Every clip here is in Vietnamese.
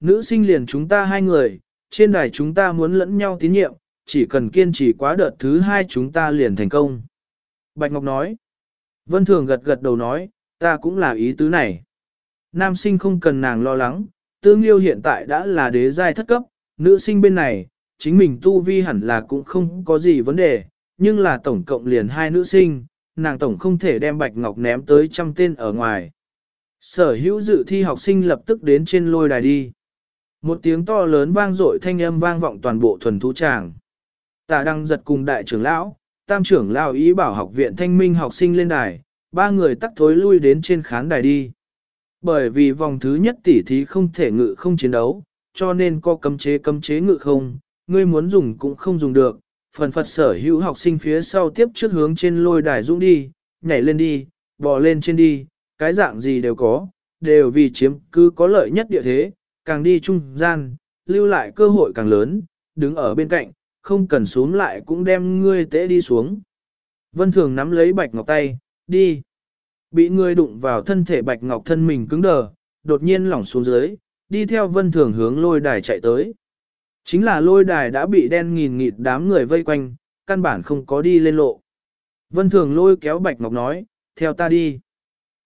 nữ sinh liền chúng ta hai người, trên đài chúng ta muốn lẫn nhau tín nhiệm, chỉ cần kiên trì quá đợt thứ hai chúng ta liền thành công. Bạch Ngọc nói, Vân Thường gật gật đầu nói, ta cũng là ý tứ này. Nam sinh không cần nàng lo lắng, tương yêu hiện tại đã là đế giai thất cấp, nữ sinh bên này, chính mình tu vi hẳn là cũng không có gì vấn đề, nhưng là tổng cộng liền hai nữ sinh, nàng tổng không thể đem Bạch Ngọc ném tới trăm tên ở ngoài. Sở hữu dự thi học sinh lập tức đến trên lôi đài đi. Một tiếng to lớn vang dội thanh âm vang vọng toàn bộ thuần thú tràng. tạ đăng giật cùng đại trưởng lão, tam trưởng lão ý bảo học viện thanh minh học sinh lên đài, ba người tắt thối lui đến trên khán đài đi. Bởi vì vòng thứ nhất tỷ thí không thể ngự không chiến đấu, cho nên có cấm chế cấm chế ngự không, ngươi muốn dùng cũng không dùng được. Phần phật sở hữu học sinh phía sau tiếp trước hướng trên lôi đài dũng đi, nhảy lên đi, bò lên trên đi, cái dạng gì đều có, đều vì chiếm cứ có lợi nhất địa thế, càng đi trung gian, lưu lại cơ hội càng lớn, đứng ở bên cạnh, không cần xuống lại cũng đem ngươi tế đi xuống. Vân Thường nắm lấy Bạch Ngọc tay, đi. Bị ngươi đụng vào thân thể Bạch Ngọc thân mình cứng đờ, đột nhiên lỏng xuống dưới, đi theo Vân Thường hướng lôi đài chạy tới. Chính là lôi đài đã bị đen nghìn nghịt đám người vây quanh, căn bản không có đi lên lộ. Vân Thường lôi kéo Bạch Ngọc nói, theo ta đi.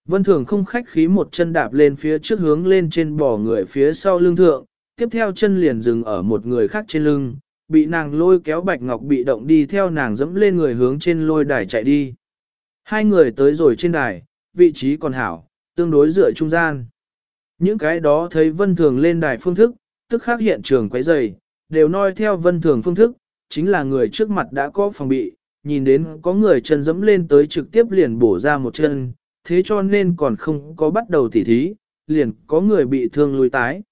Vân Thường không khách khí một chân đạp lên phía trước hướng lên trên bò người phía sau lưng thượng, tiếp theo chân liền dừng ở một người khác trên lưng, bị nàng lôi kéo Bạch Ngọc bị động đi theo nàng dẫm lên người hướng trên lôi đài chạy đi. Hai người tới rồi trên đài, vị trí còn hảo, tương đối dựa trung gian. Những cái đó thấy Vân Thường lên đài phương thức, tức khác hiện trường quấy dày, đều noi theo Vân Thường phương thức, chính là người trước mặt đã có phòng bị, nhìn đến có người chân dẫm lên tới trực tiếp liền bổ ra một chân, thế cho nên còn không có bắt đầu tỉ thí, liền có người bị thương lùi tái.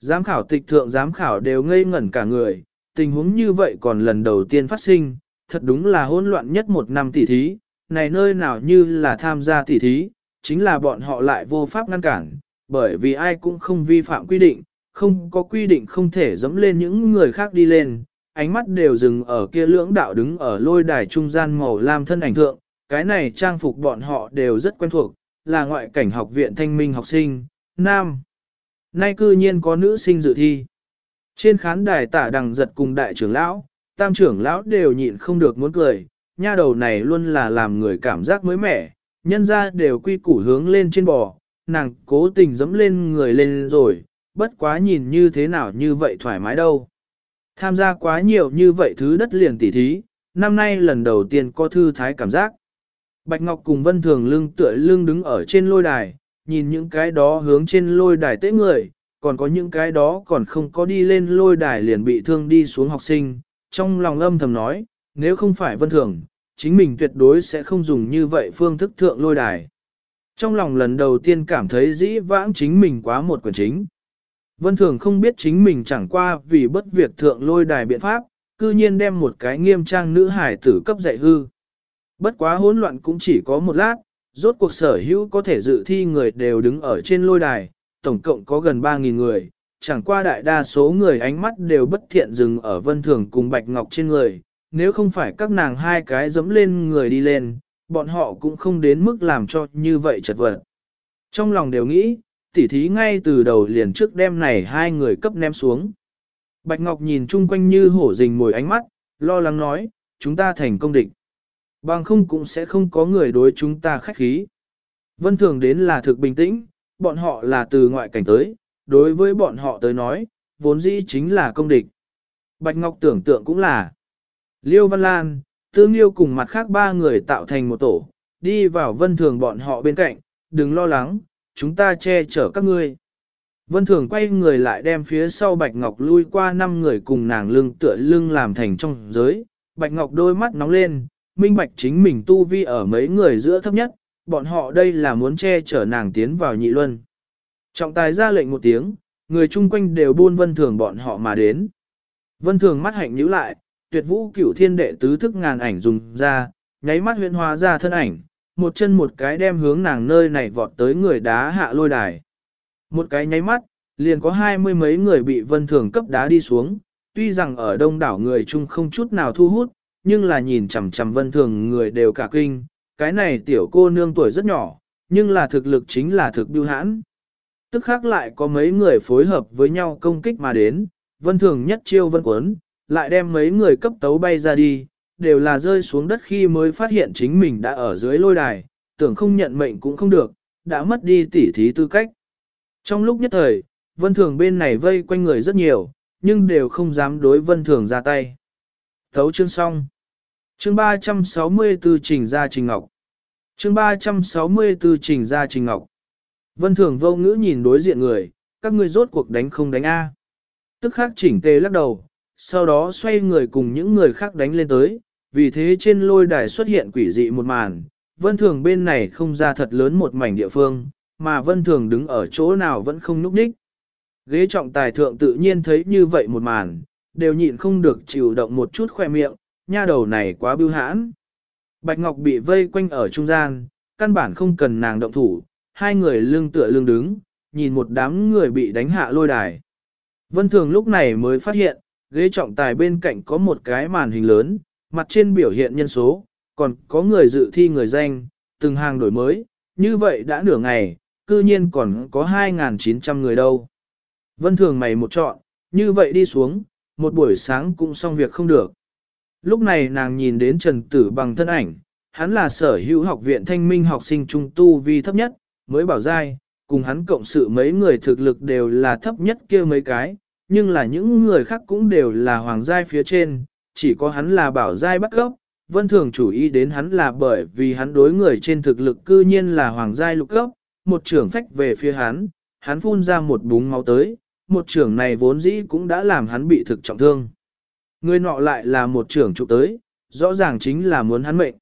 Giám khảo tịch thượng giám khảo đều ngây ngẩn cả người, tình huống như vậy còn lần đầu tiên phát sinh, thật đúng là hỗn loạn nhất một năm tỉ thí, này nơi nào như là tham gia tỉ thí, chính là bọn họ lại vô pháp ngăn cản, bởi vì ai cũng không vi phạm quy định, không có quy định không thể dẫm lên những người khác đi lên, ánh mắt đều dừng ở kia lưỡng đạo đứng ở lôi đài trung gian màu lam thân ảnh thượng, cái này trang phục bọn họ đều rất quen thuộc, là ngoại cảnh học viện thanh minh học sinh, nam. Nay cư nhiên có nữ sinh dự thi. Trên khán đài tả đằng giật cùng đại trưởng lão, tam trưởng lão đều nhịn không được muốn cười, nha đầu này luôn là làm người cảm giác mới mẻ, nhân ra đều quy củ hướng lên trên bò, nàng cố tình dẫm lên người lên rồi, bất quá nhìn như thế nào như vậy thoải mái đâu. Tham gia quá nhiều như vậy thứ đất liền tỉ thí, năm nay lần đầu tiên có thư thái cảm giác. Bạch Ngọc cùng Vân Thường lưng tựa lưng đứng ở trên lôi đài, nhìn những cái đó hướng trên lôi đài tế người, còn có những cái đó còn không có đi lên lôi đài liền bị thương đi xuống học sinh, trong lòng âm thầm nói, nếu không phải Vân Thường, chính mình tuyệt đối sẽ không dùng như vậy phương thức thượng lôi đài. Trong lòng lần đầu tiên cảm thấy dĩ vãng chính mình quá một quần chính. Vân Thường không biết chính mình chẳng qua vì bất việc thượng lôi đài biện pháp, cư nhiên đem một cái nghiêm trang nữ hải tử cấp dạy hư. Bất quá hỗn loạn cũng chỉ có một lát, rốt cuộc sở hữu có thể dự thi người đều đứng ở trên lôi đài, tổng cộng có gần 3.000 người, chẳng qua đại đa số người ánh mắt đều bất thiện dừng ở vân thường cùng bạch ngọc trên người, nếu không phải các nàng hai cái dẫm lên người đi lên, bọn họ cũng không đến mức làm cho như vậy chật vật. Trong lòng đều nghĩ, tỉ thí ngay từ đầu liền trước đêm này hai người cấp ném xuống. Bạch Ngọc nhìn chung quanh như hổ rình mồi ánh mắt, lo lắng nói, chúng ta thành công địch. Bằng không cũng sẽ không có người đối chúng ta khách khí. Vân thường đến là thực bình tĩnh, bọn họ là từ ngoại cảnh tới, đối với bọn họ tới nói, vốn dĩ chính là công địch. Bạch Ngọc tưởng tượng cũng là. Liêu Văn Lan, Tương Liêu cùng mặt khác ba người tạo thành một tổ, đi vào vân thường bọn họ bên cạnh, đừng lo lắng, chúng ta che chở các ngươi. Vân thường quay người lại đem phía sau Bạch Ngọc lui qua năm người cùng nàng lưng tựa lưng làm thành trong giới, Bạch Ngọc đôi mắt nóng lên, minh bạch chính mình tu vi ở mấy người giữa thấp nhất, bọn họ đây là muốn che chở nàng tiến vào nhị luân. Trọng tài ra lệnh một tiếng, người chung quanh đều buôn vân thường bọn họ mà đến. Vân thường mắt hạnh nhíu lại, tuyệt vũ cửu thiên đệ tứ thức ngàn ảnh dùng ra, nháy mắt huyễn hóa ra thân ảnh, một chân một cái đem hướng nàng nơi này vọt tới người đá hạ lôi đài. Một cái nháy mắt, liền có hai mươi mấy người bị vân thường cấp đá đi xuống, tuy rằng ở đông đảo người chung không chút nào thu hút, nhưng là nhìn chằm chằm vân thường người đều cả kinh, cái này tiểu cô nương tuổi rất nhỏ, nhưng là thực lực chính là thực biêu hãn. Tức khác lại có mấy người phối hợp với nhau công kích mà đến, vân thường nhất chiêu vân cuốn, lại đem mấy người cấp tấu bay ra đi, đều là rơi xuống đất khi mới phát hiện chính mình đã ở dưới lôi đài, tưởng không nhận mệnh cũng không được, đã mất đi tỉ thí tư cách. Trong lúc nhất thời, vân thường bên này vây quanh người rất nhiều, nhưng đều không dám đối vân thường ra tay. Thấu chương xong. Chương 364 trình ra trình ngọc. Chương 364 trình ra trình ngọc. Vân thường vô ngữ nhìn đối diện người, các ngươi rốt cuộc đánh không đánh A. Tức khắc chỉnh tề lắc đầu, sau đó xoay người cùng những người khác đánh lên tới, vì thế trên lôi đài xuất hiện quỷ dị một màn, vân thường bên này không ra thật lớn một mảnh địa phương, mà vân thường đứng ở chỗ nào vẫn không núp đích. Ghế trọng tài thượng tự nhiên thấy như vậy một màn, đều nhịn không được chịu động một chút khoe miệng, nha đầu này quá bưu hãn. Bạch Ngọc bị vây quanh ở trung gian, căn bản không cần nàng động thủ, hai người lưng tựa lưng đứng, nhìn một đám người bị đánh hạ lôi đài. Vân Thường lúc này mới phát hiện, ghế trọng tài bên cạnh có một cái màn hình lớn, mặt trên biểu hiện nhân số, còn có người dự thi người danh, từng hàng đổi mới, như vậy đã nửa ngày, cư nhiên còn có 2.900 người đâu. Vân Thường mày một chọn, như vậy đi xuống, một buổi sáng cũng xong việc không được. Lúc này nàng nhìn đến Trần Tử bằng thân ảnh, hắn là sở hữu học viện thanh minh học sinh trung tu vi thấp nhất, mới bảo giai, cùng hắn cộng sự mấy người thực lực đều là thấp nhất kia mấy cái, nhưng là những người khác cũng đều là hoàng giai phía trên, chỉ có hắn là bảo giai bắt gốc. Vân thường chủ ý đến hắn là bởi vì hắn đối người trên thực lực cư nhiên là hoàng giai lục cấp, một trưởng phách về phía hắn, hắn phun ra một búng máu tới, một trưởng này vốn dĩ cũng đã làm hắn bị thực trọng thương. Người nọ lại là một trưởng trụ tới, rõ ràng chính là muốn hắn mệnh.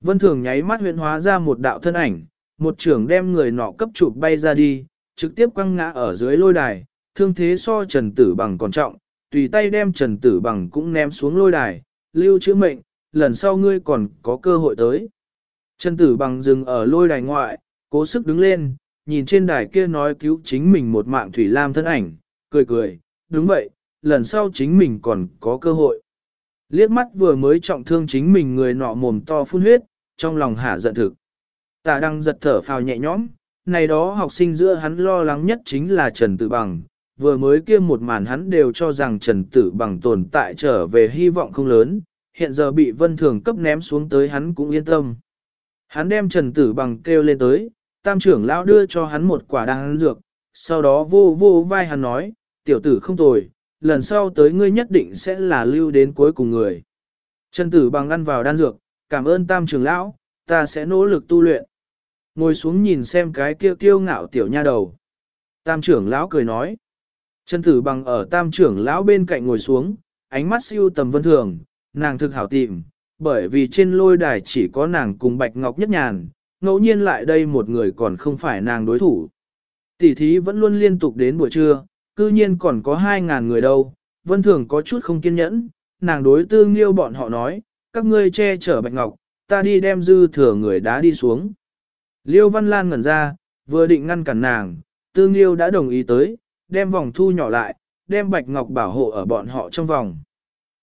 Vân thường nháy mắt huyện hóa ra một đạo thân ảnh, một trưởng đem người nọ cấp chụp bay ra đi, trực tiếp quăng ngã ở dưới lôi đài, thương thế so Trần Tử Bằng còn trọng, tùy tay đem Trần Tử Bằng cũng ném xuống lôi đài, lưu chữa mệnh, lần sau ngươi còn có cơ hội tới. Trần Tử Bằng dừng ở lôi đài ngoại, cố sức đứng lên, nhìn trên đài kia nói cứu chính mình một mạng Thủy Lam thân ảnh, cười cười, đúng vậy, lần sau chính mình còn có cơ hội. Liếc mắt vừa mới trọng thương chính mình người nọ mồm to phun huyết, trong lòng hả giận thực. Tạ đang giật thở phào nhẹ nhõm, này đó học sinh giữa hắn lo lắng nhất chính là Trần Tử Bằng, vừa mới kia một màn hắn đều cho rằng Trần Tử Bằng tồn tại trở về hy vọng không lớn, hiện giờ bị Vân Thường cấp ném xuống tới hắn cũng yên tâm. Hắn đem Trần Tử Bằng kêu lên tới, tam trưởng lão đưa cho hắn một quả đan dược, sau đó vô vô vai hắn nói, tiểu tử không tồi, lần sau tới ngươi nhất định sẽ là lưu đến cuối cùng người. Trần Tử Bằng ăn vào đan dược, cảm ơn tam trưởng lão, ta sẽ nỗ lực tu luyện. Ngồi xuống nhìn xem cái kia kiêu ngạo tiểu nha đầu. Tam trưởng lão cười nói. Trần Tử Bằng ở tam trưởng lão bên cạnh ngồi xuống, ánh mắt siêu tầm vân thường, nàng thực hảo tìm, bởi vì trên lôi đài chỉ có nàng cùng Bạch Ngọc Nhất Nhàn, ngẫu nhiên lại đây một người còn không phải nàng đối thủ. Tỷ thí vẫn luôn liên tục đến buổi trưa, cư nhiên còn có 2.000 người đâu, vân thường có chút không kiên nhẫn, nàng đối tư nghiêu bọn họ nói, các ngươi che chở Bạch Ngọc, ta đi đem dư thừa người đá đi xuống. Liêu Văn Lan ngẩn ra, vừa định ngăn cản nàng, tư nghiêu đã đồng ý tới, đem vòng thu nhỏ lại, đem Bạch Ngọc bảo hộ ở bọn họ trong vòng.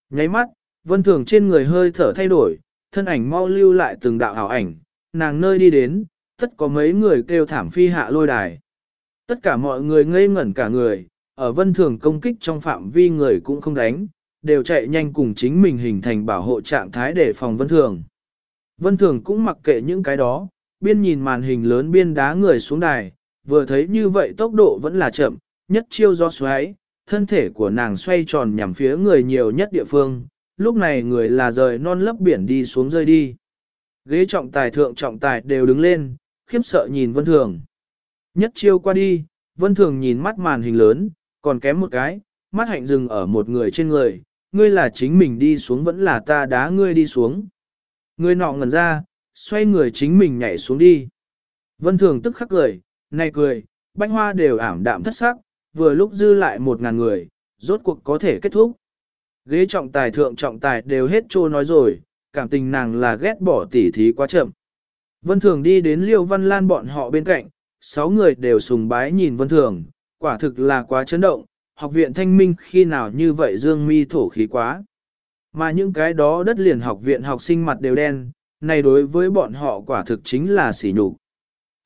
Nháy mắt, vân thường trên người hơi thở thay đổi, thân ảnh mau lưu lại từng đạo ảo ảnh, nàng nơi đi đến, tất có mấy người kêu thảm phi hạ lôi đài. Tất cả mọi người ngây ngẩn cả người, ở vân thường công kích trong phạm vi người cũng không đánh, đều chạy nhanh cùng chính mình hình thành bảo hộ trạng thái để phòng vân thường. Vân thường cũng mặc kệ những cái đó, biên nhìn màn hình lớn biên đá người xuống đài, vừa thấy như vậy tốc độ vẫn là chậm, nhất chiêu do xoáy, thân thể của nàng xoay tròn nhằm phía người nhiều nhất địa phương, lúc này người là rời non lấp biển đi xuống rơi đi. Ghế trọng tài thượng trọng tài đều đứng lên, khiếp sợ nhìn Vân Thường. Nhất chiêu qua đi, Vân Thường nhìn mắt màn hình lớn, còn kém một cái, mắt hạnh dừng ở một người trên người, ngươi là chính mình đi xuống vẫn là ta đá ngươi đi xuống. Ngươi nọ ngẩn ra, xoay người chính mình nhảy xuống đi. Vân Thường tức khắc cười, này cười, bánh hoa đều ảm đạm thất sắc, vừa lúc dư lại một ngàn người, rốt cuộc có thể kết thúc. Ghế trọng tài thượng trọng tài đều hết trô nói rồi, cảm tình nàng là ghét bỏ tỉ thí quá chậm. Vân Thường đi đến Liêu Văn Lan bọn họ bên cạnh, sáu người đều sùng bái nhìn Vân Thường, quả thực là quá chấn động, học viện thanh minh khi nào như vậy dương mi thổ khí quá. Mà những cái đó đất liền học viện học sinh mặt đều đen, này đối với bọn họ quả thực chính là sỉ nhục.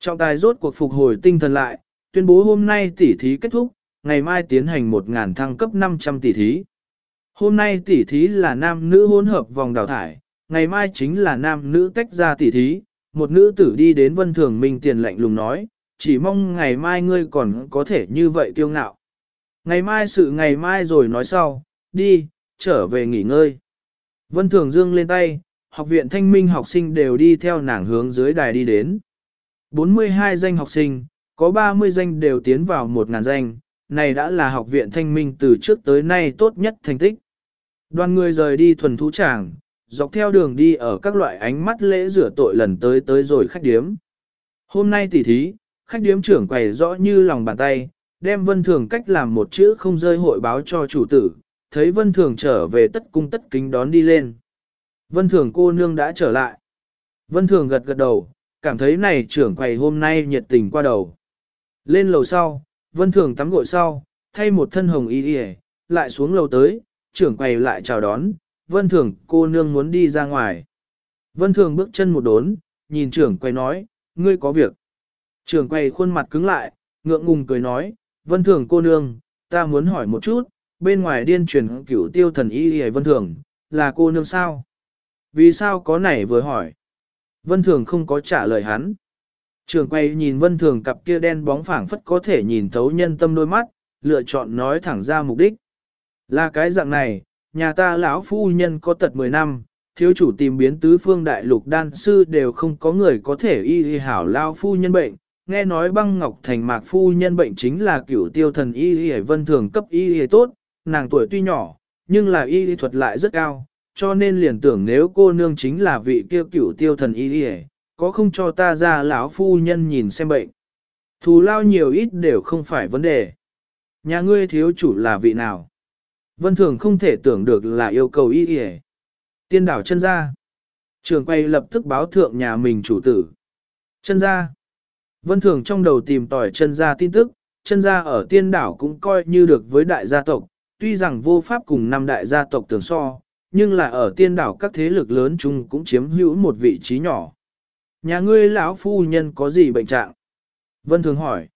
Trọng tài rốt cuộc phục hồi tinh thần lại, tuyên bố hôm nay tỉ thí kết thúc, ngày mai tiến hành 1.000 thăng cấp 500 tỉ thí. Hôm nay tỉ thí là nam nữ hỗn hợp vòng đào thải, ngày mai chính là nam nữ tách ra tỉ thí, một nữ tử đi đến vân thường minh tiền lạnh lùng nói, chỉ mong ngày mai ngươi còn có thể như vậy kiêu ngạo. Ngày mai sự ngày mai rồi nói sau, đi, trở về nghỉ ngơi. Vân thường dương lên tay, học viện thanh minh học sinh đều đi theo nàng hướng dưới đài đi đến. 42 danh học sinh, có 30 danh đều tiến vào 1.000 danh, này đã là học viện thanh minh từ trước tới nay tốt nhất thành tích. Đoàn người rời đi thuần thú tràng, dọc theo đường đi ở các loại ánh mắt lễ rửa tội lần tới tới rồi khách điếm. Hôm nay tỉ thí, khách điếm trưởng quầy rõ như lòng bàn tay, đem vân thường cách làm một chữ không rơi hội báo cho chủ tử, thấy vân thường trở về tất cung tất kính đón đi lên. Vân thường cô nương đã trở lại. Vân thường gật gật đầu, cảm thấy này trưởng quầy hôm nay nhiệt tình qua đầu. Lên lầu sau, vân thường tắm gội sau, thay một thân hồng y y, lại xuống lầu tới, trưởng quầy lại chào đón, vân thường cô nương muốn đi ra ngoài. Vân thường bước chân một đốn, nhìn trưởng quầy nói, ngươi có việc. Trưởng quầy khuôn mặt cứng lại, ngượng ngùng cười nói, vân thường cô nương, ta muốn hỏi một chút, bên ngoài điên truyền cửu tiêu thần y hề vân thường, là cô nương sao? Vì sao có này vừa hỏi? Vân thường không có trả lời hắn. Trường quay nhìn vân thường cặp kia đen bóng phảng phất có thể nhìn thấu nhân tâm đôi mắt, lựa chọn nói thẳng ra mục đích. Là cái dạng này, nhà ta lão phu nhân có tật 10 năm, thiếu chủ tìm biến tứ phương đại lục đan sư đều không có người có thể y y hảo lão phu nhân bệnh. Nghe nói băng ngọc thành mạc phu nhân bệnh chính là cửu tiêu thần y y vân thường cấp y y tốt, nàng tuổi tuy nhỏ, nhưng là y y thuật lại rất cao, cho nên liền tưởng nếu cô nương chính là vị kia cửu tiêu thần y y có không cho ta ra lão phu nhân nhìn xem bệnh. Thù lao nhiều ít đều không phải vấn đề. Nhà ngươi thiếu chủ là vị nào? Vân Thường không thể tưởng được là yêu cầu y y Tiên đảo chân ra. Trường quay lập tức báo thượng nhà mình chủ tử. Chân ra. Vân Thường trong đầu tìm tỏi chân ra tin tức, chân ra ở tiên đảo cũng coi như được với đại gia tộc, tuy rằng vô pháp cùng năm đại gia tộc tưởng so, nhưng là ở tiên đảo các thế lực lớn chung cũng chiếm hữu một vị trí nhỏ. Nhà ngươi lão phu nhân có gì bệnh trạng? Vân Thường hỏi.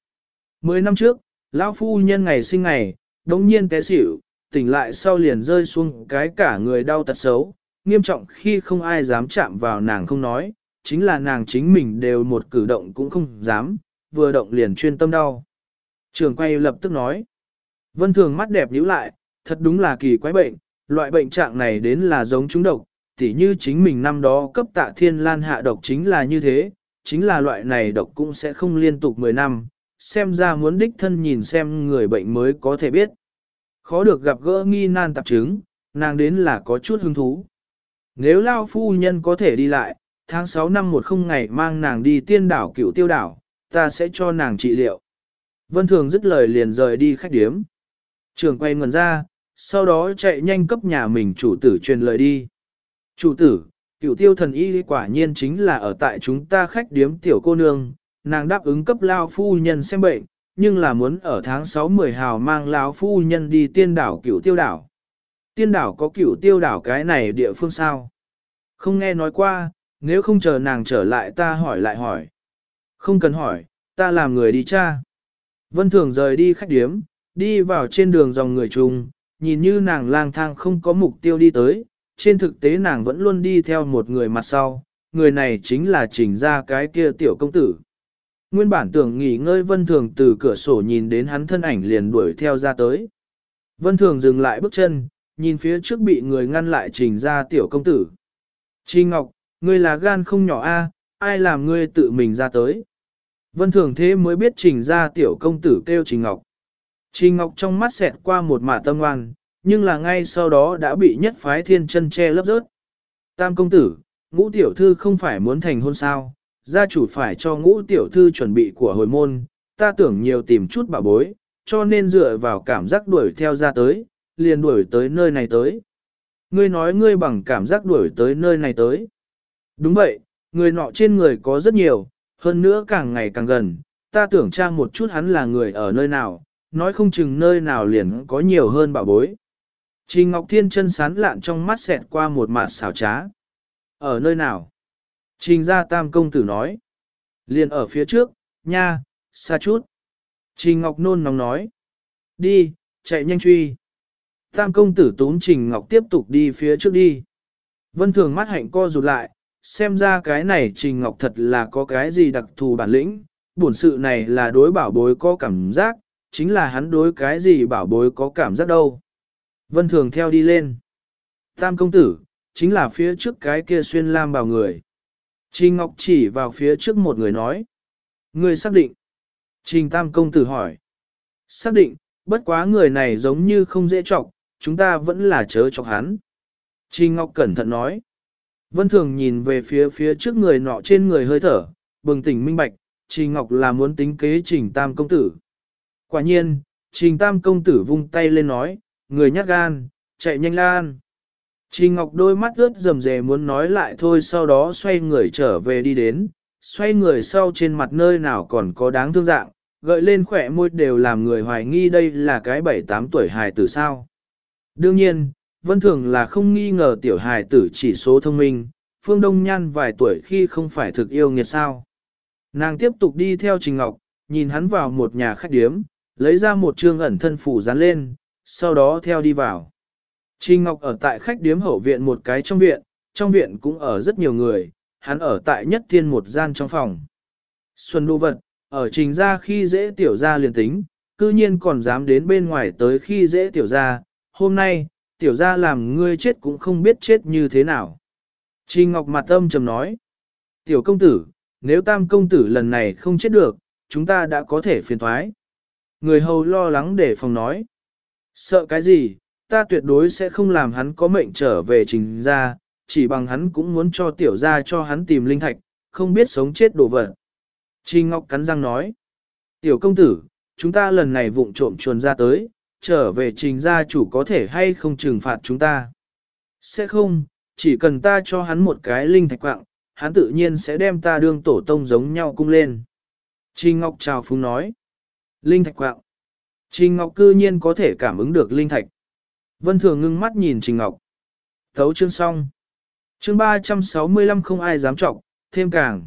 Mười năm trước, lão phu nhân ngày sinh ngày, đống nhiên té xỉu, tỉnh lại sau liền rơi xuống cái cả người đau tật xấu, nghiêm trọng khi không ai dám chạm vào nàng không nói, chính là nàng chính mình đều một cử động cũng không dám, vừa động liền chuyên tâm đau. Trường quay lập tức nói. Vân Thường mắt đẹp nhíu lại, thật đúng là kỳ quái bệnh, loại bệnh trạng này đến là giống trúng độc, tỉ như chính mình năm đó cấp tạ thiên lan hạ độc chính là như thế, chính là loại này độc cũng sẽ không liên tục 10 năm, xem ra muốn đích thân nhìn xem người bệnh mới có thể biết. Khó được gặp gỡ nghi nan tạp chứng, nàng đến là có chút hứng thú. Nếu lao phu nhân có thể đi lại, tháng 6 năm một không ngày mang nàng đi tiên đảo cựu tiêu đảo, ta sẽ cho nàng trị liệu. Vân Thường dứt lời liền rời đi khách điếm. Trường quay nguồn ra, sau đó chạy nhanh cấp nhà mình chủ tử truyền lời đi. Chủ tử, cựu tiêu thần y quả nhiên chính là ở tại chúng ta khách điếm tiểu cô nương, nàng đáp ứng cấp lao phu nhân xem bệnh, nhưng là muốn ở tháng 6-10 hào mang lão phu nhân đi tiên đảo cựu tiêu đảo. Tiên đảo có cựu tiêu đảo cái này địa phương sao? Không nghe nói qua, nếu không chờ nàng trở lại ta hỏi lại hỏi. Không cần hỏi, ta làm người đi cha. Vân Thường rời đi khách điếm, đi vào trên đường dòng người trùng nhìn như nàng lang thang không có mục tiêu đi tới, trên thực tế nàng vẫn luôn đi theo một người mặt sau, người này chính là chỉnh ra cái kia tiểu công tử. Nguyên bản tưởng nghỉ ngơi Vân Thường từ cửa sổ nhìn đến hắn thân ảnh liền đuổi theo ra tới. Vân Thường dừng lại bước chân, nhìn phía trước bị người ngăn lại trình ra tiểu công tử. Trình Ngọc, ngươi là gan không nhỏ a, ai làm ngươi tự mình ra tới. Vân Thường thế mới biết trình ra tiểu công tử kêu Trình Ngọc. Trình Ngọc trong mắt xẹt qua một mả tâm ngoan, nhưng là ngay sau đó đã bị nhất phái thiên chân che lấp rớt. Tam công tử, ngũ tiểu thư không phải muốn thành hôn sao, gia chủ phải cho ngũ tiểu thư chuẩn bị của hồi môn, ta tưởng nhiều tìm chút bà bối, cho nên dựa vào cảm giác đuổi theo ra tới, liền đuổi tới nơi này tới. Ngươi nói ngươi bằng cảm giác đuổi tới nơi này tới. Đúng vậy, người nọ trên người có rất nhiều, hơn nữa càng ngày càng gần, ta tưởng trang một chút hắn là người ở nơi nào, nói không chừng nơi nào liền có nhiều hơn bà bối. Trình Ngọc Thiên chân sán lạn trong mắt xẹt qua một mặt xảo trá. Ở nơi nào? Trình ra tam công tử nói. Liền ở phía trước, nha, xa chút. Trình Ngọc nôn nóng nói. Đi, chạy nhanh truy. Tam công tử tún Trình Ngọc tiếp tục đi phía trước đi. Vân Thường mắt hạnh co rụt lại, xem ra cái này Trình Ngọc thật là có cái gì đặc thù bản lĩnh, bổn sự này là đối bảo bối có cảm giác, chính là hắn đối cái gì bảo bối có cảm giác đâu. Vân Thường theo đi lên. Tam công tử, chính là phía trước cái kia xuyên lam bảo người. Trình Ngọc chỉ vào phía trước một người nói. Người xác định. Trình Tam công tử hỏi. Xác định, bất quá người này giống như không dễ chọc, chúng ta vẫn là chớ chọc hắn. Trình Ngọc cẩn thận nói. Vân Thường nhìn về phía phía trước người nọ trên người hơi thở, bừng tỉnh minh bạch, Trình Ngọc là muốn tính kế Trình Tam công tử. Quả nhiên, Trình Tam công tử vung tay lên nói, người nhát gan, chạy nhanh lan. Trình Ngọc đôi mắt ướt rầm rề muốn nói lại thôi sau đó xoay người trở về đi đến, xoay người sau trên mặt nơi nào còn có đáng thương dạng, gợi lên khỏe môi đều làm người hoài nghi đây là cái bảy tám tuổi hài tử sao. Đương nhiên, Vân Thường là không nghi ngờ tiểu hài tử chỉ số thông minh, Phương Đông Nhan vài tuổi khi không phải thực yêu nghiệt sao. Nàng tiếp tục đi theo Trình Ngọc, nhìn hắn vào một nhà khách điếm, lấy ra một trương ẩn thân phủ dán lên, sau đó theo đi vào. Trình Ngọc ở tại khách điếm hậu viện một cái trong viện, trong viện cũng ở rất nhiều người, hắn ở tại nhất thiên một gian trong phòng. Xuân đô vật, ở trình ra khi dễ tiểu ra liền tính, cư nhiên còn dám đến bên ngoài tới khi dễ tiểu ra, hôm nay, tiểu ra làm ngươi chết cũng không biết chết như thế nào. Trình Ngọc mặt âm trầm nói, tiểu công tử, nếu tam công tử lần này không chết được, chúng ta đã có thể phiền thoái. Người hầu lo lắng để phòng nói, sợ cái gì, ta tuyệt đối sẽ không làm hắn có mệnh trở về trình ra, chỉ bằng hắn cũng muốn cho tiểu ra cho hắn tìm linh thạch, không biết sống chết đồ vật. Trình Ngọc cắn răng nói, tiểu công tử, chúng ta lần này vụng trộm chuồn ra tới, trở về trình gia chủ có thể hay không trừng phạt chúng ta. Sẽ không, chỉ cần ta cho hắn một cái linh thạch quạng, hắn tự nhiên sẽ đem ta đương tổ tông giống nhau cung lên. Trình Ngọc chào phúng nói, linh thạch quạng. Trình Ngọc cư nhiên có thể cảm ứng được linh thạch. Vân Thường ngưng mắt nhìn Trình Ngọc. Thấu chương xong. Chương 365 không ai dám trọng, thêm càng.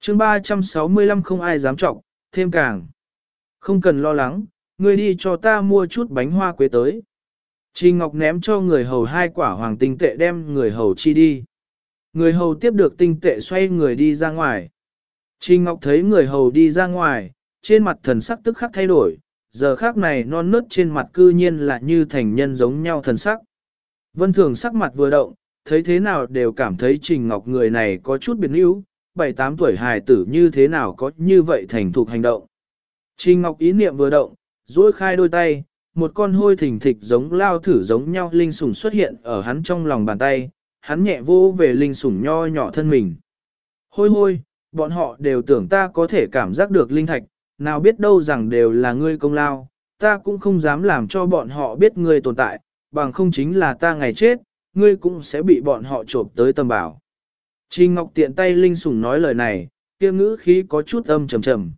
Chương 365 không ai dám trọng, thêm càng. Không cần lo lắng, người đi cho ta mua chút bánh hoa quế tới. Trình Ngọc ném cho người hầu hai quả hoàng tinh tệ đem người hầu chi đi. Người hầu tiếp được tinh tệ xoay người đi ra ngoài. Trình Ngọc thấy người hầu đi ra ngoài, trên mặt thần sắc tức khắc thay đổi, giờ khác này non nớt trên mặt cư nhiên là như thành nhân giống nhau thần sắc. Vân Thường sắc mặt vừa động, thấy thế nào đều cảm thấy Trình Ngọc người này có chút biến yếu, bảy tám tuổi hài tử như thế nào có như vậy thành thục hành động. Trình Ngọc ý niệm vừa động, duỗi khai đôi tay, một con hôi thỉnh thịch giống lao thử giống nhau linh sủng xuất hiện ở hắn trong lòng bàn tay, hắn nhẹ vô về linh sủng nho nhỏ thân mình. Hôi hôi, bọn họ đều tưởng ta có thể cảm giác được linh thạch, nào biết đâu rằng đều là ngươi công lao, ta cũng không dám làm cho bọn họ biết ngươi tồn tại, bằng không chính là ta ngày chết, ngươi cũng sẽ bị bọn họ trộm tới tầm bảo. Trình Ngọc tiện tay linh sủng nói lời này, kia ngữ khí có chút âm trầm trầm.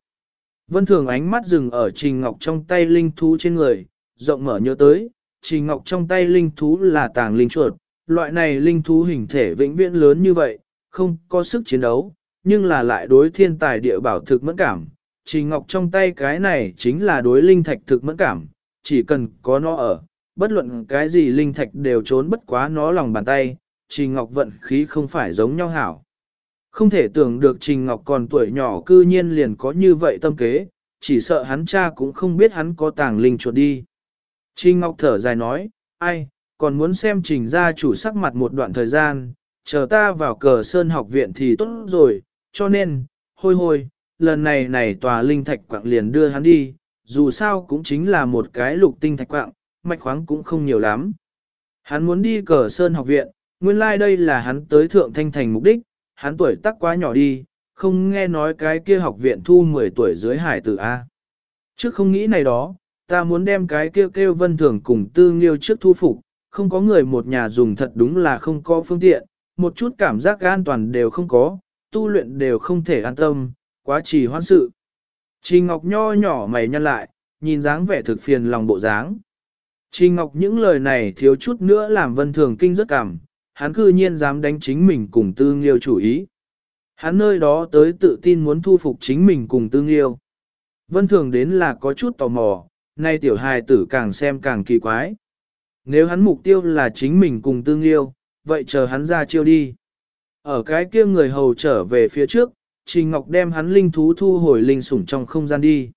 Vân Thường ánh mắt dừng ở Trình Ngọc trong tay linh thú trên người, rộng mở nhớ tới, Trình Ngọc trong tay linh thú là tàng linh chuột, loại này linh thú hình thể vĩnh viễn lớn như vậy, không có sức chiến đấu, nhưng là lại đối thiên tài địa bảo thực mẫn cảm. Trình Ngọc trong tay cái này chính là đối linh thạch thực mẫn cảm, chỉ cần có nó ở, bất luận cái gì linh thạch đều trốn bất quá nó lòng bàn tay, Trình Ngọc vận khí không phải giống nhau hảo. Không thể tưởng được Trình Ngọc còn tuổi nhỏ cư nhiên liền có như vậy tâm kế, chỉ sợ hắn cha cũng không biết hắn có tàng linh chuột đi. Trình Ngọc thở dài nói, ai, còn muốn xem Trình gia chủ sắc mặt một đoạn thời gian, chờ ta vào cờ sơn học viện thì tốt rồi, cho nên, hôi hôi, lần này này tòa linh thạch quạng liền đưa hắn đi, dù sao cũng chính là một cái lục tinh thạch quạng, mạch khoáng cũng không nhiều lắm. Hắn muốn đi cờ sơn học viện, nguyên lai like đây là hắn tới thượng thanh thành mục đích, hắn tuổi tác quá nhỏ đi, không nghe nói cái kia học viện thu 10 tuổi dưới hải tử A. Trước không nghĩ này đó, ta muốn đem cái kia kêu, kêu vân thường cùng tư nghiêu trước thu phục, không có người một nhà dùng thật đúng là không có phương tiện, một chút cảm giác an toàn đều không có, tu luyện đều không thể an tâm, quá trì hoãn sự. Trình Ngọc nho nhỏ mày nhăn lại, nhìn dáng vẻ thực phiền lòng bộ dáng. Trình Ngọc những lời này thiếu chút nữa làm vân thường kinh rất cảm, hắn cư nhiên dám đánh chính mình cùng tư nghiêu chủ ý. Hắn nơi đó tới tự tin muốn thu phục chính mình cùng tư nghiêu. Vân Thường đến là có chút tò mò, nay tiểu hài tử càng xem càng kỳ quái. Nếu hắn mục tiêu là chính mình cùng tương yêu, vậy chờ hắn ra chiêu đi. Ở cái kia người hầu trở về phía trước, Trình Ngọc đem hắn linh thú thu hồi linh sủng trong không gian đi.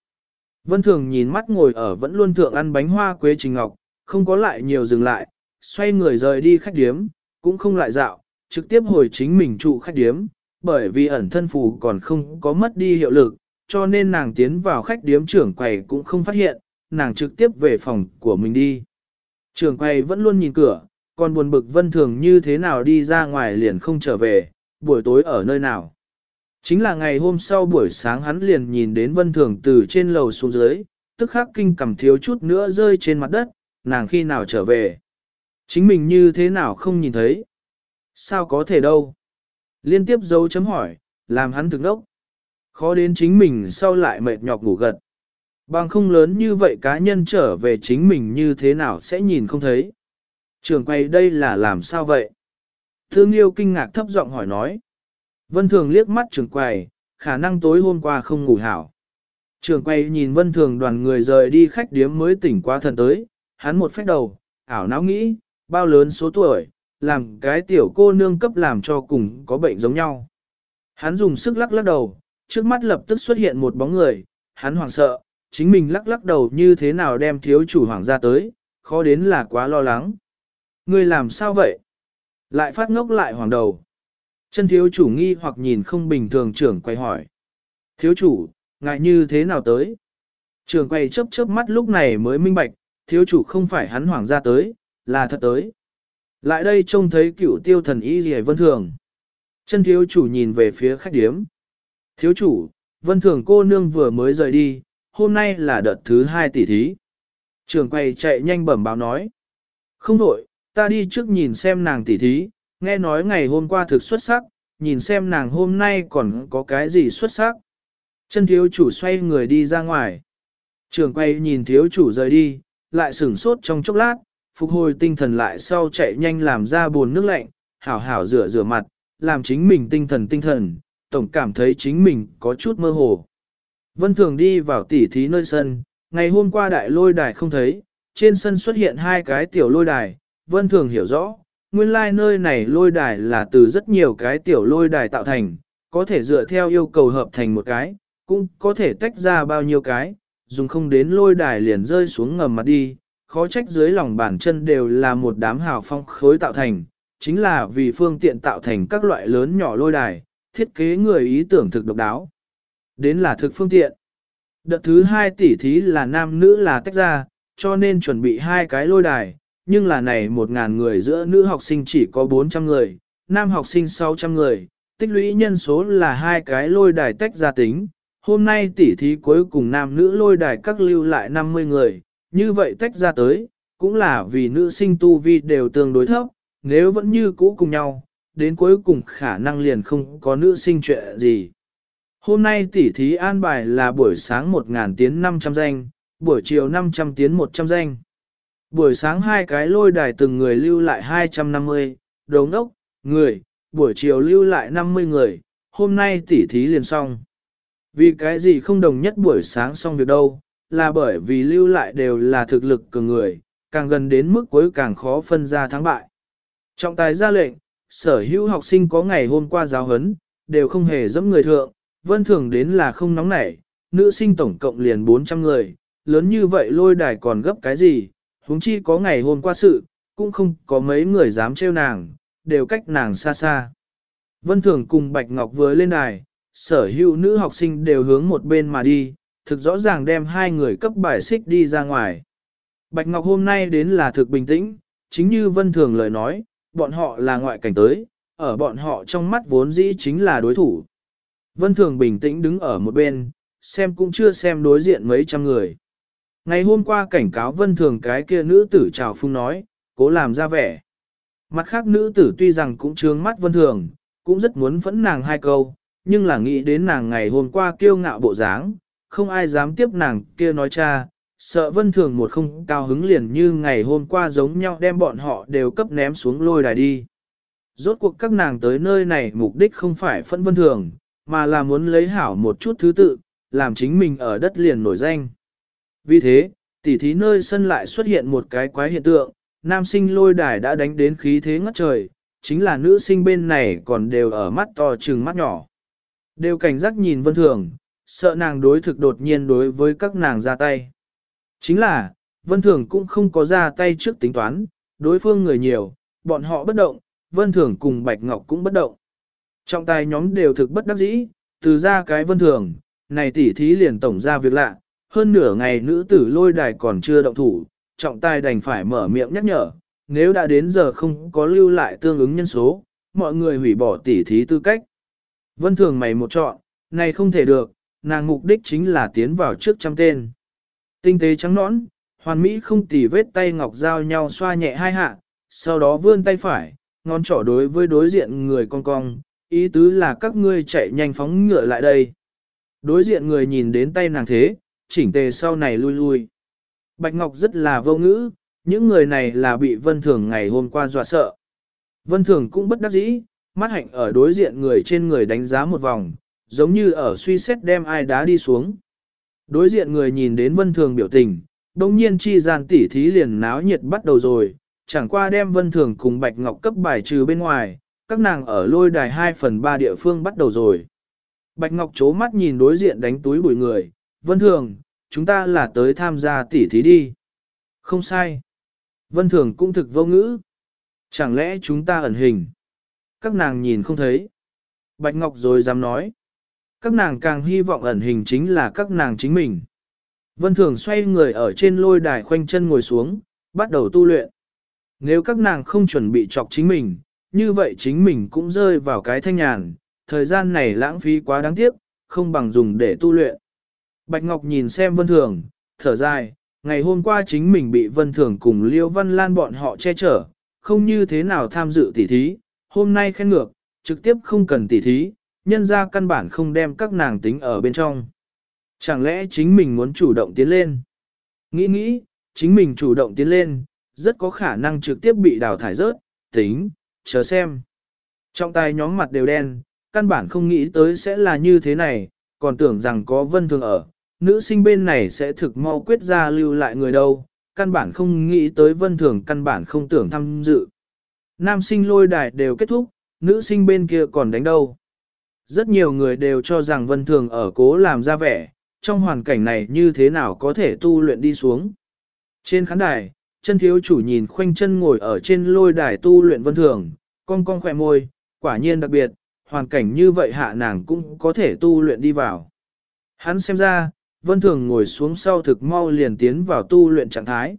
Vân Thường nhìn mắt ngồi ở vẫn luôn thượng ăn bánh hoa quế Trình Ngọc, không có lại nhiều dừng lại, xoay người rời đi khách điếm, cũng không lại dạo, trực tiếp hồi chính mình trụ khách điếm, bởi vì ẩn thân phù còn không có mất đi hiệu lực, cho nên nàng tiến vào khách điếm trưởng quầy cũng không phát hiện, nàng trực tiếp về phòng của mình đi. Trưởng quầy vẫn luôn nhìn cửa, còn buồn bực vân thường như thế nào đi ra ngoài liền không trở về, buổi tối ở nơi nào. Chính là ngày hôm sau buổi sáng hắn liền nhìn đến vân thường từ trên lầu xuống dưới, tức khắc kinh cầm thiếu chút nữa rơi trên mặt đất, nàng khi nào trở về. Chính mình như thế nào không nhìn thấy. Sao có thể đâu. Liên tiếp dấu chấm hỏi, làm hắn thực đốc. Khó đến chính mình sau lại mệt nhọc ngủ gật. Bằng không lớn như vậy cá nhân trở về chính mình như thế nào sẽ nhìn không thấy. Trường quay đây là làm sao vậy? Thương yêu kinh ngạc thấp giọng hỏi nói. Vân Thường liếc mắt trường quầy, khả năng tối hôm qua không ngủ hảo. Trường Quầy nhìn Vân Thường đoàn người rời đi khách điếm mới tỉnh qua thần tới, hắn một phép đầu, ảo não nghĩ, bao lớn số tuổi, làm cái tiểu cô nương cấp làm cho cùng có bệnh giống nhau. Hắn dùng sức lắc lắc đầu, trước mắt lập tức xuất hiện một bóng người, hắn hoảng sợ, chính mình lắc lắc đầu như thế nào đem thiếu chủ hoàng ra tới, khó đến là quá lo lắng. Người làm sao vậy? Lại phát ngốc lại hoàng đầu. Chân thiếu chủ nghi hoặc nhìn không bình thường trưởng quay hỏi. Thiếu chủ, ngại như thế nào tới? Trường quay chớp chớp mắt lúc này mới minh bạch, thiếu chủ không phải hắn hoàng ra tới, là thật tới. Lại đây trông thấy cựu tiêu thần y gì vân thường. Chân thiếu chủ nhìn về phía khách điếm. Thiếu chủ, vân thường cô nương vừa mới rời đi, hôm nay là đợt thứ hai tỷ thí. Trường quay chạy nhanh bẩm báo nói. Không đổi, ta đi trước nhìn xem nàng tỷ thí, nghe nói ngày hôm qua thực xuất sắc, nhìn xem nàng hôm nay còn có cái gì xuất sắc. Chân thiếu chủ xoay người đi ra ngoài. Trường quay nhìn thiếu chủ rời đi, lại sửng sốt trong chốc lát, phục hồi tinh thần lại sau chạy nhanh làm ra buồn nước lạnh, hảo hảo rửa rửa mặt, làm chính mình tinh thần tinh thần, tổng cảm thấy chính mình có chút mơ hồ. Vân Thường đi vào tỉ thí nơi sân, ngày hôm qua đại lôi đài không thấy, trên sân xuất hiện hai cái tiểu lôi đài, Vân Thường hiểu rõ, nguyên lai like nơi này lôi đài là từ rất nhiều cái tiểu lôi đài tạo thành, có thể dựa theo yêu cầu hợp thành một cái, cũng có thể tách ra bao nhiêu cái, dùng không đến lôi đài liền rơi xuống ngầm mặt đi, khó trách dưới lòng bàn chân đều là một đám hào phong khối tạo thành, chính là vì phương tiện tạo thành các loại lớn nhỏ lôi đài, thiết kế người ý tưởng thực độc đáo. Đến là thực phương tiện. Đợt thứ hai tỷ thí là nam nữ là tách ra, cho nên chuẩn bị hai cái lôi đài, nhưng là này 1.000 người giữa nữ học sinh chỉ có 400 người, nam học sinh 600 người, tích lũy nhân số là hai cái lôi đài tách ra tính. Hôm nay tỉ thí cuối cùng nam nữ lôi đài các lưu lại 50 người, như vậy tách ra tới, cũng là vì nữ sinh tu vi đều tương đối thấp, nếu vẫn như cũ cùng nhau, đến cuối cùng khả năng liền không có nữ sinh chuyện gì. Hôm nay tỉ thí an bài là buổi sáng 1.000 tiến 500 danh, buổi chiều 500 tiến 100 danh. Buổi sáng hai cái lôi đài từng người lưu lại 250, đồng đốc, người, buổi chiều lưu lại 50 người, hôm nay tỉ thí liền xong. Vì cái gì không đồng nhất buổi sáng xong việc đâu, là bởi vì lưu lại đều là thực lực cường người, càng gần đến mức cuối càng khó phân ra thắng bại. Trọng tài ra lệnh, sở hữu học sinh có ngày hôm qua giáo huấn, đều không hề dẫm người thượng, vân thường đến là không nóng nảy, nữ sinh tổng cộng liền 400 người, lớn như vậy lôi đài còn gấp cái gì, huống chi có ngày hôm qua sự, cũng không có mấy người dám trêu nàng, đều cách nàng xa xa. Vân thường cùng Bạch Ngọc vừa lên đài, sở hữu nữ học sinh đều hướng một bên mà đi, thực rõ ràng đem hai người cấp bài xích đi ra ngoài. Bạch Ngọc hôm nay đến là thực bình tĩnh, chính như Vân Thường lời nói, bọn họ là ngoại cảnh tới, ở bọn họ trong mắt vốn dĩ chính là đối thủ. Vân Thường bình tĩnh đứng ở một bên, xem cũng chưa xem đối diện mấy trăm người. Ngày hôm qua cảnh cáo Vân Thường cái kia nữ tử chào phung nói, cố làm ra vẻ. Mặt khác nữ tử tuy rằng cũng trướng mắt Vân Thường, cũng rất muốn phẫn nàng hai câu, nhưng là nghĩ đến nàng ngày hôm qua kiêu ngạo bộ dáng, không ai dám tiếp nàng kia nói cha, sợ vân thường một không cao hứng liền như ngày hôm qua giống nhau đem bọn họ đều cấp ném xuống lôi đài đi. Rốt cuộc các nàng tới nơi này mục đích không phải phân vân thường, mà là muốn lấy hảo một chút thứ tự, làm chính mình ở đất liền nổi danh. Vì thế, tỉ thí nơi sân lại xuất hiện một cái quái hiện tượng, nam sinh lôi đài đã đánh đến khí thế ngất trời, chính là nữ sinh bên này còn đều ở mắt to trừng mắt nhỏ. Đều cảnh giác nhìn vân thường, sợ nàng đối thực đột nhiên đối với các nàng ra tay. Chính là, vân thường cũng không có ra tay trước tính toán, đối phương người nhiều, bọn họ bất động, vân thường cùng bạch ngọc cũng bất động. Trọng tài nhóm đều thực bất đắc dĩ, từ ra cái vân thường, này tỉ thí liền tổng ra việc lạ, hơn nửa ngày nữ tử lôi đài còn chưa động thủ, trọng tài đành phải mở miệng nhắc nhở, nếu đã đến giờ không có lưu lại tương ứng nhân số, mọi người hủy bỏ tỉ thí tư cách. Vân thường mày một chọn, này không thể được, nàng mục đích chính là tiến vào trước trăm tên. Tinh tế trắng nõn, hoàn mỹ không tỉ vết tay ngọc giao nhau xoa nhẹ hai hạ, sau đó vươn tay phải, ngón trỏ đối với đối diện người con cong, ý tứ là các ngươi chạy nhanh phóng ngựa lại đây. Đối diện người nhìn đến tay nàng thế, chỉnh tề sau này lui lui. Bạch Ngọc rất là vô ngữ, những người này là bị Vân Thường ngày hôm qua dọa sợ. Vân Thường cũng bất đắc dĩ, mắt hạnh ở đối diện người trên người đánh giá một vòng, giống như ở suy xét đem ai đá đi xuống. Đối diện người nhìn đến Vân Thường biểu tình, đồng nhiên chi gian tỉ thí liền náo nhiệt bắt đầu rồi, chẳng qua đem Vân Thường cùng Bạch Ngọc cấp bài trừ bên ngoài, các nàng ở lôi đài 2 phần 3 địa phương bắt đầu rồi. Bạch Ngọc chố mắt nhìn đối diện đánh túi bụi người, Vân Thường, chúng ta là tới tham gia tỉ thí đi. Không sai. Vân Thường cũng thực vô ngữ. Chẳng lẽ chúng ta ẩn hình? Các nàng nhìn không thấy. Bạch Ngọc rồi dám nói. Các nàng càng hy vọng ẩn hình chính là các nàng chính mình. Vân Thường xoay người ở trên lôi đài khoanh chân ngồi xuống, bắt đầu tu luyện. Nếu các nàng không chuẩn bị chọc chính mình, như vậy chính mình cũng rơi vào cái thanh nhàn, thời gian này lãng phí quá đáng tiếc, không bằng dùng để tu luyện. Bạch Ngọc nhìn xem Vân Thường, thở dài, ngày hôm qua chính mình bị Vân Thường cùng Liêu Văn Lan bọn họ che chở, không như thế nào tham dự tỉ thí, hôm nay khen ngược, trực tiếp không cần tỉ thí, nhân ra căn bản không đem các nàng tính ở bên trong. Chẳng lẽ chính mình muốn chủ động tiến lên? Nghĩ nghĩ, chính mình chủ động tiến lên, rất có khả năng trực tiếp bị đào thải rớt, tính, chờ xem. Trong tay nhóm mặt đều đen, căn bản không nghĩ tới sẽ là như thế này, còn tưởng rằng có vân thường ở, nữ sinh bên này sẽ thực mau quyết ra lưu lại người đâu, căn bản không nghĩ tới vân thường căn bản không tưởng tham dự. Nam sinh lôi đài đều kết thúc, nữ sinh bên kia còn đánh đâu. Rất nhiều người đều cho rằng vân thường ở cố làm ra vẻ, trong hoàn cảnh này như thế nào có thể tu luyện đi xuống. Trên khán đài, chân thiếu chủ nhìn khoanh chân ngồi ở trên lôi đài tu luyện vân thường, cong cong khỏe môi, quả nhiên đặc biệt, hoàn cảnh như vậy hạ nàng cũng có thể tu luyện đi vào. Hắn xem ra, vân thường ngồi xuống sau thực mau liền tiến vào tu luyện trạng thái.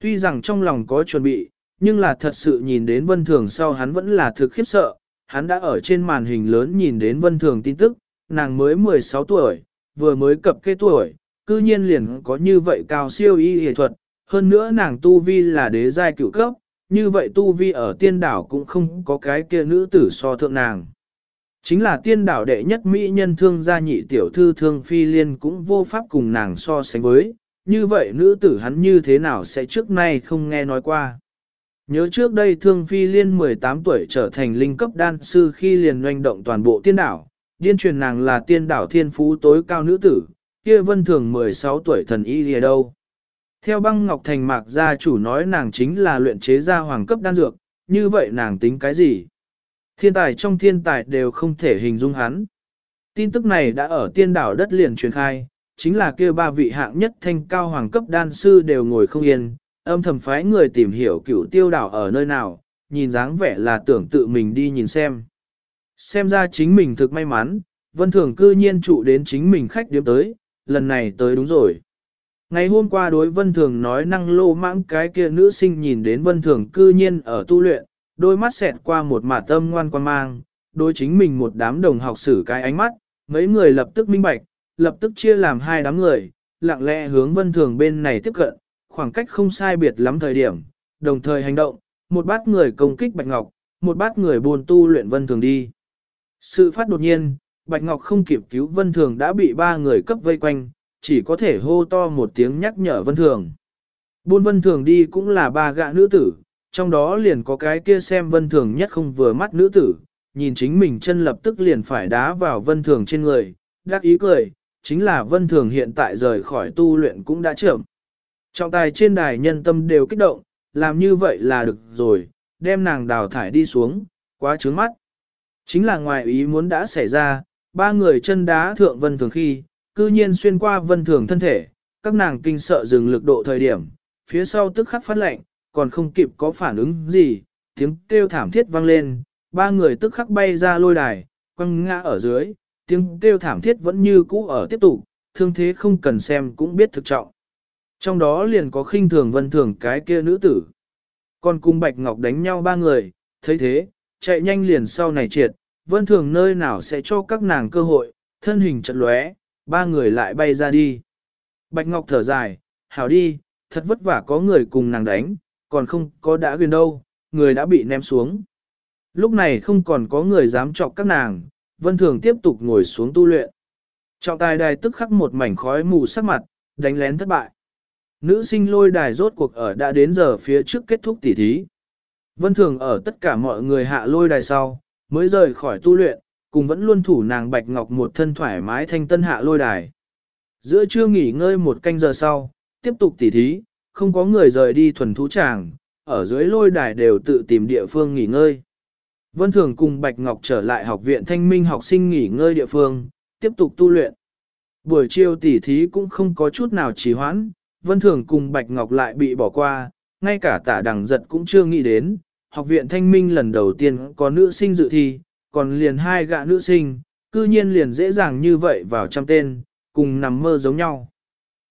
Tuy rằng trong lòng có chuẩn bị, nhưng là thật sự nhìn đến vân thường sau hắn vẫn là thực khiếp sợ, hắn đã ở trên màn hình lớn nhìn đến vân thường tin tức, nàng mới 16 tuổi, vừa mới cập kê tuổi, cư nhiên liền có như vậy cao siêu y y thuật, hơn nữa nàng tu vi là đế giai cựu cấp, như vậy tu vi ở tiên đảo cũng không có cái kia nữ tử so thượng nàng. Chính là tiên đảo đệ nhất mỹ nhân thương gia nhị tiểu thư thương phi liên cũng vô pháp cùng nàng so sánh với, như vậy nữ tử hắn như thế nào sẽ trước nay không nghe nói qua. Nhớ trước đây thương phi liên 18 tuổi trở thành linh cấp đan sư khi liền doanh động toàn bộ tiên đảo, điên truyền nàng là tiên đảo thiên phú tối cao nữ tử, kia vân thường 16 tuổi thần y lìa đâu. Theo băng Ngọc Thành Mạc gia chủ nói nàng chính là luyện chế ra hoàng cấp đan dược, như vậy nàng tính cái gì? Thiên tài trong thiên tài đều không thể hình dung hắn. Tin tức này đã ở tiên đảo đất liền truyền khai, chính là kia ba vị hạng nhất thanh cao hoàng cấp đan sư đều ngồi không yên, âm thầm phái người tìm hiểu cửu tiêu đảo ở nơi nào, nhìn dáng vẻ là tưởng tự mình đi nhìn xem. Xem ra chính mình thực may mắn, vân thường cư nhiên trụ đến chính mình khách điếm tới, lần này tới đúng rồi. Ngày hôm qua đối vân thường nói năng lô mãng cái kia nữ sinh nhìn đến vân thường cư nhiên ở tu luyện, đôi mắt xẹt qua một mả tâm ngoan quan mang, đối chính mình một đám đồng học xử cái ánh mắt, mấy người lập tức minh bạch, lập tức chia làm hai đám người, lặng lẽ hướng vân thường bên này tiếp cận, khoảng cách không sai biệt lắm thời điểm, đồng thời hành động, một bát người công kích Bạch Ngọc, một bát người buồn tu luyện vân thường đi. Sự phát đột nhiên, Bạch Ngọc không kịp cứu vân thường đã bị ba người cấp vây quanh, chỉ có thể hô to một tiếng nhắc nhở vân thường. Buôn vân thường đi cũng là ba gạ nữ tử, trong đó liền có cái kia xem vân thường nhất không vừa mắt nữ tử, nhìn chính mình chân lập tức liền phải đá vào vân thường trên người, đắc ý cười, chính là vân thường hiện tại rời khỏi tu luyện cũng đã chậm. Trọng tài trên đài nhân tâm đều kích động, làm như vậy là được rồi, đem nàng đào thải đi xuống, quá trướng mắt. Chính là ngoài ý muốn đã xảy ra, ba người chân đá thượng vân thường khi, cư nhiên xuyên qua vân thường thân thể, các nàng kinh sợ dừng lực độ thời điểm, phía sau tức khắc phát lệnh, còn không kịp có phản ứng gì, tiếng kêu thảm thiết vang lên, ba người tức khắc bay ra lôi đài, quăng ngã ở dưới, tiếng kêu thảm thiết vẫn như cũ ở tiếp tục, thương thế không cần xem cũng biết thực trọng. Trong đó liền có khinh thường vân thường cái kia nữ tử. Còn cùng Bạch Ngọc đánh nhau ba người, thấy thế, chạy nhanh liền sau này triệt, vân thường nơi nào sẽ cho các nàng cơ hội, thân hình chật lóe, ba người lại bay ra đi. Bạch Ngọc thở dài, hảo đi, thật vất vả có người cùng nàng đánh, còn không có đã gần đâu, người đã bị ném xuống. Lúc này không còn có người dám chọc các nàng, vân thường tiếp tục ngồi xuống tu luyện. Trọng tài đài tức khắc một mảnh khói mù sắc mặt, đánh lén thất bại. Nữ sinh lôi đài rốt cuộc ở đã đến giờ phía trước kết thúc tỉ thí. Vân thường ở tất cả mọi người hạ lôi đài sau, mới rời khỏi tu luyện, cùng vẫn luôn thủ nàng Bạch Ngọc một thân thoải mái thanh tân hạ lôi đài. Giữa trưa nghỉ ngơi một canh giờ sau, tiếp tục tỉ thí, không có người rời đi thuần thú tràng, ở dưới lôi đài đều tự tìm địa phương nghỉ ngơi. Vân Thường cùng Bạch Ngọc trở lại học viện thanh minh học sinh nghỉ ngơi địa phương, tiếp tục tu luyện. Buổi chiều tỉ thí cũng không có chút nào trì hoãn, Vân Thường cùng Bạch Ngọc lại bị bỏ qua, ngay cả tả đằng giật cũng chưa nghĩ đến. Học viện thanh minh lần đầu tiên có nữ sinh dự thi, còn liền hai gạ nữ sinh, cư nhiên liền dễ dàng như vậy vào trăm tên, cùng nằm mơ giống nhau.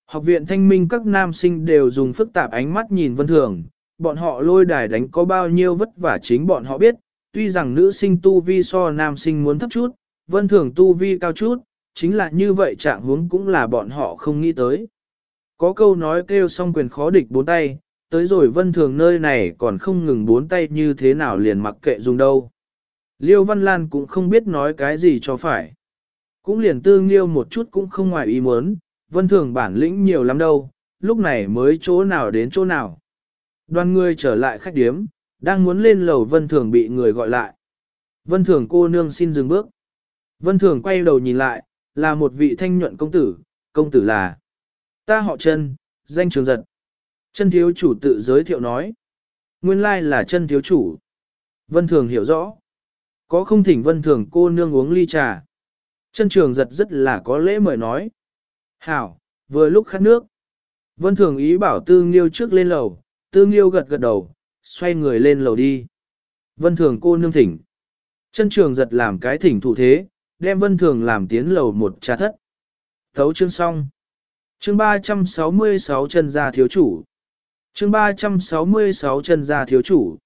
Học viện thanh minh các nam sinh đều dùng phức tạp ánh mắt nhìn Vân Thường, bọn họ lôi đài đánh có bao nhiêu vất vả chính bọn họ biết, tuy rằng nữ sinh tu vi so nam sinh muốn thấp chút, Vân Thường tu vi cao chút, chính là như vậy trạng huống cũng là bọn họ không nghĩ tới. Có câu nói kêu xong quyền khó địch bốn tay, tới rồi Vân Thường nơi này còn không ngừng bốn tay như thế nào liền mặc kệ dùng đâu. Liêu Văn Lan cũng không biết nói cái gì cho phải. Cũng liền tương liêu một chút cũng không ngoài ý muốn, Vân Thường bản lĩnh nhiều lắm đâu, lúc này mới chỗ nào đến chỗ nào. Đoàn người trở lại khách điếm, đang muốn lên lầu Vân Thường bị người gọi lại. Vân Thường cô nương xin dừng bước. Vân Thường quay đầu nhìn lại, là một vị thanh nhuận công tử, công tử là ta họ chân, danh trường giật. Chân thiếu chủ tự giới thiệu nói. Nguyên lai là chân thiếu chủ. Vân Thường hiểu rõ. Có không thỉnh Vân Thường cô nương uống ly trà. Chân trường giật rất là có lễ mời nói. Hảo, vừa lúc khát nước. Vân Thường ý bảo Tư Nghiêu trước lên lầu, Tư Nghiêu gật gật đầu, xoay người lên lầu đi. Vân Thường cô nương thỉnh. Chân trường giật làm cái thỉnh thủ thế, đem Vân Thường làm tiến lầu một trà thất. Thấu chương xong. Chương 366 chân gia thiếu chủ. Chương 366 chân gia thiếu chủ.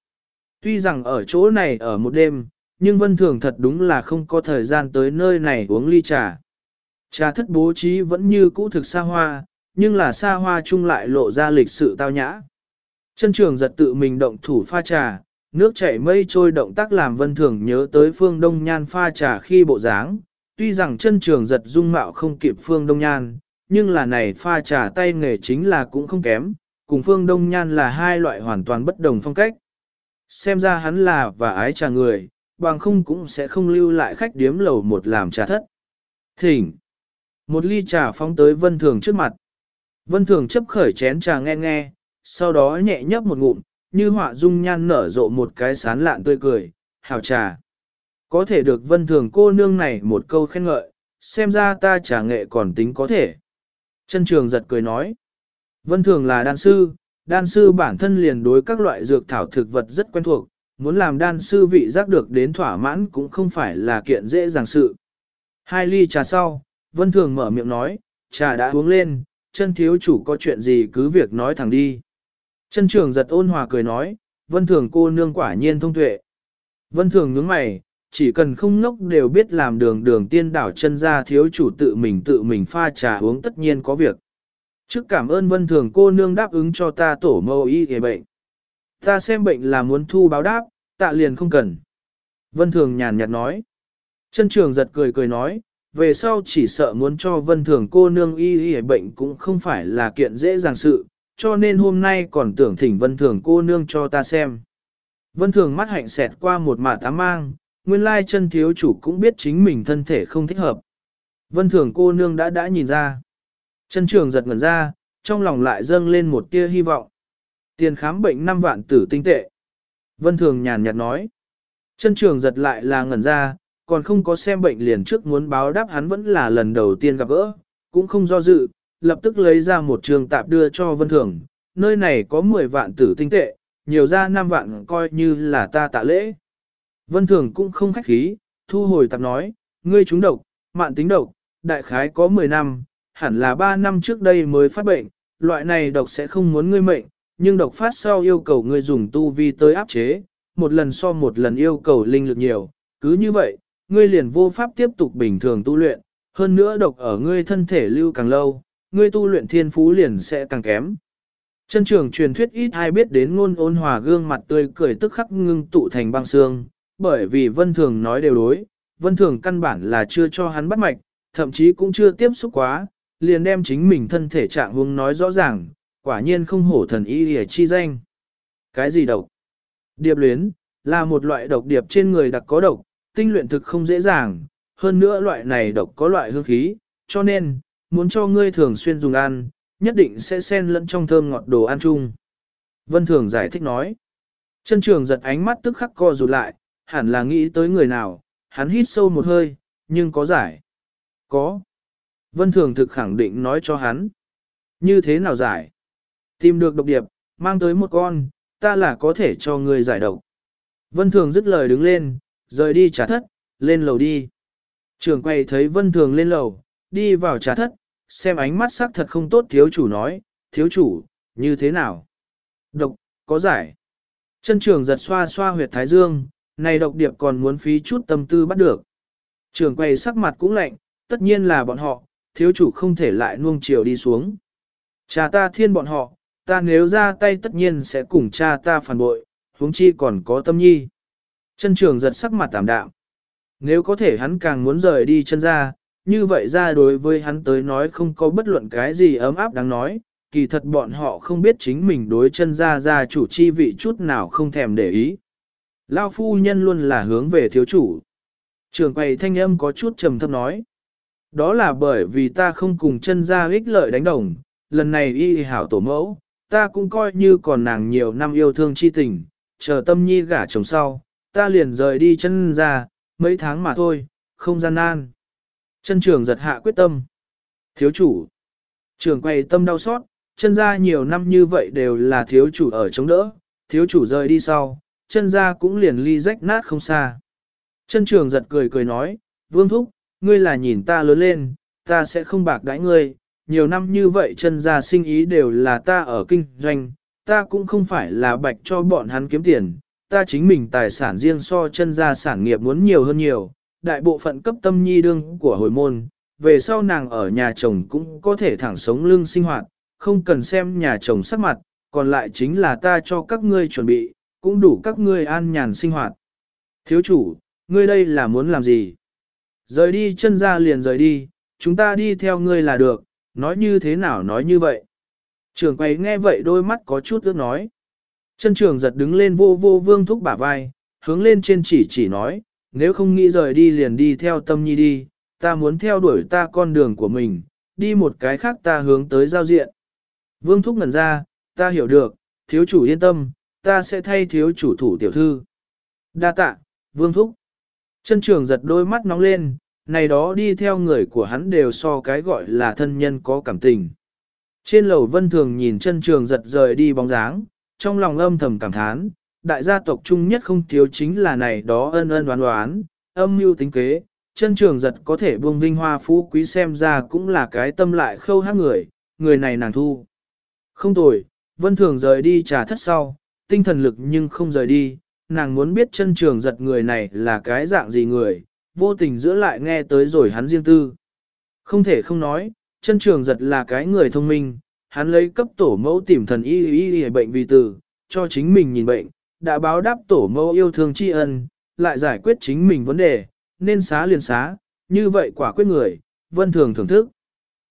Tuy rằng ở chỗ này ở một đêm, nhưng Vân Thường thật đúng là không có thời gian tới nơi này uống ly trà. Trà thất bố trí vẫn như cũ thực xa hoa, nhưng là xa hoa chung lại lộ ra lịch sự tao nhã. Chân trường giật tự mình động thủ pha trà, nước chảy mây trôi động tác làm vân thường nhớ tới phương đông nhan pha trà khi bộ dáng. Tuy rằng chân trường giật dung mạo không kịp phương đông nhan, nhưng là này pha trà tay nghề chính là cũng không kém, cùng phương đông nhan là hai loại hoàn toàn bất đồng phong cách. Xem ra hắn là và ái trà người, bằng không cũng sẽ không lưu lại khách điếm lầu một làm trà thất. Thỉnh! Một ly trà phóng tới vân thường trước mặt. Vân thường chấp khởi chén trà nghe nghe, sau đó nhẹ nhấp một ngụm, như họa dung nhan nở rộ một cái sán lạn tươi cười, hào trà. Có thể được vân thường cô nương này một câu khen ngợi, xem ra ta trà nghệ còn tính có thể. Chân trường giật cười nói, vân thường là đan sư, đan sư bản thân liền đối các loại dược thảo thực vật rất quen thuộc, muốn làm đan sư vị giác được đến thỏa mãn cũng không phải là kiện dễ dàng sự. Hai ly trà sau, Vân Thường mở miệng nói, trà đã uống lên, chân thiếu chủ có chuyện gì cứ việc nói thẳng đi. Chân trường giật ôn hòa cười nói, Vân Thường cô nương quả nhiên thông tuệ. Vân Thường nhướng mày, chỉ cần không ngốc đều biết làm đường đường tiên đảo chân ra thiếu chủ tự mình tự mình pha trà uống tất nhiên có việc. Trước cảm ơn Vân Thường cô nương đáp ứng cho ta tổ mâu y ghề bệnh. Ta xem bệnh là muốn thu báo đáp, tạ liền không cần. Vân Thường nhàn nhạt nói. Chân trường giật cười cười nói, về sau chỉ sợ muốn cho vân thường cô nương y y bệnh cũng không phải là kiện dễ dàng sự, cho nên hôm nay còn tưởng thỉnh vân thường cô nương cho ta xem. Vân thường mắt hạnh xẹt qua một mả tám mang, nguyên lai chân thiếu chủ cũng biết chính mình thân thể không thích hợp. Vân thường cô nương đã đã nhìn ra. Chân trường giật ngẩn ra, trong lòng lại dâng lên một tia hy vọng. Tiền khám bệnh 5 vạn tử tinh tệ. Vân thường nhàn nhạt nói. Chân trường giật lại là ngẩn ra, còn không có xem bệnh liền trước muốn báo đáp hắn vẫn là lần đầu tiên gặp gỡ, cũng không do dự, lập tức lấy ra một trường tạp đưa cho Vân Thường, nơi này có 10 vạn tử tinh tệ, nhiều ra 5 vạn coi như là ta tạ lễ. Vân Thường cũng không khách khí, thu hồi tạp nói, ngươi trúng độc, mạn tính độc, đại khái có 10 năm, hẳn là 3 năm trước đây mới phát bệnh, loại này độc sẽ không muốn ngươi mệnh, nhưng độc phát sau yêu cầu ngươi dùng tu vi tới áp chế, một lần so một lần yêu cầu linh lực nhiều, cứ như vậy, ngươi liền vô pháp tiếp tục bình thường tu luyện, hơn nữa độc ở ngươi thân thể lưu càng lâu, ngươi tu luyện thiên phú liền sẽ càng kém. Chân trường truyền thuyết ít ai biết đến ngôn ôn hòa gương mặt tươi cười tức khắc ngưng tụ thành băng xương, bởi vì vân thường nói đều đối, vân thường căn bản là chưa cho hắn bắt mạch, thậm chí cũng chưa tiếp xúc quá, liền đem chính mình thân thể trạng huống nói rõ ràng, quả nhiên không hổ thần y hề chi danh. Cái gì độc? Điệp luyến, là một loại độc điệp trên người đặc có độc, tinh luyện thực không dễ dàng, hơn nữa loại này độc có loại hương khí, cho nên, muốn cho ngươi thường xuyên dùng ăn, nhất định sẽ xen lẫn trong thơm ngọt đồ ăn chung. Vân Thường giải thích nói. Chân trường giật ánh mắt tức khắc co rụt lại, hẳn là nghĩ tới người nào, hắn hít sâu một hơi, nhưng có giải. Có. Vân Thường thực khẳng định nói cho hắn. Như thế nào giải? Tìm được độc điệp, mang tới một con, ta là có thể cho ngươi giải độc. Vân Thường dứt lời đứng lên, rời đi trà thất, lên lầu đi. Trường quay thấy Vân Thường lên lầu, đi vào trà thất, xem ánh mắt sắc thật không tốt thiếu chủ nói, thiếu chủ, như thế nào? Độc, có giải. Chân trường giật xoa xoa huyệt thái dương, này độc điệp còn muốn phí chút tâm tư bắt được. Trường quay sắc mặt cũng lạnh, tất nhiên là bọn họ, thiếu chủ không thể lại nuông chiều đi xuống. Cha ta thiên bọn họ, ta nếu ra tay tất nhiên sẽ cùng cha ta phản bội, huống chi còn có tâm nhi. Chân trường giật sắc mặt tạm đạm. Nếu có thể hắn càng muốn rời đi chân ra, như vậy ra đối với hắn tới nói không có bất luận cái gì ấm áp đáng nói, kỳ thật bọn họ không biết chính mình đối chân ra ra chủ chi vị chút nào không thèm để ý. Lao phu nhân luôn là hướng về thiếu chủ. Trường quầy thanh âm có chút trầm thấp nói. Đó là bởi vì ta không cùng chân ra ích lợi đánh đồng, lần này y hảo tổ mẫu, ta cũng coi như còn nàng nhiều năm yêu thương chi tình, chờ tâm nhi gả chồng sau, ta liền rời đi chân ra, mấy tháng mà thôi, không gian nan. Chân trường giật hạ quyết tâm. Thiếu chủ. Trường quay tâm đau xót, chân ra nhiều năm như vậy đều là thiếu chủ ở chống đỡ, thiếu chủ rời đi sau, chân ra cũng liền ly rách nát không xa. Chân trường giật cười cười nói, vương thúc, ngươi là nhìn ta lớn lên, ta sẽ không bạc đãi ngươi, nhiều năm như vậy chân ra sinh ý đều là ta ở kinh doanh, ta cũng không phải là bạch cho bọn hắn kiếm tiền, ta chính mình tài sản riêng so chân ra sản nghiệp muốn nhiều hơn nhiều, đại bộ phận cấp tâm nhi đương của hồi môn, về sau nàng ở nhà chồng cũng có thể thẳng sống lương sinh hoạt, không cần xem nhà chồng sắc mặt, còn lại chính là ta cho các ngươi chuẩn bị, cũng đủ các ngươi an nhàn sinh hoạt. Thiếu chủ, ngươi đây là muốn làm gì? Rời đi chân ra liền rời đi, chúng ta đi theo ngươi là được, nói như thế nào nói như vậy. Trường quầy nghe vậy đôi mắt có chút ước nói. Chân trường giật đứng lên vô vô vương thúc bả vai, hướng lên trên chỉ chỉ nói, nếu không nghĩ rời đi liền đi theo tâm nhi đi, ta muốn theo đuổi ta con đường của mình, đi một cái khác ta hướng tới giao diện. Vương thúc ngẩn ra, ta hiểu được, thiếu chủ yên tâm, ta sẽ thay thiếu chủ thủ tiểu thư. Đa tạ, vương thúc. Chân trường giật đôi mắt nóng lên, này đó đi theo người của hắn đều so cái gọi là thân nhân có cảm tình. Trên lầu vân thường nhìn chân trường giật rời đi bóng dáng, trong lòng âm thầm cảm thán, đại gia tộc chung nhất không thiếu chính là này đó ân ân đoán đoán, âm mưu tính kế, chân trường giật có thể buông vinh hoa phú quý xem ra cũng là cái tâm lại khâu hát người, người này nàng thu. Không tồi, vân thường rời đi trà thất sau, tinh thần lực nhưng không rời đi, nàng muốn biết chân trường giật người này là cái dạng gì người, vô tình giữa lại nghe tới rồi hắn riêng tư. Không thể không nói, chân trường giật là cái người thông minh, hắn lấy cấp tổ mẫu tìm thần y y y bệnh vì tử, cho chính mình nhìn bệnh, đã báo đáp tổ mẫu yêu thương tri ân, lại giải quyết chính mình vấn đề, nên xá liền xá, như vậy quả quyết người, vân thường thưởng thức.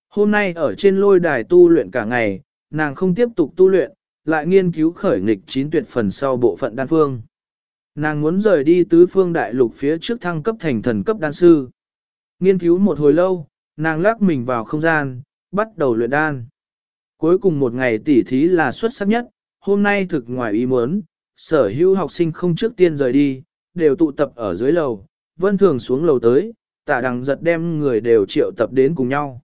Hôm nay ở trên lôi đài tu luyện cả ngày, nàng không tiếp tục tu luyện, lại nghiên cứu khởi nghịch chín tuyệt phần sau bộ phận đan phương. Nàng muốn rời đi tứ phương đại lục phía trước thăng cấp thành thần cấp đan sư. Nghiên cứu một hồi lâu, Nàng lắc mình vào không gian, bắt đầu luyện đan. Cuối cùng một ngày tỉ thí là xuất sắc nhất, hôm nay thực ngoài ý muốn, sở hữu học sinh không trước tiên rời đi, đều tụ tập ở dưới lầu, vân thường xuống lầu tới, tả đằng giật đem người đều triệu tập đến cùng nhau.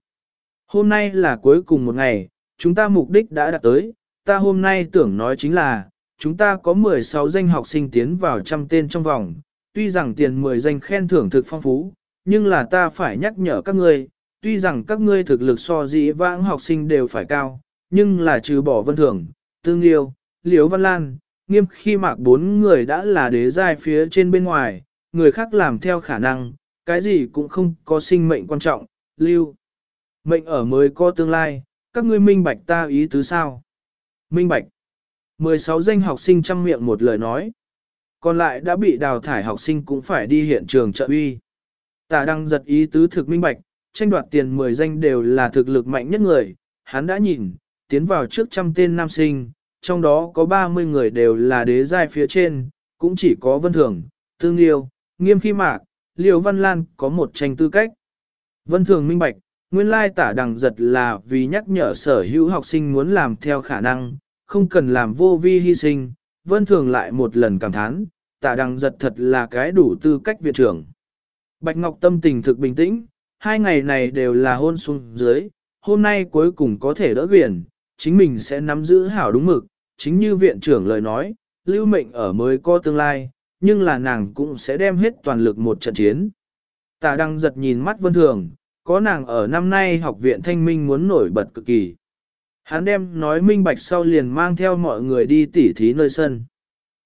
Hôm nay là cuối cùng một ngày, chúng ta mục đích đã đạt tới, ta hôm nay tưởng nói chính là, chúng ta có 16 danh học sinh tiến vào trăm tên trong vòng, tuy rằng tiền 10 danh khen thưởng thực phong phú, nhưng là ta phải nhắc nhở các ngươi, tuy rằng các ngươi thực lực so dĩ vãng học sinh đều phải cao, nhưng là trừ bỏ vân Thường, tương yêu, liếu văn lan, nghiêm khi mạc bốn người đã là đế giai phía trên bên ngoài, người khác làm theo khả năng, cái gì cũng không có sinh mệnh quan trọng, lưu. Mệnh ở mới có tương lai, các ngươi minh bạch ta ý tứ sao? Minh bạch. 16 danh học sinh chăm miệng một lời nói. Còn lại đã bị đào thải học sinh cũng phải đi hiện trường trợ uy. Tả đăng giật ý tứ thực minh bạch, tranh đoạt tiền 10 danh đều là thực lực mạnh nhất người. Hắn đã nhìn, tiến vào trước trăm tên nam sinh, trong đó có 30 người đều là đế giai phía trên, cũng chỉ có vân thường, tương liêu, nghiêm khi mạc, liêu văn lan có một tranh tư cách. Vân thường minh bạch, nguyên lai tả đằng giật là vì nhắc nhở sở hữu học sinh muốn làm theo khả năng, không cần làm vô vi hy sinh, vân thường lại một lần cảm thán, tả đằng giật thật là cái đủ tư cách viện trưởng. Bạch Ngọc tâm tình thực bình tĩnh, hai ngày này đều là hôn xuống dưới, hôm nay cuối cùng có thể đỡ viện, chính mình sẽ nắm giữ hảo đúng mực, chính như viện trưởng lời nói, lưu mệnh ở mới có tương lai, nhưng là nàng cũng sẽ đem hết toàn lực một trận chiến. Tà đăng giật nhìn mắt vân thường, có nàng ở năm nay học viện thanh minh muốn nổi bật cực kỳ. Hắn đem nói minh bạch sau liền mang theo mọi người đi tỉ thí nơi sân.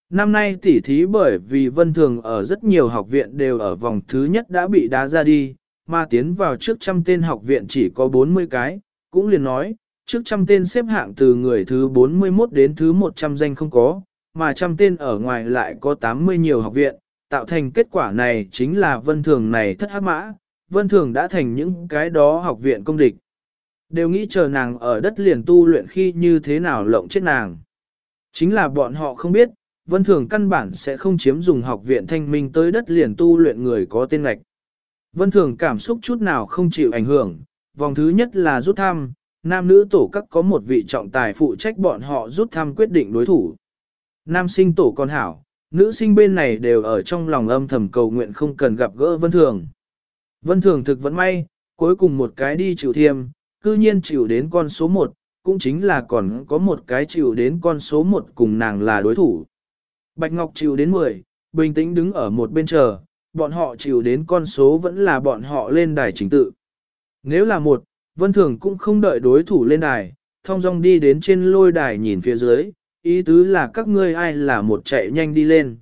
Năm nay tỉ thí bởi vì vân thường ở rất nhiều học viện đều ở vòng thứ nhất đã bị đá ra đi, mà tiến vào trước trăm tên học viện chỉ có 40 cái, cũng liền nói, trước trăm tên xếp hạng từ người thứ 41 đến thứ 100 danh không có, mà trăm tên ở ngoài lại có 80 nhiều học viện, tạo thành kết quả này chính là vân thường này thất hắc mã, vân thường đã thành những cái đó học viện công địch. Đều nghĩ chờ nàng ở đất liền tu luyện khi như thế nào lộng chết nàng. Chính là bọn họ không biết, vân thường căn bản sẽ không chiếm dùng học viện thanh minh tới đất liền tu luyện người có tên lạch. Vân thường cảm xúc chút nào không chịu ảnh hưởng, vòng thứ nhất là rút thăm, nam nữ tổ các có một vị trọng tài phụ trách bọn họ rút thăm quyết định đối thủ. Nam sinh tổ con hảo, nữ sinh bên này đều ở trong lòng âm thầm cầu nguyện không cần gặp gỡ Vân Thường. Vân Thường thực vẫn may, cuối cùng một cái đi chịu thiêm, cư nhiên chịu đến con số 1, cũng chính là còn có một cái chịu đến con số 1 cùng nàng là đối thủ. Bạch Ngọc chịu đến 10, bình tĩnh đứng ở một bên chờ, bọn họ chịu đến con số vẫn là bọn họ lên đài chính tự. Nếu là một, Vân Thường cũng không đợi đối thủ lên đài, thong dong đi đến trên lôi đài nhìn phía dưới, ý tứ là các ngươi ai là một chạy nhanh đi lên.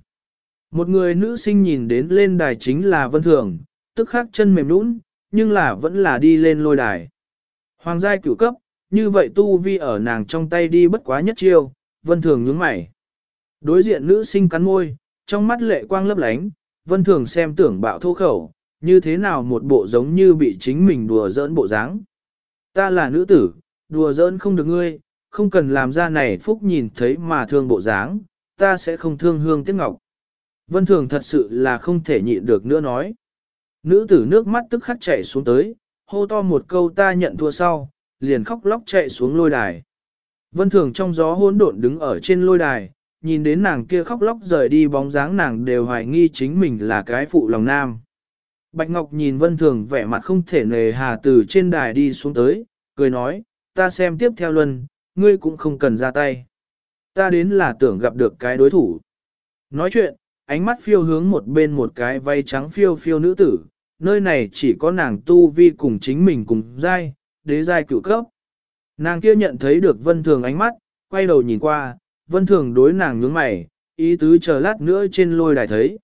Một người nữ sinh nhìn đến lên đài chính là Vân Thường, tức khắc chân mềm nũng, nhưng là vẫn là đi lên lôi đài. Hoàng giai cửu cấp, như vậy tu vi ở nàng trong tay đi bất quá nhất chiêu, Vân Thường nhướng mày. Đối diện nữ sinh cắn môi, trong mắt lệ quang lấp lánh, Vân Thường xem tưởng bạo thô khẩu, như thế nào một bộ giống như bị chính mình đùa giỡn bộ dáng. Ta là nữ tử, đùa giỡn không được ngươi, không cần làm ra này phúc nhìn thấy mà thương bộ dáng, ta sẽ không thương hương tiếc ngọc. Vân Thường thật sự là không thể nhịn được nữa nói. Nữ tử nước mắt tức khắc chạy xuống tới, hô to một câu ta nhận thua sau, liền khóc lóc chạy xuống lôi đài. Vân Thường trong gió hỗn độn đứng ở trên lôi đài, nhìn đến nàng kia khóc lóc rời đi bóng dáng nàng đều hoài nghi chính mình là cái phụ lòng nam. Bạch Ngọc nhìn Vân Thường vẻ mặt không thể nề hà từ trên đài đi xuống tới, cười nói, ta xem tiếp theo luân, ngươi cũng không cần ra tay. Ta đến là tưởng gặp được cái đối thủ. Nói chuyện, ánh mắt phiêu hướng một bên một cái vây trắng phiêu phiêu nữ tử, nơi này chỉ có nàng tu vi cùng chính mình cùng giai, đế giai cựu cấp. Nàng kia nhận thấy được vân thường ánh mắt, quay đầu nhìn qua, vân thường đối nàng nhướng mày, ý tứ chờ lát nữa trên lôi đài thấy.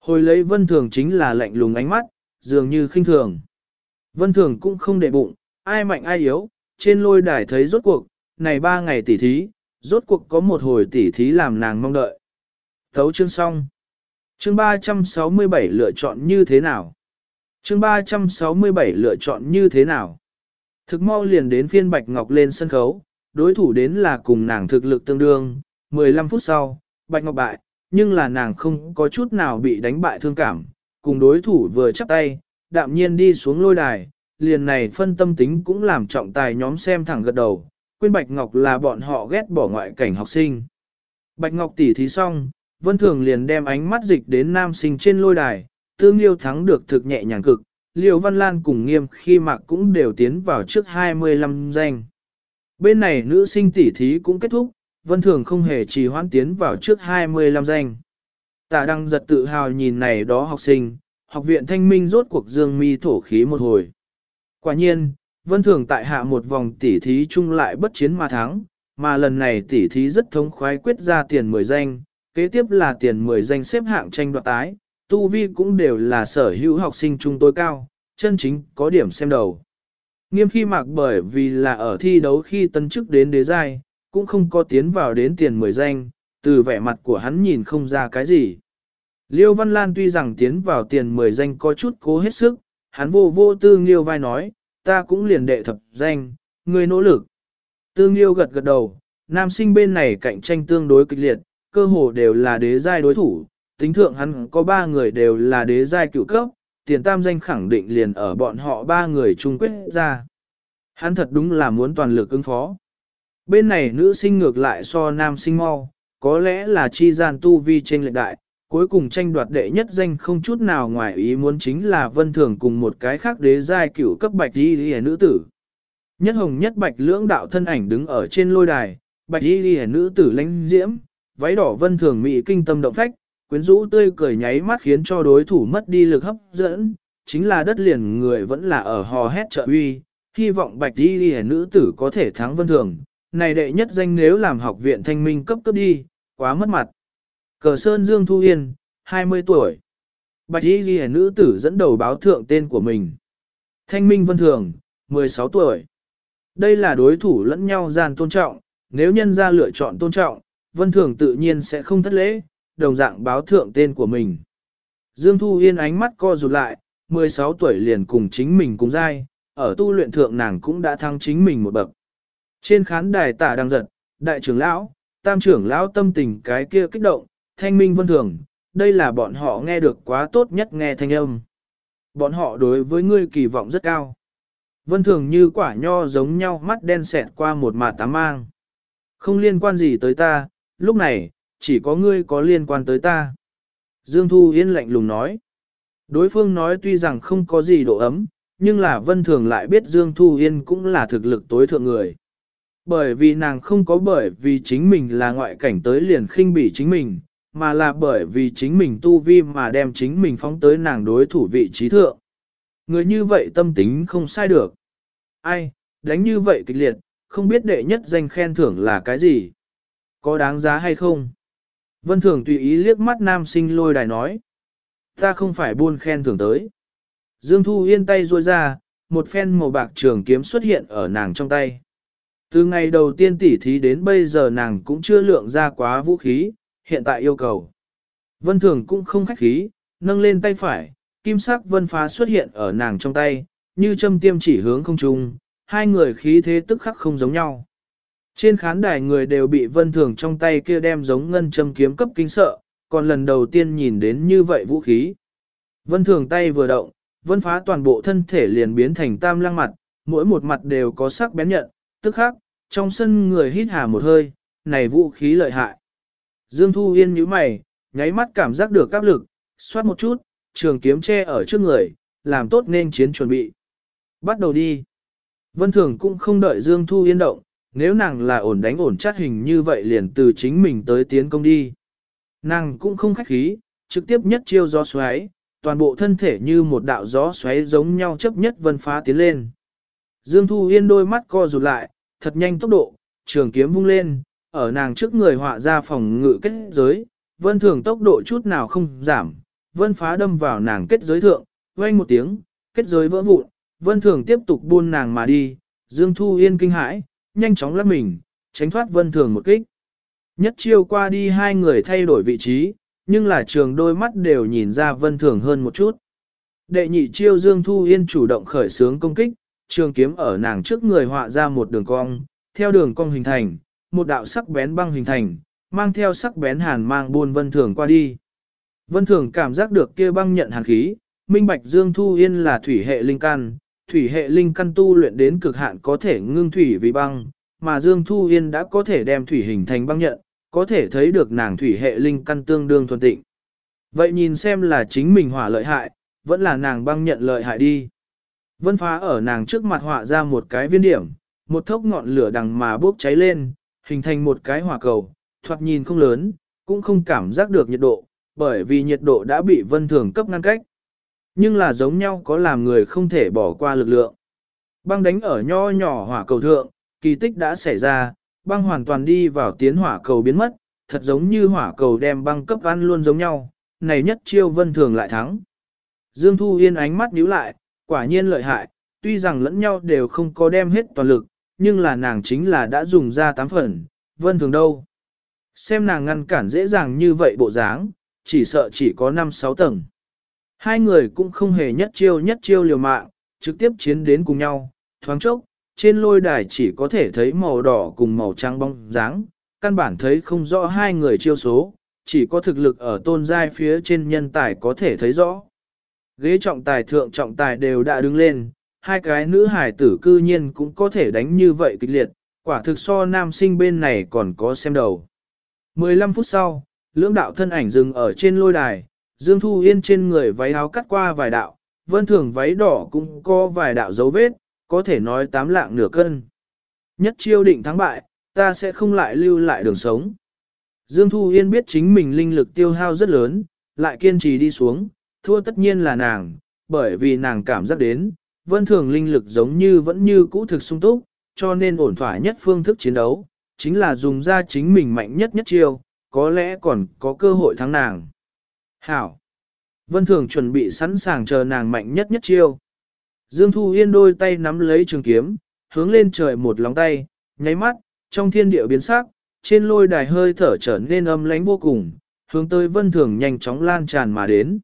Hồi lấy vân thường chính là lạnh lùng ánh mắt, dường như khinh thường. Vân thường cũng không để bụng, ai mạnh ai yếu, trên lôi đài thấy rốt cuộc, này ba ngày tỉ thí, rốt cuộc có một hồi tỉ thí làm nàng mong đợi. Thấu chương xong. Chương 367 lựa chọn như thế nào? Chương 367 lựa chọn như thế nào? Thực mau liền đến phiên Bạch Ngọc lên sân khấu, đối thủ đến là cùng nàng thực lực tương đương, 15 phút sau, Bạch Ngọc bại, nhưng là nàng không có chút nào bị đánh bại thương cảm, cùng đối thủ vừa chắp tay, đạm nhiên đi xuống lôi đài, liền này phân tâm tính cũng làm trọng tài nhóm xem thẳng gật đầu, quên Bạch Ngọc là bọn họ ghét bỏ ngoại cảnh học sinh. Bạch Ngọc tỉ thí xong, Vân Thường liền đem ánh mắt dịch đến nam sinh trên lôi đài, tương liêu thắng được thực nhẹ nhàng cực, Liêu Văn Lan cùng nghiêm khi mạc cũng đều tiến vào trước 25 danh. Bên này nữ sinh tỉ thí cũng kết thúc, Vân Thường không hề trì hoãn tiến vào trước 25 danh. Tạ Đăng giật tự hào nhìn này đó học sinh, học viện thanh minh rốt cuộc dương mi thổ khí một hồi. Quả nhiên, Vân Thường tại hạ một vòng tỉ thí chung lại bất chiến mà thắng, mà lần này tỉ thí rất thống khoái quyết ra tiền 10 danh, kế tiếp là tiền 10 danh xếp hạng tranh đoạt tái, tu vi cũng đều là sở hữu học sinh trung tối cao, chân chính có điểm xem đầu. Nghiêm khi mạc bởi vì là ở thi đấu khi tân chức đến đế giai, cũng không có tiến vào đến tiền 10 danh, từ vẻ mặt của hắn nhìn không ra cái gì. Liêu Văn Lan tuy rằng tiến vào tiền 10 danh có chút cố hết sức, hắn vô vô tư nghiêu vai nói, ta cũng liền đệ thập danh, người nỗ lực. Tư nghiêu gật gật đầu, nam sinh bên này cạnh tranh tương đối kịch liệt, cơ hồ đều là đế giai đối thủ, tính thượng hắn có ba người đều là đế giai cựu cấp, tiền tam danh khẳng định liền ở bọn họ ba người chung quyết ra. Hắn thật đúng là muốn toàn lực ứng phó. Bên này nữ sinh ngược lại so nam sinh mau, có lẽ là chi gian tu vi trên lệnh đại, cuối cùng tranh đoạt đệ nhất danh không chút nào ngoài ý muốn chính là vân thường cùng một cái khác đế giai cửu cấp bạch y hề nữ tử. Nhất hồng nhất bạch lưỡng đạo thân ảnh đứng ở trên lôi đài, bạch y hề nữ tử lãnh diễm, váy đỏ vân thường mỹ kinh tâm động phách, quyến rũ tươi cười nháy mắt khiến cho đối thủ mất đi lực hấp dẫn, chính là đất liền người vẫn là ở hò hét trợ uy, hy vọng bạch y hề nữ tử có thể thắng vân thường. Này đệ nhất danh nếu làm học viện thanh minh cấp cấp đi, quá mất mặt. Cờ Sơn Dương Thu Yên, 20 tuổi. Bạch Y Ghi nữ tử dẫn đầu báo thượng tên của mình. Thanh Minh Vân Thường, 16 tuổi. Đây là đối thủ lẫn nhau gian tôn trọng, nếu nhân ra lựa chọn tôn trọng, Vân Thường tự nhiên sẽ không thất lễ, đồng dạng báo thượng tên của mình. Dương Thu Yên ánh mắt co rụt lại, 16 tuổi liền cùng chính mình cùng dai, ở tu luyện thượng nàng cũng đã thăng chính mình một bậc. Trên khán đài tả đang giật, đại trưởng lão, tam trưởng lão tâm tình cái kia kích động, thanh minh vân thường, đây là bọn họ nghe được quá tốt nhất nghe thanh âm. Bọn họ đối với ngươi kỳ vọng rất cao. Vân thường như quả nho giống nhau mắt đen xẹt qua một mạt tám mang. Không liên quan gì tới ta, lúc này, chỉ có ngươi có liên quan tới ta. Dương Thu Yên lạnh lùng nói. Đối phương nói tuy rằng không có gì độ ấm, nhưng là Vân Thường lại biết Dương Thu Yên cũng là thực lực tối thượng người. Bởi vì nàng không có bởi vì chính mình là ngoại cảnh tới liền khinh bỉ chính mình, mà là bởi vì chính mình tu vi mà đem chính mình phóng tới nàng đối thủ vị trí thượng. Người như vậy tâm tính không sai được. Ai, đánh như vậy kịch liệt, không biết đệ nhất danh khen thưởng là cái gì? Có đáng giá hay không? Vân Thường tùy ý liếc mắt nam sinh lôi đài nói. Ta không phải buôn khen thưởng tới. Dương Thu yên tay ruôi ra, một phen màu bạc trường kiếm xuất hiện ở nàng trong tay. Từ ngày đầu tiên tỉ thí đến bây giờ nàng cũng chưa lượng ra quá vũ khí, hiện tại yêu cầu. Vân Thường cũng không khách khí, nâng lên tay phải, kim sắc vân phá xuất hiện ở nàng trong tay, như châm tiêm chỉ hướng không trung, hai người khí thế tức khắc không giống nhau. Trên khán đài người đều bị vân thường trong tay kia đem giống ngân châm kiếm cấp kinh sợ, còn lần đầu tiên nhìn đến như vậy vũ khí. Vân thường tay vừa động, vân phá toàn bộ thân thể liền biến thành tam lăng mặt, mỗi một mặt đều có sắc bén nhận, tức khắc, trong sân người hít hà một hơi, này vũ khí lợi hại. Dương Thu Yên nhíu mày, nháy mắt cảm giác được áp lực, xoát một chút, trường kiếm che ở trước người, làm tốt nên chiến chuẩn bị. Bắt đầu đi. Vân Thường cũng không đợi Dương Thu Yên động, nếu nàng là ổn đánh ổn chát hình như vậy liền từ chính mình tới tiến công đi. Nàng cũng không khách khí, trực tiếp nhất chiêu gió xoáy, toàn bộ thân thể như một đạo gió xoáy giống nhau chấp nhất vân phá tiến lên. Dương Thu Yên đôi mắt co rụt lại, thật nhanh tốc độ, trường kiếm vung lên, ở nàng trước người họa ra phòng ngự kết giới, vân thường tốc độ chút nào không giảm, vân phá đâm vào nàng kết giới thượng, vang một tiếng, kết giới vỡ vụn, vân thường tiếp tục buôn nàng mà đi, Dương Thu Yên kinh hãi, nhanh chóng lắp mình, tránh thoát vân thường một kích. Nhất chiêu qua đi hai người thay đổi vị trí, nhưng là trường đôi mắt đều nhìn ra vân thường hơn một chút. Đệ nhị chiêu Dương Thu Yên chủ động khởi xướng công kích, trường kiếm ở nàng trước người họa ra một đường cong, theo đường cong hình thành, một đạo sắc bén băng hình thành, mang theo sắc bén hàn mang buôn vân thường qua đi. Vân thường cảm giác được kia băng nhận hàn khí, minh bạch Dương Thu Yên là thủy hệ linh căn, thủy hệ linh căn tu luyện đến cực hạn có thể ngưng thủy vì băng, mà Dương Thu Yên đã có thể đem thủy hình thành băng nhận, có thể thấy được nàng thủy hệ linh căn tương đương thuần tịnh. Vậy nhìn xem là chính mình hỏa lợi hại, vẫn là nàng băng nhận lợi hại đi. Vân phá ở nàng trước mặt họa ra một cái viên điểm, một thốc ngọn lửa đằng mà bốc cháy lên, hình thành một cái hỏa cầu, thoạt nhìn không lớn, cũng không cảm giác được nhiệt độ, bởi vì nhiệt độ đã bị vân thường cấp ngăn cách. Nhưng là giống nhau có làm người không thể bỏ qua lực lượng. Băng đánh ở nho nhỏ hỏa cầu thượng, kỳ tích đã xảy ra, băng hoàn toàn đi vào tiến hỏa cầu biến mất, thật giống như hỏa cầu đem băng cấp ăn luôn giống nhau, này nhất chiêu vân thường lại thắng. Dương Thu Yên ánh mắt nhíu lại, quả nhiên lợi hại, tuy rằng lẫn nhau đều không có đem hết toàn lực, nhưng là nàng chính là đã dùng ra tám phần, vân thường đâu. Xem nàng ngăn cản dễ dàng như vậy bộ dáng, chỉ sợ chỉ có 5-6 tầng. Hai người cũng không hề nhất chiêu nhất chiêu liều mạng, trực tiếp chiến đến cùng nhau, thoáng chốc, trên lôi đài chỉ có thể thấy màu đỏ cùng màu trắng bóng dáng, căn bản thấy không rõ hai người chiêu số, chỉ có thực lực ở tôn giai phía trên nhân tài có thể thấy rõ. Ghế trọng tài thượng trọng tài đều đã đứng lên, hai cái nữ hải tử cư nhiên cũng có thể đánh như vậy kịch liệt, quả thực so nam sinh bên này còn có xem đầu. 15 phút sau, lưỡng đạo thân ảnh dừng ở trên lôi đài, Dương Thu Yên trên người váy áo cắt qua vài đạo, vân thường váy đỏ cũng có vài đạo dấu vết, có thể nói tám lạng nửa cân. Nhất chiêu định thắng bại, ta sẽ không lại lưu lại đường sống. Dương Thu Yên biết chính mình linh lực tiêu hao rất lớn, lại kiên trì đi xuống, thua tất nhiên là nàng, bởi vì nàng cảm giác đến, vân thường linh lực giống như vẫn như cũ thực sung túc, cho nên ổn thỏa nhất phương thức chiến đấu, chính là dùng ra chính mình mạnh nhất nhất chiêu, có lẽ còn có cơ hội thắng nàng. Hảo! Vân thường chuẩn bị sẵn sàng chờ nàng mạnh nhất nhất chiêu. Dương Thu Yên đôi tay nắm lấy trường kiếm, hướng lên trời một lòng tay, nháy mắt, trong thiên địa biến sắc, trên lôi đài hơi thở trở nên âm lánh vô cùng, hướng tới vân thường nhanh chóng lan tràn mà đến.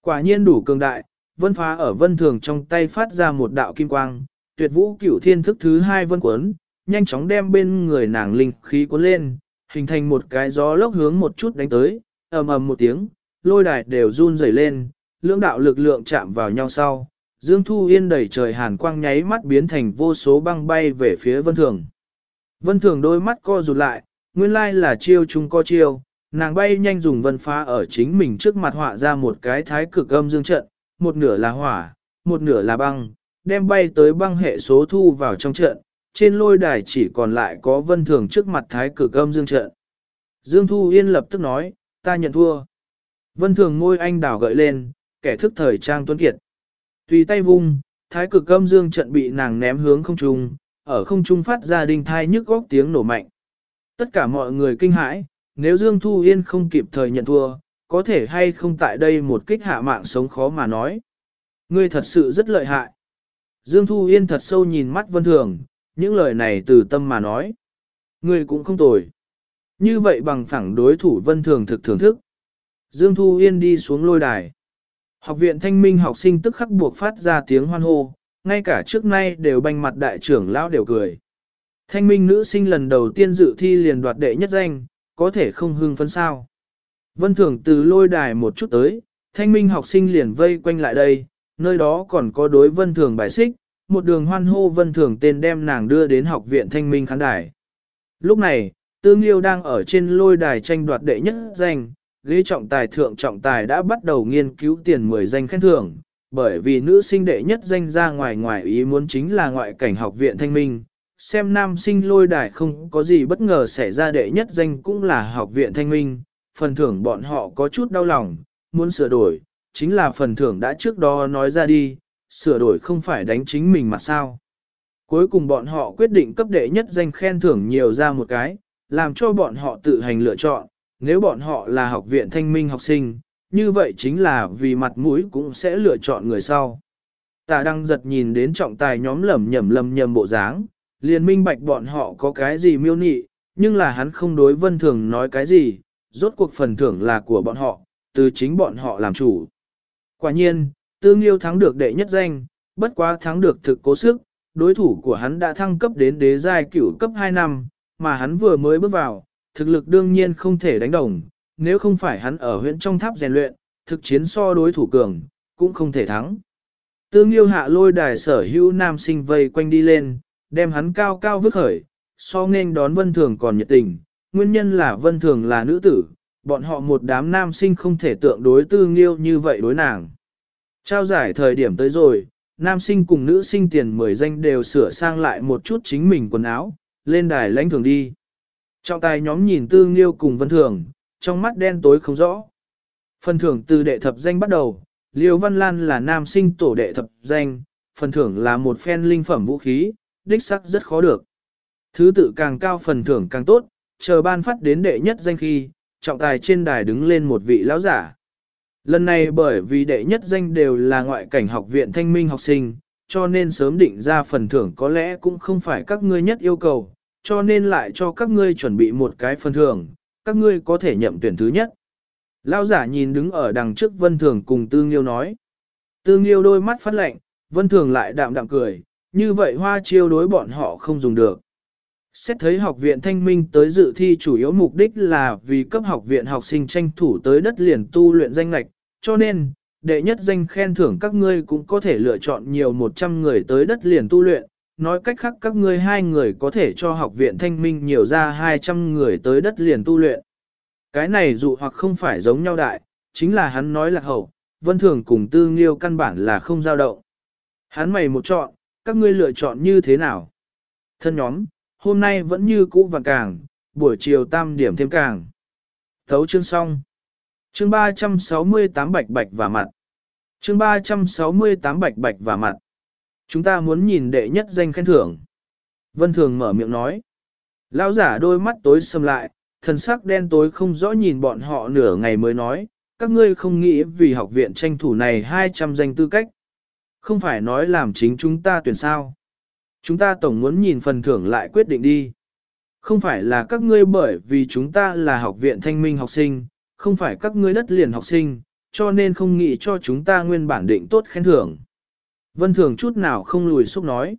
Quả nhiên đủ cường đại, vân phá ở vân thường trong tay phát ra một đạo kim quang, tuyệt vũ cửu thiên thức thứ hai vân quấn, nhanh chóng đem bên người nàng linh khí cuốn lên, hình thành một cái gió lốc hướng một chút đánh tới, ầm ầm một tiếng, lôi đài đều run rẩy lên, lưỡng đạo lực lượng chạm vào nhau sau. Dương Thu Yên đẩy trời hàn quang nháy mắt biến thành vô số băng bay về phía Vân Thường. Vân Thường đôi mắt co rụt lại, nguyên lai là chiêu chung co chiêu, nàng bay nhanh dùng vân phá ở chính mình trước mặt họa ra một cái thái cực âm dương trận, một nửa là hỏa, một nửa là băng, đem bay tới băng hệ số thu vào trong trận, trên lôi đài chỉ còn lại có vân thường trước mặt thái cực âm dương trận. Dương Thu Yên lập tức nói, ta nhận thua. Vân thường ngôi anh đảo gợi lên, kẻ thức thời trang tuấn kiệt. Tùy tay vung, thái cực âm dương trận bị nàng ném hướng không trung, ở không trung phát ra đinh thai nhức góc tiếng nổ mạnh. Tất cả mọi người kinh hãi, nếu Dương Thu Yên không kịp thời nhận thua, có thể hay không tại đây một kích hạ mạng sống khó mà nói. Ngươi thật sự rất lợi hại. Dương Thu Yên thật sâu nhìn mắt Vân Thường, những lời này từ tâm mà nói. Ngươi cũng không tồi. Như vậy bằng phẳng đối thủ Vân Thường thực thưởng thức. Dương Thu Yên đi xuống lôi đài. Học viện thanh minh học sinh tức khắc buộc phát ra tiếng hoan hô, ngay cả trước nay đều banh mặt đại trưởng lão đều cười. Thanh minh nữ sinh lần đầu tiên dự thi liền đoạt đệ nhất danh, có thể không hưng phấn sao. Vân Thường từ lôi đài một chút tới, thanh minh học sinh liền vây quanh lại đây, nơi đó còn có đối Vân Thường bài xích, một đường hoan hô Vân Thường tên đem nàng đưa đến học viện thanh minh khán đài. Lúc này, Tương Liêu đang ở trên lôi đài tranh đoạt đệ nhất danh, ghế trọng tài thượng trọng tài đã bắt đầu nghiên cứu tiền 10 danh khen thưởng, bởi vì nữ sinh đệ nhất danh ra ngoài ngoài ý muốn chính là ngoại cảnh học viện thanh minh, xem nam sinh lôi đài không có gì bất ngờ xảy ra đệ nhất danh cũng là học viện thanh minh, phần thưởng bọn họ có chút đau lòng, muốn sửa đổi, chính là phần thưởng đã trước đó nói ra đi, sửa đổi không phải đánh chính mình mà sao. Cuối cùng bọn họ quyết định cấp đệ nhất danh khen thưởng nhiều ra một cái, làm cho bọn họ tự hành lựa chọn, nếu bọn họ là học viện thanh minh học sinh, như vậy chính là vì mặt mũi cũng sẽ lựa chọn người sau. Tà đang giật nhìn đến trọng tài nhóm lầm nhầm lầm nhầm bộ dáng, liền minh bạch bọn họ có cái gì miêu nị, nhưng là hắn không đối vân thường nói cái gì, rốt cuộc phần thưởng là của bọn họ, từ chính bọn họ làm chủ. Quả nhiên, tương yêu thắng được đệ nhất danh, bất quá thắng được thực cố sức, đối thủ của hắn đã thăng cấp đến đế giai cửu cấp 2 năm, mà hắn vừa mới bước vào, thực lực đương nhiên không thể đánh đồng, nếu không phải hắn ở huyện trong tháp rèn luyện, thực chiến so đối thủ cường, cũng không thể thắng. Tương yêu hạ lôi đài sở hữu nam sinh vây quanh đi lên, đem hắn cao cao vứt khởi, so nên đón vân thường còn nhiệt tình, nguyên nhân là vân thường là nữ tử, bọn họ một đám nam sinh không thể tượng đối tư nghiêu như vậy đối nàng. Trao giải thời điểm tới rồi, nam sinh cùng nữ sinh tiền 10 danh đều sửa sang lại một chút chính mình quần áo, lên đài lãnh thường đi. Trọng tài nhóm nhìn tư nghiêu cùng vân thường, trong mắt đen tối không rõ. Phần thưởng từ đệ thập danh bắt đầu, Liêu Văn Lan là nam sinh tổ đệ thập danh, phần thưởng là một phen linh phẩm vũ khí, đích sắc rất khó được. Thứ tự càng cao phần thưởng càng tốt, chờ ban phát đến đệ nhất danh khi, trọng tài trên đài đứng lên một vị lão giả. Lần này bởi vì đệ nhất danh đều là ngoại cảnh học viện thanh minh học sinh, cho nên sớm định ra phần thưởng có lẽ cũng không phải các ngươi nhất yêu cầu, cho nên lại cho các ngươi chuẩn bị một cái phần thưởng, các ngươi có thể nhậm tuyển thứ nhất. Lão giả nhìn đứng ở đằng trước Vân Thường cùng Tư Nghiêu nói. Tư Nghiêu đôi mắt phát lạnh, Vân Thường lại đạm đạm cười, như vậy hoa chiêu đối bọn họ không dùng được. Xét thấy học viện thanh minh tới dự thi chủ yếu mục đích là vì cấp học viện học sinh tranh thủ tới đất liền tu luyện danh lạch, cho nên, đệ nhất danh khen thưởng các ngươi cũng có thể lựa chọn nhiều 100 người tới đất liền tu luyện, nói cách khác các ngươi hai người có thể cho học viện thanh minh nhiều ra 200 người tới đất liền tu luyện. Cái này dụ hoặc không phải giống nhau đại, chính là hắn nói là hậu, vân thường cùng tư nghiêu căn bản là không dao động. Hắn mày một chọn, các ngươi lựa chọn như thế nào? Thân nhóm, hôm nay vẫn như cũ và càng, buổi chiều tam điểm thêm càng. Thấu chương xong. Chương 368 bạch bạch và mặt. Chương 368 bạch bạch và mặt. Chúng ta muốn nhìn đệ nhất danh khen thưởng. Vân Thường mở miệng nói. Lão giả đôi mắt tối sầm lại, thần sắc đen tối không rõ nhìn bọn họ nửa ngày mới nói, các ngươi không nghĩ vì học viện tranh thủ này 200 danh tư cách. Không phải nói làm chính chúng ta tuyển sao. Chúng ta tổng muốn nhìn phần thưởng lại quyết định đi. Không phải là các ngươi bởi vì chúng ta là học viện thanh minh học sinh, không phải các ngươi đất liền học sinh, cho nên không nghĩ cho chúng ta nguyên bản định tốt khen thưởng. Vân Thường chút nào không lùi xúc nói.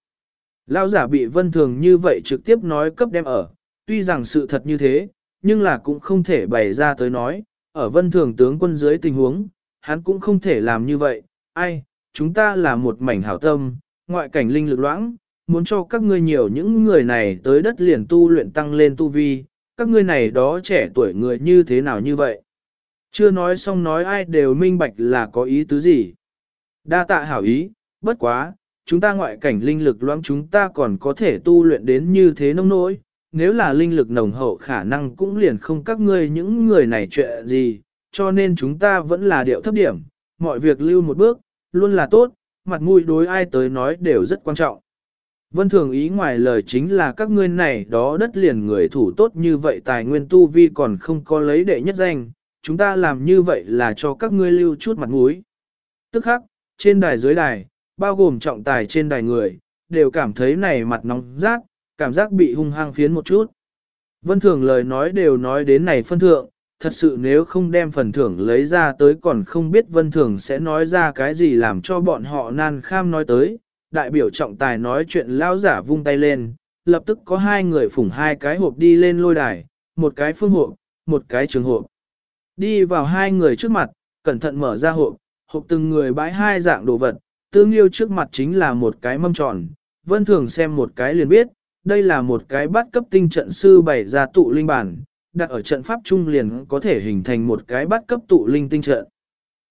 Lao giả bị Vân Thường như vậy trực tiếp nói cấp đem ở, tuy rằng sự thật như thế, nhưng là cũng không thể bày ra tới nói, ở Vân Thường tướng quân dưới tình huống, hắn cũng không thể làm như vậy, ai, chúng ta là một mảnh hảo tâm, ngoại cảnh linh lực loãng, muốn cho các ngươi nhiều những người này tới đất liền tu luyện tăng lên tu vi, các ngươi này đó trẻ tuổi người như thế nào như vậy. Chưa nói xong nói ai đều minh bạch là có ý tứ gì. Đa tạ hảo ý, bất quá, chúng ta ngoại cảnh linh lực loãng chúng ta còn có thể tu luyện đến như thế nông nỗi, nếu là linh lực nồng hậu khả năng cũng liền không các ngươi những người này chuyện gì, cho nên chúng ta vẫn là điệu thấp điểm, mọi việc lưu một bước, luôn là tốt, mặt mũi đối ai tới nói đều rất quan trọng. Vân thường ý ngoài lời chính là các ngươi này đó đất liền người thủ tốt như vậy tài nguyên tu vi còn không có lấy đệ nhất danh, chúng ta làm như vậy là cho các ngươi lưu chút mặt mũi. Tức khắc, trên đài dưới đài, bao gồm trọng tài trên đài người, đều cảm thấy này mặt nóng rát, cảm giác bị hung hăng phiến một chút. Vân thường lời nói đều nói đến này phân thượng, thật sự nếu không đem phần thưởng lấy ra tới còn không biết vân thường sẽ nói ra cái gì làm cho bọn họ nan kham nói tới. Đại biểu trọng tài nói chuyện lao giả vung tay lên, lập tức có hai người phủng hai cái hộp đi lên lôi đài, một cái phương hộp, một cái trường hộp. Đi vào hai người trước mặt, cẩn thận mở ra hộp, hộp từng người bãi hai dạng đồ vật, tương yêu trước mặt chính là một cái mâm tròn, vân thường xem một cái liền biết, đây là một cái bát cấp tinh trận sư bày ra tụ linh bản, đặt ở trận pháp trung liền có thể hình thành một cái bát cấp tụ linh tinh trận.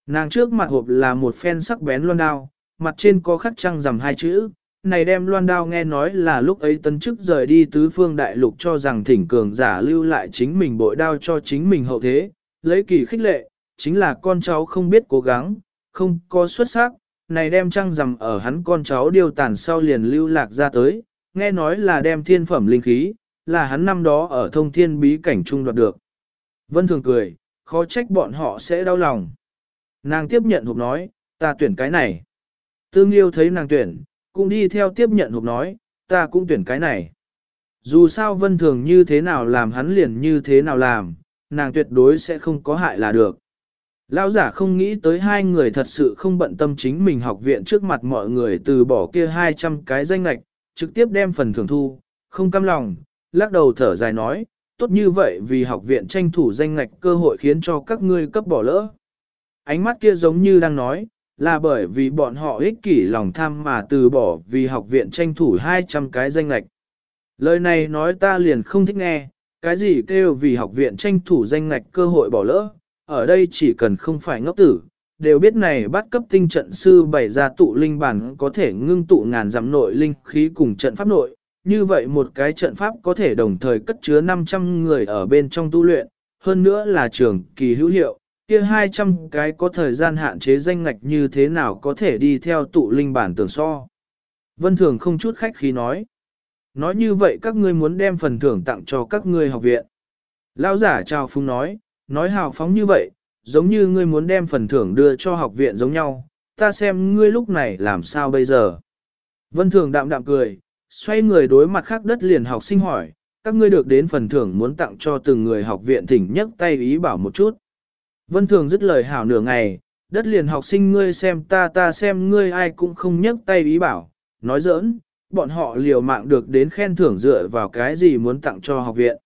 Nàng trước mặt hộp là một phen sắc bén loan đao, mặt trên có khắc trăng rằm hai chữ, này đem loan đao nghe nói là lúc ấy tân chức rời đi tứ phương đại lục cho rằng thỉnh cường giả lưu lại chính mình bội đao cho chính mình hậu thế, lấy kỳ khích lệ, chính là con cháu không biết cố gắng, không có xuất sắc, này đem trăng rằm ở hắn con cháu điều tàn sau liền lưu lạc ra tới, nghe nói là đem thiên phẩm linh khí, là hắn năm đó ở thông thiên bí cảnh trung đoạt được. Vân thường cười, khó trách bọn họ sẽ đau lòng. Nàng tiếp nhận hộp nói, ta tuyển cái này. Tương yêu thấy nàng tuyển, cũng đi theo tiếp nhận hộp nói, ta cũng tuyển cái này. Dù sao vân thường như thế nào làm hắn liền như thế nào làm, nàng tuyệt đối sẽ không có hại là được. Lão giả không nghĩ tới hai người thật sự không bận tâm chính mình học viện trước mặt mọi người từ bỏ kia 200 cái danh lạch, trực tiếp đem phần thưởng thu, không cam lòng, lắc đầu thở dài nói, tốt như vậy vì học viện tranh thủ danh ngạch cơ hội khiến cho các ngươi cấp bỏ lỡ. Ánh mắt kia giống như đang nói, là bởi vì bọn họ ích kỷ lòng tham mà từ bỏ vì học viện tranh thủ 200 cái danh lạch. Lời này nói ta liền không thích nghe, cái gì kêu vì học viện tranh thủ danh ngạch cơ hội bỏ lỡ, ở đây chỉ cần không phải ngốc tử, đều biết này bắt cấp tinh trận sư bày ra tụ linh bản có thể ngưng tụ ngàn giảm nội linh khí cùng trận pháp nội, như vậy một cái trận pháp có thể đồng thời cất chứa 500 người ở bên trong tu luyện, hơn nữa là trường kỳ hữu hiệu, kia 200 cái có thời gian hạn chế danh ngạch như thế nào có thể đi theo tụ linh bản tưởng so. Vân Thường không chút khách khí nói. Nói như vậy các ngươi muốn đem phần thưởng tặng cho các ngươi học viện. Lão giả chào phúng nói, nói hào phóng như vậy, giống như ngươi muốn đem phần thưởng đưa cho học viện giống nhau, ta xem ngươi lúc này làm sao bây giờ. Vân Thường đạm đạm cười, xoay người đối mặt khác đất liền học sinh hỏi, các ngươi được đến phần thưởng muốn tặng cho từng người học viện thỉnh nhất tay ý bảo một chút. Vân Thường dứt lời hảo nửa ngày, đất liền học sinh ngươi xem ta ta xem ngươi ai cũng không nhấc tay ý bảo, nói giỡn, bọn họ liều mạng được đến khen thưởng dựa vào cái gì muốn tặng cho học viện.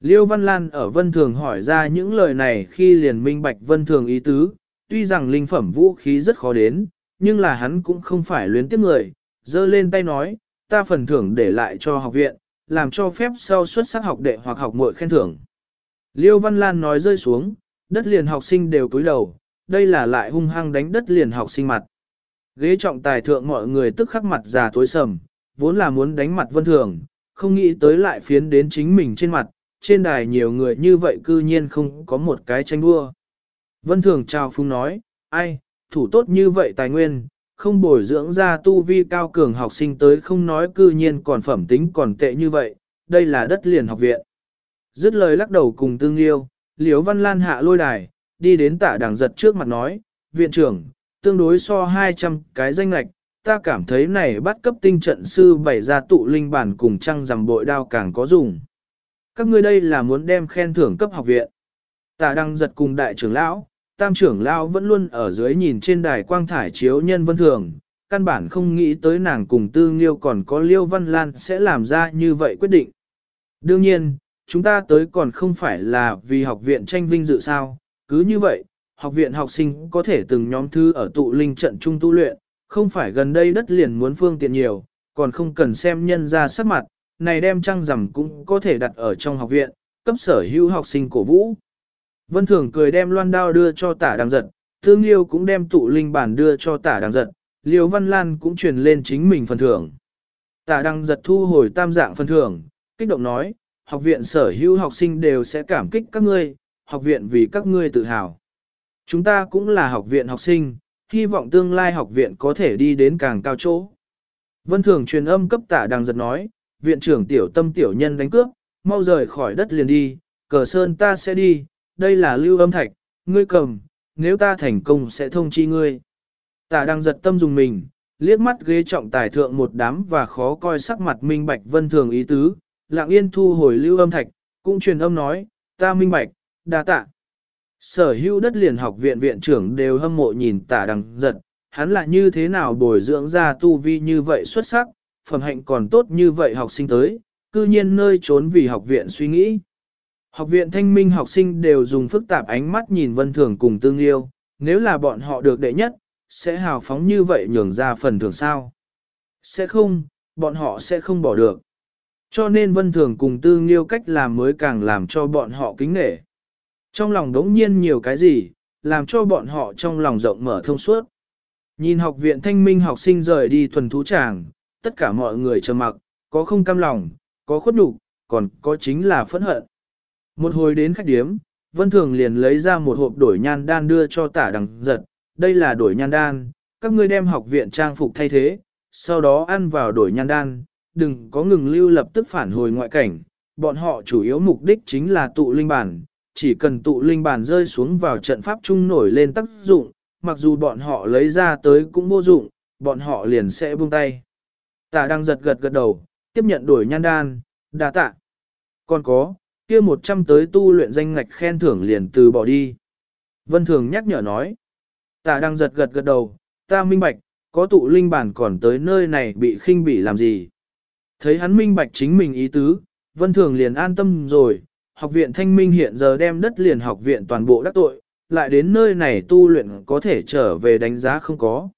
Liêu Văn Lan ở Vân Thường hỏi ra những lời này khi liền minh bạch Vân Thường ý tứ, tuy rằng linh phẩm vũ khí rất khó đến, nhưng là hắn cũng không phải luyến tiếc người, dơ lên tay nói, ta phần thưởng để lại cho học viện, làm cho phép sau xuất sắc học đệ hoặc học muội khen thưởng. Liêu Văn Lan nói rơi xuống, đất liền học sinh đều cúi đầu, đây là lại hung hăng đánh đất liền học sinh mặt. Ghế trọng tài thượng mọi người tức khắc mặt già tối sầm, vốn là muốn đánh mặt vân thường, không nghĩ tới lại phiến đến chính mình trên mặt, trên đài nhiều người như vậy cư nhiên không có một cái tranh đua. Vân thường chào phung nói, ai, thủ tốt như vậy tài nguyên, không bồi dưỡng ra tu vi cao cường học sinh tới không nói cư nhiên còn phẩm tính còn tệ như vậy, đây là đất liền học viện. Dứt lời lắc đầu cùng tương yêu, Liễu Văn Lan hạ lôi đài, đi đến tả đằng giật trước mặt nói, viện trưởng, tương đối so 200 cái danh lạch, ta cảm thấy này bắt cấp tinh trận sư bày ra tụ linh bản cùng trăng rằm bội đao càng có dùng. Các ngươi đây là muốn đem khen thưởng cấp học viện. Tả đăng giật cùng đại trưởng lão, tam trưởng lão vẫn luôn ở dưới nhìn trên đài quang thải chiếu nhân vân thường, căn bản không nghĩ tới nàng cùng tư nghiêu còn có liêu văn lan sẽ làm ra như vậy quyết định. Đương nhiên, chúng ta tới còn không phải là vì học viện tranh vinh dự sao, cứ như vậy, học viện học sinh có thể từng nhóm thư ở tụ linh trận trung tu luyện, không phải gần đây đất liền muốn phương tiện nhiều, còn không cần xem nhân ra sắc mặt, này đem trăng rằm cũng có thể đặt ở trong học viện, cấp sở hữu học sinh cổ vũ. Vân Thường cười đem loan đao đưa cho tả đằng giật, thương liêu cũng đem tụ linh bản đưa cho tả đằng giật, liêu văn lan cũng truyền lên chính mình phần thưởng. Tả đằng giật thu hồi tam dạng phần thưởng, kích động nói, học viện sở hữu học sinh đều sẽ cảm kích các ngươi, học viện vì các ngươi tự hào. Chúng ta cũng là học viện học sinh, hy vọng tương lai học viện có thể đi đến càng cao chỗ. Vân Thường truyền âm cấp tả đang giật nói, viện trưởng tiểu tâm tiểu nhân đánh cướp, mau rời khỏi đất liền đi, cờ sơn ta sẽ đi, đây là lưu âm thạch, ngươi cầm, nếu ta thành công sẽ thông chi ngươi. Tả đang giật tâm dùng mình, liếc mắt ghế trọng tài thượng một đám và khó coi sắc mặt minh bạch vân thường ý tứ, lạng yên thu hồi lưu âm thạch, cũng truyền âm nói, ta minh bạch, đa tạ. Sở hữu đất liền học viện viện trưởng đều hâm mộ nhìn tả đằng giật, hắn là như thế nào bồi dưỡng ra tu vi như vậy xuất sắc, phẩm hạnh còn tốt như vậy học sinh tới, cư nhiên nơi trốn vì học viện suy nghĩ. Học viện thanh minh học sinh đều dùng phức tạp ánh mắt nhìn vân thường cùng tương yêu, nếu là bọn họ được đệ nhất, sẽ hào phóng như vậy nhường ra phần thưởng sao. Sẽ không, bọn họ sẽ không bỏ được. Cho nên vân thường cùng tư nghiêu cách làm mới càng làm cho bọn họ kính nể. Trong lòng đống nhiên nhiều cái gì, làm cho bọn họ trong lòng rộng mở thông suốt. Nhìn học viện thanh minh học sinh rời đi thuần thú tràng, tất cả mọi người trầm mặc, có không cam lòng, có khuất nhục, còn có chính là phẫn hận. Một hồi đến khách điếm, Vân Thường liền lấy ra một hộp đổi nhan đan đưa cho tả đằng giật, đây là đổi nhan đan, các ngươi đem học viện trang phục thay thế, sau đó ăn vào đổi nhan đan, đừng có ngừng lưu lập tức phản hồi ngoại cảnh, bọn họ chủ yếu mục đích chính là tụ linh bản, chỉ cần tụ linh bản rơi xuống vào trận pháp trung nổi lên tác dụng, mặc dù bọn họ lấy ra tới cũng vô dụng, bọn họ liền sẽ buông tay. Tả đang giật gật gật đầu, tiếp nhận đổi nhan đan, đa tạ. Còn có, kia một trăm tới tu luyện danh ngạch khen thưởng liền từ bỏ đi. Vân Thường nhắc nhở nói. Tả đang giật gật gật đầu, ta minh bạch, có tụ linh bản còn tới nơi này bị khinh bỉ làm gì. Thấy hắn minh bạch chính mình ý tứ, Vân Thường liền an tâm rồi, học viện thanh minh hiện giờ đem đất liền học viện toàn bộ đắc tội, lại đến nơi này tu luyện có thể trở về đánh giá không có.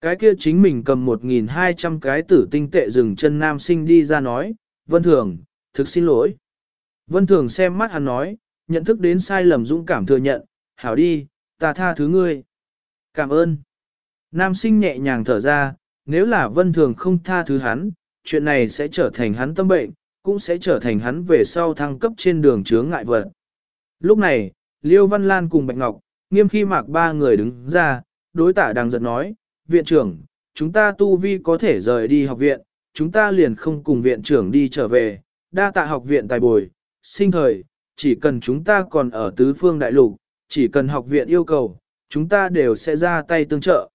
Cái kia chính mình cầm 1.200 cái tử tinh tệ dừng chân nam sinh đi ra nói, Vân Thường, thực xin lỗi. Vân Thường xem mắt hắn nói, nhận thức đến sai lầm dũng cảm thừa nhận, hảo đi, ta tha thứ ngươi. Cảm ơn. Nam sinh nhẹ nhàng thở ra, nếu là Vân Thường không tha thứ hắn, chuyện này sẽ trở thành hắn tâm bệnh, cũng sẽ trở thành hắn về sau thăng cấp trên đường chướng ngại vật. Lúc này, Liêu Văn Lan cùng Bạch Ngọc, nghiêm khi mạc ba người đứng ra, đối tả đang giận nói, viện trưởng, chúng ta tu vi có thể rời đi học viện, chúng ta liền không cùng viện trưởng đi trở về, đa tạ học viện tài bồi, sinh thời, chỉ cần chúng ta còn ở tứ phương đại lục, chỉ cần học viện yêu cầu, chúng ta đều sẽ ra tay tương trợ.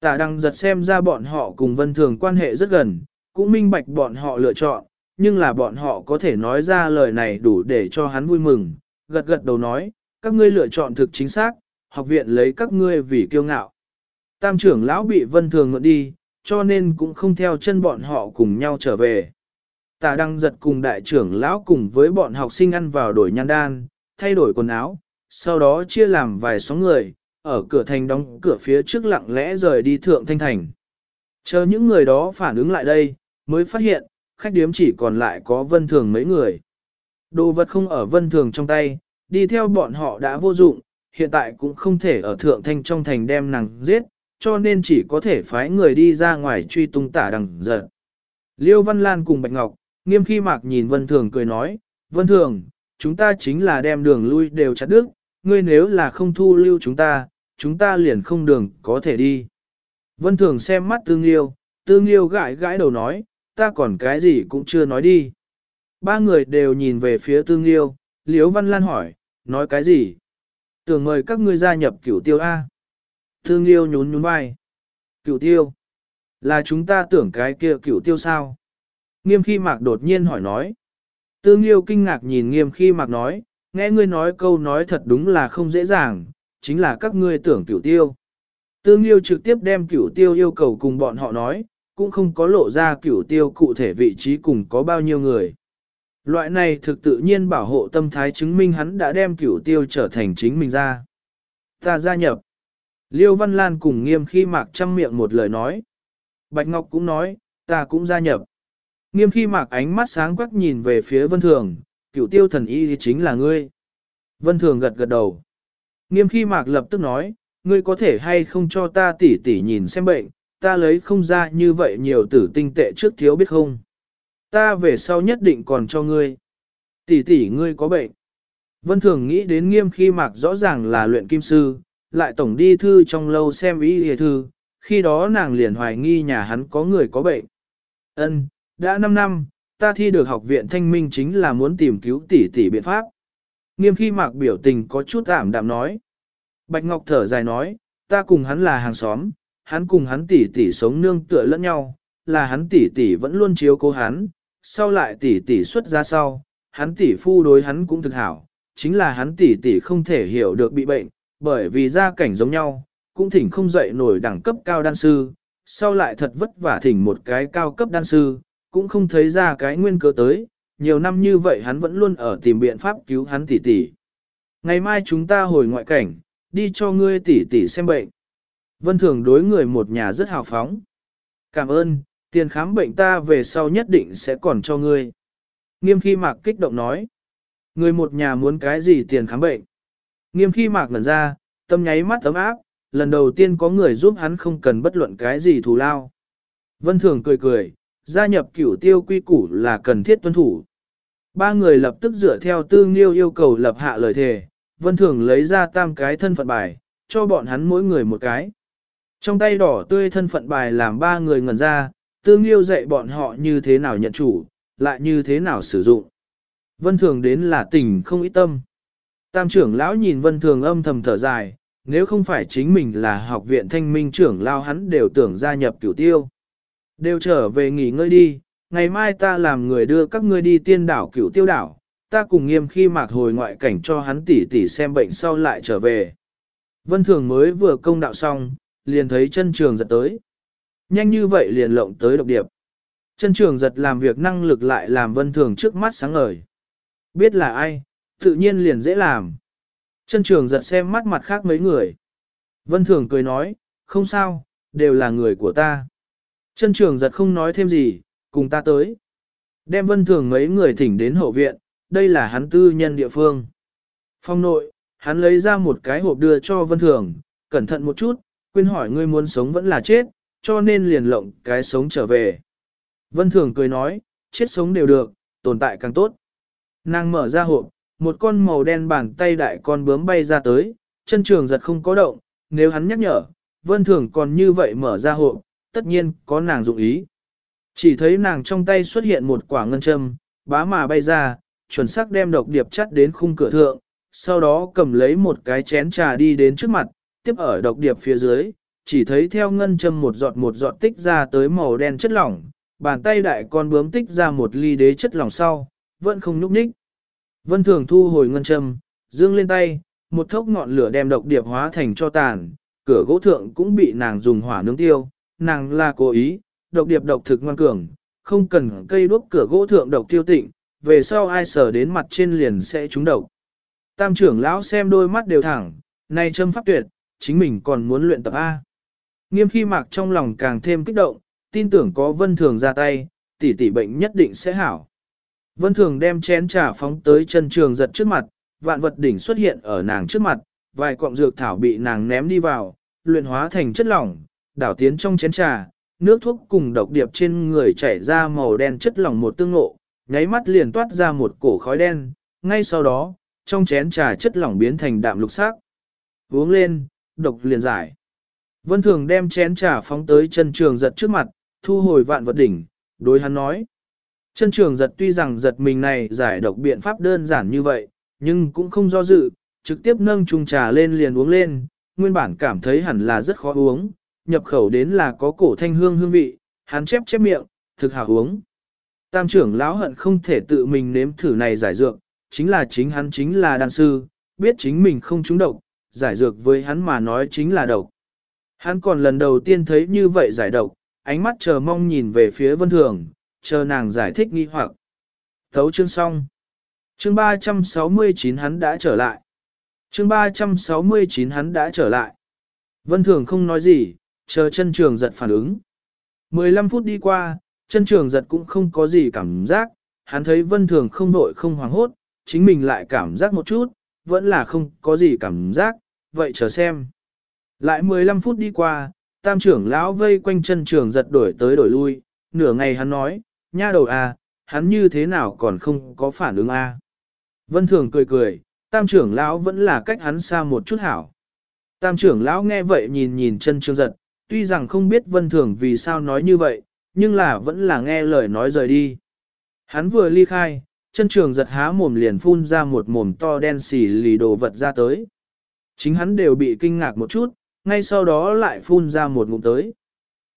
Tả đăng giật xem ra bọn họ cùng vân thường quan hệ rất gần, cũng minh bạch bọn họ lựa chọn, nhưng là bọn họ có thể nói ra lời này đủ để cho hắn vui mừng, gật gật đầu nói, các ngươi lựa chọn thực chính xác, học viện lấy các ngươi vì kiêu ngạo. Tam trưởng lão bị vân thường ngượn đi, cho nên cũng không theo chân bọn họ cùng nhau trở về. Tà đăng giật cùng đại trưởng lão cùng với bọn học sinh ăn vào đổi nhan đan, thay đổi quần áo, sau đó chia làm vài số người, ở cửa thành đóng cửa phía trước lặng lẽ rời đi thượng thanh thành. Chờ những người đó phản ứng lại đây, mới phát hiện, khách điếm chỉ còn lại có vân thường mấy người. Đồ vật không ở vân thường trong tay, đi theo bọn họ đã vô dụng, hiện tại cũng không thể ở thượng thanh trong thành đem nàng giết, cho nên chỉ có thể phái người đi ra ngoài truy tung tả đằng giật. Liêu Văn Lan cùng Bạch Ngọc, nghiêm khi mạc nhìn Vân Thường cười nói, Vân Thường, chúng ta chính là đem đường lui đều chặt đứt, ngươi nếu là không thu lưu chúng ta, chúng ta liền không đường có thể đi. Vân Thường xem mắt Tương Liêu, Tương Liêu gãi gãi đầu nói, ta còn cái gì cũng chưa nói đi. Ba người đều nhìn về phía Tương Liêu, liễu Văn Lan hỏi, nói cái gì? Tưởng mời các ngươi gia nhập cửu tiêu A. Tương Liêu nhún nhún vai. Cửu tiêu. Là chúng ta tưởng cái kia cửu tiêu sao? Nghiêm khi mạc đột nhiên hỏi nói. Tương Liêu kinh ngạc nhìn nghiêm khi mạc nói, nghe ngươi nói câu nói thật đúng là không dễ dàng, chính là các ngươi tưởng cửu tiêu. Tương Liêu trực tiếp đem cửu tiêu yêu cầu cùng bọn họ nói, cũng không có lộ ra cửu tiêu cụ thể vị trí cùng có bao nhiêu người. Loại này thực tự nhiên bảo hộ tâm thái chứng minh hắn đã đem cửu tiêu trở thành chính mình ra. Ta gia nhập. Liêu Văn Lan cùng nghiêm khi mạc chăm miệng một lời nói. Bạch Ngọc cũng nói, ta cũng gia nhập. Nghiêm khi mạc ánh mắt sáng quắc nhìn về phía Vân Thường, cửu tiêu thần y chính là ngươi. Vân Thường gật gật đầu. Nghiêm khi mạc lập tức nói, ngươi có thể hay không cho ta tỉ tỉ nhìn xem bệnh, ta lấy không ra như vậy nhiều tử tinh tệ trước thiếu biết không. Ta về sau nhất định còn cho ngươi. Tỷ tỷ ngươi có bệnh. Vân Thường nghĩ đến nghiêm khi mạc rõ ràng là luyện kim sư, lại tổng đi thư trong lâu xem ý hề thư, khi đó nàng liền hoài nghi nhà hắn có người có bệnh. Ân, đã 5 năm, ta thi được học viện thanh minh chính là muốn tìm cứu tỷ tỷ biện pháp. Nghiêm khi mạc biểu tình có chút ảm đạm nói. Bạch Ngọc thở dài nói, ta cùng hắn là hàng xóm, hắn cùng hắn tỷ tỷ sống nương tựa lẫn nhau, là hắn tỷ tỷ vẫn luôn chiếu cố hắn, sau lại tỷ tỷ xuất ra sau, hắn tỷ phu đối hắn cũng thực hảo, chính là hắn tỷ tỷ không thể hiểu được bị bệnh, bởi vì gia cảnh giống nhau, cũng thỉnh không dậy nổi đẳng cấp cao đan sư, sau lại thật vất vả thỉnh một cái cao cấp đan sư, cũng không thấy ra cái nguyên cớ tới, nhiều năm như vậy hắn vẫn luôn ở tìm biện pháp cứu hắn tỷ tỷ. Ngày mai chúng ta hồi ngoại cảnh, đi cho ngươi tỷ tỷ xem bệnh. Vân Thường đối người một nhà rất hào phóng. Cảm ơn, tiền khám bệnh ta về sau nhất định sẽ còn cho ngươi. Nghiêm khi mạc kích động nói. Người một nhà muốn cái gì tiền khám bệnh? Nghiêm khi mạc ngẩn ra, tâm nháy mắt ấm áp, lần đầu tiên có người giúp hắn không cần bất luận cái gì thù lao. Vân Thường cười cười, gia nhập cửu tiêu quy củ là cần thiết tuân thủ. Ba người lập tức dựa theo tư nghiêu yêu cầu lập hạ lời thề, Vân Thường lấy ra tam cái thân phận bài, cho bọn hắn mỗi người một cái. Trong tay đỏ tươi thân phận bài làm ba người ngẩn ra, tương yêu dạy bọn họ như thế nào nhận chủ, lại như thế nào sử dụng. Vân Thường đến là tình không ý tâm. Tam trưởng lão nhìn Vân Thường âm thầm thở dài, nếu không phải chính mình là học viện thanh minh trưởng lao hắn đều tưởng gia nhập cửu tiêu. Đều trở về nghỉ ngơi đi, ngày mai ta làm người đưa các ngươi đi tiên đảo cửu tiêu đảo, ta cùng nghiêm khi mạc hồi ngoại cảnh cho hắn tỉ tỉ xem bệnh sau lại trở về. Vân Thường mới vừa công đạo xong, liền thấy chân trường giật tới. Nhanh như vậy liền lộng tới độc điệp. Chân trường giật làm việc năng lực lại làm Vân Thường trước mắt sáng ngời. Biết là ai, tự nhiên liền dễ làm. Chân trường giật xem mắt mặt khác mấy người. Vân Thường cười nói, không sao, đều là người của ta. Chân trường giật không nói thêm gì, cùng ta tới. Đem Vân Thường mấy người thỉnh đến hậu viện, đây là hắn tư nhân địa phương. Phong nội, hắn lấy ra một cái hộp đưa cho Vân Thường, cẩn thận một chút, quên hỏi ngươi muốn sống vẫn là chết, cho nên liền lộng cái sống trở về. Vân Thường cười nói, chết sống đều được, tồn tại càng tốt. Nàng mở ra hộp, một con màu đen bàn tay đại con bướm bay ra tới, chân trường giật không có động, nếu hắn nhắc nhở, Vân Thường còn như vậy mở ra hộp, tất nhiên có nàng dụng ý. Chỉ thấy nàng trong tay xuất hiện một quả ngân châm, bá mà bay ra, chuẩn xác đem độc điệp chắt đến khung cửa thượng, sau đó cầm lấy một cái chén trà đi đến trước mặt, tiếp ở độc điệp phía dưới, chỉ thấy theo ngân châm một giọt một giọt tích ra tới màu đen chất lỏng, bàn tay đại con bướm tích ra một ly đế chất lỏng sau, vẫn không nhúc nhích. Vân Thường thu hồi ngân châm, dương lên tay, một thốc ngọn lửa đem độc điệp hóa thành cho tàn, cửa gỗ thượng cũng bị nàng dùng hỏa nướng tiêu, nàng là cố ý, độc điệp độc thực ngoan cường, không cần cây đuốc cửa gỗ thượng độc tiêu tịnh, về sau ai sờ đến mặt trên liền sẽ trúng độc. Tam trưởng lão xem đôi mắt đều thẳng, này châm pháp tuyệt, chính mình còn muốn luyện tập A. Nghiêm khi mạc trong lòng càng thêm kích động, tin tưởng có vân thường ra tay, tỷ tỷ bệnh nhất định sẽ hảo. Vân thường đem chén trà phóng tới chân trường giật trước mặt, vạn vật đỉnh xuất hiện ở nàng trước mặt, vài cọng dược thảo bị nàng ném đi vào, luyện hóa thành chất lỏng, đảo tiến trong chén trà, nước thuốc cùng độc điệp trên người chảy ra màu đen chất lỏng một tương ngộ, nháy mắt liền toát ra một cổ khói đen, ngay sau đó, trong chén trà chất lỏng biến thành đạm lục sắc. Uống lên, độc liền giải. Vân Thường đem chén trà phóng tới chân trường giật trước mặt, thu hồi vạn vật đỉnh, đối hắn nói. Chân trường giật tuy rằng giật mình này giải độc biện pháp đơn giản như vậy, nhưng cũng không do dự, trực tiếp nâng chung trà lên liền uống lên, nguyên bản cảm thấy hẳn là rất khó uống, nhập khẩu đến là có cổ thanh hương hương vị, hắn chép chép miệng, thực hào uống. Tam trưởng lão hận không thể tự mình nếm thử này giải dược, chính là chính hắn chính là đan sư, biết chính mình không trúng độc, giải dược với hắn mà nói chính là độc. Hắn còn lần đầu tiên thấy như vậy giải độc, ánh mắt chờ mong nhìn về phía vân thường, chờ nàng giải thích nghi hoặc. Thấu chương xong. Chương 369 hắn đã trở lại. Chương 369 hắn đã trở lại. Vân thường không nói gì, chờ chân trường giật phản ứng. 15 phút đi qua, chân trường giật cũng không có gì cảm giác, hắn thấy vân thường không vội không hoảng hốt, chính mình lại cảm giác một chút, vẫn là không có gì cảm giác, vậy chờ xem. Lại 15 phút đi qua, tam trưởng lão vây quanh chân trường giật đổi tới đổi lui, nửa ngày hắn nói, nha đầu à, hắn như thế nào còn không có phản ứng a à? Vân thường cười cười, tam trưởng lão vẫn là cách hắn xa một chút hảo. Tam trưởng lão nghe vậy nhìn nhìn chân trường giật, tuy rằng không biết vân thường vì sao nói như vậy, nhưng là vẫn là nghe lời nói rời đi. Hắn vừa ly khai, chân trường giật há mồm liền phun ra một mồm to đen xì lì đồ vật ra tới. Chính hắn đều bị kinh ngạc một chút, ngay sau đó lại phun ra một ngụm tới.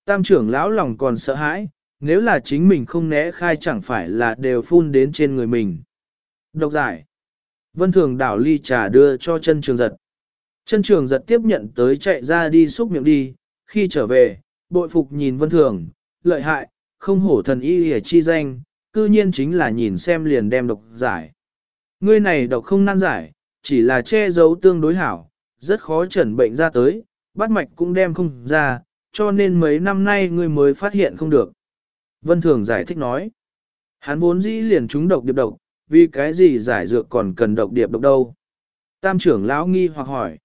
Tam trưởng lão lòng còn sợ hãi, nếu là chính mình không né khai chẳng phải là đều phun đến trên người mình. Độc giải. Vân thường đảo ly trà đưa cho chân trường giật. Chân trường giật tiếp nhận tới chạy ra đi xúc miệng đi, khi trở về, bội phục nhìn vân thường, lợi hại, không hổ thần y hề chi danh, cư nhiên chính là nhìn xem liền đem độc giải. Ngươi này độc không nan giải, chỉ là che giấu tương đối hảo, rất khó chẩn bệnh ra tới, bắt mạch cũng đem không ra, cho nên mấy năm nay ngươi mới phát hiện không được. Vân Thường giải thích nói, hắn vốn dĩ liền trúng độc điệp độc, vì cái gì giải dược còn cần độc điệp độc đâu. Tam trưởng lão nghi hoặc hỏi,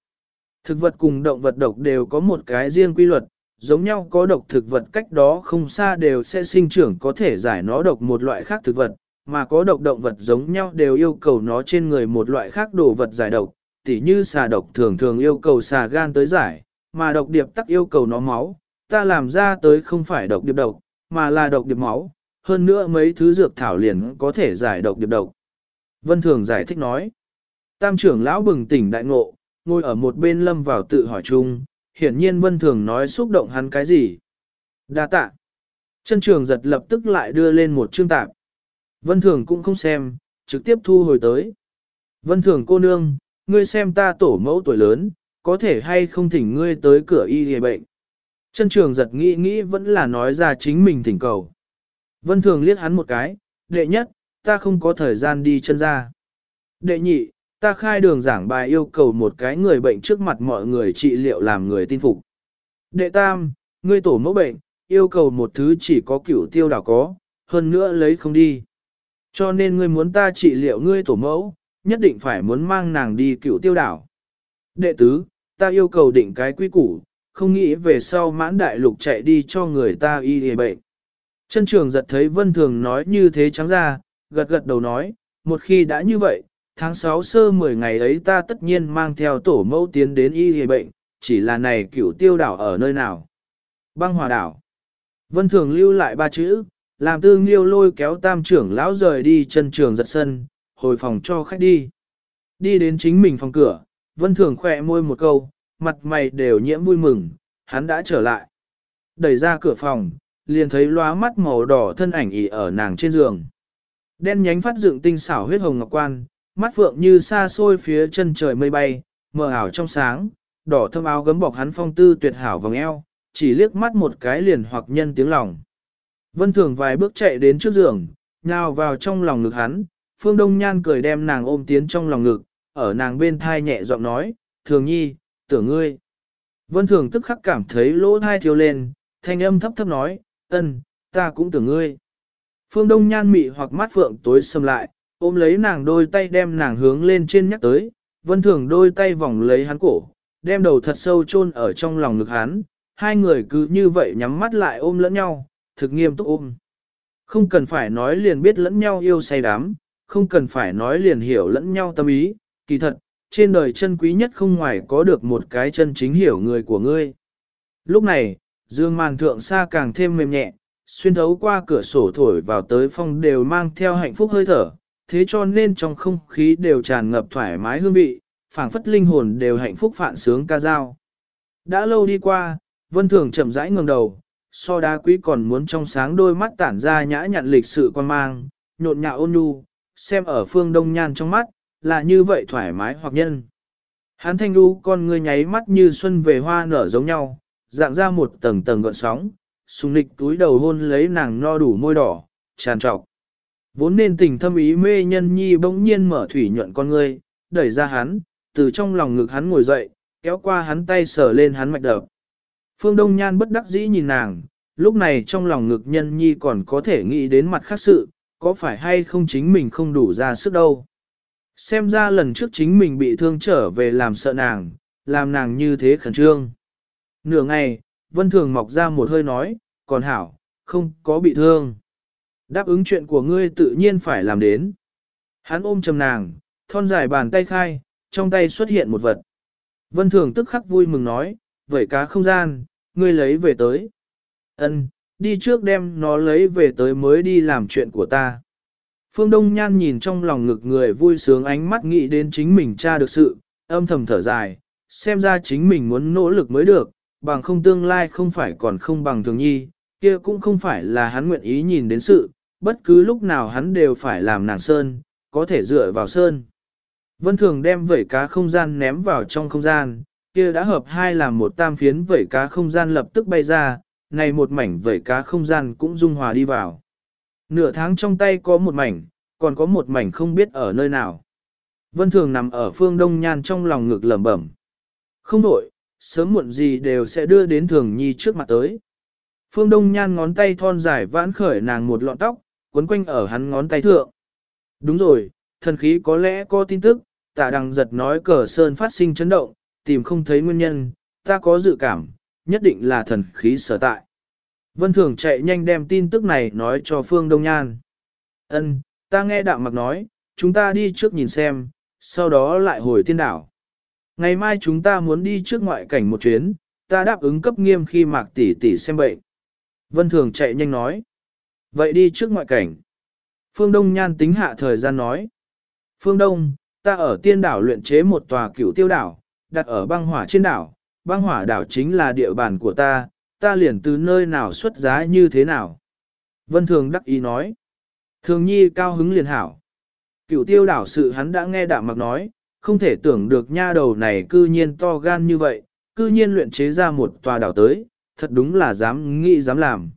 thực vật cùng động vật độc đều có một cái riêng quy luật, giống nhau có độc thực vật cách đó không xa đều sẽ sinh trưởng có thể giải nó độc một loại khác thực vật, mà có độc động vật giống nhau đều yêu cầu nó trên người một loại khác đồ vật giải độc, tỉ như xà độc thường thường yêu cầu xà gan tới giải, mà độc điệp tắc yêu cầu nó máu, ta làm ra tới không phải độc điệp độc, mà là độc điệp máu, hơn nữa mấy thứ dược thảo liền có thể giải độc điệp độc. Vân Thường giải thích nói, tam trưởng lão bừng tỉnh đại ngộ, ngồi ở một bên lâm vào tự hỏi chung, hiển nhiên Vân Thường nói xúc động hắn cái gì. Đa tạ. Chân trường giật lập tức lại đưa lên một chương tạp. Vân Thường cũng không xem, trực tiếp thu hồi tới. Vân Thường cô nương, ngươi xem ta tổ mẫu tuổi lớn, có thể hay không thỉnh ngươi tới cửa y hề bệnh. Chân trường giật nghĩ nghĩ vẫn là nói ra chính mình thỉnh cầu. Vân Thường liếc hắn một cái, đệ nhất, ta không có thời gian đi chân ra. Đệ nhị, Ta khai đường giảng bài yêu cầu một cái người bệnh trước mặt mọi người trị liệu làm người tin phục. Đệ tam, ngươi tổ mẫu bệnh, yêu cầu một thứ chỉ có cửu tiêu đảo có, hơn nữa lấy không đi. Cho nên ngươi muốn ta trị liệu ngươi tổ mẫu, nhất định phải muốn mang nàng đi cửu tiêu đảo. Đệ tứ, ta yêu cầu định cái quy củ, không nghĩ về sau mãn đại lục chạy đi cho người ta y hề bệnh. Chân trường giật thấy vân thường nói như thế trắng ra, gật gật đầu nói, một khi đã như vậy, tháng 6 sơ 10 ngày ấy ta tất nhiên mang theo tổ mẫu tiến đến y hề bệnh, chỉ là này cửu tiêu đảo ở nơi nào. Băng hòa đảo. Vân thường lưu lại ba chữ, làm tương liêu lôi kéo tam trưởng lão rời đi chân trường giật sân, hồi phòng cho khách đi. Đi đến chính mình phòng cửa, vân thường khỏe môi một câu, mặt mày đều nhiễm vui mừng, hắn đã trở lại. Đẩy ra cửa phòng, liền thấy lóa mắt màu đỏ thân ảnh ỉ ở nàng trên giường. Đen nhánh phát dựng tinh xảo huyết hồng ngọc quan, mắt phượng như xa xôi phía chân trời mây bay, mờ ảo trong sáng, đỏ thâm áo gấm bọc hắn phong tư tuyệt hảo vòng eo, chỉ liếc mắt một cái liền hoặc nhân tiếng lòng. Vân Thường vài bước chạy đến trước giường, nhào vào trong lòng ngực hắn, Phương Đông Nhan cười đem nàng ôm tiến trong lòng ngực, ở nàng bên thai nhẹ giọng nói, Thường Nhi, tưởng ngươi. Vân Thường tức khắc cảm thấy lỗ thai thiếu lên, thanh âm thấp thấp nói, ân, ta cũng tưởng ngươi. Phương Đông Nhan mị hoặc mắt phượng tối sầm lại, ôm lấy nàng đôi tay đem nàng hướng lên trên nhắc tới, Vân Thường đôi tay vòng lấy hắn cổ, đem đầu thật sâu chôn ở trong lòng ngực hắn, hai người cứ như vậy nhắm mắt lại ôm lẫn nhau, thực nghiêm túc ôm. Không cần phải nói liền biết lẫn nhau yêu say đắm, không cần phải nói liền hiểu lẫn nhau tâm ý, kỳ thật, trên đời chân quý nhất không ngoài có được một cái chân chính hiểu người của ngươi. Lúc này, dương màn thượng xa càng thêm mềm nhẹ, xuyên thấu qua cửa sổ thổi vào tới phong đều mang theo hạnh phúc hơi thở, thế cho nên trong không khí đều tràn ngập thoải mái hương vị, phảng phất linh hồn đều hạnh phúc phản sướng ca dao. Đã lâu đi qua, vân thường chậm rãi ngẩng đầu, so đá quý còn muốn trong sáng đôi mắt tản ra nhã nhặn lịch sự quan mang, nhộn nhạo ôn nhu, xem ở phương đông nhan trong mắt, là như vậy thoải mái hoặc nhân. Hắn thanh đu con người nháy mắt như xuân về hoa nở giống nhau, dạng ra một tầng tầng gợn sóng, sùng nịch túi đầu hôn lấy nàng no đủ môi đỏ, tràn trọc. Vốn nên tình thâm ý mê nhân nhi bỗng nhiên mở thủy nhuận con ngươi, đẩy ra hắn, từ trong lòng ngực hắn ngồi dậy, kéo qua hắn tay sờ lên hắn mạch đập. Phương Đông Nhan bất đắc dĩ nhìn nàng, lúc này trong lòng ngực nhân nhi còn có thể nghĩ đến mặt khác sự, có phải hay không chính mình không đủ ra sức đâu. Xem ra lần trước chính mình bị thương trở về làm sợ nàng, làm nàng như thế khẩn trương. Nửa ngày, Vân Thường mọc ra một hơi nói, còn hảo, không có bị thương. Đáp ứng chuyện của ngươi tự nhiên phải làm đến. Hắn ôm chầm nàng, thon dài bàn tay khai, trong tay xuất hiện một vật. Vân Thường tức khắc vui mừng nói, vậy cá không gian, ngươi lấy về tới. Ân, đi trước đem nó lấy về tới mới đi làm chuyện của ta. Phương Đông Nhan nhìn trong lòng ngực người vui sướng ánh mắt nghĩ đến chính mình cha được sự, âm thầm thở dài, xem ra chính mình muốn nỗ lực mới được, bằng không tương lai không phải còn không bằng thường nhi, kia cũng không phải là hắn nguyện ý nhìn đến sự, bất cứ lúc nào hắn đều phải làm nàng sơn, có thể dựa vào sơn. Vân Thường đem vẩy cá không gian ném vào trong không gian, kia đã hợp hai làm một tam phiến vẩy cá không gian lập tức bay ra, này một mảnh vẩy cá không gian cũng dung hòa đi vào. Nửa tháng trong tay có một mảnh, còn có một mảnh không biết ở nơi nào. Vân Thường nằm ở phương đông nhan trong lòng ngực lẩm bẩm. Không đổi, sớm muộn gì đều sẽ đưa đến Thường Nhi trước mặt tới. Phương Đông Nhan ngón tay thon dài vãn khởi nàng một lọn tóc, quấn quanh ở hắn ngón tay thượng. Đúng rồi, thần khí có lẽ có tin tức, tạ đằng giật nói cờ sơn phát sinh chấn động, tìm không thấy nguyên nhân, ta có dự cảm, nhất định là thần khí sở tại. Vân Thường chạy nhanh đem tin tức này nói cho Phương Đông Nhan. Ân, ta nghe đạo mặc nói, chúng ta đi trước nhìn xem, sau đó lại hồi tiên đảo. Ngày mai chúng ta muốn đi trước ngoại cảnh một chuyến, ta đáp ứng cấp nghiêm khi mạc tỷ tỷ xem bệnh. Vân Thường chạy nhanh nói. Vậy đi trước ngoại cảnh. Phương Đông nhan tính hạ thời gian nói. Phương Đông, ta ở tiên đảo luyện chế một tòa cửu tiêu đảo, đặt ở băng hỏa trên đảo. Băng hỏa đảo chính là địa bàn của ta, ta liền từ nơi nào xuất giá như thế nào. Vân Thường đắc ý nói. Thường nhi cao hứng liền hảo. Cửu tiêu đảo sự hắn đã nghe đạm mặc nói, không thể tưởng được nha đầu này cư nhiên to gan như vậy, cư nhiên luyện chế ra một tòa đảo tới, thật đúng là dám nghĩ dám làm.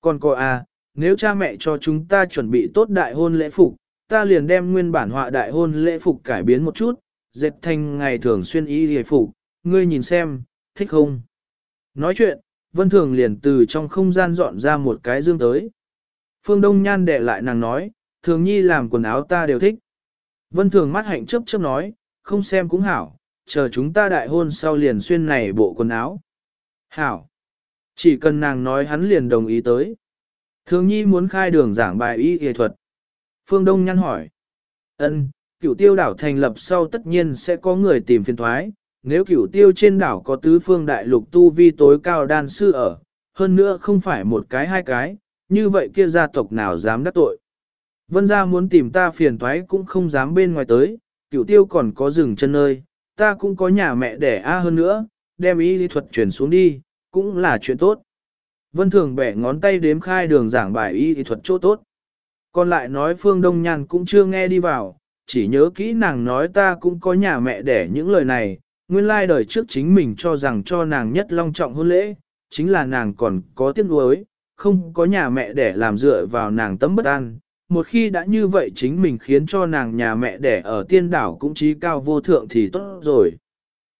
Còn cô a, à, nếu cha mẹ cho chúng ta chuẩn bị tốt đại hôn lễ phục, ta liền đem nguyên bản họa đại hôn lễ phục cải biến một chút, dệt thành ngày thường xuyên y hề phục, ngươi nhìn xem, thích không? Nói chuyện, Vân Thường liền từ trong không gian dọn ra một cái dương tới. Phương Đông Nhan để lại nàng nói, Thường Nhi làm quần áo ta đều thích. Vân Thường mắt hạnh chớp chớp nói, không xem cũng hảo, chờ chúng ta đại hôn sau liền xuyên này bộ quần áo. Hảo. Chỉ cần nàng nói hắn liền đồng ý tới. Thường Nhi muốn khai đường giảng bài y y thuật. Phương Đông nhăn hỏi. Ân, cửu tiêu đảo thành lập sau tất nhiên sẽ có người tìm phiền thoái. Nếu cửu tiêu trên đảo có tứ phương đại lục tu vi tối cao đan sư ở, hơn nữa không phải một cái hai cái, như vậy kia gia tộc nào dám đắc tội. Vân gia muốn tìm ta phiền thoái cũng không dám bên ngoài tới, cửu tiêu còn có rừng chân nơi, ta cũng có nhà mẹ đẻ a hơn nữa, đem y lý thuật chuyển xuống đi, cũng là chuyện tốt. Vân Thường bẻ ngón tay đếm khai đường giảng bài y thuật chỗ tốt. Còn lại nói Phương Đông Nhan cũng chưa nghe đi vào, chỉ nhớ kỹ nàng nói ta cũng có nhà mẹ đẻ những lời này, nguyên lai đời trước chính mình cho rằng cho nàng nhất long trọng hôn lễ, chính là nàng còn có tiếc nuối, không có nhà mẹ đẻ làm dựa vào nàng tấm bất an. Một khi đã như vậy chính mình khiến cho nàng nhà mẹ đẻ ở tiên đảo cũng trí cao vô thượng thì tốt rồi.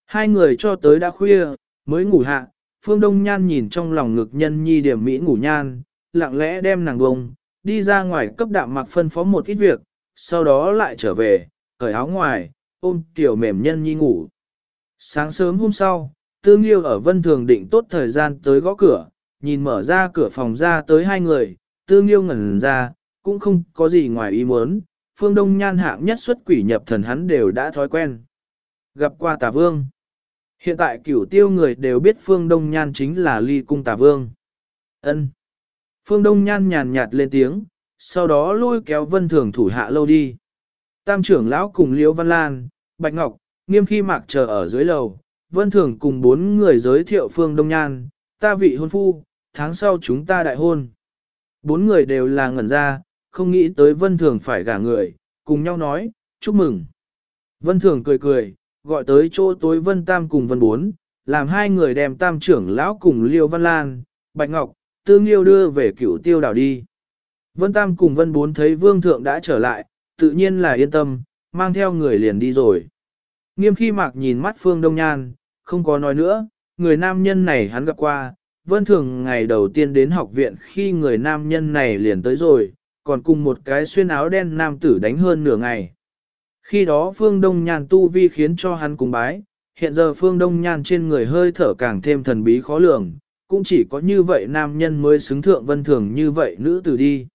Hai người cho tới đã khuya, mới ngủ hạ, Phương Đông Nhan nhìn trong lòng ngực nhân nhi điểm Mỹ ngủ nhan, lặng lẽ đem nàng bông, đi ra ngoài cấp đạm mặc phân phó một ít việc, sau đó lại trở về, cởi áo ngoài, ôm tiểu mềm nhân nhi ngủ. Sáng sớm hôm sau, Tương Liêu ở Vân Thường định tốt thời gian tới gõ cửa, nhìn mở ra cửa phòng ra tới hai người, Tương Liêu ngẩn ra, cũng không có gì ngoài ý muốn, phương đông nhan hạng nhất xuất quỷ nhập thần hắn đều đã thói quen. Gặp qua tà vương. Hiện tại cửu tiêu người đều biết phương đông nhan chính là ly cung tà vương. ân Phương Đông Nhan nhàn nhạt lên tiếng, sau đó lôi kéo vân thường thủ hạ lâu đi. Tam trưởng lão cùng Liễu Văn Lan, Bạch Ngọc, nghiêm khi mạc chờ ở dưới lầu, vân thường cùng bốn người giới thiệu Phương Đông Nhan, ta vị hôn phu, tháng sau chúng ta đại hôn. Bốn người đều là ngẩn ra, không nghĩ tới vân thường phải gả người, cùng nhau nói, chúc mừng. Vân thường cười cười, gọi tới chỗ tối vân tam cùng vân bốn, làm hai người đem tam trưởng lão cùng Liêu Văn Lan, Bạch Ngọc, tương liêu đưa về cửu tiêu đảo đi. Vân Tam cùng Vân Bốn thấy Vương Thượng đã trở lại, tự nhiên là yên tâm, mang theo người liền đi rồi. Nghiêm khi mạc nhìn mắt Phương Đông Nhan, không có nói nữa, người nam nhân này hắn gặp qua, Vân Thường ngày đầu tiên đến học viện khi người nam nhân này liền tới rồi, còn cùng một cái xuyên áo đen nam tử đánh hơn nửa ngày. Khi đó Phương Đông Nhan tu vi khiến cho hắn cùng bái, hiện giờ Phương Đông Nhan trên người hơi thở càng thêm thần bí khó lường, cũng chỉ có như vậy nam nhân mới xứng thượng vân thường như vậy nữ tử đi.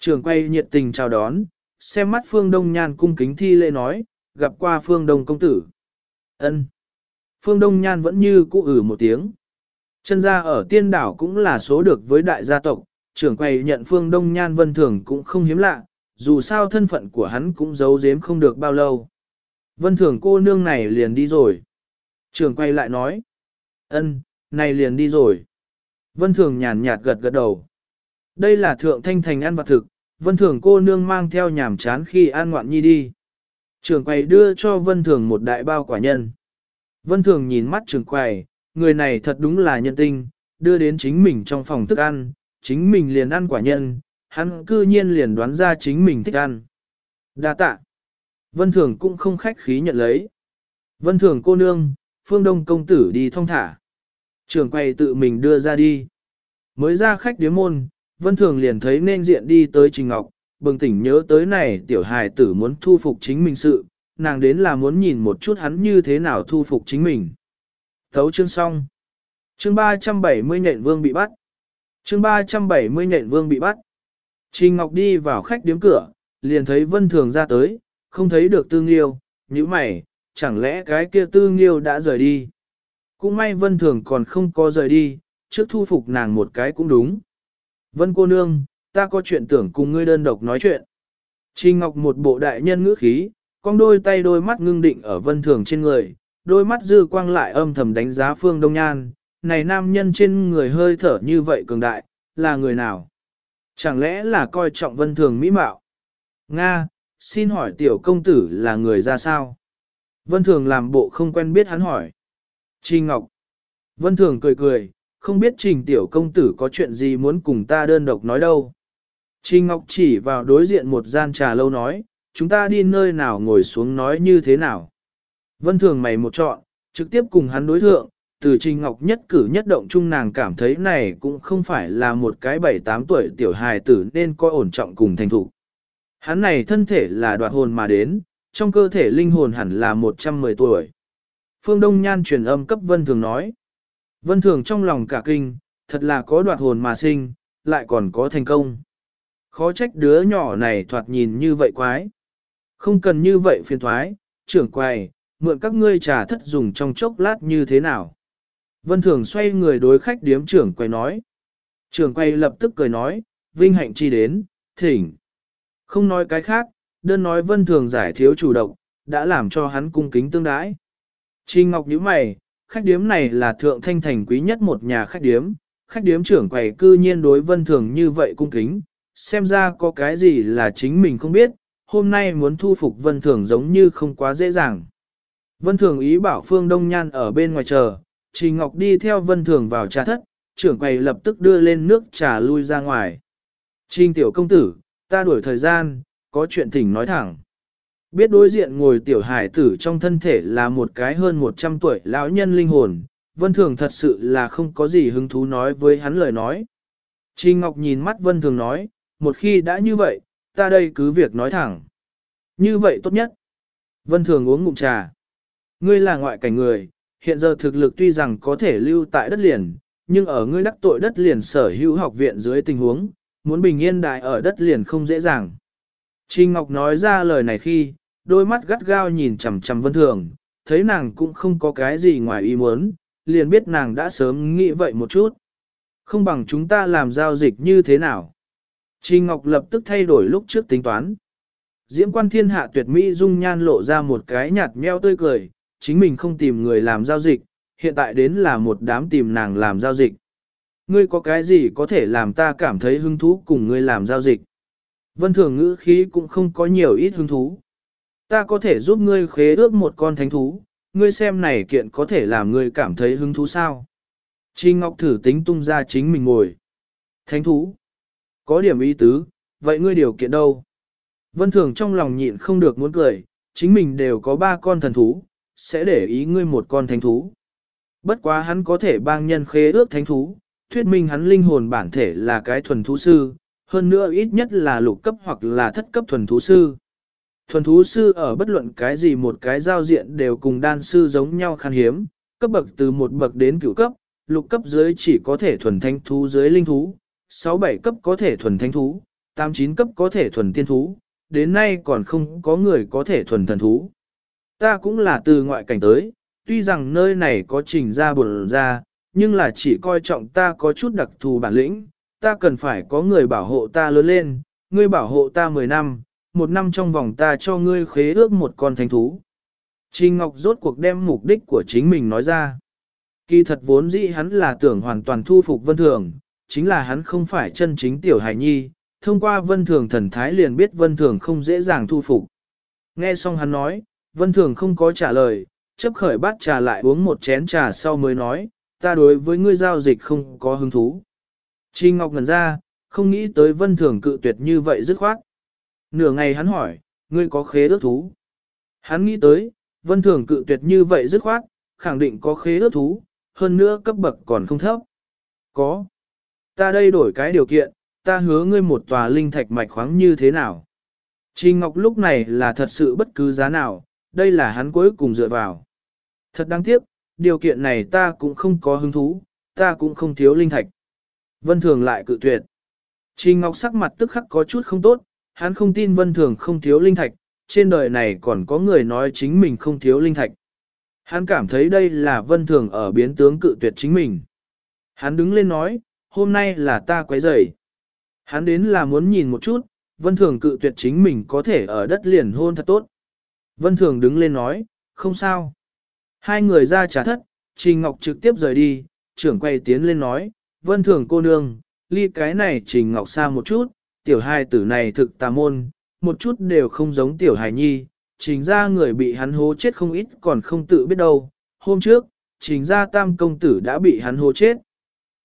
Trường quay nhiệt tình chào đón, xem mắt phương đông nhan cung kính thi lễ nói, gặp qua phương đông công tử. ân Phương đông nhan vẫn như cũ ử một tiếng. Chân gia ở tiên đảo cũng là số được với đại gia tộc, trưởng quầy nhận phương đông nhan vân thường cũng không hiếm lạ, dù sao thân phận của hắn cũng giấu giếm không được bao lâu. Vân thường cô nương này liền đi rồi. Trường quay lại nói. ân này liền đi rồi. Vân Thường nhàn nhạt gật gật đầu. Đây là thượng thanh thành ăn vặt thực, Vân Thường cô nương mang theo nhàm chán khi an ngoạn nhi đi. Trường quầy đưa cho Vân Thường một đại bao quả nhân. Vân Thường nhìn mắt trường quầy, người này thật đúng là nhân tinh, đưa đến chính mình trong phòng thức ăn, chính mình liền ăn quả nhân, hắn cư nhiên liền đoán ra chính mình thích ăn. Đa tạ. Vân Thường cũng không khách khí nhận lấy. Vân Thường cô nương, phương đông công tử đi thong thả. Trường quay tự mình đưa ra đi. Mới ra khách điếm môn, Vân Thường liền thấy nên diện đi tới Trình Ngọc, bừng tỉnh nhớ tới này tiểu hài tử muốn thu phục chính mình sự, nàng đến là muốn nhìn một chút hắn như thế nào thu phục chính mình. Thấu chương xong. Chương 370 nện vương bị bắt. Chương 370 nện vương bị bắt. Trình Ngọc đi vào khách điếm cửa, liền thấy Vân Thường ra tới, không thấy được Tư Nghiêu, như mày, chẳng lẽ cái kia Tư Nghiêu đã rời đi. Cũng may Vân Thường còn không có rời đi, trước thu phục nàng một cái cũng đúng. Vân cô nương, ta có chuyện tưởng cùng ngươi đơn độc nói chuyện. Trình Ngọc một bộ đại nhân ngữ khí, con đôi tay đôi mắt ngưng định ở Vân Thường trên người, đôi mắt dư quang lại âm thầm đánh giá Phương Đông Nhan, này nam nhân trên người hơi thở như vậy cường đại, là người nào? Chẳng lẽ là coi trọng Vân Thường mỹ mạo? Nga, xin hỏi tiểu công tử là người ra sao? Vân Thường làm bộ không quen biết hắn hỏi. Trình Ngọc. Vân Thường cười cười, không biết Trình Tiểu Công Tử có chuyện gì muốn cùng ta đơn độc nói đâu. Trình Ngọc chỉ vào đối diện một gian trà lâu nói, chúng ta đi nơi nào ngồi xuống nói như thế nào. Vân Thường mày một chọn, trực tiếp cùng hắn đối thượng, từ Trình Ngọc nhất cử nhất động chung nàng cảm thấy này cũng không phải là một cái bảy tám tuổi tiểu hài tử nên coi ổn trọng cùng thành thủ. Hắn này thân thể là đoạt hồn mà đến, trong cơ thể linh hồn hẳn là 110 tuổi. Phương Đông Nhan truyền âm cấp Vân Thường nói. Vân Thường trong lòng cả kinh, thật là có đoạt hồn mà sinh, lại còn có thành công. Khó trách đứa nhỏ này thoạt nhìn như vậy quái. Không cần như vậy phiền thoái, trưởng quầy, mượn các ngươi trà thất dùng trong chốc lát như thế nào. Vân Thường xoay người đối khách điếm trưởng quầy nói. Trưởng quầy lập tức cười nói, vinh hạnh chi đến, thỉnh. Không nói cái khác, đơn nói Vân Thường giải thiếu chủ động, đã làm cho hắn cung kính tương đái. Trình Ngọc nhíu mày, khách điếm này là thượng thanh thành quý nhất một nhà khách điếm, khách điếm trưởng quầy cư nhiên đối Vân Thường như vậy cung kính, xem ra có cái gì là chính mình không biết, hôm nay muốn thu phục Vân Thường giống như không quá dễ dàng. Vân Thường ý bảo Phương Đông Nhan ở bên ngoài chờ, Trình Ngọc đi theo Vân Thường vào trà thất, trưởng quầy lập tức đưa lên nước trà lui ra ngoài. Trình tiểu công tử, ta đuổi thời gian, có chuyện thỉnh nói thẳng. Biết đối diện ngồi tiểu hải tử trong thân thể là một cái hơn 100 tuổi lão nhân linh hồn, Vân Thường thật sự là không có gì hứng thú nói với hắn lời nói. Trình Ngọc nhìn mắt Vân Thường nói, một khi đã như vậy, ta đây cứ việc nói thẳng. Như vậy tốt nhất. Vân Thường uống ngụm trà. Ngươi là ngoại cảnh người, hiện giờ thực lực tuy rằng có thể lưu tại đất liền, nhưng ở ngươi đắc tội đất liền sở hữu học viện dưới tình huống, muốn bình yên đại ở đất liền không dễ dàng. Trình Ngọc nói ra lời này khi, đôi mắt gắt gao nhìn chằm chằm Vân Thường, thấy nàng cũng không có cái gì ngoài ý muốn, liền biết nàng đã sớm nghĩ vậy một chút. Không bằng chúng ta làm giao dịch như thế nào. Trình Ngọc lập tức thay đổi lúc trước tính toán. Diễm quan thiên hạ tuyệt mỹ dung nhan lộ ra một cái nhạt meo tươi cười, chính mình không tìm người làm giao dịch, hiện tại đến là một đám tìm nàng làm giao dịch. Ngươi có cái gì có thể làm ta cảm thấy hứng thú cùng ngươi làm giao dịch? Vân thường ngữ khí cũng không có nhiều ít hứng thú. Ta có thể giúp ngươi khế ước một con thánh thú, ngươi xem này kiện có thể làm ngươi cảm thấy hứng thú sao? Trinh Ngọc thử tính tung ra chính mình ngồi. Thánh thú. Có điểm ý tứ, vậy ngươi điều kiện đâu? Vân Thường trong lòng nhịn không được muốn cười, chính mình đều có ba con thần thú, sẽ để ý ngươi một con thánh thú. Bất quá hắn có thể bang nhân khế ước thánh thú, thuyết minh hắn linh hồn bản thể là cái thuần thú sư, hơn nữa ít nhất là lục cấp hoặc là thất cấp thuần thú sư. Thuần thú sư ở bất luận cái gì một cái giao diện đều cùng đan sư giống nhau khan hiếm, cấp bậc từ một bậc đến cửu cấp, lục cấp dưới chỉ có thể thuần thánh thú dưới linh thú, 6-7 cấp có thể thuần thánh thú, 8-9 cấp có thể thuần tiên thú, đến nay còn không có người có thể thuần thần thú. Ta cũng là từ ngoại cảnh tới, tuy rằng nơi này có trình ra buồn ra, nhưng là chỉ coi trọng ta có chút đặc thù bản lĩnh, ta cần phải có người bảo hộ ta lớn lên, ngươi bảo hộ ta 10 năm, một năm trong vòng ta cho ngươi khế ước một con thánh thú. Trình Ngọc rốt cuộc đem mục đích của chính mình nói ra. Kỳ thật vốn dĩ hắn là tưởng hoàn toàn thu phục vân thường, chính là hắn không phải chân chính tiểu hải nhi, thông qua vân thường thần thái liền biết vân thường không dễ dàng thu phục. Nghe xong hắn nói, vân thường không có trả lời, chấp khởi bát trà lại uống một chén trà sau mới nói, ta đối với ngươi giao dịch không có hứng thú. Trình Ngọc ngần ra, không nghĩ tới vân thường cự tuyệt như vậy dứt khoát. Nửa ngày hắn hỏi, ngươi có khế ước thú? Hắn nghĩ tới, vân thường cự tuyệt như vậy dứt khoát, khẳng định có khế ước thú, hơn nữa cấp bậc còn không thấp. Có. Ta đây đổi cái điều kiện, ta hứa ngươi một tòa linh thạch mạch khoáng như thế nào? Trình Ngọc lúc này là thật sự bất cứ giá nào, đây là hắn cuối cùng dựa vào. Thật đáng tiếc, điều kiện này ta cũng không có hứng thú, ta cũng không thiếu linh thạch. Vân Thường lại cự tuyệt. Trình Ngọc sắc mặt tức khắc có chút không tốt, hắn không tin Vân Thường không thiếu linh thạch, trên đời này còn có người nói chính mình không thiếu linh thạch. Hắn cảm thấy đây là Vân Thường ở biến tướng cự tuyệt chính mình. Hắn đứng lên nói, hôm nay là ta quấy rầy. Hắn đến là muốn nhìn một chút, Vân Thường cự tuyệt chính mình có thể ở đất liền hôn thật tốt. Vân Thường đứng lên nói, không sao. Hai người ra trả thất, Trình Ngọc trực tiếp rời đi, trưởng quay tiến lên nói, Vân Thường cô nương, ly cái này Trình Ngọc xa một chút, tiểu hài tử này thực tà môn, một chút đều không giống tiểu hài nhi, trình ra người bị hắn hố chết không ít còn không tự biết đâu. Hôm trước, trình ra tam công tử đã bị hắn hố chết.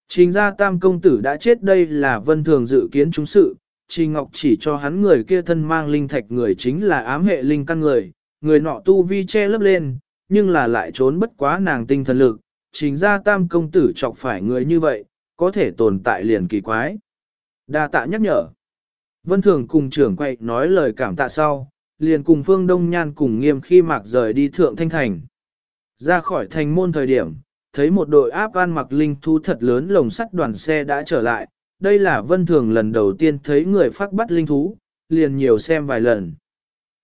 Trình ra tam công tử đã chết đây là vân thường dự kiến chúng sự, Trình Ngọc chỉ cho hắn người kia thân mang linh thạch người chính là ám hệ linh căn người, người nọ tu vi che lấp lên, nhưng là lại trốn bất quá nàng tinh thần lực, chính ra tam công tử chọc phải người như vậy, có thể tồn tại liền kỳ quái. Đa tạ nhắc nhở. Vân Thường cùng trưởng quay nói lời cảm tạ sau, liền cùng Phương Đông Nhan cùng nghiêm khi mạc rời đi Thượng Thanh Thành. Ra khỏi thành môn thời điểm, thấy một đội áp an mặc linh thú thật lớn lồng sắt đoàn xe đã trở lại, đây là Vân Thường lần đầu tiên thấy người phát bắt linh thú, liền nhiều xem vài lần.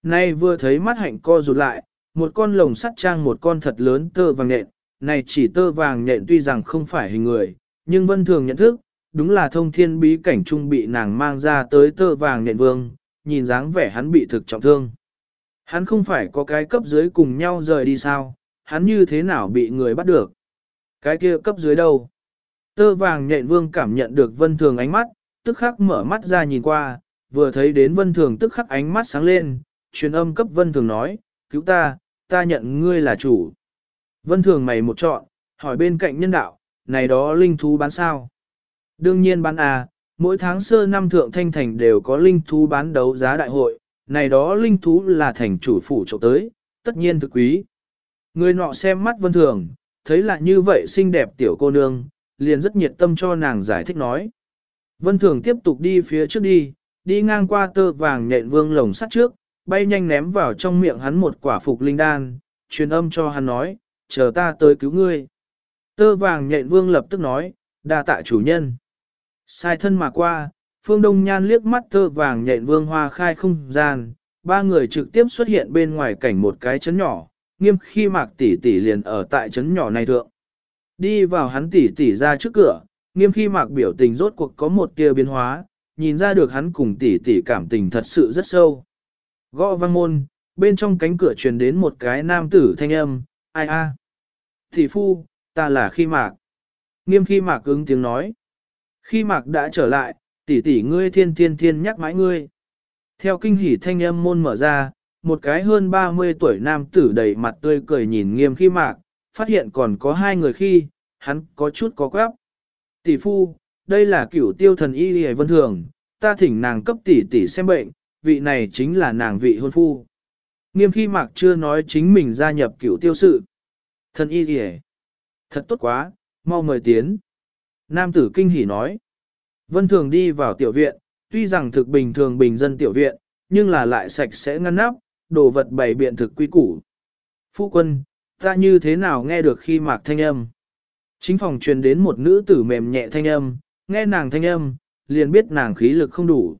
Nay vừa thấy mắt hạnh co rụt lại, một con lồng sắt trang một con thật lớn tơ vàng nện, này chỉ tơ vàng nện tuy rằng không phải hình người, nhưng Vân Thường nhận thức, đúng là thông thiên bí cảnh trung bị nàng mang ra tới tơ vàng nện vương, nhìn dáng vẻ hắn bị thực trọng thương. Hắn không phải có cái cấp dưới cùng nhau rời đi sao, hắn như thế nào bị người bắt được. Cái kia cấp dưới đâu? Tơ vàng nhện vương cảm nhận được vân thường ánh mắt, tức khắc mở mắt ra nhìn qua, vừa thấy đến vân thường tức khắc ánh mắt sáng lên, truyền âm cấp vân thường nói, cứu ta, ta nhận ngươi là chủ. Vân thường mày một chọn, hỏi bên cạnh nhân đạo, này đó linh thú bán sao? Đương nhiên bán à, mỗi tháng sơ năm thượng thanh thành đều có linh thú bán đấu giá đại hội, này đó linh thú là thành chủ phủ trộm tới, tất nhiên thực quý. Người nọ xem mắt vân thường, thấy là như vậy xinh đẹp tiểu cô nương, liền rất nhiệt tâm cho nàng giải thích nói. Vân thường tiếp tục đi phía trước đi, đi ngang qua tơ vàng nhện vương lồng sắt trước, bay nhanh ném vào trong miệng hắn một quả phục linh đan, truyền âm cho hắn nói, chờ ta tới cứu ngươi. Tơ vàng nhện vương lập tức nói, đa tạ chủ nhân. Sai thân mà qua, phương đông nhan liếc mắt tơ vàng nhện vương hoa khai không gian, ba người trực tiếp xuất hiện bên ngoài cảnh một cái chấn nhỏ, nghiêm khi mạc tỷ tỷ liền ở tại chấn nhỏ này thượng. Đi vào hắn tỷ tỷ ra trước cửa, nghiêm khi mạc biểu tình rốt cuộc có một tia biến hóa, nhìn ra được hắn cùng tỷ tỷ cảm tình thật sự rất sâu. Gõ vang môn, bên trong cánh cửa truyền đến một cái nam tử thanh âm, ai a? thị phu, ta là khi mạc. Nghiêm khi mạc ứng tiếng nói. Khi mạc đã trở lại, tỷ tỷ ngươi thiên thiên thiên nhắc mãi ngươi. Theo kinh hỉ thanh âm môn mở ra, một cái hơn 30 tuổi nam tử đầy mặt tươi cười nhìn nghiêm khi mạc, phát hiện còn có hai người khi, hắn có chút có quáp. Tỷ phu, đây là cửu tiêu thần y hề vân thường, ta thỉnh nàng cấp tỷ tỷ xem bệnh, vị này chính là nàng vị hôn phu. Nghiêm khi mạc chưa nói chính mình gia nhập cửu tiêu sự. Thần y hề. Thật tốt quá, mau mời tiến. Nam tử kinh hỉ nói. Vân thường đi vào tiểu viện, tuy rằng thực bình thường bình dân tiểu viện, nhưng là lại sạch sẽ ngăn nắp, đồ vật bày biện thực quy củ. Phu quân, ta như thế nào nghe được khi mạc thanh âm? Chính phòng truyền đến một nữ tử mềm nhẹ thanh âm, nghe nàng thanh âm, liền biết nàng khí lực không đủ.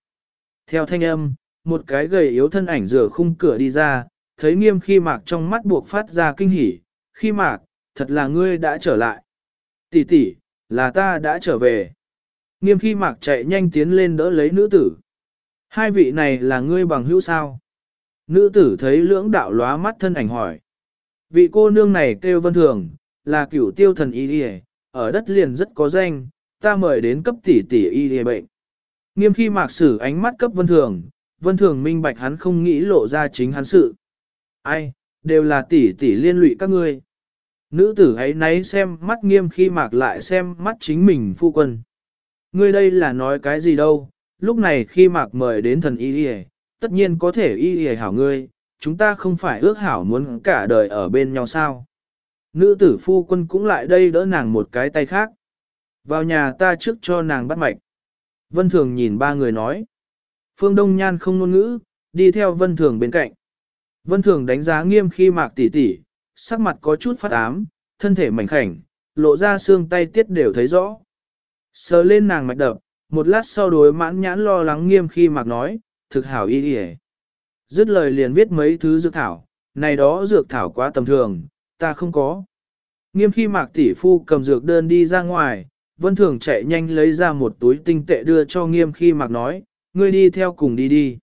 Theo thanh âm, một cái gầy yếu thân ảnh rửa khung cửa đi ra, thấy nghiêm khi mạc trong mắt buộc phát ra kinh hỉ, khi mạc, thật là ngươi đã trở lại. Tỷ tỷ, là ta đã trở về. Nghiêm khi mạc chạy nhanh tiến lên đỡ lấy nữ tử. Hai vị này là ngươi bằng hữu sao? Nữ tử thấy lưỡng đạo lóa mắt thân ảnh hỏi. Vị cô nương này kêu vân thường, là cửu tiêu thần y đi ở đất liền rất có danh, ta mời đến cấp tỷ tỷ y đi bệnh. Nghiêm khi mạc sử ánh mắt cấp vân thường, vân thường minh bạch hắn không nghĩ lộ ra chính hắn sự. Ai, đều là tỷ tỷ liên lụy các ngươi. Nữ tử ấy nấy xem mắt nghiêm khi mạc lại xem mắt chính mình phu quân. Ngươi đây là nói cái gì đâu, lúc này khi mạc mời đến thần y đi tất nhiên có thể y y hảo ngươi, chúng ta không phải ước hảo muốn cả đời ở bên nhau sao. Nữ tử phu quân cũng lại đây đỡ nàng một cái tay khác. Vào nhà ta trước cho nàng bắt mạch. Vân Thường nhìn ba người nói. Phương Đông Nhan không ngôn ngữ, đi theo Vân Thường bên cạnh. Vân Thường đánh giá nghiêm khi mạc tỉ tỉ, sắc mặt có chút phát ám, thân thể mảnh khảnh, lộ ra xương tay tiết đều thấy rõ. Sờ lên nàng mạch đập, một lát sau đối mãn nhãn lo lắng nghiêm khi mạc nói, thực hảo y đi Dứt lời liền viết mấy thứ dược thảo, này đó dược thảo quá tầm thường, ta không có. Nghiêm khi mạc tỷ phu cầm dược đơn đi ra ngoài, vân thường chạy nhanh lấy ra một túi tinh tệ đưa cho nghiêm khi mạc nói, ngươi đi theo cùng đi đi.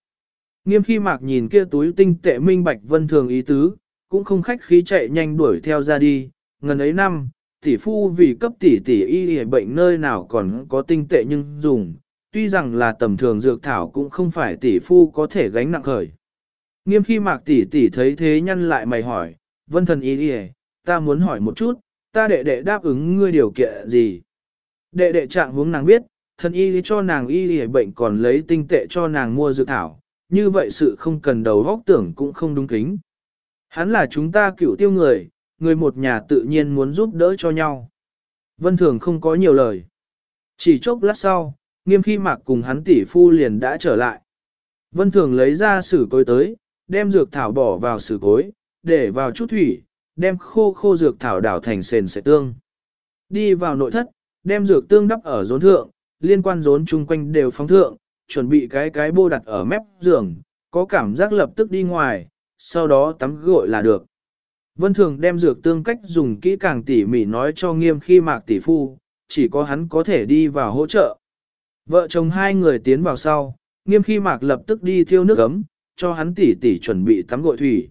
Nghiêm khi mạc nhìn kia túi tinh tệ minh bạch vân thường ý tứ, cũng không khách khí chạy nhanh đuổi theo ra đi, ngần ấy năm, tỷ phu vì cấp tỷ tỷ y bệnh nơi nào còn có tinh tệ nhưng dùng, tuy rằng là tầm thường dược thảo cũng không phải tỷ phu có thể gánh nặng khởi. Nghiêm khi mạc tỷ tỷ thấy thế nhăn lại mày hỏi, vân thần y đi ta muốn hỏi một chút, ta đệ đệ đáp ứng ngươi điều kiện gì? Đệ đệ trạng hướng nàng biết, thân y cho nàng y y bệnh còn lấy tinh tệ cho nàng mua dược thảo, như vậy sự không cần đầu góc tưởng cũng không đúng kính. Hắn là chúng ta cựu tiêu người, người một nhà tự nhiên muốn giúp đỡ cho nhau. Vân Thường không có nhiều lời. Chỉ chốc lát sau, nghiêm khi mạc cùng hắn tỷ phu liền đã trở lại. Vân Thường lấy ra sử cối tới, đem dược thảo bỏ vào sử cối, để vào chút thủy, đem khô khô dược thảo đảo thành sền sợi tương. Đi vào nội thất, đem dược tương đắp ở rốn thượng, liên quan rốn chung quanh đều phóng thượng, chuẩn bị cái cái bô đặt ở mép giường, có cảm giác lập tức đi ngoài, sau đó tắm gội là được. Vân Thường đem dược tương cách dùng kỹ càng tỉ mỉ nói cho nghiêm khi mạc tỷ phu, chỉ có hắn có thể đi vào hỗ trợ. Vợ chồng hai người tiến vào sau, nghiêm khi mạc lập tức đi thiêu nước ấm, cho hắn tỷ tỷ chuẩn bị tắm gội thủy.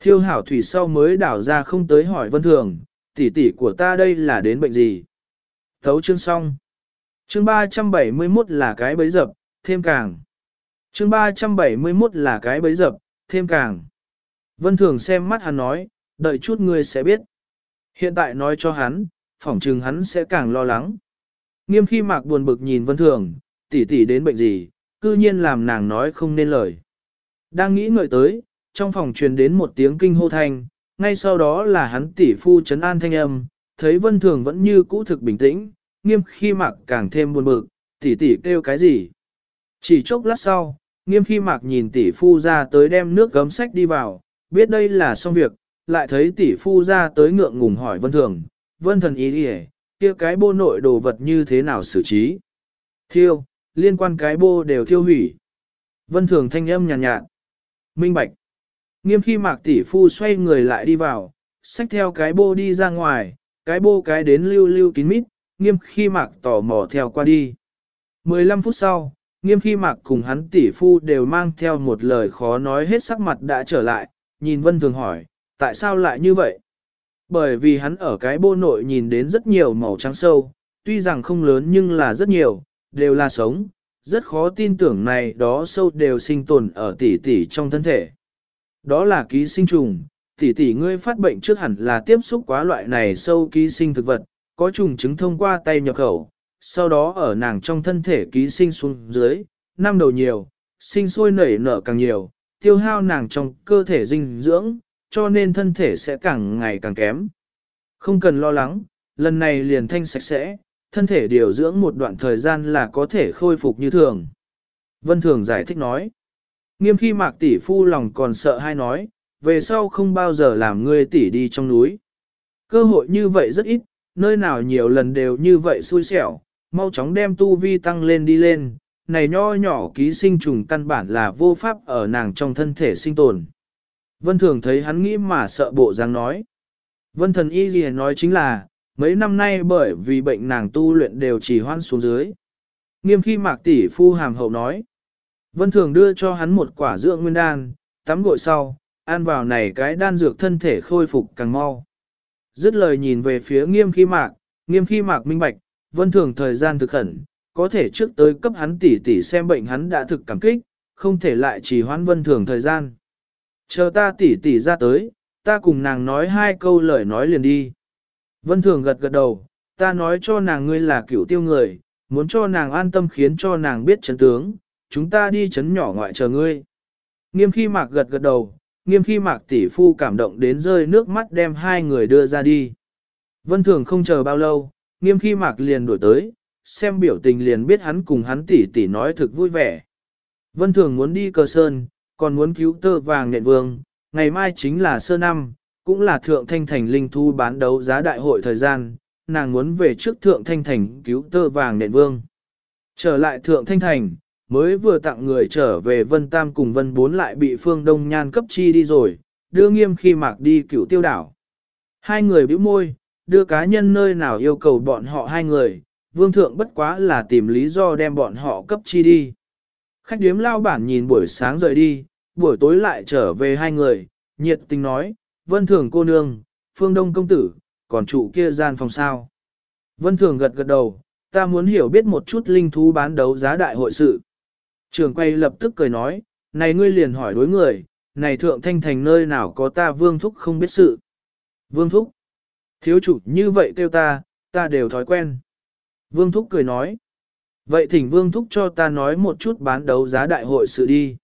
Thiêu hảo thủy sau mới đảo ra không tới hỏi Vân Thường, tỷ tỷ của ta đây là đến bệnh gì? Thấu chương xong. Chương 371 là cái bấy dập, thêm càng. Chương 371 là cái bấy dập, thêm càng. Vân Thường xem mắt hắn nói, đợi chút ngươi sẽ biết. Hiện tại nói cho hắn, phỏng chừng hắn sẽ càng lo lắng. Nghiêm khi mạc buồn bực nhìn Vân Thường, tỷ tỷ đến bệnh gì, cư nhiên làm nàng nói không nên lời. Đang nghĩ ngợi tới, trong phòng truyền đến một tiếng kinh hô thanh, ngay sau đó là hắn tỷ phu trấn an thanh âm, thấy Vân Thường vẫn như cũ thực bình tĩnh, nghiêm khi mạc càng thêm buồn bực, tỷ tỷ kêu cái gì. Chỉ chốc lát sau, nghiêm khi mạc nhìn tỷ phu ra tới đem nước gấm sách đi vào, biết đây là xong việc, lại thấy tỷ phu ra tới ngượng ngùng hỏi vân thường, vân thần ý đi kia cái bô nội đồ vật như thế nào xử trí. Thiêu, liên quan cái bô đều thiêu hủy. Vân thường thanh âm nhàn nhạt, nhạt. Minh bạch. Nghiêm khi mạc tỷ phu xoay người lại đi vào, xách theo cái bô đi ra ngoài, cái bô cái đến lưu lưu kín mít, nghiêm khi mạc tò mò theo qua đi. 15 phút sau, nghiêm khi mạc cùng hắn tỷ phu đều mang theo một lời khó nói hết sắc mặt đã trở lại, nhìn vân thường hỏi, tại sao lại như vậy? Bởi vì hắn ở cái bô nội nhìn đến rất nhiều màu trắng sâu, tuy rằng không lớn nhưng là rất nhiều, đều là sống, rất khó tin tưởng này đó sâu đều sinh tồn ở tỷ tỷ trong thân thể. Đó là ký sinh trùng, tỷ tỷ ngươi phát bệnh trước hẳn là tiếp xúc quá loại này sâu ký sinh thực vật, có trùng chứng thông qua tay nhập khẩu, sau đó ở nàng trong thân thể ký sinh xuống dưới, năm đầu nhiều, sinh sôi nảy nở càng nhiều, tiêu hao nàng trong cơ thể dinh dưỡng, cho nên thân thể sẽ càng ngày càng kém. Không cần lo lắng, lần này liền thanh sạch sẽ, thân thể điều dưỡng một đoạn thời gian là có thể khôi phục như thường. Vân Thường giải thích nói, nghiêm khi mạc tỷ phu lòng còn sợ hay nói, về sau không bao giờ làm ngươi tỷ đi trong núi. Cơ hội như vậy rất ít, nơi nào nhiều lần đều như vậy xui xẻo, mau chóng đem tu vi tăng lên đi lên, này nho nhỏ ký sinh trùng căn bản là vô pháp ở nàng trong thân thể sinh tồn. Vân Thường thấy hắn nghĩ mà sợ bộ dáng nói. Vân Thần Y gì nói chính là, mấy năm nay bởi vì bệnh nàng tu luyện đều chỉ hoan xuống dưới. Nghiêm khi mạc tỷ phu hàm hậu nói. Vân Thường đưa cho hắn một quả dưỡng nguyên đan, tắm gội sau, ăn vào này cái đan dược thân thể khôi phục càng mau. Dứt lời nhìn về phía nghiêm khi mạc, nghiêm khi mạc minh bạch, vân thường thời gian thực khẩn, có thể trước tới cấp hắn tỉ tỉ xem bệnh hắn đã thực cảm kích, không thể lại chỉ hoãn vân thường thời gian. Chờ ta tỉ tỉ ra tới, ta cùng nàng nói hai câu lời nói liền đi. Vân thường gật gật đầu, ta nói cho nàng ngươi là cựu tiêu người, muốn cho nàng an tâm khiến cho nàng biết chấn tướng, chúng ta đi chấn nhỏ ngoại chờ ngươi. Nghiêm khi mạc gật gật đầu, nghiêm khi mạc tỷ phu cảm động đến rơi nước mắt đem hai người đưa ra đi. Vân thường không chờ bao lâu, nghiêm khi mạc liền đổi tới, xem biểu tình liền biết hắn cùng hắn tỷ tỷ nói thực vui vẻ. Vân thường muốn đi cờ sơn, còn muốn cứu tơ vàng nện vương, ngày mai chính là sơ năm, cũng là thượng thanh thành linh thu bán đấu giá đại hội thời gian, nàng muốn về trước thượng thanh thành cứu tơ vàng nện vương. Trở lại thượng thanh thành, mới vừa tặng người trở về Vân Tam cùng Vân Bốn lại bị Phương Đông Nhan cấp chi đi rồi, đưa nghiêm khi mạc đi cửu tiêu đảo. Hai người bĩu môi, đưa cá nhân nơi nào yêu cầu bọn họ hai người, vương thượng bất quá là tìm lý do đem bọn họ cấp chi đi. Khách điếm lao bản nhìn buổi sáng rời đi, buổi tối lại trở về hai người, nhiệt tình nói, vân thường cô nương, phương đông công tử, còn trụ kia gian phòng sao. Vân thường gật gật đầu, ta muốn hiểu biết một chút linh thú bán đấu giá đại hội sự. Trường quay lập tức cười nói, này ngươi liền hỏi đối người, này thượng thanh thành nơi nào có ta vương thúc không biết sự. Vương thúc, thiếu chủ như vậy kêu ta, ta đều thói quen. Vương thúc cười nói, Vậy thỉnh Vương Thúc cho ta nói một chút bán đấu giá đại hội sự đi.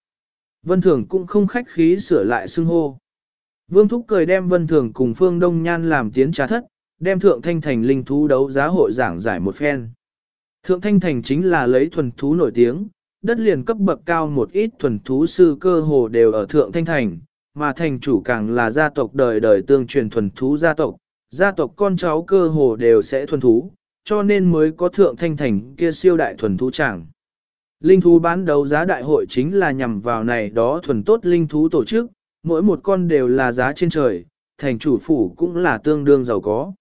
Vân Thường cũng không khách khí sửa lại xưng hô. Vương Thúc cười đem Vân Thường cùng Phương Đông Nhan làm tiến trà thất, đem Thượng Thanh Thành linh thú đấu giá hội giảng giải một phen. Thượng Thanh Thành chính là lấy thuần thú nổi tiếng, đất liền cấp bậc cao một ít thuần thú sư cơ hồ đều ở Thượng Thanh Thành, mà thành chủ càng là gia tộc đời đời tương truyền thuần thú gia tộc, gia tộc con cháu cơ hồ đều sẽ thuần thú, cho nên mới có Thượng Thanh Thành kia siêu đại thuần thú chẳng. Linh thú bán đấu giá đại hội chính là nhằm vào này đó thuần tốt linh thú tổ chức, mỗi một con đều là giá trên trời, thành chủ phủ cũng là tương đương giàu có.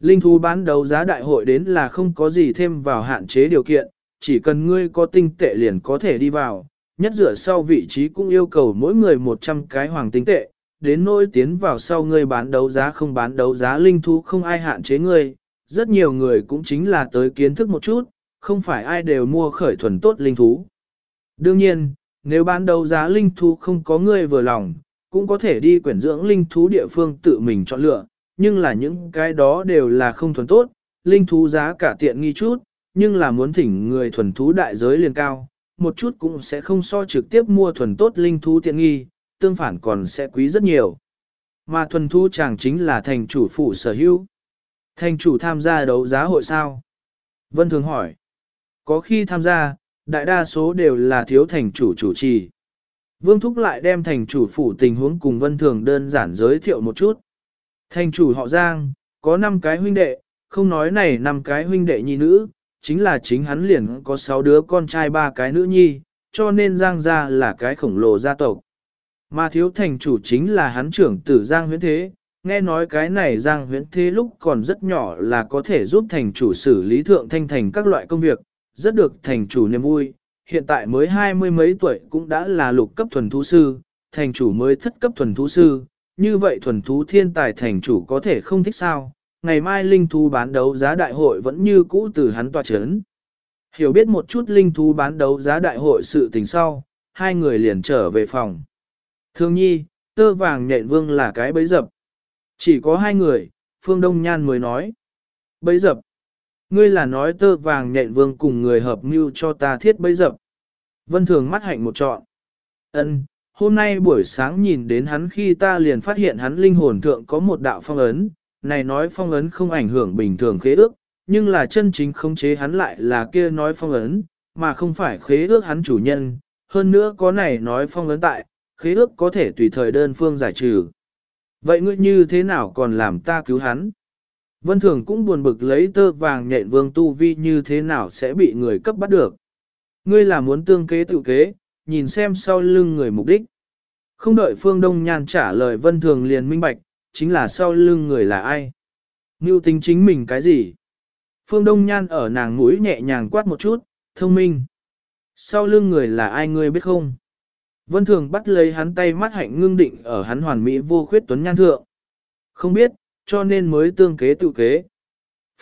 Linh thú bán đấu giá đại hội đến là không có gì thêm vào hạn chế điều kiện, chỉ cần ngươi có tinh tệ liền có thể đi vào, nhất dựa sau vị trí cũng yêu cầu mỗi người 100 cái hoàng tinh tệ, đến nỗi tiến vào sau ngươi bán đấu giá không bán đấu giá linh thú không ai hạn chế ngươi, rất nhiều người cũng chính là tới kiến thức một chút, không phải ai đều mua khởi thuần tốt linh thú. Đương nhiên, nếu bán đấu giá linh thú không có ngươi vừa lòng, cũng có thể đi quyển dưỡng linh thú địa phương tự mình chọn lựa, nhưng là những cái đó đều là không thuần tốt, linh thú giá cả tiện nghi chút, nhưng là muốn thỉnh người thuần thú đại giới liền cao, một chút cũng sẽ không so trực tiếp mua thuần tốt linh thú tiện nghi, tương phản còn sẽ quý rất nhiều. Mà thuần thú chẳng chính là thành chủ phụ sở hữu. Thành chủ tham gia đấu giá hội sao? Vân Thường hỏi. Có khi tham gia, đại đa số đều là thiếu thành chủ chủ trì. Vương Thúc lại đem thành chủ phủ tình huống cùng Vân Thường đơn giản giới thiệu một chút. Thành chủ họ Giang, có 5 cái huynh đệ, không nói này 5 cái huynh đệ nhi nữ, chính là chính hắn liền có 6 đứa con trai ba cái nữ nhi, cho nên Giang gia là cái khổng lồ gia tộc. Mà thiếu thành chủ chính là hắn trưởng tử Giang huyễn thế, nghe nói cái này Giang huyễn thế lúc còn rất nhỏ là có thể giúp thành chủ xử lý thượng thanh thành các loại công việc, rất được thành chủ niềm vui. Hiện tại mới hai mươi mấy tuổi cũng đã là lục cấp thuần thú sư, thành chủ mới thất cấp thuần thú sư, như vậy thuần thú thiên tài thành chủ có thể không thích sao, ngày mai linh thú bán đấu giá đại hội vẫn như cũ từ hắn tòa chấn. Hiểu biết một chút linh thú bán đấu giá đại hội sự tình sau, hai người liền trở về phòng. Thương nhi, tơ vàng nhện vương là cái bấy dập. Chỉ có hai người, Phương Đông Nhan mới nói. Bấy dập. Ngươi là nói tơ vàng nhện vương cùng người hợp mưu cho ta thiết bấy dập. Vân Thường mắt hạnh một trọn. Ân, hôm nay buổi sáng nhìn đến hắn khi ta liền phát hiện hắn linh hồn thượng có một đạo phong ấn, này nói phong ấn không ảnh hưởng bình thường khế ước, nhưng là chân chính khống chế hắn lại là kia nói phong ấn, mà không phải khế ước hắn chủ nhân, hơn nữa có này nói phong ấn tại, khế ước có thể tùy thời đơn phương giải trừ. Vậy ngươi như thế nào còn làm ta cứu hắn? Vân Thường cũng buồn bực lấy tơ vàng nhện vương tu vi như thế nào sẽ bị người cấp bắt được. Ngươi là muốn tương kế tự kế, nhìn xem sau lưng người mục đích. Không đợi Phương Đông Nhan trả lời Vân Thường liền minh bạch, chính là sau lưng người là ai. Mưu tính chính mình cái gì? Phương Đông Nhan ở nàng mũi nhẹ nhàng quát một chút, thông minh. Sau lưng người là ai ngươi biết không? Vân Thường bắt lấy hắn tay mắt hạnh ngưng định ở hắn hoàn mỹ vô khuyết tuấn nhan thượng. Không biết, cho nên mới tương kế tự kế.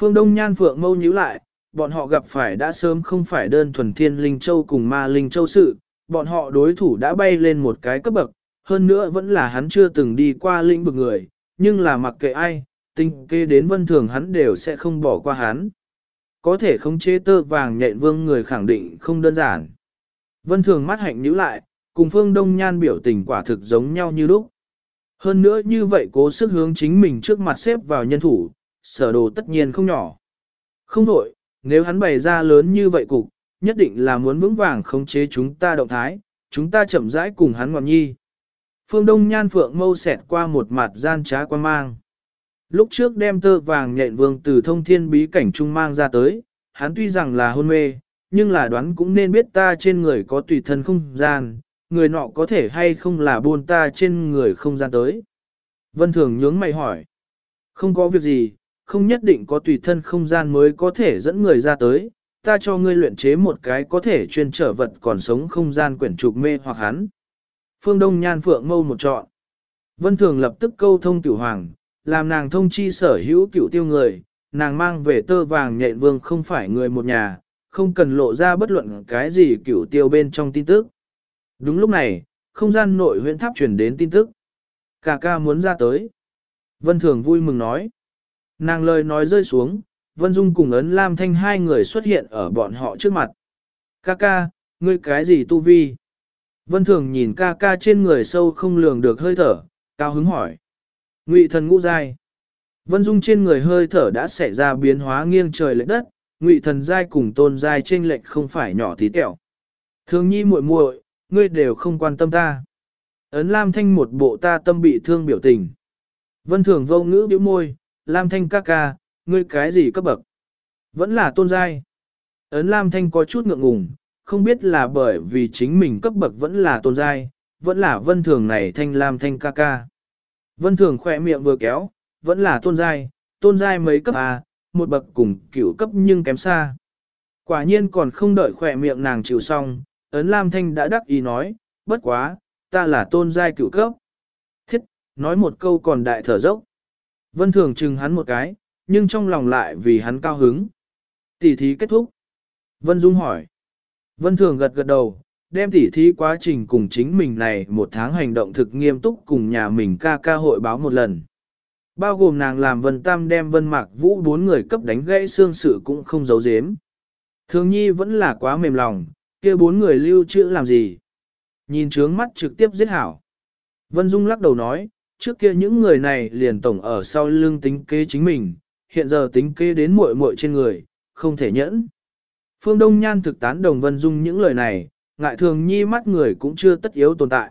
Phương Đông Nhan Phượng mâu nhíu lại, bọn họ gặp phải đã sớm không phải đơn thuần thiên linh châu cùng ma linh châu sự, bọn họ đối thủ đã bay lên một cái cấp bậc, hơn nữa vẫn là hắn chưa từng đi qua lĩnh vực người, nhưng là mặc kệ ai, tinh kê đến vân thường hắn đều sẽ không bỏ qua hắn. Có thể không chế tơ vàng nhện vương người khẳng định không đơn giản. Vân thường mắt hạnh nhíu lại, cùng phương đông nhan biểu tình quả thực giống nhau như lúc. Hơn nữa như vậy cố sức hướng chính mình trước mặt xếp vào nhân thủ, sở đồ tất nhiên không nhỏ. Không đổi, nếu hắn bày ra lớn như vậy cục, nhất định là muốn vững vàng khống chế chúng ta động thái, chúng ta chậm rãi cùng hắn ngọn nhi. Phương Đông Nhan Phượng mâu xẹt qua một mặt gian trá quan mang. Lúc trước đem tơ vàng nhện vương từ thông thiên bí cảnh trung mang ra tới, hắn tuy rằng là hôn mê, nhưng là đoán cũng nên biết ta trên người có tùy thân không gian, người nọ có thể hay không là buôn ta trên người không gian tới. Vân Thường nhướng mày hỏi. Không có việc gì, không nhất định có tùy thân không gian mới có thể dẫn người ra tới, ta cho ngươi luyện chế một cái có thể chuyên trở vật còn sống không gian quyển trục mê hoặc hắn. Phương Đông Nhan Phượng mâu một trọn. Vân Thường lập tức câu thông cửu hoàng, làm nàng thông chi sở hữu cửu tiêu người, nàng mang về tơ vàng nhện vương không phải người một nhà, không cần lộ ra bất luận cái gì cửu tiêu bên trong tin tức. Đúng lúc này, không gian nội huyện tháp truyền đến tin tức. Cả ca muốn ra tới. Vân Thường vui mừng nói. Nàng lời nói rơi xuống, Vân Dung cùng ấn Lam Thanh hai người xuất hiện ở bọn họ trước mặt. Ca ca, ngươi cái gì tu vi? Vân Thường nhìn ca ca trên người sâu không lường được hơi thở, cao hứng hỏi. Ngụy thần ngũ giai. Vân Dung trên người hơi thở đã xảy ra biến hóa nghiêng trời lệch đất, Ngụy thần giai cùng tôn giai trên lệch không phải nhỏ tí tẹo. Thường nhi muội muội, ngươi đều không quan tâm ta. Ấn Lam Thanh một bộ ta tâm bị thương biểu tình. Vân Thường vô ngữ biểu môi, Lam Thanh ca ca, ngươi cái gì cấp bậc? Vẫn là tôn giai. Ấn Lam Thanh có chút ngượng ngùng, không biết là bởi vì chính mình cấp bậc vẫn là tôn giai, vẫn là Vân Thường này Thanh Lam Thanh ca ca. Vân Thường khỏe miệng vừa kéo, vẫn là tôn giai, tôn giai mấy cấp à, một bậc cùng cửu cấp nhưng kém xa. Quả nhiên còn không đợi khỏe miệng nàng chịu xong, ấn Lam Thanh đã đắc ý nói, bất quá, ta là tôn giai cửu cấp. Thiết, nói một câu còn đại thở dốc. Vân Thường chừng hắn một cái, nhưng trong lòng lại vì hắn cao hứng. Tỷ thí kết thúc. Vân Dung hỏi. Vân Thường gật gật đầu, đem tỉ thí quá trình cùng chính mình này một tháng hành động thực nghiêm túc cùng nhà mình ca ca hội báo một lần. Bao gồm nàng làm Vân Tam đem Vân Mạc Vũ bốn người cấp đánh gãy xương sự cũng không giấu giếm. Thường nhi vẫn là quá mềm lòng, kia bốn người lưu trữ làm gì. Nhìn trướng mắt trực tiếp giết hảo. Vân Dung lắc đầu nói, trước kia những người này liền tổng ở sau lưng tính kế chính mình, hiện giờ tính kế đến muội muội trên người, không thể nhẫn. Phương Đông Nhan thực tán đồng Vân Dung những lời này, ngại thường nhi mắt người cũng chưa tất yếu tồn tại.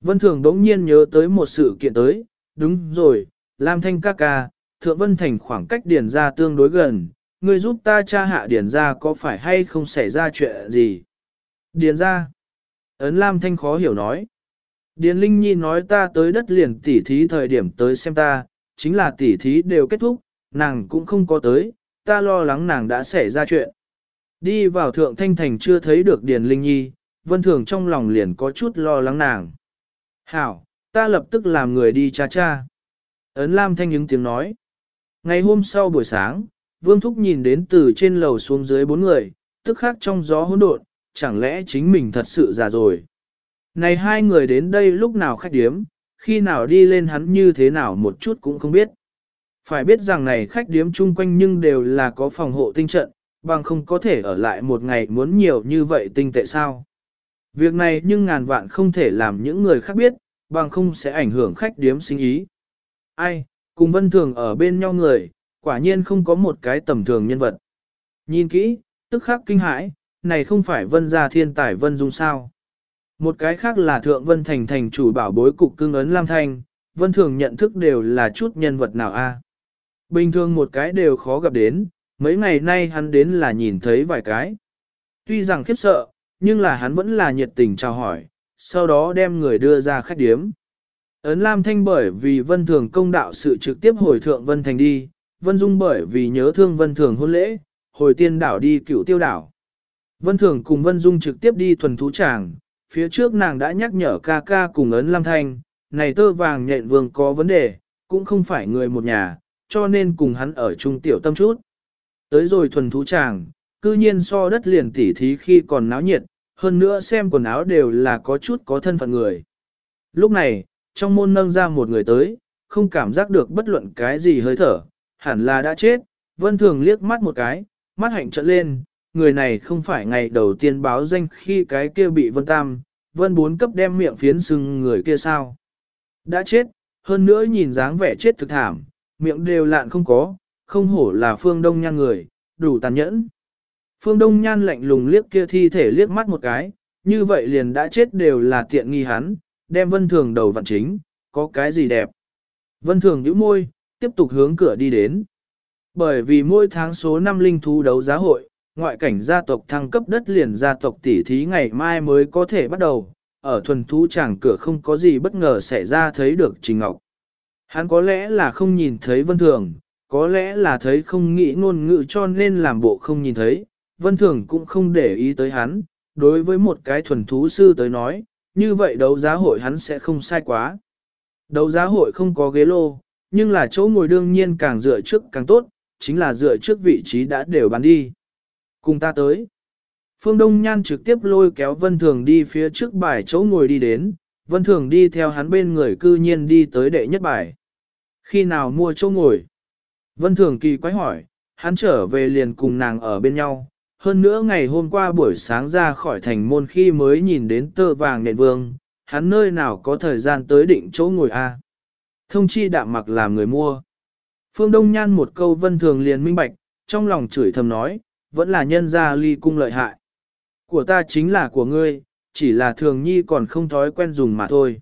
Vân Thường đống nhiên nhớ tới một sự kiện tới, đúng rồi, Lam Thanh ca ca, Thượng Vân Thành khoảng cách điển ra tương đối gần, người giúp ta tra hạ điển ra có phải hay không xảy ra chuyện gì. Điển ra. Ấn Lam Thanh khó hiểu nói. Điền Linh Nhi nói ta tới đất liền tỉ thí thời điểm tới xem ta, chính là tỉ thí đều kết thúc, nàng cũng không có tới, ta lo lắng nàng đã xảy ra chuyện. Đi vào thượng thanh thành chưa thấy được Điền Linh Nhi, vân thường trong lòng liền có chút lo lắng nàng. Hảo, ta lập tức làm người đi cha cha. Ấn Lam thanh những tiếng nói. Ngày hôm sau buổi sáng, Vương Thúc nhìn đến từ trên lầu xuống dưới bốn người, tức khác trong gió hỗn độn, chẳng lẽ chính mình thật sự già rồi. Này hai người đến đây lúc nào khách điếm, khi nào đi lên hắn như thế nào một chút cũng không biết. Phải biết rằng này khách điếm chung quanh nhưng đều là có phòng hộ tinh trận, bằng không có thể ở lại một ngày muốn nhiều như vậy tinh tệ sao. Việc này nhưng ngàn vạn không thể làm những người khác biết, bằng không sẽ ảnh hưởng khách điếm sinh ý. Ai, cùng vân thường ở bên nhau người, quả nhiên không có một cái tầm thường nhân vật. Nhìn kỹ, tức khắc kinh hãi, này không phải vân gia thiên tài vân dung sao. Một cái khác là thượng vân thành thành chủ bảo bối cục cưng ấn Lam Thanh, vân thường nhận thức đều là chút nhân vật nào a Bình thường một cái đều khó gặp đến, mấy ngày nay hắn đến là nhìn thấy vài cái. Tuy rằng khiếp sợ, nhưng là hắn vẫn là nhiệt tình chào hỏi, sau đó đem người đưa ra khách điếm. Ấn Lam Thanh bởi vì Vân Thường công đạo sự trực tiếp hồi thượng Vân Thành đi, Vân Dung bởi vì nhớ thương Vân Thường hôn lễ, hồi tiên đảo đi cựu tiêu đảo. Vân Thường cùng Vân Dung trực tiếp đi thuần thú tràng, phía trước nàng đã nhắc nhở ca ca cùng Ấn Lam Thanh, này tơ vàng nhện vương có vấn đề, cũng không phải người một nhà, cho nên cùng hắn ở chung tiểu tâm chút. Tới rồi thuần thú chàng, cư nhiên so đất liền tỉ thí khi còn náo nhiệt, hơn nữa xem quần áo đều là có chút có thân phận người. Lúc này, trong môn nâng ra một người tới, không cảm giác được bất luận cái gì hơi thở, hẳn là đã chết, vân thường liếc mắt một cái, mắt hạnh trận lên, người này không phải ngày đầu tiên báo danh khi cái kia bị vân tam, vân bốn cấp đem miệng phiến sưng người kia sao. Đã chết, hơn nữa nhìn dáng vẻ chết thực thảm, miệng đều lạn không có, không hổ là phương đông nhan người, đủ tàn nhẫn. Phương đông nhan lạnh lùng liếc kia thi thể liếc mắt một cái, như vậy liền đã chết đều là tiện nghi hắn, đem vân thường đầu vặn chính, có cái gì đẹp. Vân thường nhíu môi, tiếp tục hướng cửa đi đến. Bởi vì mỗi tháng số năm linh thú đấu giá hội, ngoại cảnh gia tộc thăng cấp đất liền gia tộc tỷ thí ngày mai mới có thể bắt đầu, ở thuần thú chẳng cửa không có gì bất ngờ xảy ra thấy được Trình Ngọc. Hắn có lẽ là không nhìn thấy vân thường, có lẽ là thấy không nghĩ ngôn ngữ cho nên làm bộ không nhìn thấy, vân thường cũng không để ý tới hắn, đối với một cái thuần thú sư tới nói, như vậy đấu giá hội hắn sẽ không sai quá. Đấu giá hội không có ghế lô, nhưng là chỗ ngồi đương nhiên càng dựa trước càng tốt, chính là dựa trước vị trí đã đều bán đi. Cùng ta tới. Phương Đông Nhan trực tiếp lôi kéo Vân Thường đi phía trước bài chỗ ngồi đi đến, Vân Thường đi theo hắn bên người cư nhiên đi tới đệ nhất bài. Khi nào mua chỗ ngồi? Vân Thường kỳ quái hỏi, hắn trở về liền cùng nàng ở bên nhau. Hơn nữa ngày hôm qua buổi sáng ra khỏi thành môn khi mới nhìn đến tơ vàng nền vương, hắn nơi nào có thời gian tới định chỗ ngồi a Thông chi đạm mặc làm người mua. Phương Đông Nhan một câu vân thường liền minh bạch, trong lòng chửi thầm nói, vẫn là nhân gia ly cung lợi hại. Của ta chính là của ngươi, chỉ là thường nhi còn không thói quen dùng mà thôi.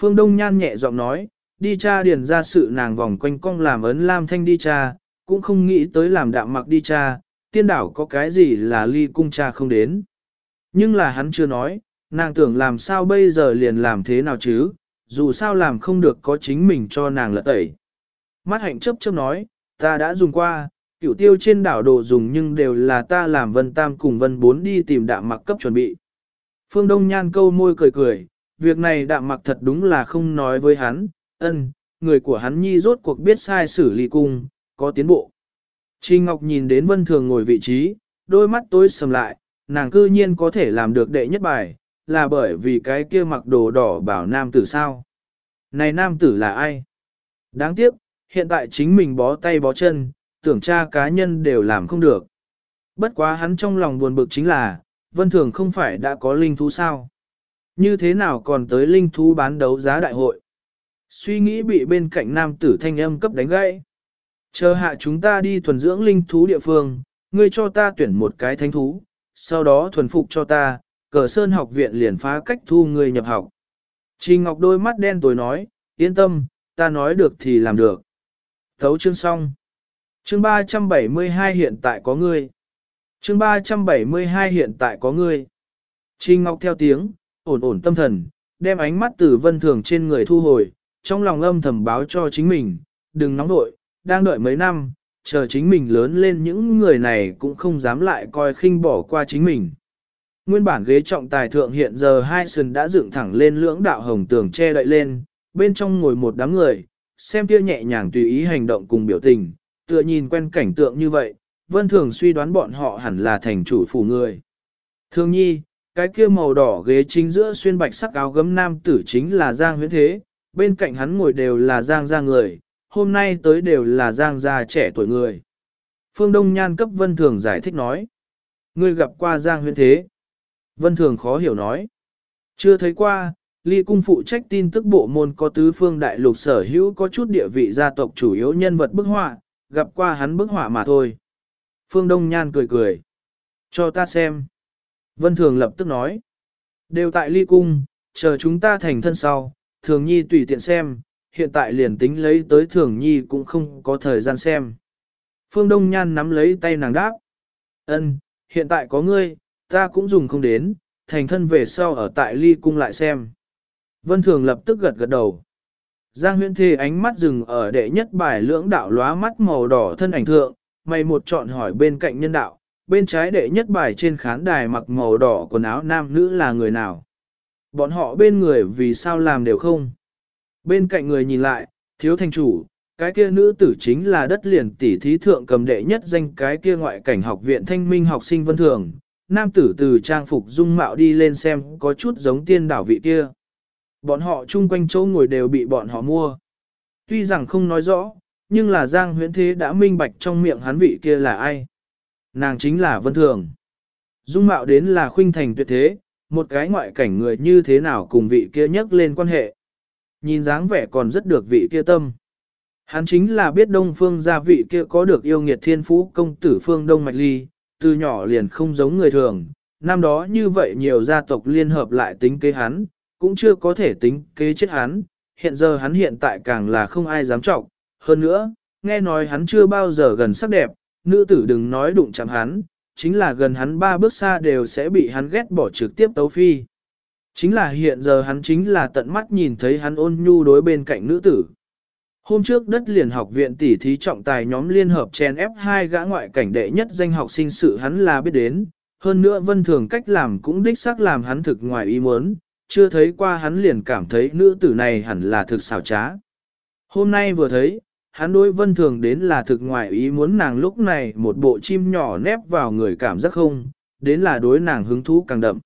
Phương Đông Nhan nhẹ giọng nói, đi cha điền ra sự nàng vòng quanh cong làm ấn lam thanh đi cha, cũng không nghĩ tới làm đạm mặc đi cha, tiên đảo có cái gì là ly cung cha không đến. Nhưng là hắn chưa nói, nàng tưởng làm sao bây giờ liền làm thế nào chứ, dù sao làm không được có chính mình cho nàng lật tẩy. Mắt hạnh chấp chấp nói, ta đã dùng qua, cửu tiêu trên đảo đồ dùng nhưng đều là ta làm vân tam cùng vân bốn đi tìm đạm mặc cấp chuẩn bị. Phương Đông Nhan câu môi cười cười, việc này đạm mặc thật đúng là không nói với hắn, ân, người của hắn nhi rốt cuộc biết sai xử lý cung, có tiến bộ. Trình Ngọc nhìn đến Vân Thường ngồi vị trí, đôi mắt tối sầm lại, nàng cư nhiên có thể làm được đệ nhất bài, là bởi vì cái kia mặc đồ đỏ bảo nam tử sao. Này nam tử là ai? Đáng tiếc, hiện tại chính mình bó tay bó chân, tưởng tra cá nhân đều làm không được. Bất quá hắn trong lòng buồn bực chính là, Vân Thường không phải đã có linh thú sao? Như thế nào còn tới linh thú bán đấu giá đại hội? Suy nghĩ bị bên cạnh nam tử thanh âm cấp đánh gãy. Chờ hạ chúng ta đi thuần dưỡng linh thú địa phương, ngươi cho ta tuyển một cái thánh thú, sau đó thuần phục cho ta, cờ sơn học viện liền phá cách thu ngươi nhập học. Trình Ngọc đôi mắt đen tối nói, yên tâm, ta nói được thì làm được. Thấu chương xong. Chương 372 hiện tại có ngươi. Chương 372 hiện tại có ngươi. Trình Ngọc theo tiếng, ổn ổn tâm thần, đem ánh mắt từ vân thường trên người thu hồi, trong lòng âm thầm báo cho chính mình, đừng nóng vội, đang đợi mấy năm, chờ chính mình lớn lên những người này cũng không dám lại coi khinh bỏ qua chính mình. Nguyên bản ghế trọng tài thượng hiện giờ hai sườn đã dựng thẳng lên lưỡng đạo hồng tường che đậy lên, bên trong ngồi một đám người, xem kia nhẹ nhàng tùy ý hành động cùng biểu tình, tựa nhìn quen cảnh tượng như vậy, vân thường suy đoán bọn họ hẳn là thành chủ phủ người. Thương nhi, cái kia màu đỏ ghế chính giữa xuyên bạch sắc áo gấm nam tử chính là Giang huyễn thế, bên cạnh hắn ngồi đều là Giang gia người, hôm nay tới đều là Giang gia trẻ tuổi người. Phương Đông Nhan cấp Vân Thường giải thích nói. Ngươi gặp qua Giang huyễn thế. Vân Thường khó hiểu nói. Chưa thấy qua, ly cung phụ trách tin tức bộ môn có tứ phương đại lục sở hữu có chút địa vị gia tộc chủ yếu nhân vật bức họa, gặp qua hắn bức họa mà thôi. Phương Đông Nhan cười cười. Cho ta xem. Vân Thường lập tức nói. Đều tại ly cung, chờ chúng ta thành thân sau, Thường Nhi tùy tiện xem, hiện tại liền tính lấy tới Thường Nhi cũng không có thời gian xem. Phương Đông Nhan nắm lấy tay nàng đáp. Ân, hiện tại có ngươi, ta cũng dùng không đến, thành thân về sau ở tại ly cung lại xem. Vân Thường lập tức gật gật đầu. Giang huyễn thề ánh mắt dừng ở đệ nhất bài lưỡng đạo lóa mắt màu đỏ thân ảnh thượng, mày một chọn hỏi bên cạnh nhân đạo, bên trái đệ nhất bài trên khán đài mặc màu đỏ quần áo nam nữ là người nào. Bọn họ bên người vì sao làm đều không. Bên cạnh người nhìn lại, thiếu thành chủ, cái kia nữ tử chính là đất liền tỷ thí thượng cầm đệ nhất danh cái kia ngoại cảnh học viện thanh minh học sinh vân thường. Nam tử từ trang phục dung mạo đi lên xem có chút giống tiên đảo vị kia. Bọn họ chung quanh chỗ ngồi đều bị bọn họ mua. Tuy rằng không nói rõ, nhưng là Giang huyễn thế đã minh bạch trong miệng hắn vị kia là ai. Nàng chính là Vân Thường. Dung mạo đến là khuynh thành tuyệt thế, một cái ngoại cảnh người như thế nào cùng vị kia nhắc lên quan hệ. Nhìn dáng vẻ còn rất được vị kia tâm. Hắn chính là biết Đông Phương gia vị kia có được yêu nghiệt thiên phú công tử Phương Đông Mạch Ly, từ nhỏ liền không giống người thường. Năm đó như vậy nhiều gia tộc liên hợp lại tính kế hắn, cũng chưa có thể tính kế chết hắn. Hiện giờ hắn hiện tại càng là không ai dám trọng. Hơn nữa, nghe nói hắn chưa bao giờ gần sắc đẹp, nữ tử đừng nói đụng chạm hắn, chính là gần hắn ba bước xa đều sẽ bị hắn ghét bỏ trực tiếp tấu phi. Chính là hiện giờ hắn chính là tận mắt nhìn thấy hắn ôn nhu đối bên cạnh nữ tử. Hôm trước đất liền học viện tỷ thí trọng tài nhóm liên hợp chen ép hai gã ngoại cảnh đệ nhất danh học sinh sự hắn là biết đến, hơn nữa vân thường cách làm cũng đích xác làm hắn thực ngoài ý muốn, chưa thấy qua hắn liền cảm thấy nữ tử này hẳn là thực xảo trá. Hôm nay vừa thấy, hắn đối vân thường đến là thực ngoại ý muốn nàng lúc này một bộ chim nhỏ nép vào người cảm giác không, đến là đối nàng hứng thú càng đậm.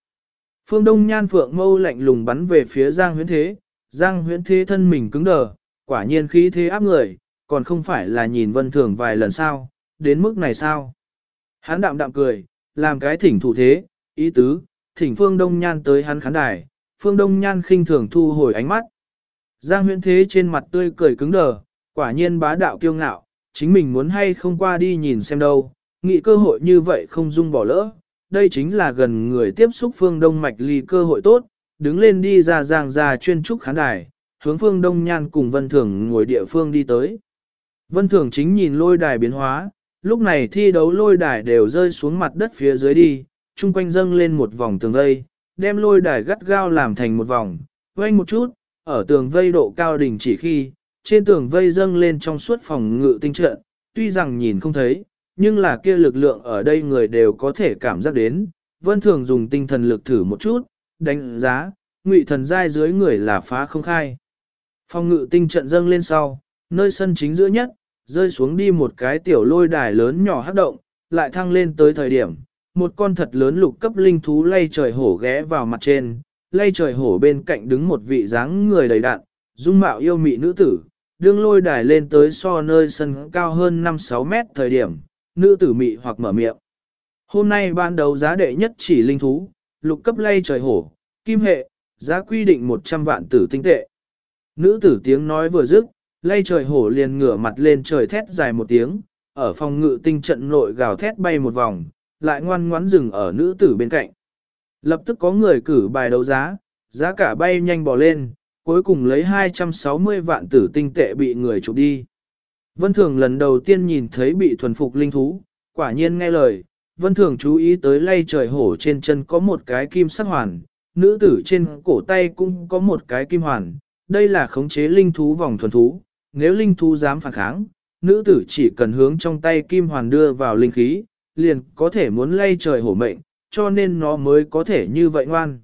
Phương Đông Nhan Phượng mâu lạnh lùng bắn về phía Giang Huyễn Thế, Giang Huyễn Thế thân mình cứng đờ, quả nhiên khí thế áp người, còn không phải là nhìn vân thường vài lần sau, đến mức này sao? Hắn đạm đạm cười, làm cái thỉnh thủ thế, ý tứ, thỉnh Phương Đông Nhan tới hắn khán đài, Phương Đông Nhan khinh thường thu hồi ánh mắt. Giang huyễn thế trên mặt tươi cười cứng đờ, quả nhiên bá đạo kiêu ngạo, chính mình muốn hay không qua đi nhìn xem đâu, nghĩ cơ hội như vậy không dung bỏ lỡ, đây chính là gần người tiếp xúc Phương Đông Mạch Ly cơ hội tốt, đứng lên đi ra giang ra chuyên trúc khán đài, hướng Phương Đông Nhan cùng Vân Thường ngồi địa phương đi tới. Vân Thường chính nhìn lôi đài biến hóa, lúc này thi đấu lôi đài đều rơi xuống mặt đất phía dưới đi, chung quanh dâng lên một vòng tường vây, đem lôi đài gắt gao làm thành một vòng, quanh một chút, ở tường vây độ cao đỉnh chỉ khi, trên tường vây dâng lên trong suốt phòng ngự tinh trận, tuy rằng nhìn không thấy, nhưng là kia lực lượng ở đây người đều có thể cảm giác đến, vân thường dùng tinh thần lực thử một chút, đánh giá, ngụy thần giai dưới người là phá không khai. Phòng ngự tinh trận dâng lên sau, nơi sân chính giữa nhất, rơi xuống đi một cái tiểu lôi đài lớn nhỏ hấp động, lại thăng lên tới thời điểm, một con thật lớn lục cấp linh thú lay trời hổ ghé vào mặt trên, lay trời hổ bên cạnh đứng một vị dáng người đầy đạn, dung mạo yêu mị nữ tử, đương lôi đài lên tới so nơi sân cao hơn 5-6 mét thời điểm, nữ tử mị hoặc mở miệng. Hôm nay ban đầu giá đệ nhất chỉ linh thú, lục cấp lay trời hổ, kim hệ, giá quy định 100 vạn tử tinh tệ. Nữ tử tiếng nói vừa dứt, lay trời hổ liền ngửa mặt lên trời thét dài một tiếng, ở phòng ngự tinh trận nội gào thét bay một vòng, lại ngoan ngoãn dừng ở nữ tử bên cạnh. Lập tức có người cử bài đấu giá, giá cả bay nhanh bò lên, cuối cùng lấy 260 vạn tử tinh tệ bị người chụp đi. Vân Thường lần đầu tiên nhìn thấy bị thuần phục linh thú, quả nhiên nghe lời, Vân Thường chú ý tới lay trời hổ trên chân có một cái kim sắc hoàn, nữ tử trên cổ tay cũng có một cái kim hoàn, đây là khống chế linh thú vòng thuần thú, nếu linh thú dám phản kháng, nữ tử chỉ cần hướng trong tay kim hoàn đưa vào linh khí, liền có thể muốn lay trời hổ mệnh, cho nên nó mới có thể như vậy ngoan.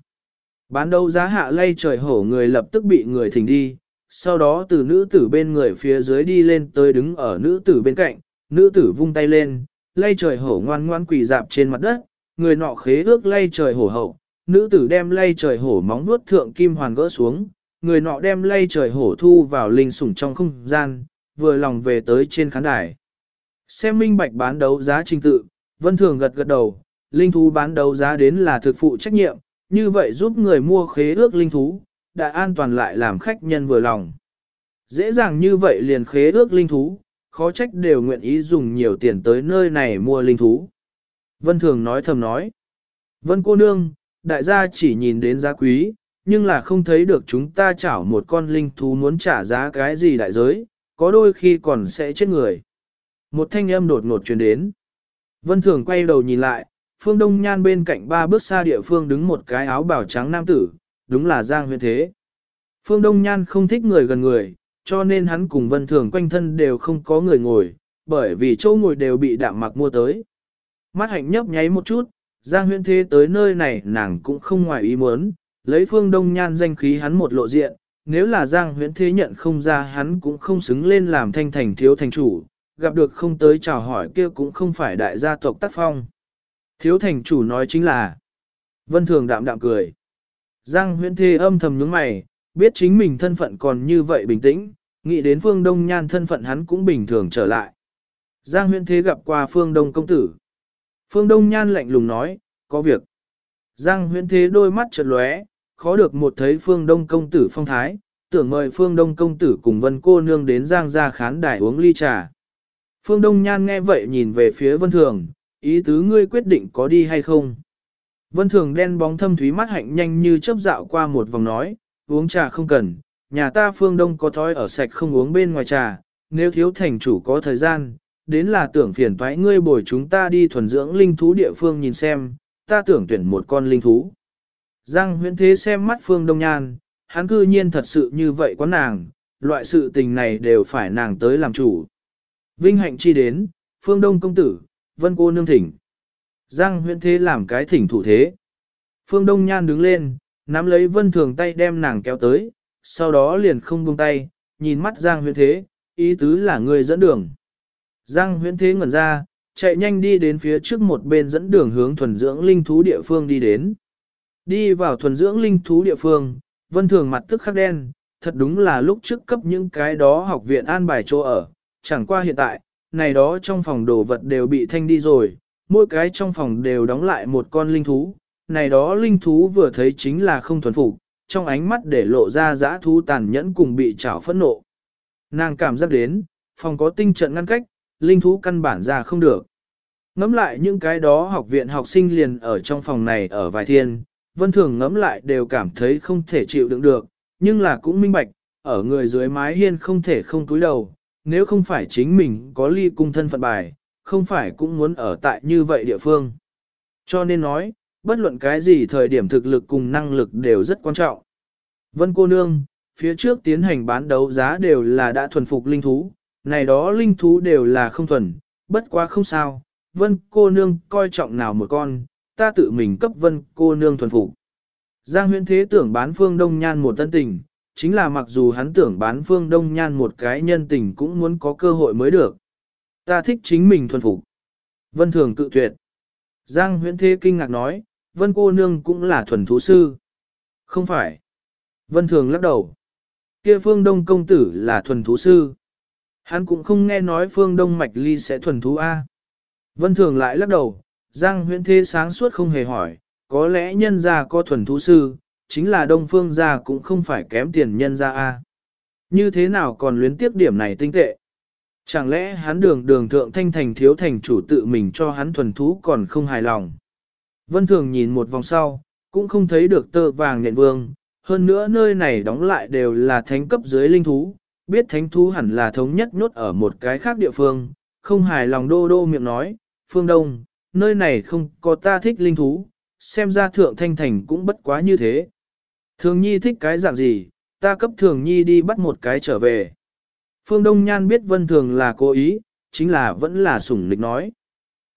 Bán đấu giá hạ lay trời hổ người lập tức bị người thỉnh đi, sau đó từ nữ tử bên người phía dưới đi lên tới đứng ở nữ tử bên cạnh, nữ tử vung tay lên, lay trời hổ ngoan ngoan quỳ dạp trên mặt đất, người nọ khế ước lay trời hổ hậu, nữ tử đem lay trời hổ móng vuốt thượng kim hoàn gỡ xuống, người nọ đem lay trời hổ thu vào linh sủng trong không gian, vừa lòng về tới trên khán đài. Xem minh bạch bán đấu giá trình tự, vân thường gật gật đầu, linh thú bán đấu giá đến là thực phụ trách nhiệm, như vậy giúp người mua khế ước linh thú, đã an toàn lại làm khách nhân vừa lòng. Dễ dàng như vậy liền khế ước linh thú, khó trách đều nguyện ý dùng nhiều tiền tới nơi này mua linh thú. Vân Thường nói thầm nói. Vân cô nương, đại gia chỉ nhìn đến giá quý, nhưng là không thấy được chúng ta chảo một con linh thú muốn trả giá cái gì đại giới, có đôi khi còn sẽ chết người. Một thanh âm đột ngột truyền đến. Vân Thường quay đầu nhìn lại, phương đông nhan bên cạnh ba bước xa địa phương đứng một cái áo bào trắng nam tử, đúng là Giang Huyên Thế. Phương Đông Nhan không thích người gần người, cho nên hắn cùng Vân Thường quanh thân đều không có người ngồi, bởi vì chỗ ngồi đều bị đạm mặc mua tới. Mắt hạnh nhấp nháy một chút, Giang Huyên Thế tới nơi này nàng cũng không ngoài ý muốn, lấy Phương Đông Nhan danh khí hắn một lộ diện, nếu là Giang Huyễn Thế nhận không ra hắn cũng không xứng lên làm thanh thành thiếu thành chủ, gặp được không tới chào hỏi kia cũng không phải đại gia tộc tác phong. Thiếu thành chủ nói chính là, Vân Thường đạm đạm cười. Giang huyễn thê âm thầm nhướng mày, biết chính mình thân phận còn như vậy bình tĩnh, nghĩ đến phương đông nhan thân phận hắn cũng bình thường trở lại. Giang huyễn thế gặp qua phương đông công tử. Phương đông nhan lạnh lùng nói, có việc. Giang huyễn thế đôi mắt chợt lóe, khó được một thấy phương đông công tử phong thái, tưởng mời phương đông công tử cùng vân cô nương đến giang ra khán đài uống ly trà. Phương đông nhan nghe vậy nhìn về phía vân thường, ý tứ ngươi quyết định có đi hay không. Vân thường đen bóng thâm thúy mắt hạnh nhanh như chớp dạo qua một vòng nói, uống trà không cần, nhà ta phương đông có thói ở sạch không uống bên ngoài trà, nếu thiếu thành chủ có thời gian, đến là tưởng phiền toái ngươi bồi chúng ta đi thuần dưỡng linh thú địa phương nhìn xem, ta tưởng tuyển một con linh thú. Giang huyễn thế xem mắt phương đông nhan, hắn cư nhiên thật sự như vậy có nàng, loại sự tình này đều phải nàng tới làm chủ. Vinh hạnh chi đến, phương đông công tử, vân cô nương thỉnh. Giang huyện thế làm cái thỉnh thủ thế. Phương Đông Nhan đứng lên, nắm lấy vân thường tay đem nàng kéo tới, sau đó liền không buông tay, nhìn mắt Giang huyện thế, ý tứ là người dẫn đường. Giang huyện thế ngẩn ra, chạy nhanh đi đến phía trước một bên dẫn đường hướng thuần dưỡng linh thú địa phương đi đến. Đi vào thuần dưỡng linh thú địa phương, vân thường mặt tức khắc đen, thật đúng là lúc trước cấp những cái đó học viện an bài chỗ ở, chẳng qua hiện tại, này đó trong phòng đồ vật đều bị thanh đi rồi, mỗi cái trong phòng đều đóng lại một con linh thú, này đó linh thú vừa thấy chính là không thuần phục, trong ánh mắt để lộ ra dã thú tàn nhẫn cùng bị trảo phẫn nộ. Nàng cảm giác đến, phòng có tinh trận ngăn cách, linh thú căn bản ra không được. Ngắm lại những cái đó học viện học sinh liền ở trong phòng này ở vài thiên, vân thường ngắm lại đều cảm thấy không thể chịu đựng được, nhưng là cũng minh bạch, ở người dưới mái hiên không thể không túi đầu, nếu không phải chính mình có ly cung thân phận bài, không phải cũng muốn ở tại như vậy địa phương. Cho nên nói, bất luận cái gì thời điểm thực lực cùng năng lực đều rất quan trọng. Vân cô nương, phía trước tiến hành bán đấu giá đều là đã thuần phục linh thú, này đó linh thú đều là không thuần, bất quá không sao, vân cô nương coi trọng nào một con, ta tự mình cấp vân cô nương thuần phục. Giang huyễn thế tưởng bán phương đông nhan một tân tình, chính là mặc dù hắn tưởng bán phương đông nhan một cái nhân tình cũng muốn có cơ hội mới được. Ta thích chính mình thuần phục. Vân thường cự tuyệt. Giang huyễn thế kinh ngạc nói, vân cô nương cũng là thuần thú sư. Không phải. Vân thường lắc đầu. Kia phương đông công tử là thuần thú sư. Hắn cũng không nghe nói phương đông mạch ly sẽ thuần thú A. Vân thường lại lắc đầu, Giang huyễn thế sáng suốt không hề hỏi, có lẽ nhân gia có thuần thú sư, chính là đông phương gia cũng không phải kém tiền nhân gia A. Như thế nào còn luyến tiếp điểm này tinh tệ? Chẳng lẽ hắn đường đường thượng thanh thành thiếu thành chủ tự mình cho hắn thuần thú còn không hài lòng? Vân thường nhìn một vòng sau, cũng không thấy được tơ vàng nhện vương, hơn nữa nơi này đóng lại đều là thánh cấp dưới linh thú, biết thánh thú hẳn là thống nhất nhốt ở một cái khác địa phương, không hài lòng đô đô miệng nói, phương đông, nơi này không có ta thích linh thú, xem ra thượng thanh thành cũng bất quá như thế. Thường nhi thích cái dạng gì, ta cấp thường nhi đi bắt một cái trở về. Phương Đông Nhan biết vân thường là cố ý, chính là vẫn là sủng lịch nói.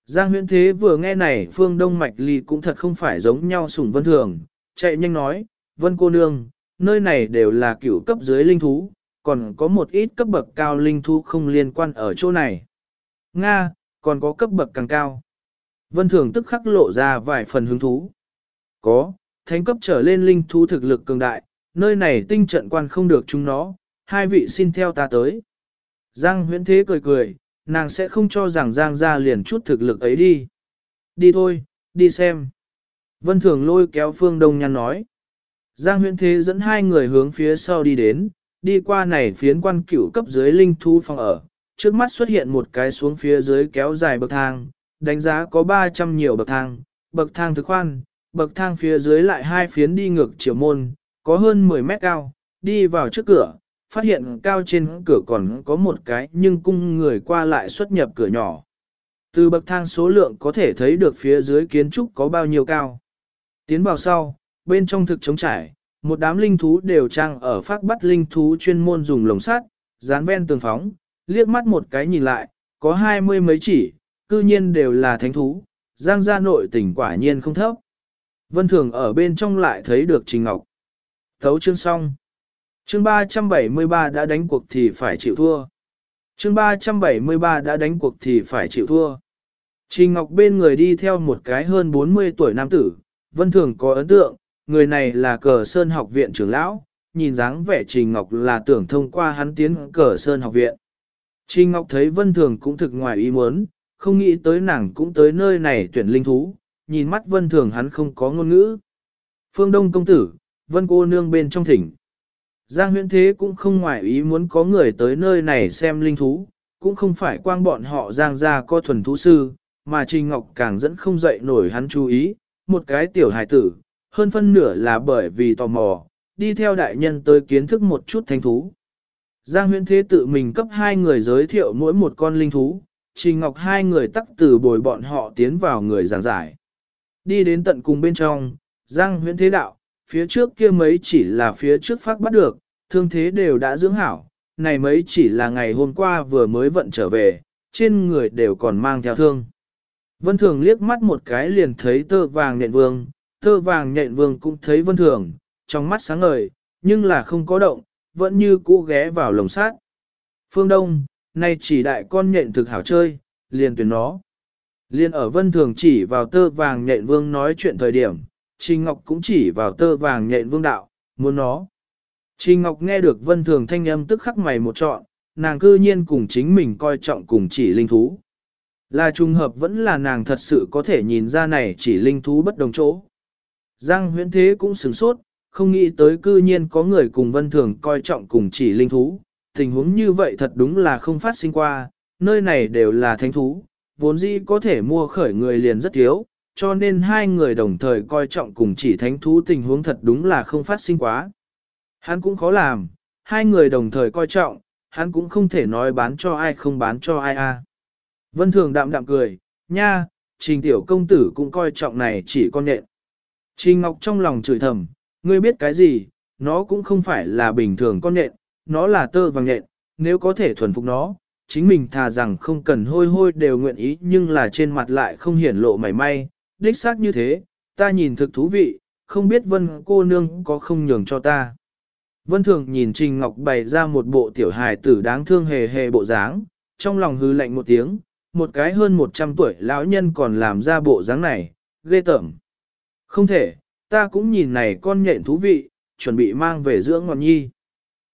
Giang huyễn thế vừa nghe này Phương Đông Mạch Ly cũng thật không phải giống nhau sủng vân thường, chạy nhanh nói, vân cô nương, nơi này đều là cửu cấp dưới linh thú, còn có một ít cấp bậc cao linh thú không liên quan ở chỗ này. Nga, còn có cấp bậc càng cao. Vân thường tức khắc lộ ra vài phần hứng thú. Có, thánh cấp trở lên linh thú thực lực cường đại, nơi này tinh trận quan không được chúng nó, hai vị xin theo ta tới. Giang huyễn thế cười cười, nàng sẽ không cho rằng Giang ra liền chút thực lực ấy đi. Đi thôi, đi xem. Vân Thường lôi kéo Phương Đông Nhan nói. Giang huyễn thế dẫn hai người hướng phía sau đi đến, đi qua này phiến quan cửu cấp dưới linh thú phòng ở. Trước mắt xuất hiện một cái xuống phía dưới kéo dài bậc thang, đánh giá có 300 nhiều bậc thang, bậc thang thực khoan, bậc thang phía dưới lại hai phiến đi ngược chiều môn, có hơn 10 mét cao, đi vào trước cửa, phát hiện cao trên cửa còn có một cái nhưng cung người qua lại xuất nhập cửa nhỏ. Từ bậc thang số lượng có thể thấy được phía dưới kiến trúc có bao nhiêu cao. Tiến vào sau, bên trong thực trống trải, một đám linh thú đều trang ở phát bắt linh thú chuyên môn dùng lồng sắt, dán ven tường phóng, liếc mắt một cái nhìn lại, có hai mươi mấy chỉ, cư nhiên đều là thánh thú, giang gia nội tỉnh quả nhiên không thấp. Vân Thường ở bên trong lại thấy được Trình Ngọc. Thấu chương xong. Chương 373 đã đánh cuộc thì phải chịu thua. Chương 373 đã đánh cuộc thì phải chịu thua. Trình Ngọc bên người đi theo một cái hơn 40 tuổi nam tử, Vân Thường có ấn tượng, người này là cờ sơn học viện trưởng lão, nhìn dáng vẻ Trình Ngọc là tưởng thông qua hắn tiến cờ sơn học viện. Trình Ngọc thấy Vân Thường cũng thực ngoài ý muốn, không nghĩ tới nàng cũng tới nơi này tuyển linh thú, nhìn mắt Vân Thường hắn không có ngôn ngữ. Phương Đông công tử, Vân cô nương bên trong thỉnh. Giang huyễn thế cũng không ngoại ý muốn có người tới nơi này xem linh thú, cũng không phải quang bọn họ Giang ra có thuần thú sư, mà Trình Ngọc càng dẫn không dậy nổi hắn chú ý, một cái tiểu hài tử, hơn phân nửa là bởi vì tò mò, đi theo đại nhân tới kiến thức một chút thanh thú. Giang huyễn thế tự mình cấp hai người giới thiệu mỗi một con linh thú, Trình Ngọc hai người tắc từ bồi bọn họ tiến vào người giảng giải. Đi đến tận cùng bên trong, Giang huyễn thế đạo, phía trước kia mấy chỉ là phía trước phát bắt được, thương thế đều đã dưỡng hảo, này mấy chỉ là ngày hôm qua vừa mới vận trở về, trên người đều còn mang theo thương. Vân Thường liếc mắt một cái liền thấy tơ vàng nhện vương, tơ vàng nhện vương cũng thấy Vân Thường, trong mắt sáng ngời, nhưng là không có động, vẫn như cũ ghé vào lồng sát. Phương Đông, nay chỉ đại con nhện thực hảo chơi, liền tuyển nó. Liên ở Vân Thường chỉ vào tơ vàng nhện vương nói chuyện thời điểm, Trình Ngọc cũng chỉ vào tơ vàng nhện vương đạo, muốn nó. Trình Ngọc nghe được Vân Thường thanh âm tức khắc mày một trọn, nàng cư nhiên cùng chính mình coi trọng cùng chỉ linh thú. Là trùng hợp vẫn là nàng thật sự có thể nhìn ra này chỉ linh thú bất đồng chỗ. Giang huyễn thế cũng sửng sốt, không nghĩ tới cư nhiên có người cùng vân thường coi trọng cùng chỉ linh thú. Tình huống như vậy thật đúng là không phát sinh qua, nơi này đều là thánh thú, vốn dĩ có thể mua khởi người liền rất thiếu, cho nên hai người đồng thời coi trọng cùng chỉ thánh thú tình huống thật đúng là không phát sinh quá. Hắn cũng khó làm, hai người đồng thời coi trọng, hắn cũng không thể nói bán cho ai không bán cho ai a. Vân Thường đạm đạm cười, nha, trình tiểu công tử cũng coi trọng này chỉ con nện. Trình Ngọc trong lòng chửi thầm, ngươi biết cái gì, nó cũng không phải là bình thường con nện, nó là tơ vàng nện, nếu có thể thuần phục nó, chính mình thà rằng không cần hôi hôi đều nguyện ý nhưng là trên mặt lại không hiển lộ mảy may, đích xác như thế, ta nhìn thực thú vị, không biết vân cô nương có không nhường cho ta. Vân Thường nhìn Trình Ngọc bày ra một bộ tiểu hài tử đáng thương hề hề bộ dáng, trong lòng hư lạnh một tiếng, một cái hơn 100 tuổi lão nhân còn làm ra bộ dáng này, ghê tởm. Không thể, ta cũng nhìn này con nhện thú vị, chuẩn bị mang về dưỡng ngọn nhi.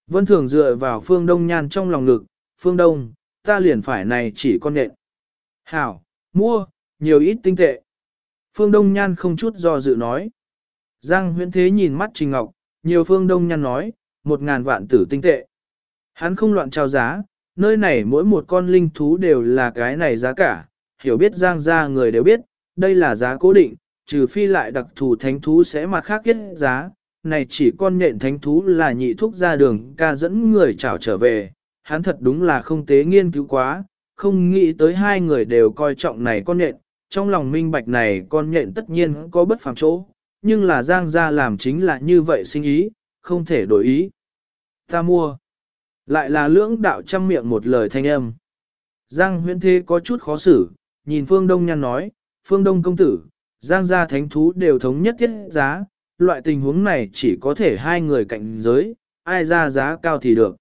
Vân Thường dựa vào Phương Đông Nhan trong lòng lực Phương Đông, ta liền phải này chỉ con nện, Hảo, mua, nhiều ít tinh tệ. Phương Đông Nhan không chút do dự nói. Giang huyễn thế nhìn mắt Trình Ngọc, nhiều Phương Đông Nhan nói, một ngàn vạn tử tinh tệ. Hắn không loạn trao giá, nơi này mỗi một con linh thú đều là cái này giá cả, hiểu biết giang ra người đều biết, đây là giá cố định, trừ phi lại đặc thù thánh thú sẽ mặt khác kết giá, này chỉ con nhện thánh thú là nhị thúc ra đường ca dẫn người trảo trở về, hắn thật đúng là không tế nghiên cứu quá, không nghĩ tới hai người đều coi trọng này con nhện, trong lòng minh bạch này con nhện tất nhiên có bất phàm chỗ, nhưng là giang gia làm chính là như vậy sinh ý, không thể đổi ý. Ta mua. Lại là lưỡng đạo trăm miệng một lời thanh âm. Giang huyễn thế có chút khó xử, nhìn Phương Đông nhăn nói, Phương Đông công tử, Giang gia thánh thú đều thống nhất thiết giá, loại tình huống này chỉ có thể hai người cạnh giới, ai ra giá cao thì được.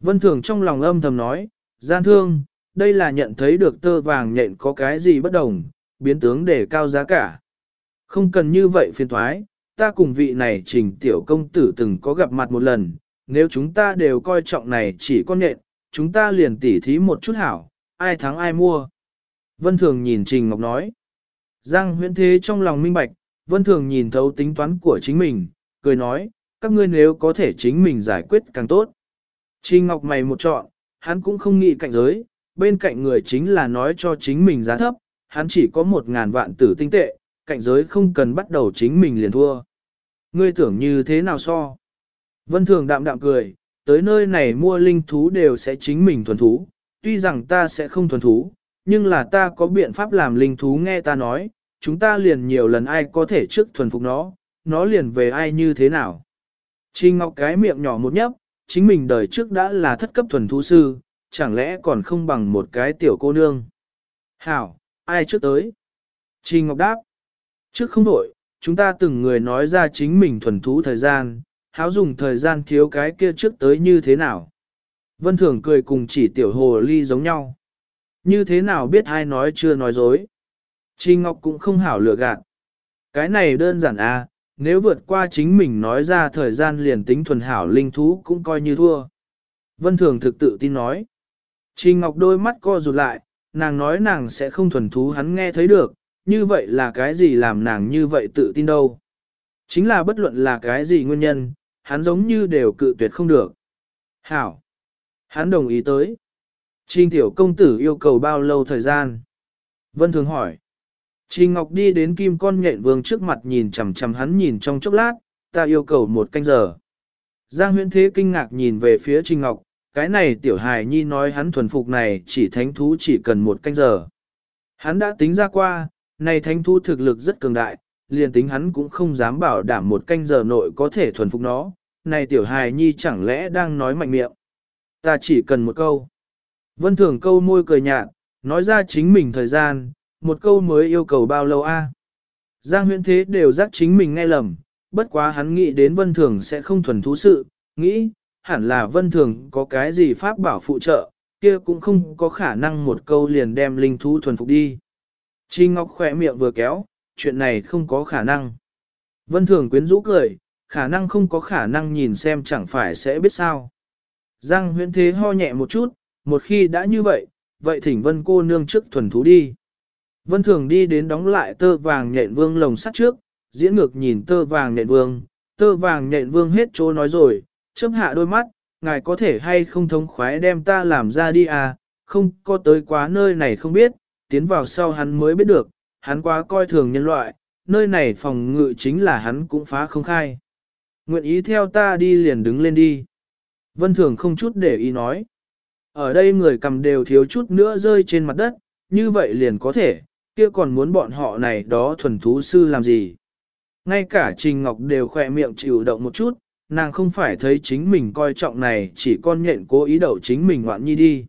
Vân Thường trong lòng âm thầm nói, gian thương, đây là nhận thấy được tơ vàng nhện có cái gì bất đồng, biến tướng để cao giá cả. Không cần như vậy phiền thoái, ta cùng vị này trình tiểu công tử từng có gặp mặt một lần, nếu chúng ta đều coi trọng này chỉ con nhện, chúng ta liền tỉ thí một chút hảo, ai thắng ai mua. Vân Thường nhìn Trình Ngọc nói. Giang huyễn thế trong lòng minh bạch, Vân Thường nhìn thấu tính toán của chính mình, cười nói, các ngươi nếu có thể chính mình giải quyết càng tốt. Trình Ngọc mày một chọn, hắn cũng không nghĩ cạnh giới, bên cạnh người chính là nói cho chính mình giá thấp, hắn chỉ có một ngàn vạn tử tinh tệ, cạnh giới không cần bắt đầu chính mình liền thua. Ngươi tưởng như thế nào so? Vân Thường đạm đạm cười, tới nơi này mua linh thú đều sẽ chính mình thuần thú, tuy rằng ta sẽ không thuần thú, nhưng là ta có biện pháp làm linh thú nghe ta nói, chúng ta liền nhiều lần ai có thể trước thuần phục nó, nó liền về ai như thế nào. Trình Ngọc cái miệng nhỏ một nhấp, chính mình đời trước đã là thất cấp thuần thú sư, chẳng lẽ còn không bằng một cái tiểu cô nương. Hảo, ai trước tới? Trình Ngọc đáp. Trước không đổi, chúng ta từng người nói ra chính mình thuần thú thời gian, háo dùng thời gian thiếu cái kia trước tới như thế nào. Vân Thường cười cùng chỉ tiểu hồ ly giống nhau. Như thế nào biết ai nói chưa nói dối. Trình Ngọc cũng không hảo lựa gạt. Cái này đơn giản à, nếu vượt qua chính mình nói ra thời gian liền tính thuần hảo linh thú cũng coi như thua. Vân Thường thực tự tin nói. Trình Ngọc đôi mắt co rụt lại, nàng nói nàng sẽ không thuần thú hắn nghe thấy được, như vậy là cái gì làm nàng như vậy tự tin đâu. Chính là bất luận là cái gì nguyên nhân, hắn giống như đều cự tuyệt không được. Hảo. Hắn đồng ý tới. Trình tiểu công tử yêu cầu bao lâu thời gian? Vân Thường hỏi. Trình Ngọc đi đến kim con nhện vương trước mặt nhìn chằm chằm hắn nhìn trong chốc lát, ta yêu cầu một canh giờ. Giang huyễn thế kinh ngạc nhìn về phía Trình Ngọc, cái này tiểu hài nhi nói hắn thuần phục này chỉ thánh thú chỉ cần một canh giờ. Hắn đã tính ra qua, này thánh thú thực lực rất cường đại, liền tính hắn cũng không dám bảo đảm một canh giờ nội có thể thuần phục nó. Này tiểu hài nhi chẳng lẽ đang nói mạnh miệng. Ta chỉ cần một câu. Vân thường câu môi cười nhạt, nói ra chính mình thời gian, một câu mới yêu cầu bao lâu a? Giang huyễn thế đều giác chính mình nghe lầm, bất quá hắn nghĩ đến vân thường sẽ không thuần thú sự, nghĩ, hẳn là vân thường có cái gì pháp bảo phụ trợ, kia cũng không có khả năng một câu liền đem linh thú thuần phục đi. Chi Ngọc khỏe miệng vừa kéo, chuyện này không có khả năng. Vân thường quyến rũ cười, khả năng không có khả năng nhìn xem chẳng phải sẽ biết sao. Giang huyễn thế ho nhẹ một chút, một khi đã như vậy, vậy thỉnh vân cô nương trước thuần thú đi. Vân thường đi đến đóng lại tơ vàng nhện vương lồng sắt trước, diễn ngược nhìn tơ vàng nhện vương, tơ vàng nhện vương hết chỗ nói rồi, chớp hạ đôi mắt, ngài có thể hay không thống khoái đem ta làm ra đi à, không có tới quá nơi này không biết, tiến vào sau hắn mới biết được, hắn quá coi thường nhân loại, nơi này phòng ngự chính là hắn cũng phá không khai. Nguyện ý theo ta đi liền đứng lên đi. Vân Thường không chút để ý nói. Ở đây người cầm đều thiếu chút nữa rơi trên mặt đất, như vậy liền có thể, kia còn muốn bọn họ này đó thuần thú sư làm gì. Ngay cả Trình Ngọc đều khỏe miệng chịu động một chút, nàng không phải thấy chính mình coi trọng này chỉ con nhện cố ý đậu chính mình ngoạn nhi đi.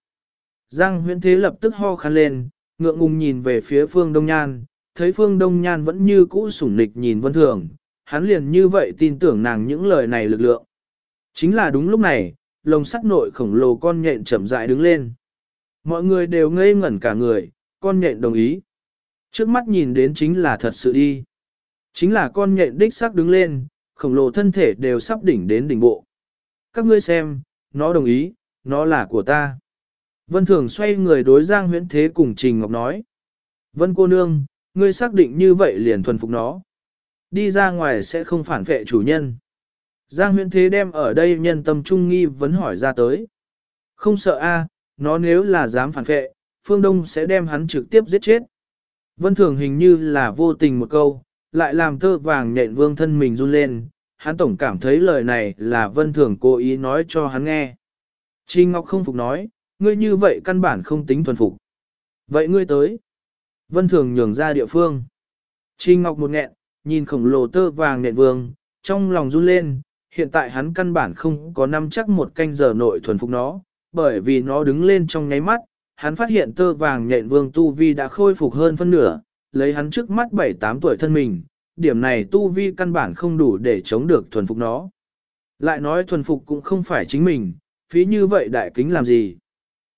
Giang huyễn thế lập tức ho khăn lên, ngượng ngùng nhìn về phía phương Đông Nhan, thấy phương Đông Nhan vẫn như cũ sủng nịch nhìn vân thường, hắn liền như vậy tin tưởng nàng những lời này lực lượng. Chính là đúng lúc này, lồng sắt nội khổng lồ con nhện chậm rãi đứng lên. Mọi người đều ngây ngẩn cả người, con nhện đồng ý. Trước mắt nhìn đến chính là thật sự đi. Chính là con nhện đích sắc đứng lên, khổng lồ thân thể đều sắp đỉnh đến đỉnh bộ. Các ngươi xem, nó đồng ý, nó là của ta. Vân Thường xoay người đối Giang Huyễn Thế cùng Trình Ngọc nói. Vân cô nương, ngươi xác định như vậy liền thuần phục nó. Đi ra ngoài sẽ không phản vệ chủ nhân. Giang Huyễn Thế đem ở đây nhân tâm trung nghi vấn hỏi ra tới. Không sợ a, nó nếu là dám phản vệ, Phương Đông sẽ đem hắn trực tiếp giết chết. Vân Thường hình như là vô tình một câu, lại làm tơ vàng nhện vương thân mình run lên, hắn tổng cảm thấy lời này là Vân Thường cố ý nói cho hắn nghe. Trình Ngọc không phục nói, ngươi như vậy căn bản không tính thuần phục. Vậy ngươi tới. Vân Thường nhường ra địa phương. Trình Ngọc một nghẹn, nhìn khổng lồ tơ vàng nhện vương, trong lòng run lên, hiện tại hắn căn bản không có năm chắc một canh giờ nội thuần phục nó, bởi vì nó đứng lên trong nháy mắt, hắn phát hiện tơ vàng nhện vương tu vi đã khôi phục hơn phân nửa, lấy hắn trước mắt 7-8 tuổi thân mình, điểm này tu vi căn bản không đủ để chống được thuần phục nó. Lại nói thuần phục cũng không phải chính mình, phí như vậy đại kính làm gì.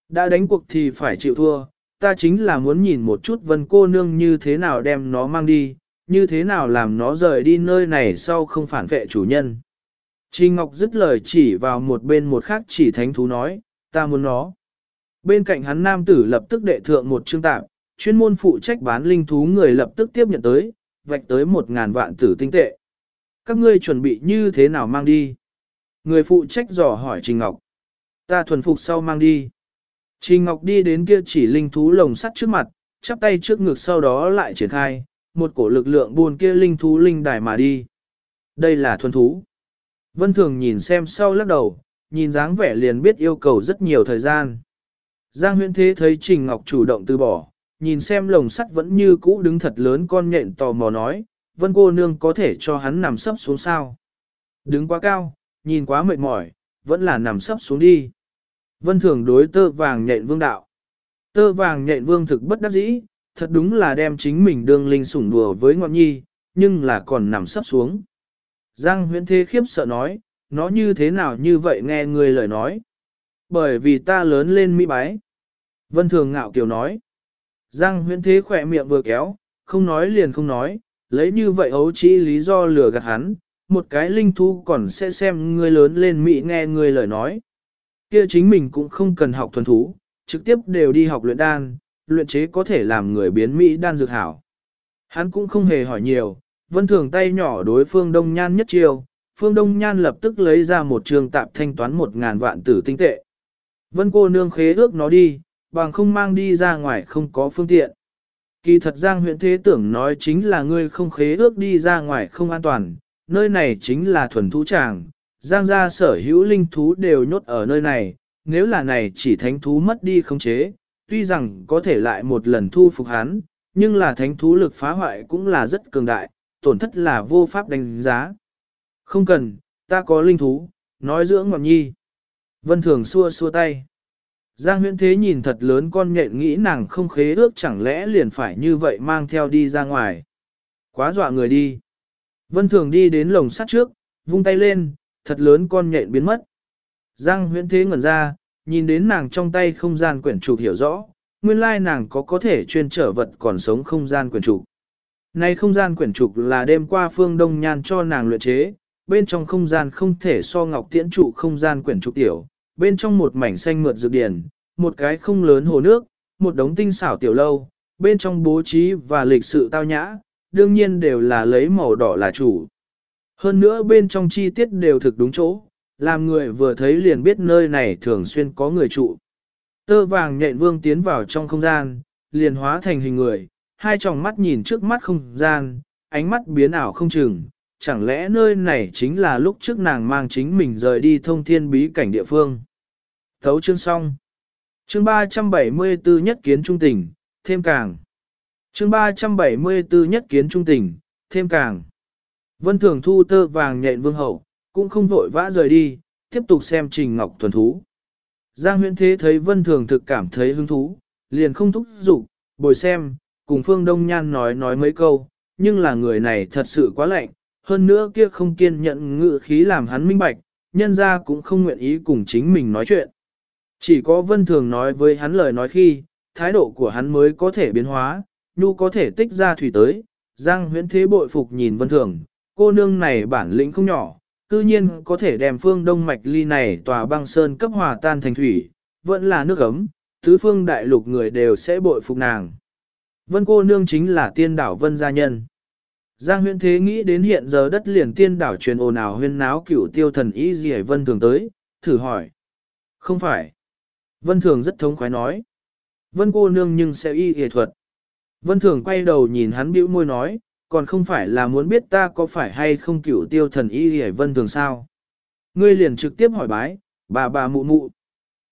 Đã đánh cuộc thì phải chịu thua, ta chính là muốn nhìn một chút vân cô nương như thế nào đem nó mang đi, như thế nào làm nó rời đi nơi này sau không phản vệ chủ nhân. Trình Ngọc dứt lời chỉ vào một bên một khác chỉ thánh thú nói, ta muốn nó. Bên cạnh hắn nam tử lập tức đệ thượng một chương tạm, chuyên môn phụ trách bán linh thú người lập tức tiếp nhận tới, vạch tới một ngàn vạn tử tinh tệ. Các ngươi chuẩn bị như thế nào mang đi? Người phụ trách dò hỏi Trình Ngọc. Ta thuần phục sau mang đi. Trình Ngọc đi đến kia chỉ linh thú lồng sắt trước mặt, chắp tay trước ngực sau đó lại triển khai, một cổ lực lượng buồn kia linh thú linh đài mà đi. Đây là thuần thú. Vân Thường nhìn xem sau lắc đầu, nhìn dáng vẻ liền biết yêu cầu rất nhiều thời gian. Giang huyễn thế thấy Trình Ngọc chủ động từ bỏ, nhìn xem lồng sắt vẫn như cũ đứng thật lớn con nhện tò mò nói, vân cô nương có thể cho hắn nằm sấp xuống sao. Đứng quá cao, nhìn quá mệt mỏi, vẫn là nằm sấp xuống đi. Vân thường đối tơ vàng nhện vương đạo. Tơ vàng nhện vương thực bất đắc dĩ, thật đúng là đem chính mình đương linh sủng đùa với ngọn nhi, nhưng là còn nằm sấp xuống. Giang huyễn thế khiếp sợ nói, nó như thế nào như vậy nghe người lời nói. Bởi vì ta lớn lên mỹ bái. Vân thường ngạo kiều nói. Giang huyễn thế khỏe miệng vừa kéo, không nói liền không nói, lấy như vậy ấu chỉ lý do lừa gạt hắn, một cái linh thú còn sẽ xem ngươi lớn lên mỹ nghe ngươi lời nói. Kia chính mình cũng không cần học thuần thú, trực tiếp đều đi học luyện đan, luyện chế có thể làm người biến mỹ đan dược hảo. Hắn cũng không hề hỏi nhiều, vân thường tay nhỏ đối phương đông nhan nhất chiêu, phương đông nhan lập tức lấy ra một trường tạp thanh toán một ngàn vạn tử tinh tệ. Vân cô nương khế ước nó đi, bằng không mang đi ra ngoài không có phương tiện. Kỳ thật Giang huyện thế tưởng nói chính là ngươi không khế ước đi ra ngoài không an toàn, nơi này chính là thuần thú tràng, Giang gia sở hữu linh thú đều nhốt ở nơi này, nếu là này chỉ thánh thú mất đi khống chế, tuy rằng có thể lại một lần thu phục hắn, nhưng là thánh thú lực phá hoại cũng là rất cường đại, tổn thất là vô pháp đánh giá. Không cần, ta có linh thú, nói dưỡng ngọc nhi. Vân Thường xua xua tay. Giang huyễn thế nhìn thật lớn con nhện nghĩ nàng không khế ước chẳng lẽ liền phải như vậy mang theo đi ra ngoài. Quá dọa người đi. Vân thường đi đến lồng sắt trước, vung tay lên, thật lớn con nhện biến mất. Giang huyễn thế ngẩn ra, nhìn đến nàng trong tay không gian quyển trục hiểu rõ, nguyên lai nàng có có thể chuyên trở vật còn sống không gian quyển trục. Nay không gian quyển trục là đêm qua phương đông nhan cho nàng luyện chế, bên trong không gian không thể so ngọc tiễn trụ không gian quyển trục tiểu, bên trong một mảnh xanh mượt dược điển, một cái không lớn hồ nước, một đống tinh xảo tiểu lâu, bên trong bố trí và lịch sự tao nhã, đương nhiên đều là lấy màu đỏ là chủ. Hơn nữa bên trong chi tiết đều thực đúng chỗ, làm người vừa thấy liền biết nơi này thường xuyên có người trụ. Tơ vàng nhện vương tiến vào trong không gian, liền hóa thành hình người, hai tròng mắt nhìn trước mắt không gian, ánh mắt biến ảo không chừng, chẳng lẽ nơi này chính là lúc trước nàng mang chính mình rời đi thông thiên bí cảnh địa phương. Thấu chương xong. Chương 374 nhất kiến trung tình, thêm càng. Chương 374 nhất kiến trung tình, thêm càng. Vân Thường thu tơ vàng nhện vương hậu, cũng không vội vã rời đi, tiếp tục xem Trình Ngọc thuần thú. Giang huyễn thế thấy Vân Thường thực cảm thấy hứng thú, liền không thúc giục, bồi xem, cùng Phương Đông Nhan nói nói mấy câu, nhưng là người này thật sự quá lạnh, hơn nữa kia không kiên nhận ngự khí làm hắn minh bạch, nhân ra cũng không nguyện ý cùng chính mình nói chuyện. Chỉ có Vân Thường nói với hắn lời nói khi, thái độ của hắn mới có thể biến hóa, nhu có thể tích ra thủy tới, Giang huyễn thế bội phục nhìn Vân Thường, cô nương này bản lĩnh không nhỏ, cư nhiên có thể đem phương đông mạch ly này tòa băng sơn cấp hòa tan thành thủy, vẫn là nước ấm, tứ phương đại lục người đều sẽ bội phục nàng. Vân cô nương chính là tiên đảo vân gia nhân. Giang huyên thế nghĩ đến hiện giờ đất liền tiên đảo truyền ồn ào huyên náo cửu tiêu thần ý gì vân thường tới, thử hỏi. Không phải. Vân thường rất thống khoái nói. Vân cô nương nhưng sẽ y y thuật. Vân thường quay đầu nhìn hắn bĩu môi nói, còn không phải là muốn biết ta có phải hay không cửu tiêu thần y y vân thường sao. Ngươi liền trực tiếp hỏi bái, bà bà mụ mụ.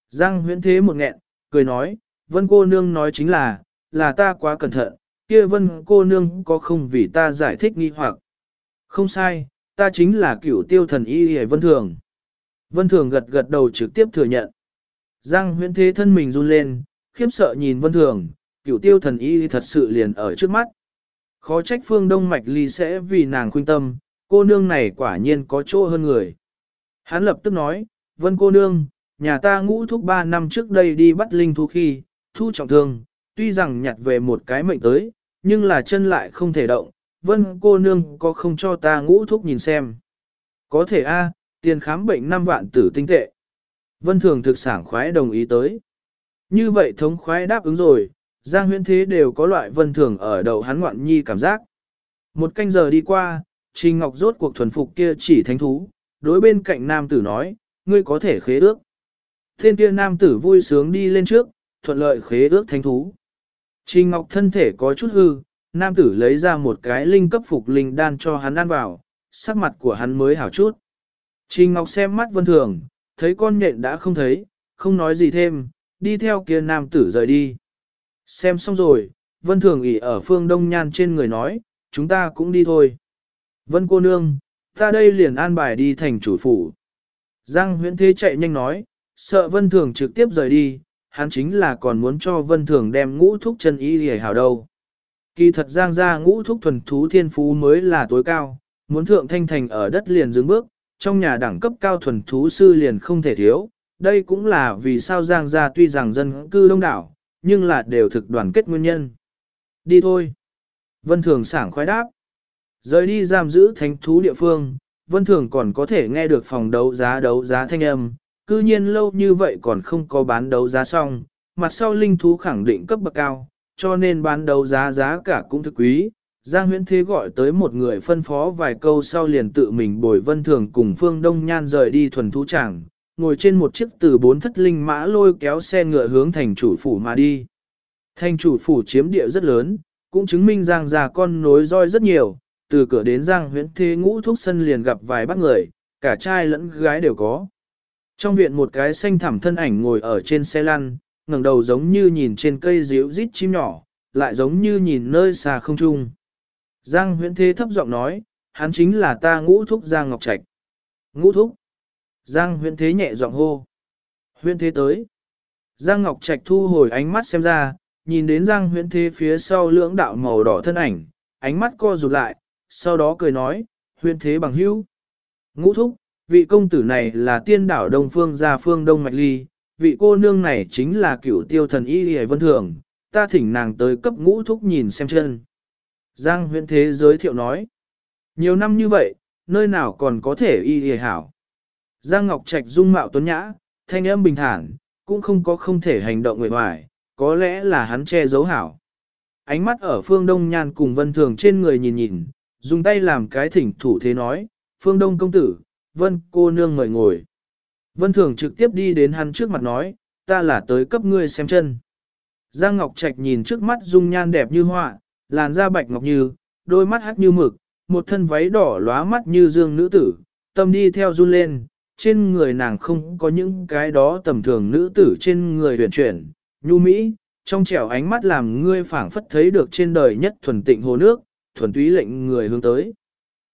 Giang huyễn thế một nghẹn, cười nói, vân cô nương nói chính là, là ta quá cẩn thận, kia vân cô nương có không vì ta giải thích nghi hoặc. Không sai, ta chính là cửu tiêu thần y hề vân thường. Vân thường gật gật đầu trực tiếp thừa nhận. Giang huyễn thế thân mình run lên, khiếp sợ nhìn vân thường, cửu tiêu thần y thật sự liền ở trước mắt. Khó trách phương đông mạch ly sẽ vì nàng khuyên tâm, cô nương này quả nhiên có chỗ hơn người. Hắn lập tức nói, vân cô nương, nhà ta ngũ thúc ba năm trước đây đi bắt linh thú khi, thu trọng thương, tuy rằng nhặt về một cái mệnh tới, nhưng là chân lại không thể động, vân cô nương có không cho ta ngũ thúc nhìn xem. Có thể a, tiền khám bệnh 5 vạn tử tinh tệ. Vân thường thực sản khoái đồng ý tới. Như vậy thống khoái đáp ứng rồi, Giang huyễn thế đều có loại vân thường ở đầu hắn ngoạn nhi cảm giác. Một canh giờ đi qua, Trình Ngọc rốt cuộc thuần phục kia chỉ thánh thú, đối bên cạnh nam tử nói, ngươi có thể khế ước. Thiên kia nam tử vui sướng đi lên trước, thuận lợi khế ước thánh thú. Trình Ngọc thân thể có chút hư, nam tử lấy ra một cái linh cấp phục linh đan cho hắn ăn vào, sắc mặt của hắn mới hảo chút. Trình Ngọc xem mắt vân thường, thấy con nhện đã không thấy, không nói gì thêm, đi theo kia nam tử rời đi. Xem xong rồi, vân thường ỉ ở phương đông nhan trên người nói, chúng ta cũng đi thôi. Vân cô nương, ta đây liền an bài đi thành chủ phủ. Giang huyễn thế chạy nhanh nói, sợ vân thường trực tiếp rời đi, hắn chính là còn muốn cho vân thường đem ngũ thúc chân y hề hảo đâu. Kỳ thật giang ra ngũ thúc thuần thú thiên phú mới là tối cao, muốn thượng thanh thành ở đất liền dừng bước, trong nhà đẳng cấp cao thuần thú sư liền không thể thiếu. Đây cũng là vì sao giang gia tuy rằng dân cư đông đảo, nhưng là đều thực đoàn kết nguyên nhân. Đi thôi. Vân thường sảng khoái đáp. Rời đi giam giữ thánh thú địa phương, Vân Thường còn có thể nghe được phòng đấu giá đấu giá thanh âm, cư nhiên lâu như vậy còn không có bán đấu giá xong, mặt sau linh thú khẳng định cấp bậc cao, cho nên bán đấu giá giá cả cũng thực quý. Giang huyễn thế gọi tới một người phân phó vài câu sau liền tự mình bồi Vân Thường cùng Phương Đông Nhan rời đi thuần thú tràng, ngồi trên một chiếc từ bốn thất linh mã lôi kéo xe ngựa hướng thành chủ phủ mà đi. Thành chủ phủ chiếm địa rất lớn, cũng chứng minh Giang già con nối roi rất nhiều, từ cửa đến Giang huyễn thế ngũ thuốc sân liền gặp vài bác người, cả trai lẫn gái đều có. Trong viện một cái xanh thẳm thân ảnh ngồi ở trên xe lăn, ngẩng đầu giống như nhìn trên cây ríu rít chim nhỏ, lại giống như nhìn nơi xa không trung. Giang huyễn thế thấp giọng nói, hắn chính là ta ngũ thúc Giang Ngọc Trạch. Ngũ thúc. Giang huyễn thế nhẹ giọng hô. Huyễn thế tới. Giang Ngọc Trạch thu hồi ánh mắt xem ra, nhìn đến Giang huyễn thế phía sau lưỡng đạo màu đỏ thân ảnh, ánh mắt co rụt lại, sau đó cười nói, huyễn thế bằng hữu. Ngũ thúc, vị công tử này là tiên đảo Đông Phương gia phương Đông Mạch Ly, vị cô nương này chính là cựu tiêu thần y hề vân thường, ta thỉnh nàng tới cấp ngũ thúc nhìn xem chân. Giang huyễn thế giới thiệu nói, nhiều năm như vậy, nơi nào còn có thể y hề hảo. Giang Ngọc Trạch dung mạo tuấn nhã, thanh âm bình thản, cũng không có không thể hành động người ngoài, có lẽ là hắn che giấu hảo. Ánh mắt ở phương đông nhan cùng vân thường trên người nhìn nhìn, dùng tay làm cái thỉnh thủ thế nói, phương đông công tử, vân cô nương mời ngồi. Vân thường trực tiếp đi đến hắn trước mặt nói, ta là tới cấp ngươi xem chân. Giang Ngọc Trạch nhìn trước mắt dung nhan đẹp như họa, làn da bạch ngọc như, đôi mắt hắt như mực, một thân váy đỏ lóa mắt như dương nữ tử, tâm đi theo run lên, trên người nàng không có những cái đó tầm thường nữ tử trên người huyền chuyển, nhu mỹ, trong trẻo ánh mắt làm ngươi phảng phất thấy được trên đời nhất thuần tịnh hồ nước, thuần túy lệnh người hướng tới.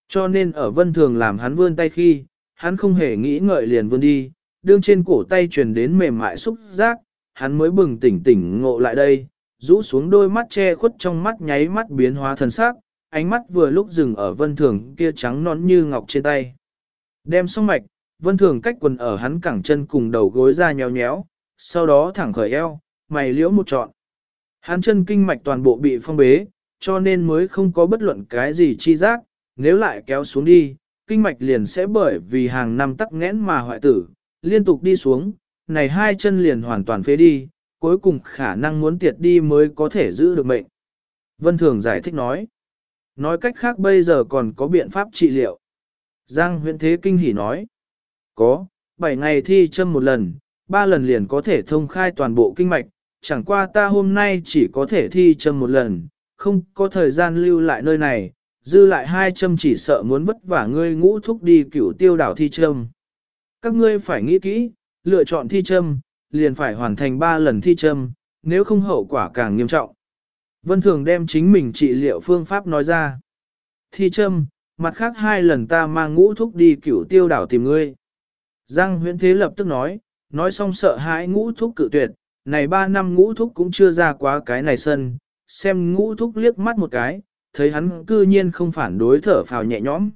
Cho nên ở vân thường làm hắn vươn tay khi, hắn không hề nghĩ ngợi liền vươn đi, đương trên cổ tay truyền đến mềm mại xúc giác, hắn mới bừng tỉnh tỉnh ngộ lại đây, rũ xuống đôi mắt che khuất trong mắt nháy mắt biến hóa thần sắc, ánh mắt vừa lúc dừng ở vân thường kia trắng nón như ngọc trên tay. Đem xong mạch, vân thường cách quần ở hắn cẳng chân cùng đầu gối ra nhéo nhéo, sau đó thẳng khởi eo, mày liễu một trọn. Hắn chân kinh mạch toàn bộ bị phong bế, cho nên mới không có bất luận cái gì chi giác, nếu lại kéo xuống đi, kinh mạch liền sẽ bởi vì hàng năm tắc nghẽn mà hoại tử, liên tục đi xuống, này hai chân liền hoàn toàn phế đi, cuối cùng khả năng muốn tiệt đi mới có thể giữ được mệnh. Vân Thường giải thích nói, nói cách khác bây giờ còn có biện pháp trị liệu. Giang huyện thế kinh hỉ nói, có, 7 ngày thi châm một lần, 3 lần liền có thể thông khai toàn bộ kinh mạch, chẳng qua ta hôm nay chỉ có thể thi châm một lần, không có thời gian lưu lại nơi này, dư lại hai châm chỉ sợ muốn vất vả ngươi ngũ thúc đi cửu tiêu đảo thi châm. Các ngươi phải nghĩ kỹ, lựa chọn thi châm, liền phải hoàn thành ba lần thi châm, nếu không hậu quả càng nghiêm trọng. Vân Thường đem chính mình trị liệu phương pháp nói ra. Thi châm, mặt khác hai lần ta mang ngũ thúc đi cửu tiêu đảo tìm ngươi. Giang huyễn thế lập tức nói, nói xong sợ hãi ngũ thúc cự tuyệt, này ba năm ngũ thúc cũng chưa ra quá cái này sân, xem ngũ thúc liếc mắt một cái, thấy hắn cư nhiên không phản đối thở phào nhẹ nhõm.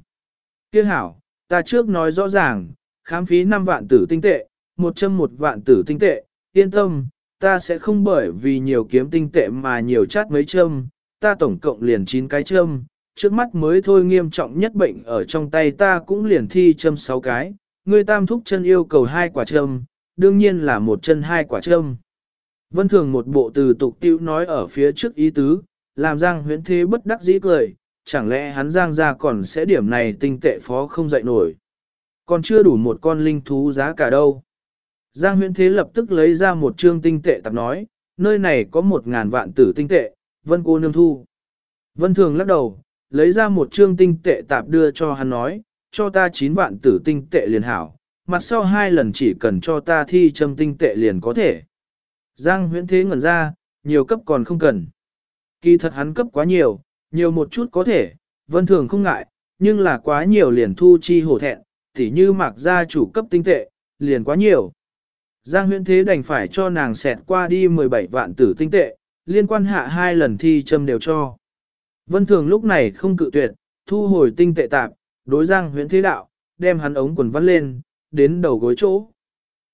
Kia hảo, ta trước nói rõ ràng, khám phí 5 vạn tử tinh tệ, một châm một vạn tử tinh tệ, yên tâm, ta sẽ không bởi vì nhiều kiếm tinh tệ mà nhiều chát mấy châm, ta tổng cộng liền 9 cái châm, trước mắt mới thôi nghiêm trọng nhất bệnh ở trong tay ta cũng liền thi châm 6 cái, người tam thúc chân yêu cầu hai quả châm, đương nhiên là một chân hai quả châm. Vân thường một bộ từ tục tiêu nói ở phía trước ý tứ, làm Giang huyễn thế bất đắc dĩ cười, chẳng lẽ hắn Giang ra còn sẽ điểm này tinh tệ phó không dậy nổi. Còn chưa đủ một con linh thú giá cả đâu. Giang huyễn thế lập tức lấy ra một trương tinh tệ tập nói, nơi này có một ngàn vạn tử tinh tệ, vân cô nương thu. Vân thường lắc đầu, lấy ra một trương tinh tệ tạp đưa cho hắn nói, cho ta chín vạn tử tinh tệ liền hảo, mặt sau hai lần chỉ cần cho ta thi châm tinh tệ liền có thể. Giang huyễn thế ngẩn ra, nhiều cấp còn không cần. Kỳ thật hắn cấp quá nhiều, nhiều một chút có thể, vân thường không ngại, nhưng là quá nhiều liền thu chi hổ thẹn, tỉ như mạc gia chủ cấp tinh tệ, liền quá nhiều. Giang huyễn thế đành phải cho nàng xẹt qua đi 17 vạn tử tinh tệ, liên quan hạ hai lần thi châm đều cho. Vân thường lúc này không cự tuyệt, thu hồi tinh tệ tạp, đối Giang huyễn thế đạo, đem hắn ống quần vắt lên, đến đầu gối chỗ.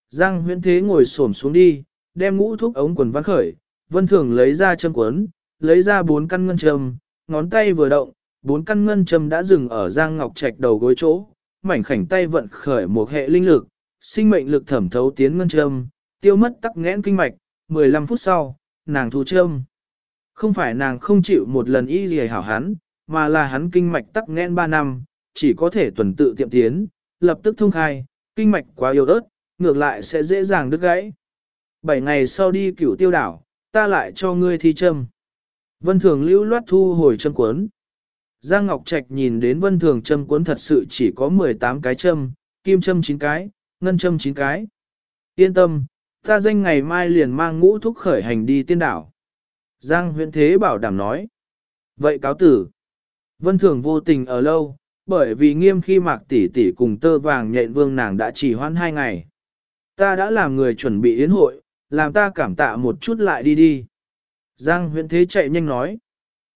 Giang huyễn thế ngồi xổm xuống đi, đem ngũ thúc ống quần văn khởi, vân thường lấy ra châm cuốn, lấy ra bốn căn ngân châm, ngón tay vừa động, bốn căn ngân châm đã dừng ở Giang Ngọc Trạch đầu gối chỗ, mảnh khảnh tay vận khởi một hệ linh lực, sinh mệnh lực thẩm thấu tiến ngân châm, tiêu mất tắc nghẽn kinh mạch, 15 phút sau, nàng thu châm. Không phải nàng không chịu một lần y gì hảo hắn, mà là hắn kinh mạch tắc nghẽn 3 năm, chỉ có thể tuần tự tiệm tiến, lập tức thông khai, kinh mạch quá yếu ớt, ngược lại sẽ dễ dàng đứt gãy. Bảy ngày sau đi cửu tiêu đảo, ta lại cho ngươi thi châm. Vân Thường lưu loát thu hồi châm cuốn. Giang Ngọc Trạch nhìn đến Vân Thường châm cuốn thật sự chỉ có 18 cái châm, kim châm 9 cái, ngân châm 9 cái. Yên tâm, ta danh ngày mai liền mang ngũ thúc khởi hành đi tiên đảo. Giang huyện thế bảo đảm nói. Vậy cáo tử. Vân Thường vô tình ở lâu, bởi vì nghiêm khi mạc tỷ tỷ cùng tơ vàng nhện vương nàng đã chỉ hoãn hai ngày. Ta đã làm người chuẩn bị yến hội, làm ta cảm tạ một chút lại đi đi. Giang huyện thế chạy nhanh nói.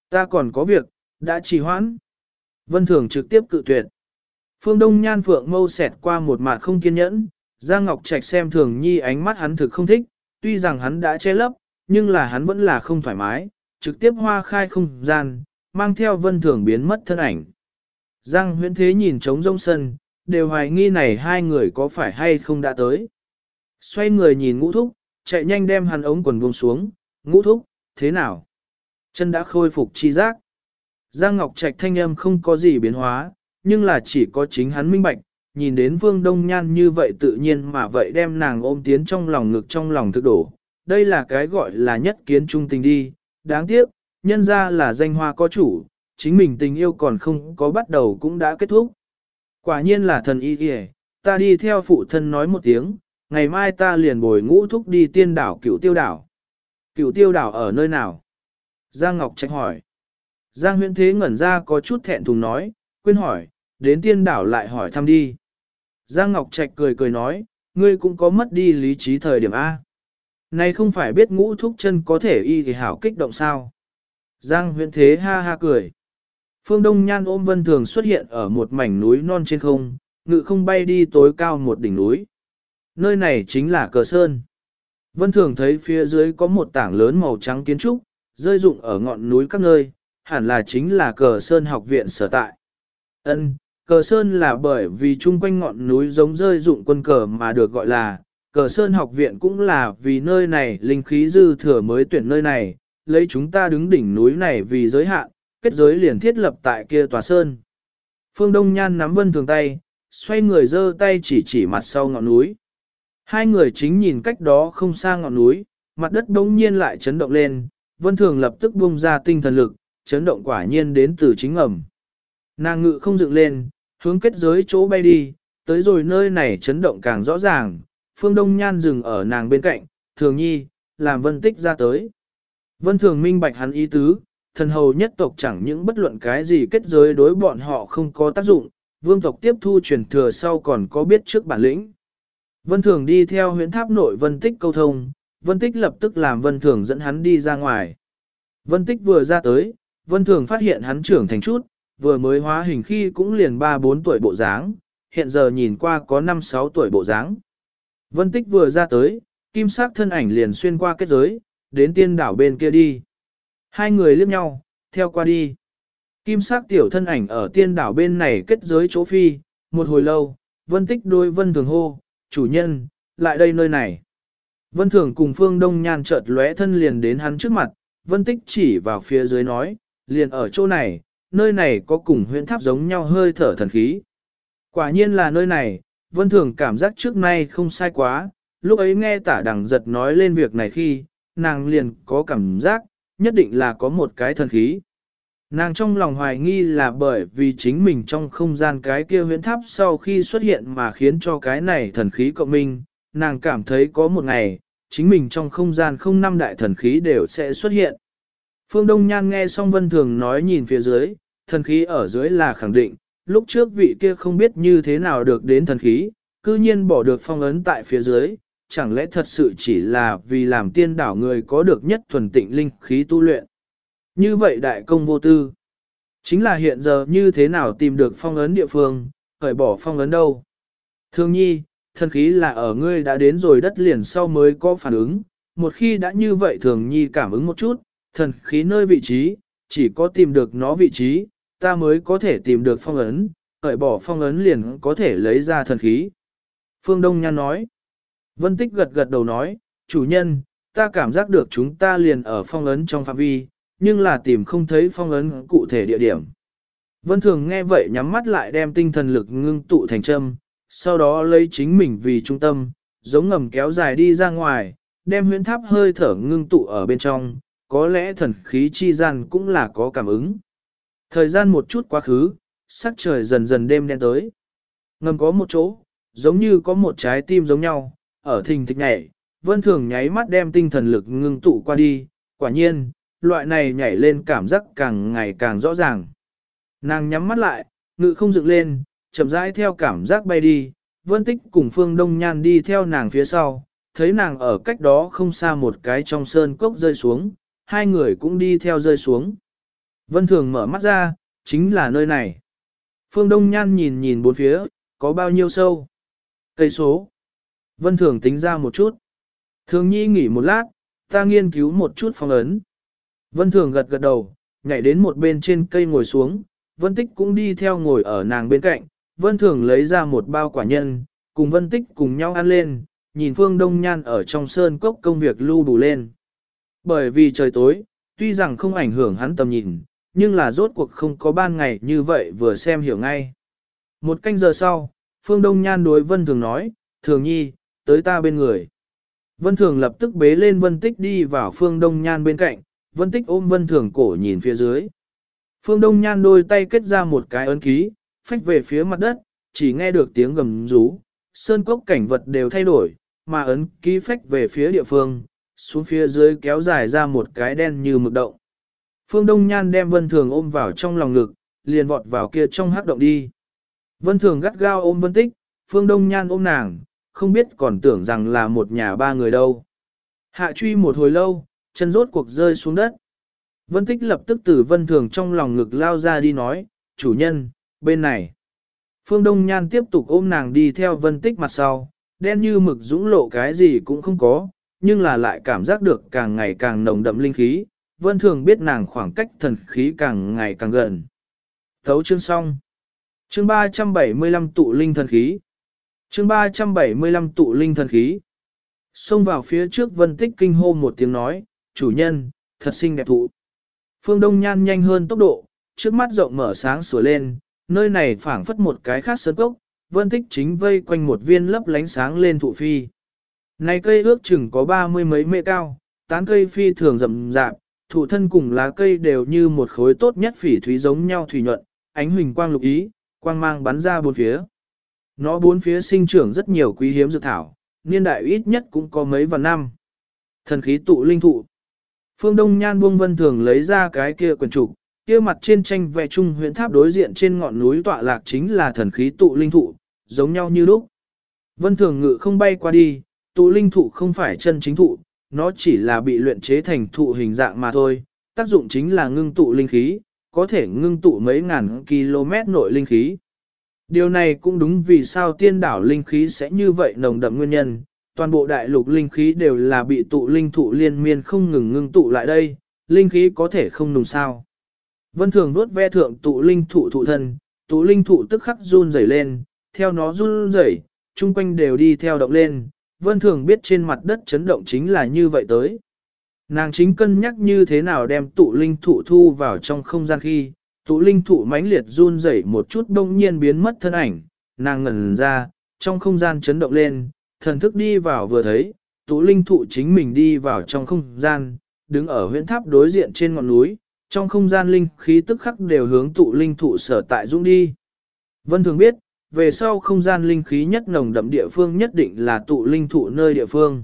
Ta còn có việc, đã trì hoãn. Vân Thường trực tiếp cự tuyệt. Phương Đông Nhan Phượng mâu xẹt qua một mặt không kiên nhẫn, Giang Ngọc Trạch xem Thường Nhi ánh mắt hắn thực không thích, tuy rằng hắn đã che lấp, nhưng là hắn vẫn là không thoải mái, trực tiếp hoa khai không gian, mang theo Vân Thường biến mất thân ảnh. Giang huyễn thế nhìn trống rông sân, đều hoài nghi này hai người có phải hay không đã tới. Xoay người nhìn ngũ thúc, chạy nhanh đem hắn ống quần buông xuống, ngũ thúc, thế nào? Chân đã khôi phục chi giác. Giang Ngọc Trạch thanh âm không có gì biến hóa, nhưng là chỉ có chính hắn minh bạch, nhìn đến Vương Đông Nhan như vậy tự nhiên mà vậy đem nàng ôm tiến trong lòng ngực trong lòng thực đổ. Đây là cái gọi là nhất kiến trung tình đi, đáng tiếc, nhân ra là danh hoa có chủ, chính mình tình yêu còn không có bắt đầu cũng đã kết thúc. Quả nhiên là thần y kìa, ta đi theo phụ thân nói một tiếng, ngày mai ta liền bồi ngũ thúc đi tiên đảo cựu tiêu đảo. Cựu tiêu đảo ở nơi nào? Giang Ngọc Trạch hỏi. Giang huyện thế ngẩn ra có chút thẹn thùng nói, quên hỏi, đến tiên đảo lại hỏi thăm đi. Giang Ngọc Trạch cười cười nói, ngươi cũng có mất đi lý trí thời điểm A. Này không phải biết ngũ thúc chân có thể y thì hảo kích động sao. Giang huyện thế ha ha cười. Phương Đông Nhan ôm Vân Thường xuất hiện ở một mảnh núi non trên không, ngự không bay đi tối cao một đỉnh núi. Nơi này chính là cờ sơn. Vân Thường thấy phía dưới có một tảng lớn màu trắng kiến trúc, rơi rụng ở ngọn núi các nơi, hẳn là chính là cờ sơn học viện sở tại. Ân, cờ sơn là bởi vì chung quanh ngọn núi giống rơi rụng quân cờ mà được gọi là, cờ sơn học viện cũng là vì nơi này linh khí dư thừa mới tuyển nơi này, lấy chúng ta đứng đỉnh núi này vì giới hạn, kết giới liền thiết lập tại kia tòa sơn. Phương Đông Nhan nắm vân thường tay, xoay người giơ tay chỉ chỉ mặt sau ngọn núi. Hai người chính nhìn cách đó không xa ngọn núi, mặt đất đống nhiên lại chấn động lên, vân thường lập tức bung ra tinh thần lực, chấn động quả nhiên đến từ chính ẩm. Nàng ngự không dựng lên, hướng kết giới chỗ bay đi, tới rồi nơi này chấn động càng rõ ràng, phương đông nhan dừng ở nàng bên cạnh, thường nhi, làm vân tích ra tới. Vân thường minh bạch hắn ý tứ, thần hầu nhất tộc chẳng những bất luận cái gì kết giới đối bọn họ không có tác dụng, vương tộc tiếp thu truyền thừa sau còn có biết trước bản lĩnh. Vân thường đi theo huyễn tháp nội vân tích câu thông, vân tích lập tức làm vân thường dẫn hắn đi ra ngoài. Vân tích vừa ra tới, vân thường phát hiện hắn trưởng thành chút, vừa mới hóa hình khi cũng liền 3-4 tuổi bộ dáng, hiện giờ nhìn qua có 5-6 tuổi bộ dáng. Vân tích vừa ra tới, kim sắc thân ảnh liền xuyên qua kết giới, đến tiên đảo bên kia đi. Hai người liếc nhau, theo qua đi. Kim sắc tiểu thân ảnh ở tiên đảo bên này kết giới chỗ phi, một hồi lâu, vân tích đôi vân thường hô, chủ nhân, lại đây nơi này. Vân thường cùng phương đông nhan chợt lóe thân liền đến hắn trước mặt, vân tích chỉ vào phía dưới nói, liền ở chỗ này, nơi này có cùng huyễn tháp giống nhau hơi thở thần khí. Quả nhiên là nơi này, vân thường cảm giác trước nay không sai quá, lúc ấy nghe tả đằng giật nói lên việc này khi, nàng liền có cảm giác, nhất định là có một cái thần khí. Nàng trong lòng hoài nghi là bởi vì chính mình trong không gian cái kia huyễn tháp sau khi xuất hiện mà khiến cho cái này thần khí cộng minh, nàng cảm thấy có một ngày, chính mình trong không gian không năm đại thần khí đều sẽ xuất hiện. Phương Đông Nhan nghe xong Vân Thường nói nhìn phía dưới, thần khí ở dưới là khẳng định, lúc trước vị kia không biết như thế nào được đến thần khí, cư nhiên bỏ được phong ấn tại phía dưới, chẳng lẽ thật sự chỉ là vì làm tiên đảo người có được nhất thuần tịnh linh khí tu luyện. Như vậy đại công vô tư, chính là hiện giờ như thế nào tìm được phong ấn địa phương, khởi bỏ phong ấn đâu. Thương nhi, thần khí là ở ngươi đã đến rồi đất liền sau mới có phản ứng, một khi đã như vậy thường nhi cảm ứng một chút, thần khí nơi vị trí, chỉ có tìm được nó vị trí, ta mới có thể tìm được phong ấn, khởi bỏ phong ấn liền có thể lấy ra thần khí. Phương Đông Nhan nói, Vân Tích gật gật đầu nói, chủ nhân, ta cảm giác được chúng ta liền ở phong ấn trong phạm vi, nhưng là tìm không thấy phong ấn cụ thể địa điểm. Vân Thường nghe vậy nhắm mắt lại đem tinh thần lực ngưng tụ thành châm, sau đó lấy chính mình vì trung tâm, giống ngầm kéo dài đi ra ngoài, đem huyễn tháp hơi thở ngưng tụ ở bên trong, có lẽ thần khí chi gian cũng là có cảm ứng. Thời gian một chút quá khứ, sắc trời dần dần đêm đen tới. Ngầm có một chỗ, giống như có một trái tim giống nhau, ở thình thịch nhảy, vân thường nháy mắt đem tinh thần lực ngưng tụ qua đi, quả nhiên, loại này nhảy lên cảm giác càng ngày càng rõ ràng. Nàng nhắm mắt lại, ngự không dựng lên, chậm rãi theo cảm giác bay đi, vân tích cùng phương đông nhan đi theo nàng phía sau, thấy nàng ở cách đó không xa một cái trong sơn cốc rơi xuống, hai người cũng đi theo rơi xuống. Vân thường mở mắt ra, chính là nơi này. Phương Đông Nhan nhìn nhìn bốn phía, có bao nhiêu sâu? Cây số. Vân thường tính ra một chút. Thường nhi nghỉ một lát, ta nghiên cứu một chút phong ấn. Vân thường gật gật đầu, nhảy đến một bên trên cây ngồi xuống, Vân Tích cũng đi theo ngồi ở nàng bên cạnh, Vân thường lấy ra một bao quả nhân, cùng Vân Tích cùng nhau ăn lên, nhìn Phương Đông Nhan ở trong sơn cốc công việc lưu đủ lên. Bởi vì trời tối, tuy rằng không ảnh hưởng hắn tầm nhìn, nhưng là rốt cuộc không có ban ngày như vậy vừa xem hiểu ngay. Một canh giờ sau, Phương Đông Nhan đối Vân Thường nói, Thường Nhi, tới ta bên người. Vân Thường lập tức bế lên Vân Tích đi vào Phương Đông Nhan bên cạnh, Vân Tích ôm Vân Thường cổ nhìn phía dưới. Phương Đông Nhan đôi tay kết ra một cái ấn ký, phách về phía mặt đất, chỉ nghe được tiếng gầm rú, sơn cốc cảnh vật đều thay đổi, mà ấn ký phách về phía địa phương, xuống phía dưới kéo dài ra một cái đen như mực động. Phương Đông Nhan đem Vân Thường ôm vào trong lòng ngực, liền vọt vào kia trong hắc động đi. Vân Thường gắt gao ôm Vân Tích, Phương Đông Nhan ôm nàng, không biết còn tưởng rằng là một nhà ba người đâu. Hạ truy một hồi lâu, chân rốt cuộc rơi xuống đất. Vân Tích lập tức từ Vân Thường trong lòng ngực lao ra đi nói, chủ nhân, bên này. Phương Đông Nhan tiếp tục ôm nàng đi theo Vân Tích mặt sau, đen như mực dũng lộ cái gì cũng không có, nhưng là lại cảm giác được càng ngày càng nồng đậm linh khí, Vân Thường biết nàng khoảng cách thần khí càng ngày càng gần. Thấu chương xong. Chương 375 tụ linh thần khí. Chương 375 tụ linh thần khí. Xông vào phía trước Vân Tích kinh hô một tiếng nói, chủ nhân, thật xinh đẹp thụ. Phương Đông Nhan nhanh hơn tốc độ, trước mắt rộng mở sáng sủa lên, nơi này phảng phất một cái khác sơn cốc, Vân Tích chính vây quanh một viên lấp lánh sáng lên thụ phi. Này cây ước chừng có ba mươi mấy mệ cao, tán cây phi thường rậm rạp, thụ thân cùng lá cây đều như một khối tốt nhất phỉ thúy giống nhau thủy nhuận, ánh huỳnh quang lục ý, quang mang bắn ra bốn phía. Nó bốn phía sinh trưởng rất nhiều quý hiếm dược thảo, niên đại ít nhất cũng có mấy vạn năm. Thần khí tụ linh thụ. Phương Đông Nhan buông vân thường lấy ra cái kia quần trục, kia mặt trên tranh vẽ trung huyện tháp đối diện trên ngọn núi tọa lạc chính là thần khí tụ linh thụ, giống nhau như lúc. Vân thường ngự không bay qua đi, tụ linh thụ không phải chân chính thụ, nó chỉ là bị luyện chế thành thụ hình dạng mà thôi, tác dụng chính là ngưng tụ linh khí, có thể ngưng tụ mấy ngàn km nội linh khí. Điều này cũng đúng vì sao tiên đảo linh khí sẽ như vậy nồng đậm nguyên nhân, toàn bộ đại lục linh khí đều là bị tụ linh thụ liên miên không ngừng ngưng tụ lại đây, linh khí có thể không nùng sao. Vân thường nuốt ve thượng tụ linh thụ thụ thân, tụ linh thụ tức khắc run rẩy lên, theo nó run rẩy, chung quanh đều đi theo động lên, vân thường biết trên mặt đất chấn động chính là như vậy tới. Nàng chính cân nhắc như thế nào đem tụ linh thụ thu vào trong không gian khi, tụ linh thụ mãnh liệt run rẩy một chút đông nhiên biến mất thân ảnh, nàng ngẩn ra, trong không gian chấn động lên, thần thức đi vào vừa thấy, tụ linh thụ chính mình đi vào trong không gian, đứng ở huyện tháp đối diện trên ngọn núi, trong không gian linh khí tức khắc đều hướng tụ linh thụ sở tại dũng đi. Vân thường biết, về sau không gian linh khí nhất nồng đậm địa phương nhất định là tụ linh thụ nơi địa phương.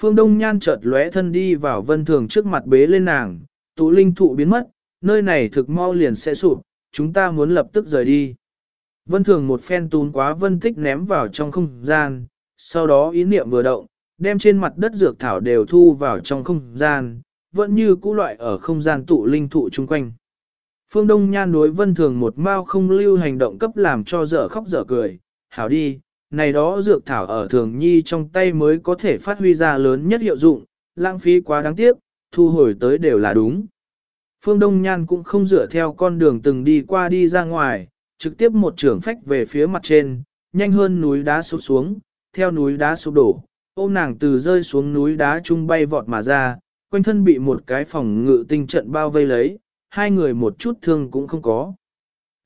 Phương Đông Nhan chợt lóe thân đi vào vân thường trước mặt bế lên nàng, tụ linh thụ biến mất, nơi này thực mau liền sẽ sụp, chúng ta muốn lập tức rời đi. Vân thường một phen tún quá vân tích ném vào trong không gian, sau đó ý niệm vừa động, đem trên mặt đất dược thảo đều thu vào trong không gian, vẫn như cũ loại ở không gian tụ linh thụ chung quanh. Phương Đông Nhan đối vân thường một mao không lưu hành động cấp làm cho dở khóc dở cười, hảo đi, này đó dược thảo ở thường nhi trong tay mới có thể phát huy ra lớn nhất hiệu dụng, lãng phí quá đáng tiếc, thu hồi tới đều là đúng. Phương Đông Nhan cũng không dựa theo con đường từng đi qua đi ra ngoài, trực tiếp một trưởng phách về phía mặt trên, nhanh hơn núi đá sụp xuống, theo núi đá sụp đổ, ôm nàng từ rơi xuống núi đá trung bay vọt mà ra, quanh thân bị một cái phòng ngự tinh trận bao vây lấy, hai người một chút thương cũng không có.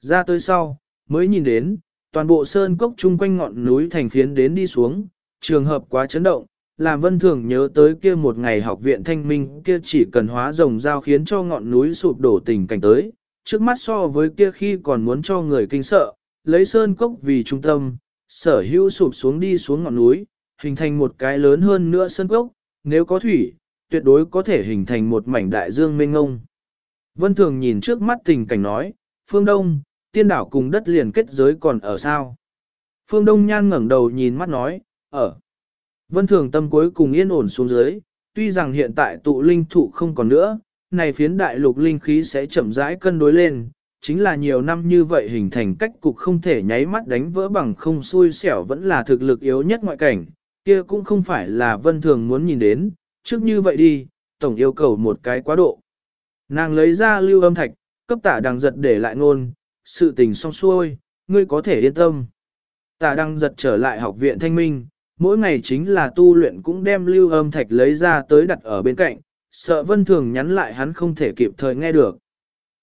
Ra tới sau, mới nhìn đến, toàn bộ sơn cốc chung quanh ngọn núi thành phiến đến đi xuống, trường hợp quá chấn động, làm vân thường nhớ tới kia một ngày học viện thanh minh kia chỉ cần hóa rồng giao khiến cho ngọn núi sụp đổ tình cảnh tới, trước mắt so với kia khi còn muốn cho người kinh sợ, lấy sơn cốc vì trung tâm, sở hữu sụp xuống đi xuống ngọn núi, hình thành một cái lớn hơn nữa sơn cốc, nếu có thủy, tuyệt đối có thể hình thành một mảnh đại dương mênh ngông. Vân Thường nhìn trước mắt tình cảnh nói, phương Đông, tiên đảo cùng đất liền kết giới còn ở sao? Phương Đông nhan ngẩng đầu nhìn mắt nói, ở. Vân Thường tâm cuối cùng yên ổn xuống dưới, tuy rằng hiện tại tụ linh thụ không còn nữa, này phiến đại lục linh khí sẽ chậm rãi cân đối lên, chính là nhiều năm như vậy hình thành cách cục không thể nháy mắt đánh vỡ bằng không xui xẻo vẫn là thực lực yếu nhất ngoại cảnh, kia cũng không phải là Vân Thường muốn nhìn đến, trước như vậy đi, tổng yêu cầu một cái quá độ. Nàng lấy ra lưu âm thạch, cấp tả đằng giật để lại ngôn, sự tình xong xuôi, ngươi có thể yên tâm. Tả đằng giật trở lại học viện thanh minh, mỗi ngày chính là tu luyện cũng đem lưu âm thạch lấy ra tới đặt ở bên cạnh, sợ vân thường nhắn lại hắn không thể kịp thời nghe được.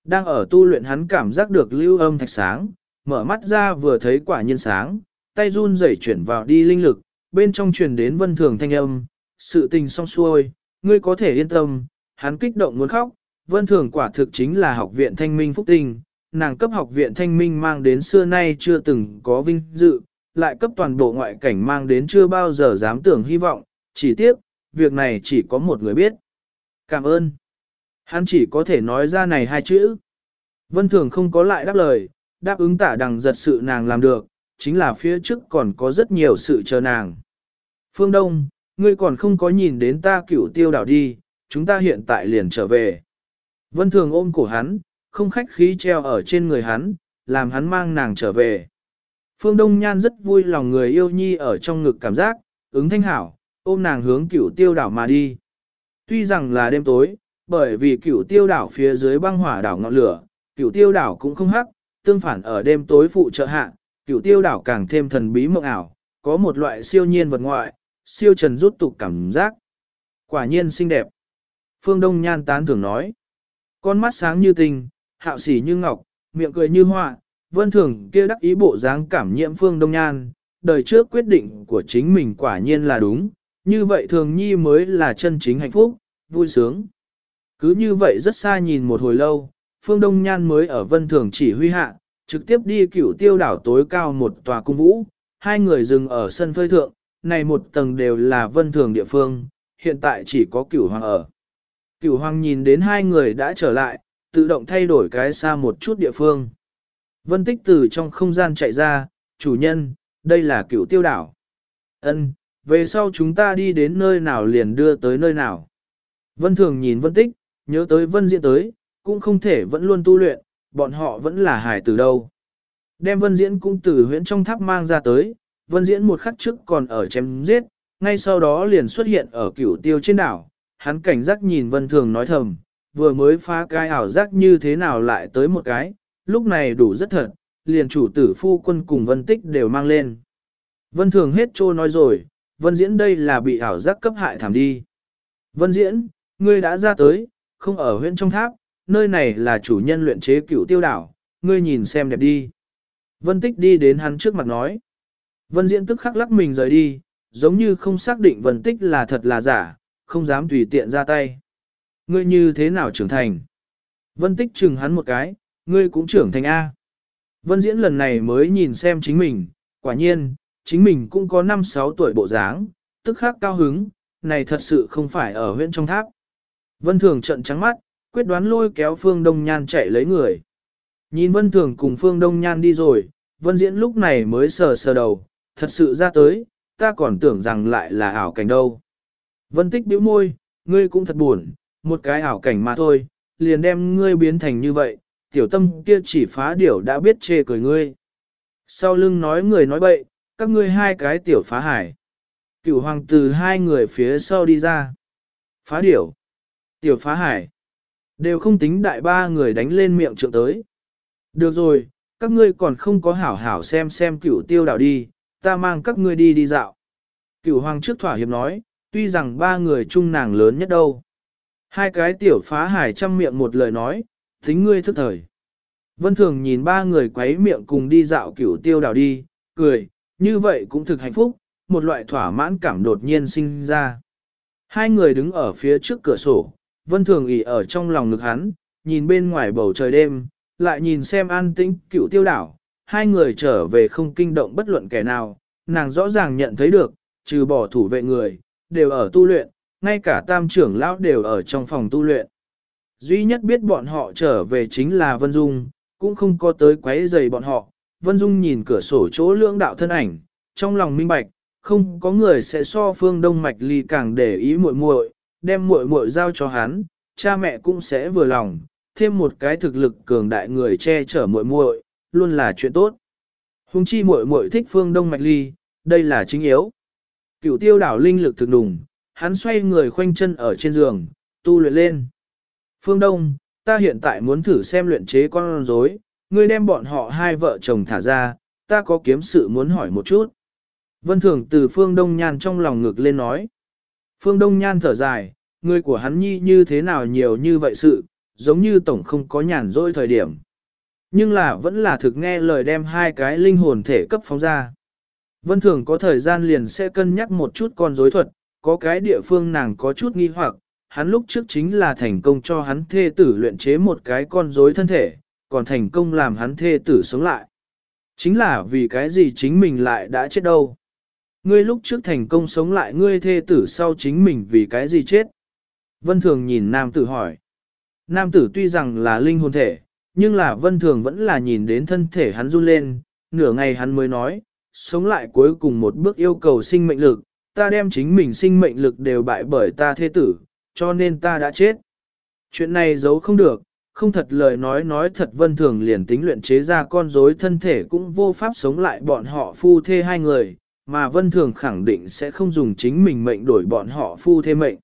Đang ở tu luyện hắn cảm giác được lưu âm thạch sáng, mở mắt ra vừa thấy quả nhiên sáng, tay run rẩy chuyển vào đi linh lực, bên trong truyền đến vân thường thanh âm, sự tình xong xuôi, ngươi có thể yên tâm, hắn kích động muốn khóc, vân thường quả thực chính là học viện thanh minh phúc tinh, nàng cấp học viện thanh minh mang đến xưa nay chưa từng có vinh dự, lại cấp toàn bộ ngoại cảnh mang đến chưa bao giờ dám tưởng hy vọng, chỉ tiếc, việc này chỉ có một người biết. Cảm ơn. Hắn chỉ có thể nói ra này hai chữ. Vân Thường không có lại đáp lời, đáp ứng tả đằng giật sự nàng làm được, chính là phía trước còn có rất nhiều sự chờ nàng. Phương Đông, ngươi còn không có nhìn đến ta cửu tiêu đảo đi, chúng ta hiện tại liền trở về. Vân Thường ôm cổ hắn, không khách khí treo ở trên người hắn, làm hắn mang nàng trở về. Phương Đông Nhan rất vui lòng người yêu nhi ở trong ngực cảm giác, ứng thanh hảo, ôm nàng hướng cửu tiêu đảo mà đi. Tuy rằng là đêm tối, bởi vì cửu tiêu đảo phía dưới băng hỏa đảo ngọn lửa, cửu tiêu đảo cũng không hắc, tương phản ở đêm tối phụ trợ hạ, cửu tiêu đảo càng thêm thần bí mộng ảo, có một loại siêu nhiên vật ngoại, siêu trần rút tục cảm giác. Quả nhiên xinh đẹp. Phương Đông Nhan tán thường nói. Con mắt sáng như tinh, hạo sỉ như ngọc, miệng cười như hoa, vân thường kia đắc ý bộ dáng cảm nhiễm Phương Đông Nhan, đời trước quyết định của chính mình quả nhiên là đúng, như vậy thường nhi mới là chân chính hạnh phúc, vui sướng. Cứ như vậy rất xa nhìn một hồi lâu, Phương Đông Nhan mới ở vân thường chỉ huy hạ, trực tiếp đi cửu tiêu đảo tối cao một tòa cung vũ, hai người dừng ở sân phơi thượng, này một tầng đều là vân thường địa phương, hiện tại chỉ có cửu hoàng ở. Cửu hoàng nhìn đến hai người đã trở lại, tự động thay đổi cái xa một chút địa phương. Vân tích từ trong không gian chạy ra, chủ nhân, đây là cửu tiêu đảo. Ân, về sau chúng ta đi đến nơi nào liền đưa tới nơi nào. Vân thường nhìn vân tích, nhớ tới vân diễn tới, cũng không thể vẫn luôn tu luyện, bọn họ vẫn là hải từ đâu. Đem vân diễn cũng từ huyễn trong tháp mang ra tới, vân diễn một khắc trước còn ở chém giết, ngay sau đó liền xuất hiện ở cửu tiêu trên đảo. Hắn cảnh giác nhìn vân thường nói thầm, vừa mới phá cái ảo giác như thế nào lại tới một cái, lúc này đủ rất thật, liền chủ tử phu quân cùng vân tích đều mang lên. Vân thường hết trô nói rồi, vân diễn đây là bị ảo giác cấp hại thảm đi. Vân diễn, ngươi đã ra tới, không ở huyện trong tháp, nơi này là chủ nhân luyện chế cửu tiêu đảo, ngươi nhìn xem đẹp đi. Vân tích đi đến hắn trước mặt nói. Vân diễn tức khắc lắc mình rời đi, giống như không xác định vân tích là thật là giả, không dám tùy tiện ra tay. Ngươi như thế nào trưởng thành? Vân tích chừng hắn một cái, ngươi cũng trưởng thành A. Vân diễn lần này mới nhìn xem chính mình, quả nhiên, chính mình cũng có 5-6 tuổi bộ dáng, tức khắc cao hứng, này thật sự không phải ở huyện trong tháp. Vân thường trận trắng mắt, quyết đoán lôi kéo Phương Đông Nhan chạy lấy người. Nhìn Vân thường cùng Phương Đông Nhan đi rồi, Vân diễn lúc này mới sờ sờ đầu, thật sự ra tới, ta còn tưởng rằng lại là ảo cảnh đâu. Vân tích bĩu môi, ngươi cũng thật buồn, một cái ảo cảnh mà thôi, liền đem ngươi biến thành như vậy, tiểu tâm kia chỉ phá điểu đã biết chê cười ngươi. Sau lưng nói người nói bậy, các ngươi hai cái tiểu phá hải. Cửu hoàng từ hai người phía sau đi ra. Phá điểu. Tiểu phá hải. Đều không tính đại ba người đánh lên miệng trượng tới. Được rồi, các ngươi còn không có hảo hảo xem xem cửu tiêu đảo đi, ta mang các ngươi đi đi dạo. Cửu hoàng trước thỏa hiệp nói, tuy rằng ba người chung nàng lớn nhất đâu. Hai cái tiểu phá hải chăm miệng một lời nói, tính ngươi thức thời. Vân Thường nhìn ba người quấy miệng cùng đi dạo cửu tiêu đảo đi, cười, như vậy cũng thực hạnh phúc, một loại thỏa mãn cảm đột nhiên sinh ra. Hai người đứng ở phía trước cửa sổ, Vân Thường ỉ ở trong lòng ngực hắn, nhìn bên ngoài bầu trời đêm, lại nhìn xem an tĩnh cựu tiêu đảo, hai người trở về không kinh động bất luận kẻ nào, nàng rõ ràng nhận thấy được, trừ bỏ thủ vệ người, đều ở tu luyện, ngay cả tam trưởng lão đều ở trong phòng tu luyện. Duy nhất biết bọn họ trở về chính là Vân Dung, cũng không có tới quấy rầy bọn họ. Vân Dung nhìn cửa sổ chỗ lưỡng đạo thân ảnh, trong lòng minh bạch, không có người sẽ so phương đông mạch ly càng để ý muội muội, đem muội muội giao cho hắn, cha mẹ cũng sẽ vừa lòng, thêm một cái thực lực cường đại người che chở muội muội, luôn là chuyện tốt. Hùng chi muội muội thích phương đông mạch ly, đây là chính yếu. Cửu tiêu đảo linh lực thực đùng, hắn xoay người khoanh chân ở trên giường, tu luyện lên. Phương Đông, ta hiện tại muốn thử xem luyện chế con rối, ngươi đem bọn họ hai vợ chồng thả ra, ta có kiếm sự muốn hỏi một chút. Vân Thường từ Phương Đông Nhan trong lòng ngực lên nói. Phương Đông Nhan thở dài, người của hắn nhi như thế nào nhiều như vậy sự, giống như tổng không có nhàn rỗi thời điểm. Nhưng là vẫn là thực nghe lời đem hai cái linh hồn thể cấp phóng ra. Vân Thường có thời gian liền sẽ cân nhắc một chút con rối thuật, có cái địa phương nàng có chút nghi hoặc, hắn lúc trước chính là thành công cho hắn thê tử luyện chế một cái con rối thân thể, còn thành công làm hắn thê tử sống lại. Chính là vì cái gì chính mình lại đã chết đâu. Ngươi lúc trước thành công sống lại ngươi thê tử sau chính mình vì cái gì chết. Vân Thường nhìn nam tử hỏi. Nam tử tuy rằng là linh hồn thể, nhưng là Vân Thường vẫn là nhìn đến thân thể hắn run lên, nửa ngày hắn mới nói, sống lại cuối cùng một bước yêu cầu sinh mệnh lực, ta đem chính mình sinh mệnh lực đều bại bởi ta thế tử, cho nên ta đã chết. Chuyện này giấu không được, không thật lời nói nói thật vân thường liền tính luyện chế ra con rối thân thể cũng vô pháp sống lại bọn họ phu thê hai người, mà vân thường khẳng định sẽ không dùng chính mình mệnh đổi bọn họ phu thê mệnh.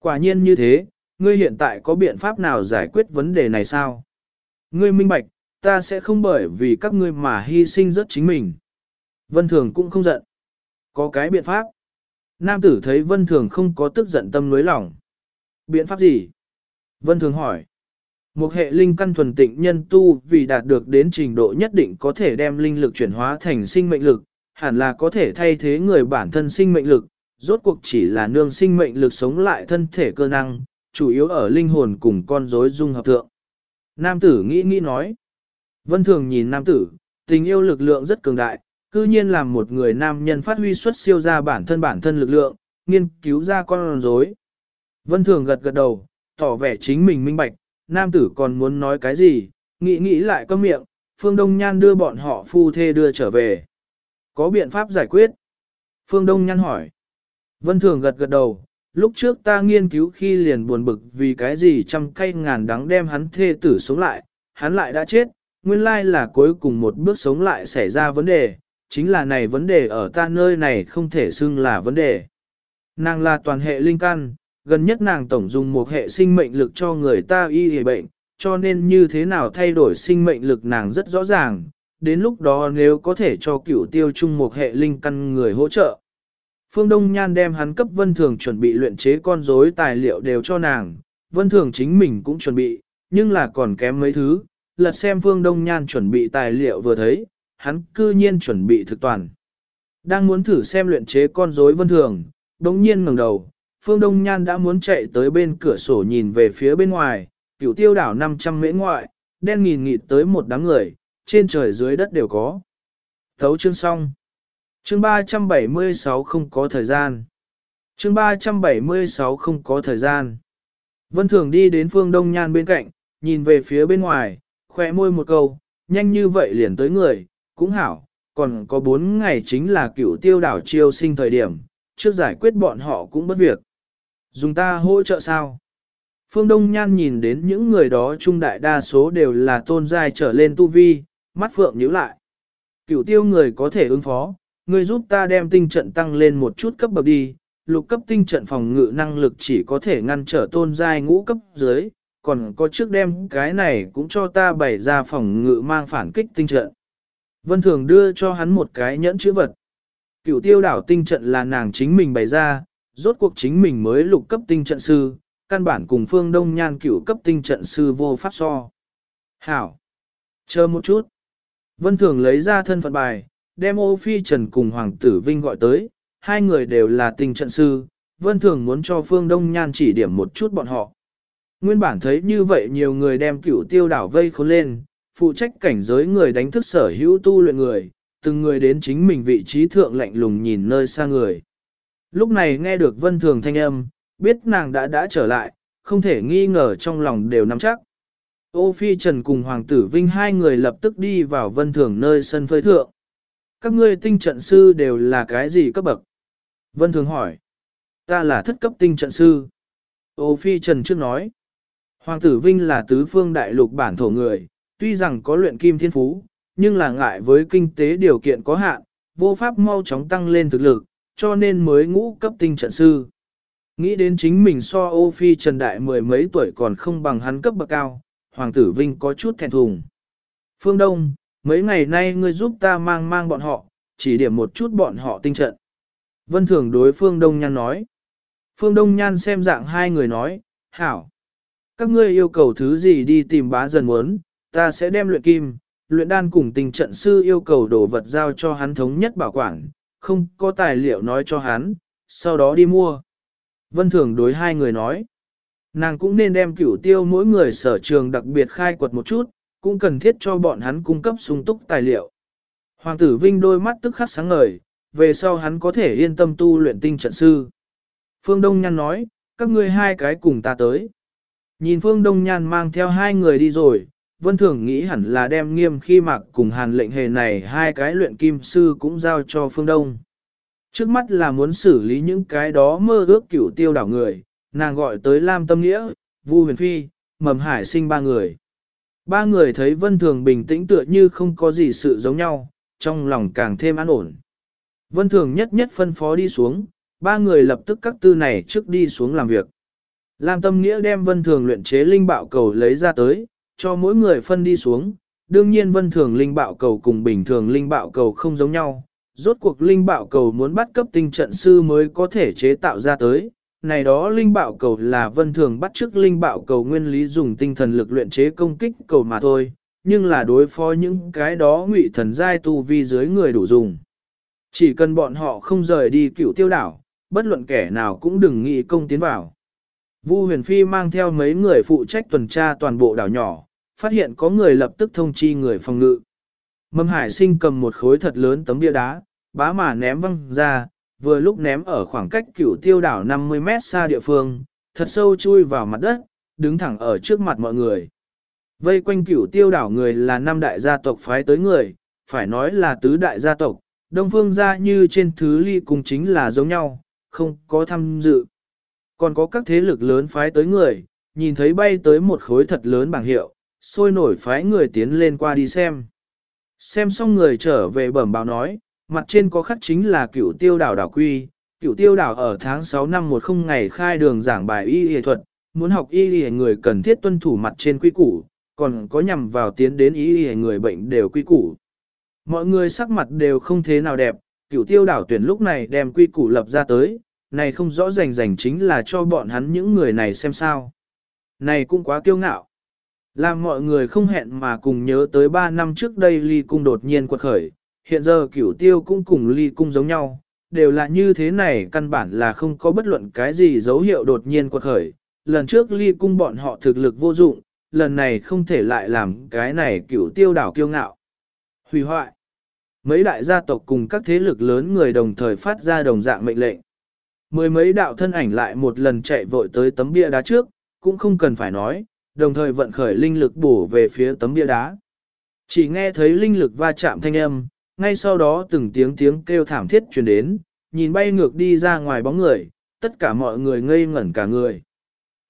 Quả nhiên như thế, ngươi hiện tại có biện pháp nào giải quyết vấn đề này sao? Ngươi minh bạch, ta sẽ không bởi vì các ngươi mà hy sinh rất chính mình. Vân thường cũng không giận. Có cái biện pháp. Nam tử thấy vân thường không có tức giận tâm nối lòng. Biện pháp gì? Vân thường hỏi. Một hệ linh căn thuần tịnh nhân tu vì đạt được đến trình độ nhất định có thể đem linh lực chuyển hóa thành sinh mệnh lực, hẳn là có thể thay thế người bản thân sinh mệnh lực, rốt cuộc chỉ là nương sinh mệnh lực sống lại thân thể cơ năng, chủ yếu ở linh hồn cùng con rối dung hợp thượng. Nam tử nghĩ nghĩ nói. Vân thường nhìn nam tử, tình yêu lực lượng rất cường đại, cư nhiên làm một người nam nhân phát huy xuất siêu ra bản thân bản thân lực lượng, nghiên cứu ra con rối. Vân thường gật gật đầu, tỏ vẻ chính mình minh bạch, nam tử còn muốn nói cái gì, nghĩ nghĩ lại có miệng, Phương Đông Nhan đưa bọn họ phu thê đưa trở về. Có biện pháp giải quyết? Phương Đông Nhan hỏi. Vân Thường gật gật đầu, lúc trước ta nghiên cứu khi liền buồn bực vì cái gì trăm cây ngàn đắng đem hắn thê tử sống lại, hắn lại đã chết, nguyên lai là cuối cùng một bước sống lại xảy ra vấn đề, chính là này vấn đề ở ta nơi này không thể xưng là vấn đề. Nàng là toàn hệ linh căn, gần nhất nàng tổng dùng một hệ sinh mệnh lực cho người ta y hề bệnh, cho nên như thế nào thay đổi sinh mệnh lực nàng rất rõ ràng, đến lúc đó nếu có thể cho cửu tiêu chung một hệ linh căn người hỗ trợ. Phương Đông Nhan đem hắn cấp Vân Thường chuẩn bị luyện chế con rối tài liệu đều cho nàng, Vân Thường chính mình cũng chuẩn bị, nhưng là còn kém mấy thứ, lật xem Phương Đông Nhan chuẩn bị tài liệu vừa thấy, hắn cư nhiên chuẩn bị thực toàn. Đang muốn thử xem luyện chế con rối Vân Thường, đống nhiên ngẩng đầu, Phương Đông Nhan đã muốn chạy tới bên cửa sổ nhìn về phía bên ngoài, cửu tiêu đảo 500 mễ ngoại, đen nghìn nghịt tới một đám người, trên trời dưới đất đều có. Thấu chương xong. Chương 376 không có thời gian. Chương 376 không có thời gian. Vân Thường đi đến Phương Đông Nhan bên cạnh, nhìn về phía bên ngoài, khỏe môi một câu, nhanh như vậy liền tới người, cũng hảo, còn có 4 ngày chính là cựu tiêu đảo chiêu sinh thời điểm, trước giải quyết bọn họ cũng bất việc. Dùng ta hỗ trợ sao? Phương Đông Nhan nhìn đến những người đó trung đại đa số đều là tôn giai trở lên tu vi, mắt phượng nhíu lại. Cửu tiêu người có thể ứng phó, Ngươi giúp ta đem tinh trận tăng lên một chút cấp bậc đi, lục cấp tinh trận phòng ngự năng lực chỉ có thể ngăn trở tôn giai ngũ cấp dưới, còn có trước đem cái này cũng cho ta bày ra phòng ngự mang phản kích tinh trận. Vân Thường đưa cho hắn một cái nhẫn chữ vật. Cựu tiêu đảo tinh trận là nàng chính mình bày ra, rốt cuộc chính mình mới lục cấp tinh trận sư, căn bản cùng phương đông nhan cựu cấp tinh trận sư vô pháp so. Hảo! Chờ một chút. Vân Thường lấy ra thân phận bài, đem ô phi trần cùng Hoàng tử Vinh gọi tới, hai người đều là tinh trận sư, Vân Thường muốn cho phương đông nhan chỉ điểm một chút bọn họ. Nguyên bản thấy như vậy nhiều người đem cửu tiêu đảo vây khốn lên, phụ trách cảnh giới người đánh thức sở hữu tu luyện người, từng người đến chính mình vị trí thượng lạnh lùng nhìn nơi xa người. Lúc này nghe được vân thường thanh âm, biết nàng đã đã trở lại, không thể nghi ngờ trong lòng đều nắm chắc. Ô Phi Trần cùng Hoàng tử Vinh hai người lập tức đi vào vân thường nơi sân phơi thượng. Các ngươi tinh trận sư đều là cái gì cấp bậc? Vân thường hỏi. Ta là thất cấp tinh trận sư. Ô Phi Trần trước nói. Hoàng tử Vinh là tứ phương đại lục bản thổ người, tuy rằng có luyện kim thiên phú, nhưng là ngại với kinh tế điều kiện có hạn, vô pháp mau chóng tăng lên thực lực, cho nên mới ngũ cấp tinh trận sư. Nghĩ đến chính mình so ô phi trần đại mười mấy tuổi còn không bằng hắn cấp bậc cao, Hoàng tử Vinh có chút thẹn thùng. Phương Đông, mấy ngày nay ngươi giúp ta mang mang bọn họ, chỉ điểm một chút bọn họ tinh trận. Vân Thường đối Phương Đông Nhan nói. Phương Đông Nhan xem dạng hai người nói, hảo. Các ngươi yêu cầu thứ gì đi tìm bá dần muốn, ta sẽ đem luyện kim, luyện đan cùng tình trận sư yêu cầu đồ vật giao cho hắn thống nhất bảo quản, không có tài liệu nói cho hắn, sau đó đi mua. Vân Thường đối hai người nói, nàng cũng nên đem cửu tiêu mỗi người sở trường đặc biệt khai quật một chút, cũng cần thiết cho bọn hắn cung cấp sung túc tài liệu. Hoàng tử Vinh đôi mắt tức khắc sáng ngời, về sau hắn có thể yên tâm tu luyện tinh trận sư. Phương Đông Nhan nói, các ngươi hai cái cùng ta tới. Nhìn Phương Đông Nhan mang theo hai người đi rồi, Vân Thường nghĩ hẳn là đem nghiêm khi mặc cùng hàn lệnh hề này hai cái luyện kim sư cũng giao cho Phương Đông. Trước mắt là muốn xử lý những cái đó mơ ước cửu tiêu đảo người, nàng gọi tới Lam Tâm Nghĩa, Vu Huyền Phi, Mầm Hải sinh ba người. Ba người thấy Vân Thường bình tĩnh tựa như không có gì sự giống nhau, trong lòng càng thêm an ổn. Vân Thường nhất nhất phân phó đi xuống, ba người lập tức các tư này trước đi xuống làm việc. Lam Tâm Nghĩa đem Vân Thường luyện chế linh bạo cầu lấy ra tới, cho mỗi người phân đi xuống. Đương nhiên Vân Thường linh bạo cầu cùng bình thường linh bạo cầu không giống nhau. Rốt cuộc linh bạo cầu muốn bắt cấp tinh trận sư mới có thể chế tạo ra tới. Này đó linh bạo cầu là Vân Thường bắt trước linh bạo cầu nguyên lý dùng tinh thần lực luyện chế công kích cầu mà thôi, nhưng là đối phó những cái đó ngụy thần giai tu vi dưới người đủ dùng. Chỉ cần bọn họ không rời đi cựu tiêu đảo, bất luận kẻ nào cũng đừng nghĩ công tiến vào. Vu huyền phi mang theo mấy người phụ trách tuần tra toàn bộ đảo nhỏ, phát hiện có người lập tức thông chi người phòng ngự. Mâm hải sinh cầm một khối thật lớn tấm bia đá, bá mà ném văng ra, vừa lúc ném ở khoảng cách cửu tiêu đảo 50 mét xa địa phương, thật sâu chui vào mặt đất, đứng thẳng ở trước mặt mọi người. Vây quanh cửu tiêu đảo người là năm đại gia tộc phái tới người, phải nói là tứ đại gia tộc, đông phương gia như trên thứ ly cùng chính là giống nhau, không có tham dự. Còn có các thế lực lớn phái tới người, nhìn thấy bay tới một khối thật lớn bảng hiệu, sôi nổi phái người tiến lên qua đi xem. Xem xong người trở về bẩm báo nói, mặt trên có khắc chính là cửu tiêu đảo đảo quy, cửu tiêu đảo ở tháng 6 năm một không ngày khai đường giảng bài y y thuật, muốn học y y người cần thiết tuân thủ mặt trên quy củ, còn có nhằm vào tiến đến y y người bệnh đều quy củ. Mọi người sắc mặt đều không thế nào đẹp, cửu tiêu đảo tuyển lúc này đem quy củ lập ra tới, này không rõ rành rành chính là cho bọn hắn những người này xem sao. Này cũng quá kiêu ngạo. Làm mọi người không hẹn mà cùng nhớ tới 3 năm trước đây ly cung đột nhiên quật khởi, hiện giờ cửu tiêu cũng cùng ly cung giống nhau, đều là như thế này căn bản là không có bất luận cái gì dấu hiệu đột nhiên quật khởi. Lần trước ly cung bọn họ thực lực vô dụng, lần này không thể lại làm cái này cửu tiêu đảo kiêu ngạo. Hủy hoại. Mấy đại gia tộc cùng các thế lực lớn người đồng thời phát ra đồng dạng mệnh lệnh. Mười mấy đạo thân ảnh lại một lần chạy vội tới tấm bia đá trước, cũng không cần phải nói, đồng thời vận khởi linh lực bổ về phía tấm bia đá. Chỉ nghe thấy linh lực va chạm thanh âm, ngay sau đó từng tiếng tiếng kêu thảm thiết truyền đến, nhìn bay ngược đi ra ngoài bóng người, tất cả mọi người ngây ngẩn cả người.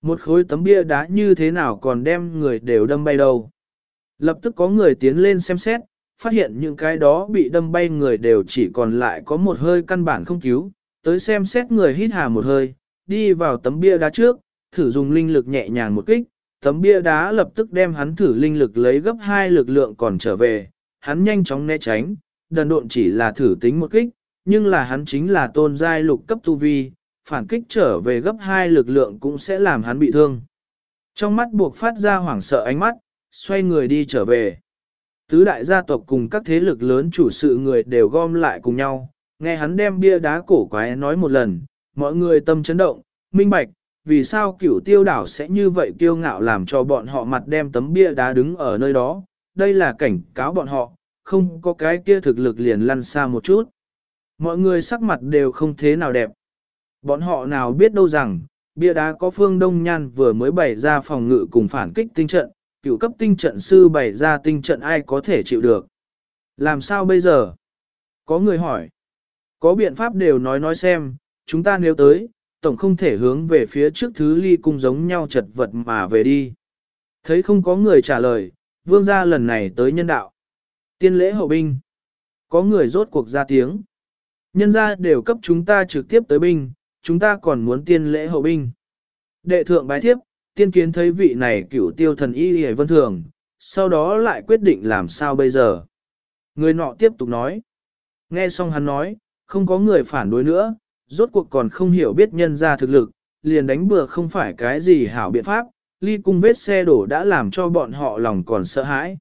Một khối tấm bia đá như thế nào còn đem người đều đâm bay đâu. Lập tức có người tiến lên xem xét, phát hiện những cái đó bị đâm bay người đều chỉ còn lại có một hơi căn bản không cứu, tới xem xét người hít hà một hơi, đi vào tấm bia đá trước, thử dùng linh lực nhẹ nhàng một kích, tấm bia đá lập tức đem hắn thử linh lực lấy gấp hai lực lượng còn trở về, hắn nhanh chóng né tránh, đần độn chỉ là thử tính một kích, nhưng là hắn chính là tôn giai lục cấp tu vi, phản kích trở về gấp hai lực lượng cũng sẽ làm hắn bị thương. Trong mắt buộc phát ra hoảng sợ ánh mắt, xoay người đi trở về. Tứ đại gia tộc cùng các thế lực lớn chủ sự người đều gom lại cùng nhau, nghe hắn đem bia đá cổ quái nói một lần, mọi người tâm chấn động, minh bạch, vì sao cửu tiêu đảo sẽ như vậy kiêu ngạo làm cho bọn họ mặt đem tấm bia đá đứng ở nơi đó, đây là cảnh cáo bọn họ, không có cái kia thực lực liền lăn xa một chút. Mọi người sắc mặt đều không thế nào đẹp, Bọn họ nào biết đâu rằng, bia đá có phương đông nhan vừa mới bày ra phòng ngự cùng phản kích tinh trận, cựu cấp tinh trận sư bày ra tinh trận ai có thể chịu được. Làm sao bây giờ? Có người hỏi. Có biện pháp đều nói nói xem, chúng ta nếu tới, tổng không thể hướng về phía trước thứ ly cung giống nhau chật vật mà về đi. Thấy không có người trả lời, vương gia lần này tới nhân đạo. Tiên lễ hậu binh. Có người rốt cuộc ra tiếng. Nhân gia đều cấp chúng ta trực tiếp tới binh, chúng ta còn muốn tiên lễ hậu binh. Đệ thượng bái thiếp, tiên kiến thấy vị này cửu tiêu thần y hề vân thường, sau đó lại quyết định làm sao bây giờ. Người nọ tiếp tục nói. Nghe xong hắn nói, không có người phản đối nữa, rốt cuộc còn không hiểu biết nhân ra thực lực, liền đánh bừa không phải cái gì hảo biện pháp, ly cung vết xe đổ đã làm cho bọn họ lòng còn sợ hãi.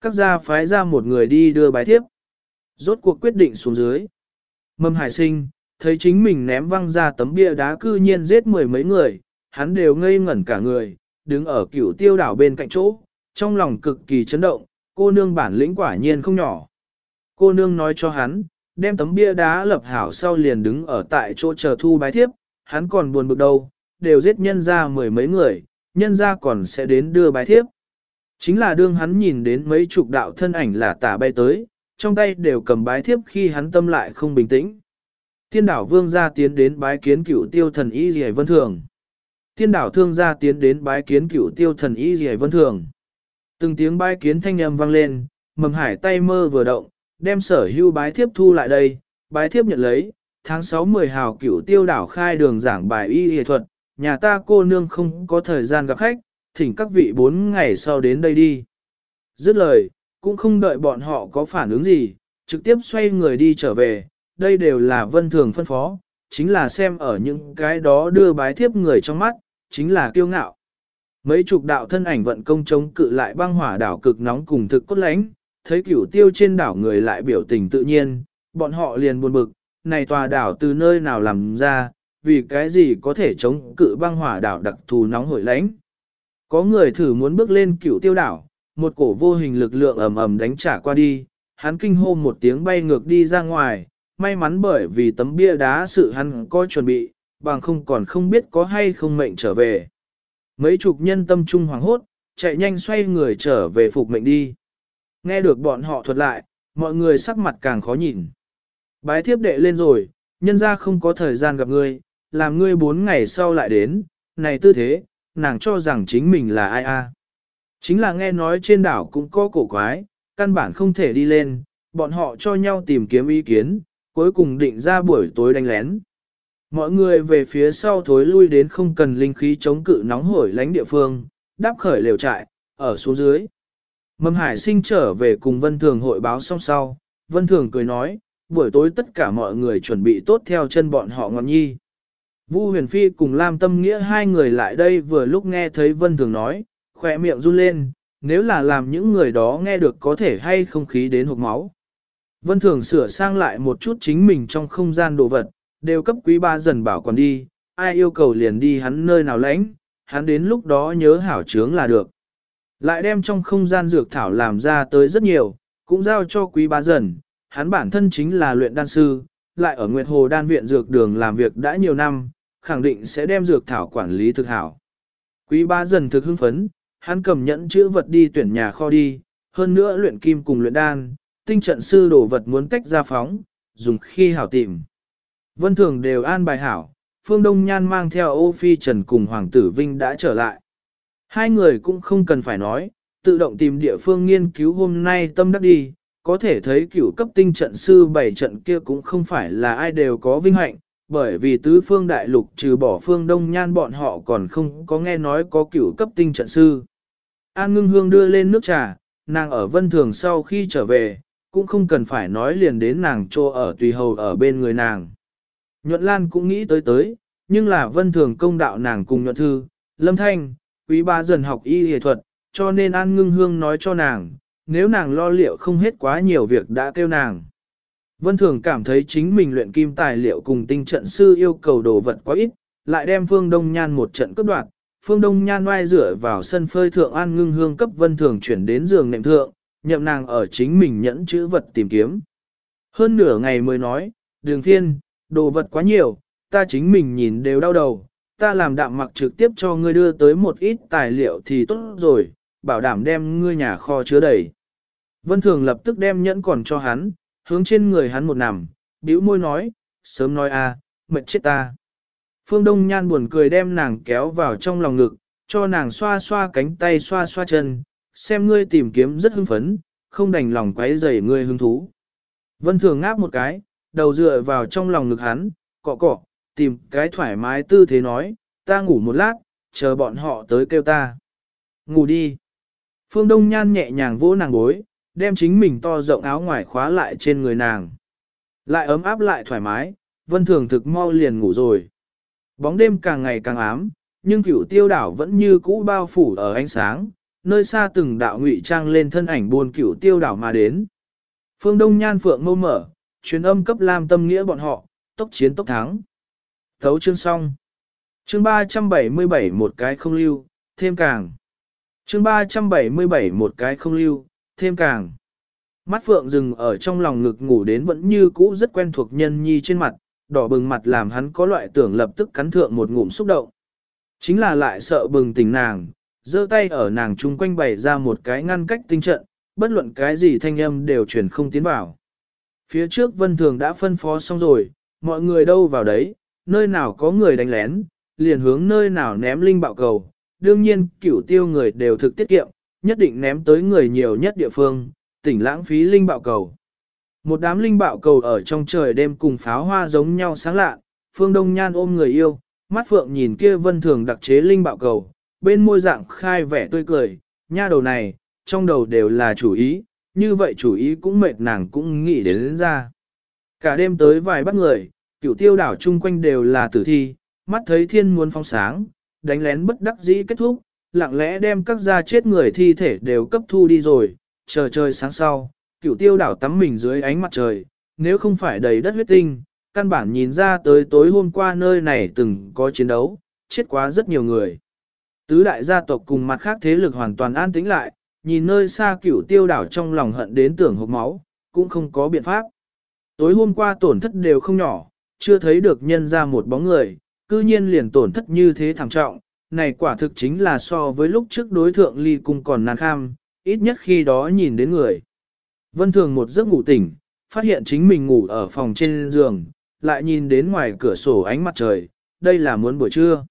Các gia phái ra một người đi đưa bái thiếp. Rốt cuộc quyết định xuống dưới. Mâm hải sinh, thấy chính mình ném văng ra tấm bia đá cư nhiên giết mười mấy người, hắn đều ngây ngẩn cả người, đứng ở cửu tiêu đảo bên cạnh chỗ, trong lòng cực kỳ chấn động, cô nương bản lĩnh quả nhiên không nhỏ. Cô nương nói cho hắn, đem tấm bia đá lập hảo sau liền đứng ở tại chỗ chờ thu bái thiếp, hắn còn buồn bực đâu, đều giết nhân ra mười mấy người, nhân ra còn sẽ đến đưa bái thiếp. Chính là đương hắn nhìn đến mấy chục đạo thân ảnh là tả bay tới, trong tay đều cầm bái thiếp khi hắn tâm lại không bình tĩnh. Tiên đảo vương gia tiến đến bái kiến cửu tiêu thần y dì vân thường. Tiên đảo thương gia tiến đến bái kiến cửu tiêu thần y dì vân thường. Từng tiếng bái kiến thanh âm vang lên, mầm hải tay mơ vừa động, đem sở hưu bái thiếp thu lại đây, bái thiếp nhận lấy, tháng 6-10 hào cửu tiêu đảo khai đường giảng bài y y thuật, nhà ta cô nương không có thời gian gặp khách, thỉnh các vị bốn ngày sau đến đây đi. Dứt lời, cũng không đợi bọn họ có phản ứng gì, trực tiếp xoay người đi trở về, đây đều là vân thường phân phó, chính là xem ở những cái đó đưa bái thiếp người trong mắt, chính là kiêu ngạo. Mấy chục đạo thân ảnh vận công chống cự lại băng hỏa đảo cực nóng cùng thực cốt lánh, thấy cửu tiêu trên đảo người lại biểu tình tự nhiên, bọn họ liền buồn bực, này tòa đảo từ nơi nào làm ra, vì cái gì có thể chống cự băng hỏa đảo đặc thù nóng hổi lánh. Có người thử muốn bước lên cựu tiêu đảo, một cổ vô hình lực lượng ầm ầm đánh trả qua đi, hắn kinh hô một tiếng bay ngược đi ra ngoài, may mắn bởi vì tấm bia đá sự hắn có chuẩn bị, bằng không còn không biết có hay không mệnh trở về. Mấy chục nhân tâm trung hoàng hốt, chạy nhanh xoay người trở về phục mệnh đi. Nghe được bọn họ thuật lại, mọi người sắc mặt càng khó nhìn. Bái thiếp đệ lên rồi, nhân ra không có thời gian gặp ngươi, làm ngươi bốn ngày sau lại đến, này tư thế, nàng cho rằng chính mình là ai a? Chính là nghe nói trên đảo cũng có cổ quái, căn bản không thể đi lên, bọn họ cho nhau tìm kiếm ý kiến, cuối cùng định ra buổi tối đánh lén. Mọi người về phía sau thối lui đến không cần linh khí chống cự nóng hổi lánh địa phương, đáp khởi lều trại, ở xuống dưới. Mâm Hải sinh trở về cùng Vân Thường hội báo xong sau, Vân Thường cười nói, buổi tối tất cả mọi người chuẩn bị tốt theo chân bọn họ ngọn nhi. Vu huyền phi cùng Lam Tâm Nghĩa hai người lại đây vừa lúc nghe thấy Vân Thường nói, khỏe miệng run lên, nếu là làm những người đó nghe được có thể hay không khí đến hộp máu. Vân Thường sửa sang lại một chút chính mình trong không gian đồ vật, đều cấp quý ba dần bảo còn đi, ai yêu cầu liền đi hắn nơi nào lãnh, hắn đến lúc đó nhớ hảo trướng là được. Lại đem trong không gian dược thảo làm ra tới rất nhiều, cũng giao cho quý Ba dần, hắn bản thân chính là luyện đan sư, lại ở Nguyệt Hồ đan viện dược đường làm việc đã nhiều năm, khẳng định sẽ đem dược thảo quản lý thực hảo. Quý ba dần thực hưng phấn, hắn cầm nhẫn chữ vật đi tuyển nhà kho đi, hơn nữa luyện kim cùng luyện đan, tinh trận sư đổ vật muốn tách ra phóng, dùng khi hảo tìm. Vân thường đều an bài hảo, Phương Đông Nhan mang theo ô phi trần cùng Hoàng tử Vinh đã trở lại. Hai người cũng không cần phải nói, tự động tìm địa phương nghiên cứu hôm nay tâm đắc đi, có thể thấy cửu cấp tinh trận sư bảy trận kia cũng không phải là ai đều có vinh hạnh, bởi vì tứ phương đại lục trừ bỏ phương đông nhan bọn họ còn không có nghe nói có cửu cấp tinh trận sư. An ngưng hương đưa lên nước trà, nàng ở vân thường sau khi trở về, cũng không cần phải nói liền đến nàng trô ở tùy hầu ở bên người nàng. Nhuận Lan cũng nghĩ tới tới, nhưng là vân thường công đạo nàng cùng nhuận thư, lâm thanh, quý ba dần học y y thuật, cho nên An Ngưng Hương nói cho nàng, nếu nàng lo liệu không hết quá nhiều việc đã kêu nàng. Vân Thường cảm thấy chính mình luyện kim tài liệu cùng tinh trận sư yêu cầu đồ vật quá ít, lại đem Phương Đông Nhan một trận cướp đoạt. Phương Đông Nhan oai rửa vào sân phơi thượng An Ngưng Hương cấp Vân Thường chuyển đến giường nệm thượng, nhậm nàng ở chính mình nhẫn chữ vật tìm kiếm. Hơn nửa ngày mới nói, đường thiên, đồ vật quá nhiều, ta chính mình nhìn đều đau đầu, ta làm đạm mặc trực tiếp cho ngươi đưa tới một ít tài liệu thì tốt rồi, bảo đảm đem ngươi nhà kho chứa đầy. Vân Thường lập tức đem nhẫn còn cho hắn, hướng trên người hắn một nằm, bĩu môi nói, sớm nói a, mệt chết ta. Phương Đông Nhan buồn cười đem nàng kéo vào trong lòng ngực, cho nàng xoa xoa cánh tay xoa xoa chân, xem ngươi tìm kiếm rất hưng phấn, không đành lòng quấy rầy ngươi hứng thú. Vân Thường ngáp một cái, đầu dựa vào trong lòng ngực hắn, cọ cọ, tìm cái thoải mái tư thế nói, ta ngủ một lát, chờ bọn họ tới kêu ta. Ngủ đi. Phương Đông Nhan nhẹ nhàng vỗ nàng gối, đem chính mình to rộng áo ngoài khóa lại trên người nàng. Lại ấm áp lại thoải mái, vân thường thực mau liền ngủ rồi. Bóng đêm càng ngày càng ám, nhưng cửu tiêu đảo vẫn như cũ bao phủ ở ánh sáng, nơi xa từng đạo ngụy trang lên thân ảnh buồn cửu tiêu đảo mà đến. Phương Đông Nhan Phượng mâu mở, truyền âm cấp Lam tâm nghĩa bọn họ, tốc chiến tốc thắng. Thấu chương xong. Chương 377 một cái không lưu, thêm càng. Chương 377 một cái không lưu, thêm càng. Mắt Phượng dừng ở trong lòng ngực ngủ đến vẫn như cũ rất quen thuộc nhân nhi trên mặt, đỏ bừng mặt làm hắn có loại tưởng lập tức cắn thượng một ngụm xúc động. Chính là lại sợ bừng tỉnh nàng, giơ tay ở nàng chung quanh bày ra một cái ngăn cách tinh trận, bất luận cái gì thanh âm đều truyền không tiến vào. Phía trước vân thường đã phân phó xong rồi, mọi người đâu vào đấy, nơi nào có người đánh lén, liền hướng nơi nào ném linh bạo cầu. Đương nhiên, cửu tiêu người đều thực tiết kiệm, nhất định ném tới người nhiều nhất địa phương, tỉnh lãng phí linh bạo cầu. Một đám linh bạo cầu ở trong trời đêm cùng pháo hoa giống nhau sáng lạ, phương đông nhan ôm người yêu, mắt phượng nhìn kia vân thường đặc chế linh bạo cầu, bên môi dạng khai vẻ tươi cười, nha đầu này, trong đầu đều là chủ ý, như vậy chủ ý cũng mệt nàng cũng nghĩ đến, đến ra. Cả đêm tới vài bắt người, cửu tiêu đảo chung quanh đều là tử thi, mắt thấy thiên muốn phong sáng, đánh lén bất đắc dĩ kết thúc, lặng lẽ đem các gia chết người thi thể đều cấp thu đi rồi, chờ trời sáng sau, cửu tiêu đảo tắm mình dưới ánh mặt trời, nếu không phải đầy đất huyết tinh, căn bản nhìn ra tới tối hôm qua nơi này từng có chiến đấu, chết quá rất nhiều người. Tứ đại gia tộc cùng mặt khác thế lực hoàn toàn an tĩnh lại, nhìn nơi xa cửu tiêu đảo trong lòng hận đến tưởng hộp máu, cũng không có biện pháp. Tối hôm qua tổn thất đều không nhỏ, chưa thấy được nhân ra một bóng người, cư nhiên liền tổn thất như thế thảm trọng, này quả thực chính là so với lúc trước đối thượng ly cung còn nan kham, ít nhất khi đó nhìn đến người. Vân Thường một giấc ngủ tỉnh, phát hiện chính mình ngủ ở phòng trên giường, lại nhìn đến ngoài cửa sổ ánh mặt trời, đây là muốn buổi trưa.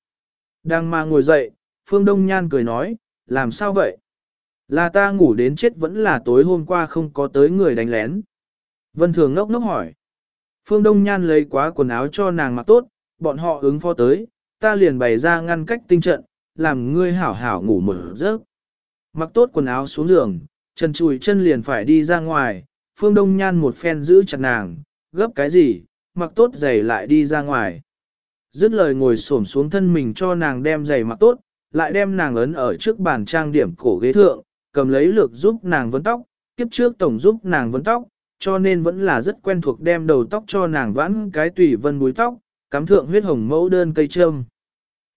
Đang mà ngồi dậy, Phương Đông Nhan cười nói, làm sao vậy? Là ta ngủ đến chết vẫn là tối hôm qua không có tới người đánh lén. Vân Thường ngốc ngốc hỏi. Phương Đông Nhan lấy quá quần áo cho nàng mặc tốt, bọn họ ứng phó tới, ta liền bày ra ngăn cách tinh trận, làm ngươi hảo hảo ngủ một giấc. Mặc tốt quần áo xuống giường, chân chùi chân liền phải đi ra ngoài, Phương Đông Nhan một phen giữ chặt nàng, gấp cái gì, mặc tốt giày lại đi ra ngoài. Dứt lời ngồi xổm xuống thân mình cho nàng đem giày mặc tốt, lại đem nàng ấn ở trước bàn trang điểm cổ ghế thượng, cầm lấy lược giúp nàng vấn tóc, kiếp trước tổng giúp nàng vấn tóc, cho nên vẫn là rất quen thuộc đem đầu tóc cho nàng vãn cái tùy vân búi tóc, cắm thượng huyết hồng mẫu đơn cây trâm.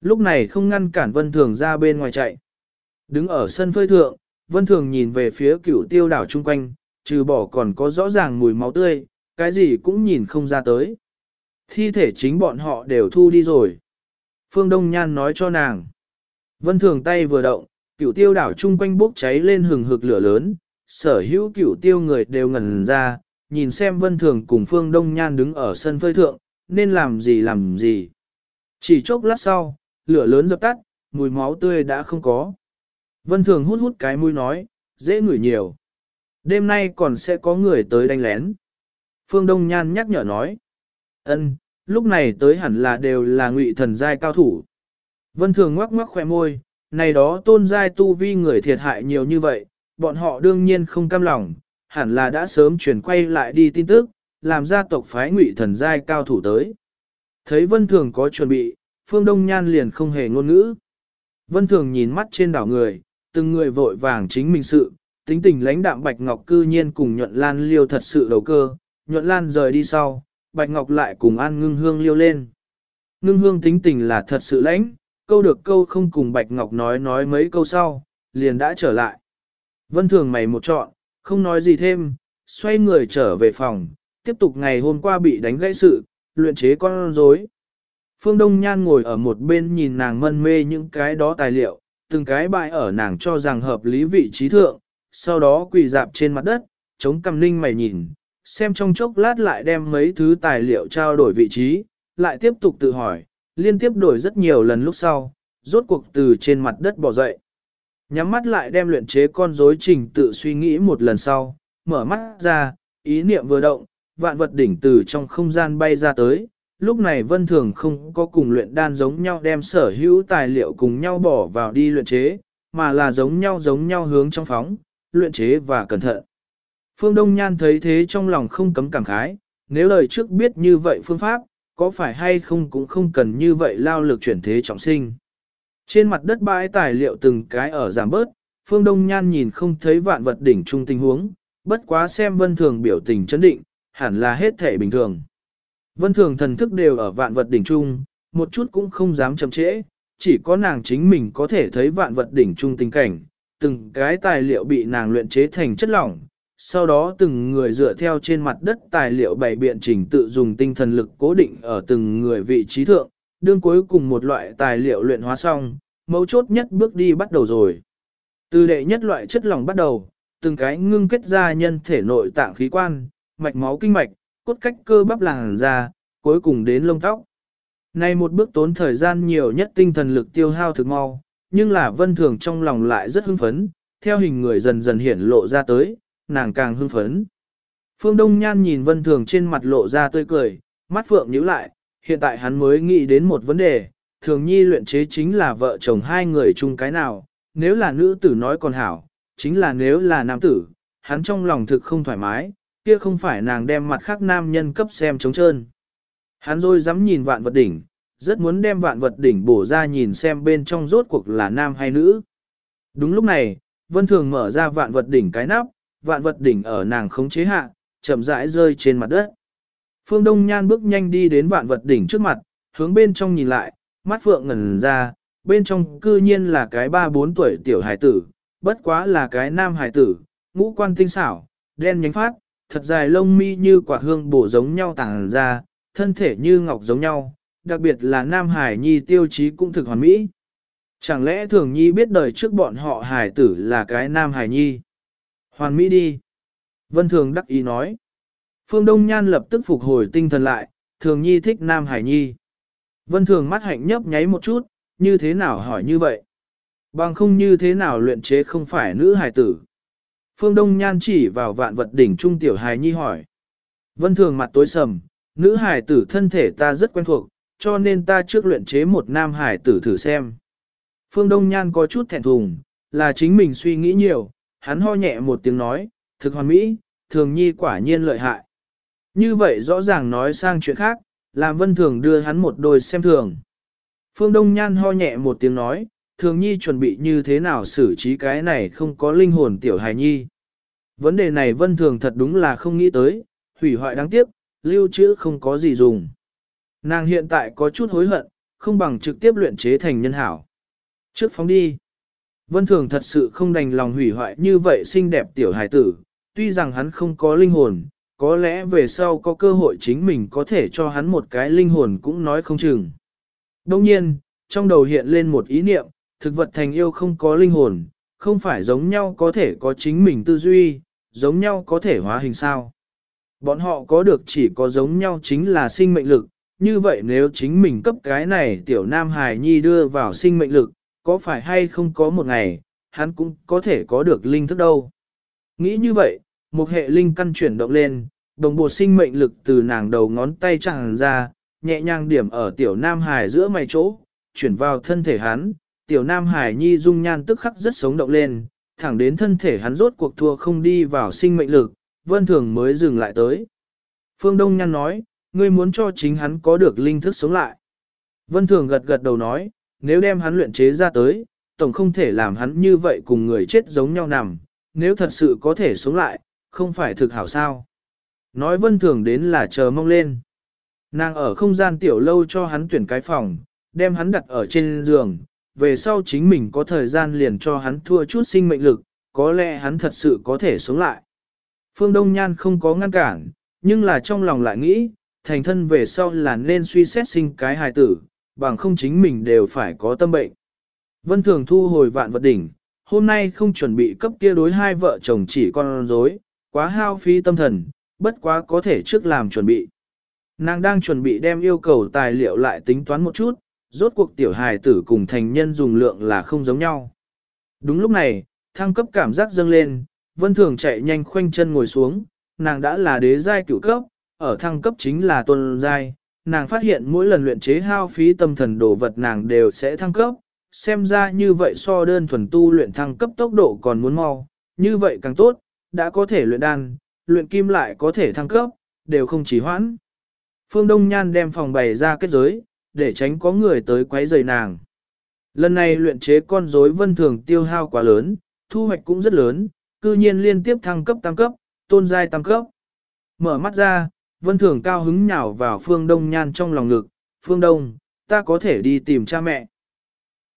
Lúc này không ngăn cản vân thường ra bên ngoài chạy. Đứng ở sân phơi thượng, vân thường nhìn về phía cửu tiêu đảo chung quanh, trừ bỏ còn có rõ ràng mùi máu tươi, cái gì cũng nhìn không ra tới. Thi thể chính bọn họ đều thu đi rồi. Phương Đông Nhan nói cho nàng. Vân thường tay vừa động, cửu tiêu đảo chung quanh bốc cháy lên hừng hực lửa lớn, sở hữu cửu tiêu người đều ngẩn ra, nhìn xem vân thường cùng phương đông nhan đứng ở sân phơi thượng, nên làm gì làm gì. Chỉ chốc lát sau, lửa lớn dập tắt, mùi máu tươi đã không có. Vân thường hút hút cái mũi nói, dễ ngửi nhiều. Đêm nay còn sẽ có người tới đánh lén. Phương Đông Nhan nhắc nhở nói. ân, lúc này tới hẳn là đều là ngụy thần giai cao thủ. Vân thường ngoắc ngoắc khỏe môi, này đó tôn giai tu vi người thiệt hại nhiều như vậy, bọn họ đương nhiên không cam lòng, hẳn là đã sớm chuyển quay lại đi tin tức, làm gia tộc phái ngụy thần giai cao thủ tới. Thấy Vân Thường có chuẩn bị, Phương Đông Nhan liền không hề ngôn ngữ. Vân Thường nhìn mắt trên đảo người, từng người vội vàng chính mình sự, tính tình lãnh đạm Bạch Ngọc cư nhiên cùng nhuận lan liêu thật sự đầu cơ, nhuận lan rời đi sau, Bạch Ngọc lại cùng an ngưng hương liêu lên. Ngưng hương tính tình là thật sự lãnh, câu được câu không cùng Bạch Ngọc nói nói mấy câu sau, liền đã trở lại. Vân Thường mày một trọn, không nói gì thêm, xoay người trở về phòng, tiếp tục ngày hôm qua bị đánh gãy sự, luyện chế con rối. Phương Đông Nhan ngồi ở một bên nhìn nàng mân mê những cái đó tài liệu, từng cái bại ở nàng cho rằng hợp lý vị trí thượng, sau đó quỳ dạp trên mặt đất, chống cầm ninh mày nhìn, xem trong chốc lát lại đem mấy thứ tài liệu trao đổi vị trí, lại tiếp tục tự hỏi, liên tiếp đổi rất nhiều lần lúc sau, rốt cuộc từ trên mặt đất bỏ dậy. Nhắm mắt lại đem luyện chế con rối trình tự suy nghĩ một lần sau, mở mắt ra, ý niệm vừa động, vạn vật đỉnh từ trong không gian bay ra tới. Lúc này vân thường không có cùng luyện đan giống nhau đem sở hữu tài liệu cùng nhau bỏ vào đi luyện chế, mà là giống nhau giống nhau hướng trong phóng, luyện chế và cẩn thận. Phương Đông Nhan thấy thế trong lòng không cấm cảm khái, nếu lời trước biết như vậy phương pháp, có phải hay không cũng không cần như vậy lao lực chuyển thế trọng sinh. Trên mặt đất bãi tài liệu từng cái ở giảm bớt, Phương Đông Nhan nhìn không thấy vạn vật đỉnh trung tình huống, bất quá xem vân thường biểu tình chấn định, hẳn là hết thể bình thường. Vân thường thần thức đều ở vạn vật đỉnh trung, một chút cũng không dám chậm trễ, chỉ có nàng chính mình có thể thấy vạn vật đỉnh trung tình cảnh, từng cái tài liệu bị nàng luyện chế thành chất lỏng, sau đó từng người dựa theo trên mặt đất tài liệu bày biện trình tự dùng tinh thần lực cố định ở từng người vị trí thượng, đương cuối cùng một loại tài liệu luyện hóa xong, mấu chốt nhất bước đi bắt đầu rồi. Từ đệ nhất loại chất lỏng bắt đầu, từng cái ngưng kết ra nhân thể nội tạng khí quan, mạch máu kinh mạch, cốt cách cơ bắp làn da, cuối cùng đến lông tóc. Này một bước tốn thời gian nhiều nhất tinh thần lực tiêu hao thực mau, nhưng là vân thường trong lòng lại rất hưng phấn, theo hình người dần dần hiển lộ ra tới, nàng càng hưng phấn. Phương Đông Nhan nhìn vân thường trên mặt lộ ra tươi cười, mắt phượng nhíu lại, hiện tại hắn mới nghĩ đến một vấn đề, thường nhi luyện chế chính là vợ chồng hai người chung cái nào, nếu là nữ tử nói còn hảo, chính là nếu là nam tử, hắn trong lòng thực không thoải mái, kia không phải nàng đem mặt khác nam nhân cấp xem trống trơn. Hắn rồi dám nhìn vạn vật đỉnh, rất muốn đem vạn vật đỉnh bổ ra nhìn xem bên trong rốt cuộc là nam hay nữ. Đúng lúc này, Vân Thường mở ra vạn vật đỉnh cái nắp, vạn vật đỉnh ở nàng khống chế hạ, chậm rãi rơi trên mặt đất. Phương Đông Nhan bước nhanh đi đến vạn vật đỉnh trước mặt, hướng bên trong nhìn lại, mắt phượng ngẩn ra, bên trong cư nhiên là cái ba bốn tuổi tiểu hải tử, bất quá là cái nam hải tử, ngũ quan tinh xảo, đen nhánh phát, thật dài lông mi như quả hương bổ giống nhau tàng ra, thân thể như ngọc giống nhau, đặc biệt là nam hải nhi tiêu chí cũng thực hoàn mỹ. Chẳng lẽ thường nhi biết đời trước bọn họ hải tử là cái nam hải nhi? Hoàn mỹ đi. Vân thường đắc ý nói. Phương Đông Nhan lập tức phục hồi tinh thần lại, thường nhi thích nam hải nhi. Vân thường mắt hạnh nhấp nháy một chút, như thế nào hỏi như vậy? Bằng không như thế nào luyện chế không phải nữ hải tử? Phương Đông Nhan chỉ vào vạn vật đỉnh trung tiểu hài nhi hỏi. Vân thường mặt tối sầm, nữ hài tử thân thể ta rất quen thuộc, cho nên ta trước luyện chế một nam hài tử thử xem. Phương Đông Nhan có chút thẹn thùng, là chính mình suy nghĩ nhiều, hắn ho nhẹ một tiếng nói, thực hoàn mỹ, thường nhi quả nhiên lợi hại. Như vậy rõ ràng nói sang chuyện khác, làm vân thường đưa hắn một đôi xem thường. Phương Đông Nhan ho nhẹ một tiếng nói, thường nhi chuẩn bị như thế nào xử trí cái này không có linh hồn tiểu hài nhi. Vấn đề này vân thường thật đúng là không nghĩ tới, hủy hoại đáng tiếc, lưu trữ không có gì dùng. Nàng hiện tại có chút hối hận, không bằng trực tiếp luyện chế thành nhân hảo. Trước phóng đi. Vân thường thật sự không đành lòng hủy hoại như vậy xinh đẹp tiểu hài tử, tuy rằng hắn không có linh hồn, có lẽ về sau có cơ hội chính mình có thể cho hắn một cái linh hồn cũng nói không chừng. Đông nhiên, trong đầu hiện lên một ý niệm, thực vật thành yêu không có linh hồn, không phải giống nhau có thể có chính mình tư duy, giống nhau có thể hóa hình sao. Bọn họ có được chỉ có giống nhau chính là sinh mệnh lực, như vậy nếu chính mình cấp cái này tiểu nam hài nhi đưa vào sinh mệnh lực, có phải hay không có một ngày, hắn cũng có thể có được linh thức đâu. Nghĩ như vậy, một hệ linh căn chuyển động lên, đồng bộ sinh mệnh lực từ nàng đầu ngón tay tràn ra, nhẹ nhàng điểm ở tiểu nam hải giữa mày chỗ, chuyển vào thân thể hắn, tiểu nam hải nhi dung nhan tức khắc rất sống động lên, thẳng đến thân thể hắn rốt cuộc thua không đi vào sinh mệnh lực, vân thường mới dừng lại tới. Phương Đông Nhan nói, ngươi muốn cho chính hắn có được linh thức sống lại. Vân thường gật gật đầu nói, nếu đem hắn luyện chế ra tới, tổng không thể làm hắn như vậy cùng người chết giống nhau nằm, nếu thật sự có thể sống lại, không phải thực hảo sao. Nói vân thường đến là chờ mong lên. Nàng ở không gian tiểu lâu cho hắn tuyển cái phòng, đem hắn đặt ở trên giường, về sau chính mình có thời gian liền cho hắn thua chút sinh mệnh lực, có lẽ hắn thật sự có thể sống lại. Phương Đông Nhan không có ngăn cản, nhưng là trong lòng lại nghĩ, thành thân về sau là nên suy xét sinh cái hài tử, bằng không chính mình đều phải có tâm bệnh. Vân Thường thu hồi vạn vật đỉnh, hôm nay không chuẩn bị cấp kia đối hai vợ chồng chỉ con rối, quá hao phí tâm thần, bất quá có thể trước làm chuẩn bị. Nàng đang chuẩn bị đem yêu cầu tài liệu lại tính toán một chút, rốt cuộc tiểu hài tử cùng thành nhân dùng lượng là không giống nhau. Đúng lúc này, thăng cấp cảm giác dâng lên, vân thường chạy nhanh khoanh chân ngồi xuống, nàng đã là đế giai cửu cấp, ở thăng cấp chính là tôn giai, nàng phát hiện mỗi lần luyện chế hao phí tâm thần đồ vật nàng đều sẽ thăng cấp, xem ra như vậy so đơn thuần tu luyện thăng cấp tốc độ còn muốn mau, như vậy càng tốt, đã có thể luyện đan, luyện kim lại có thể thăng cấp, đều không chỉ hoãn. Phương Đông Nhan đem phòng bày ra kết giới, để tránh có người tới quấy rầy nàng. Lần này luyện chế con rối vân thường tiêu hao quá lớn, thu hoạch cũng rất lớn, cư nhiên liên tiếp thăng cấp tăng cấp, tôn giai tăng cấp. Mở mắt ra, vân thường cao hứng nhào vào phương đông nhan trong lòng ngực, phương đông, ta có thể đi tìm cha mẹ.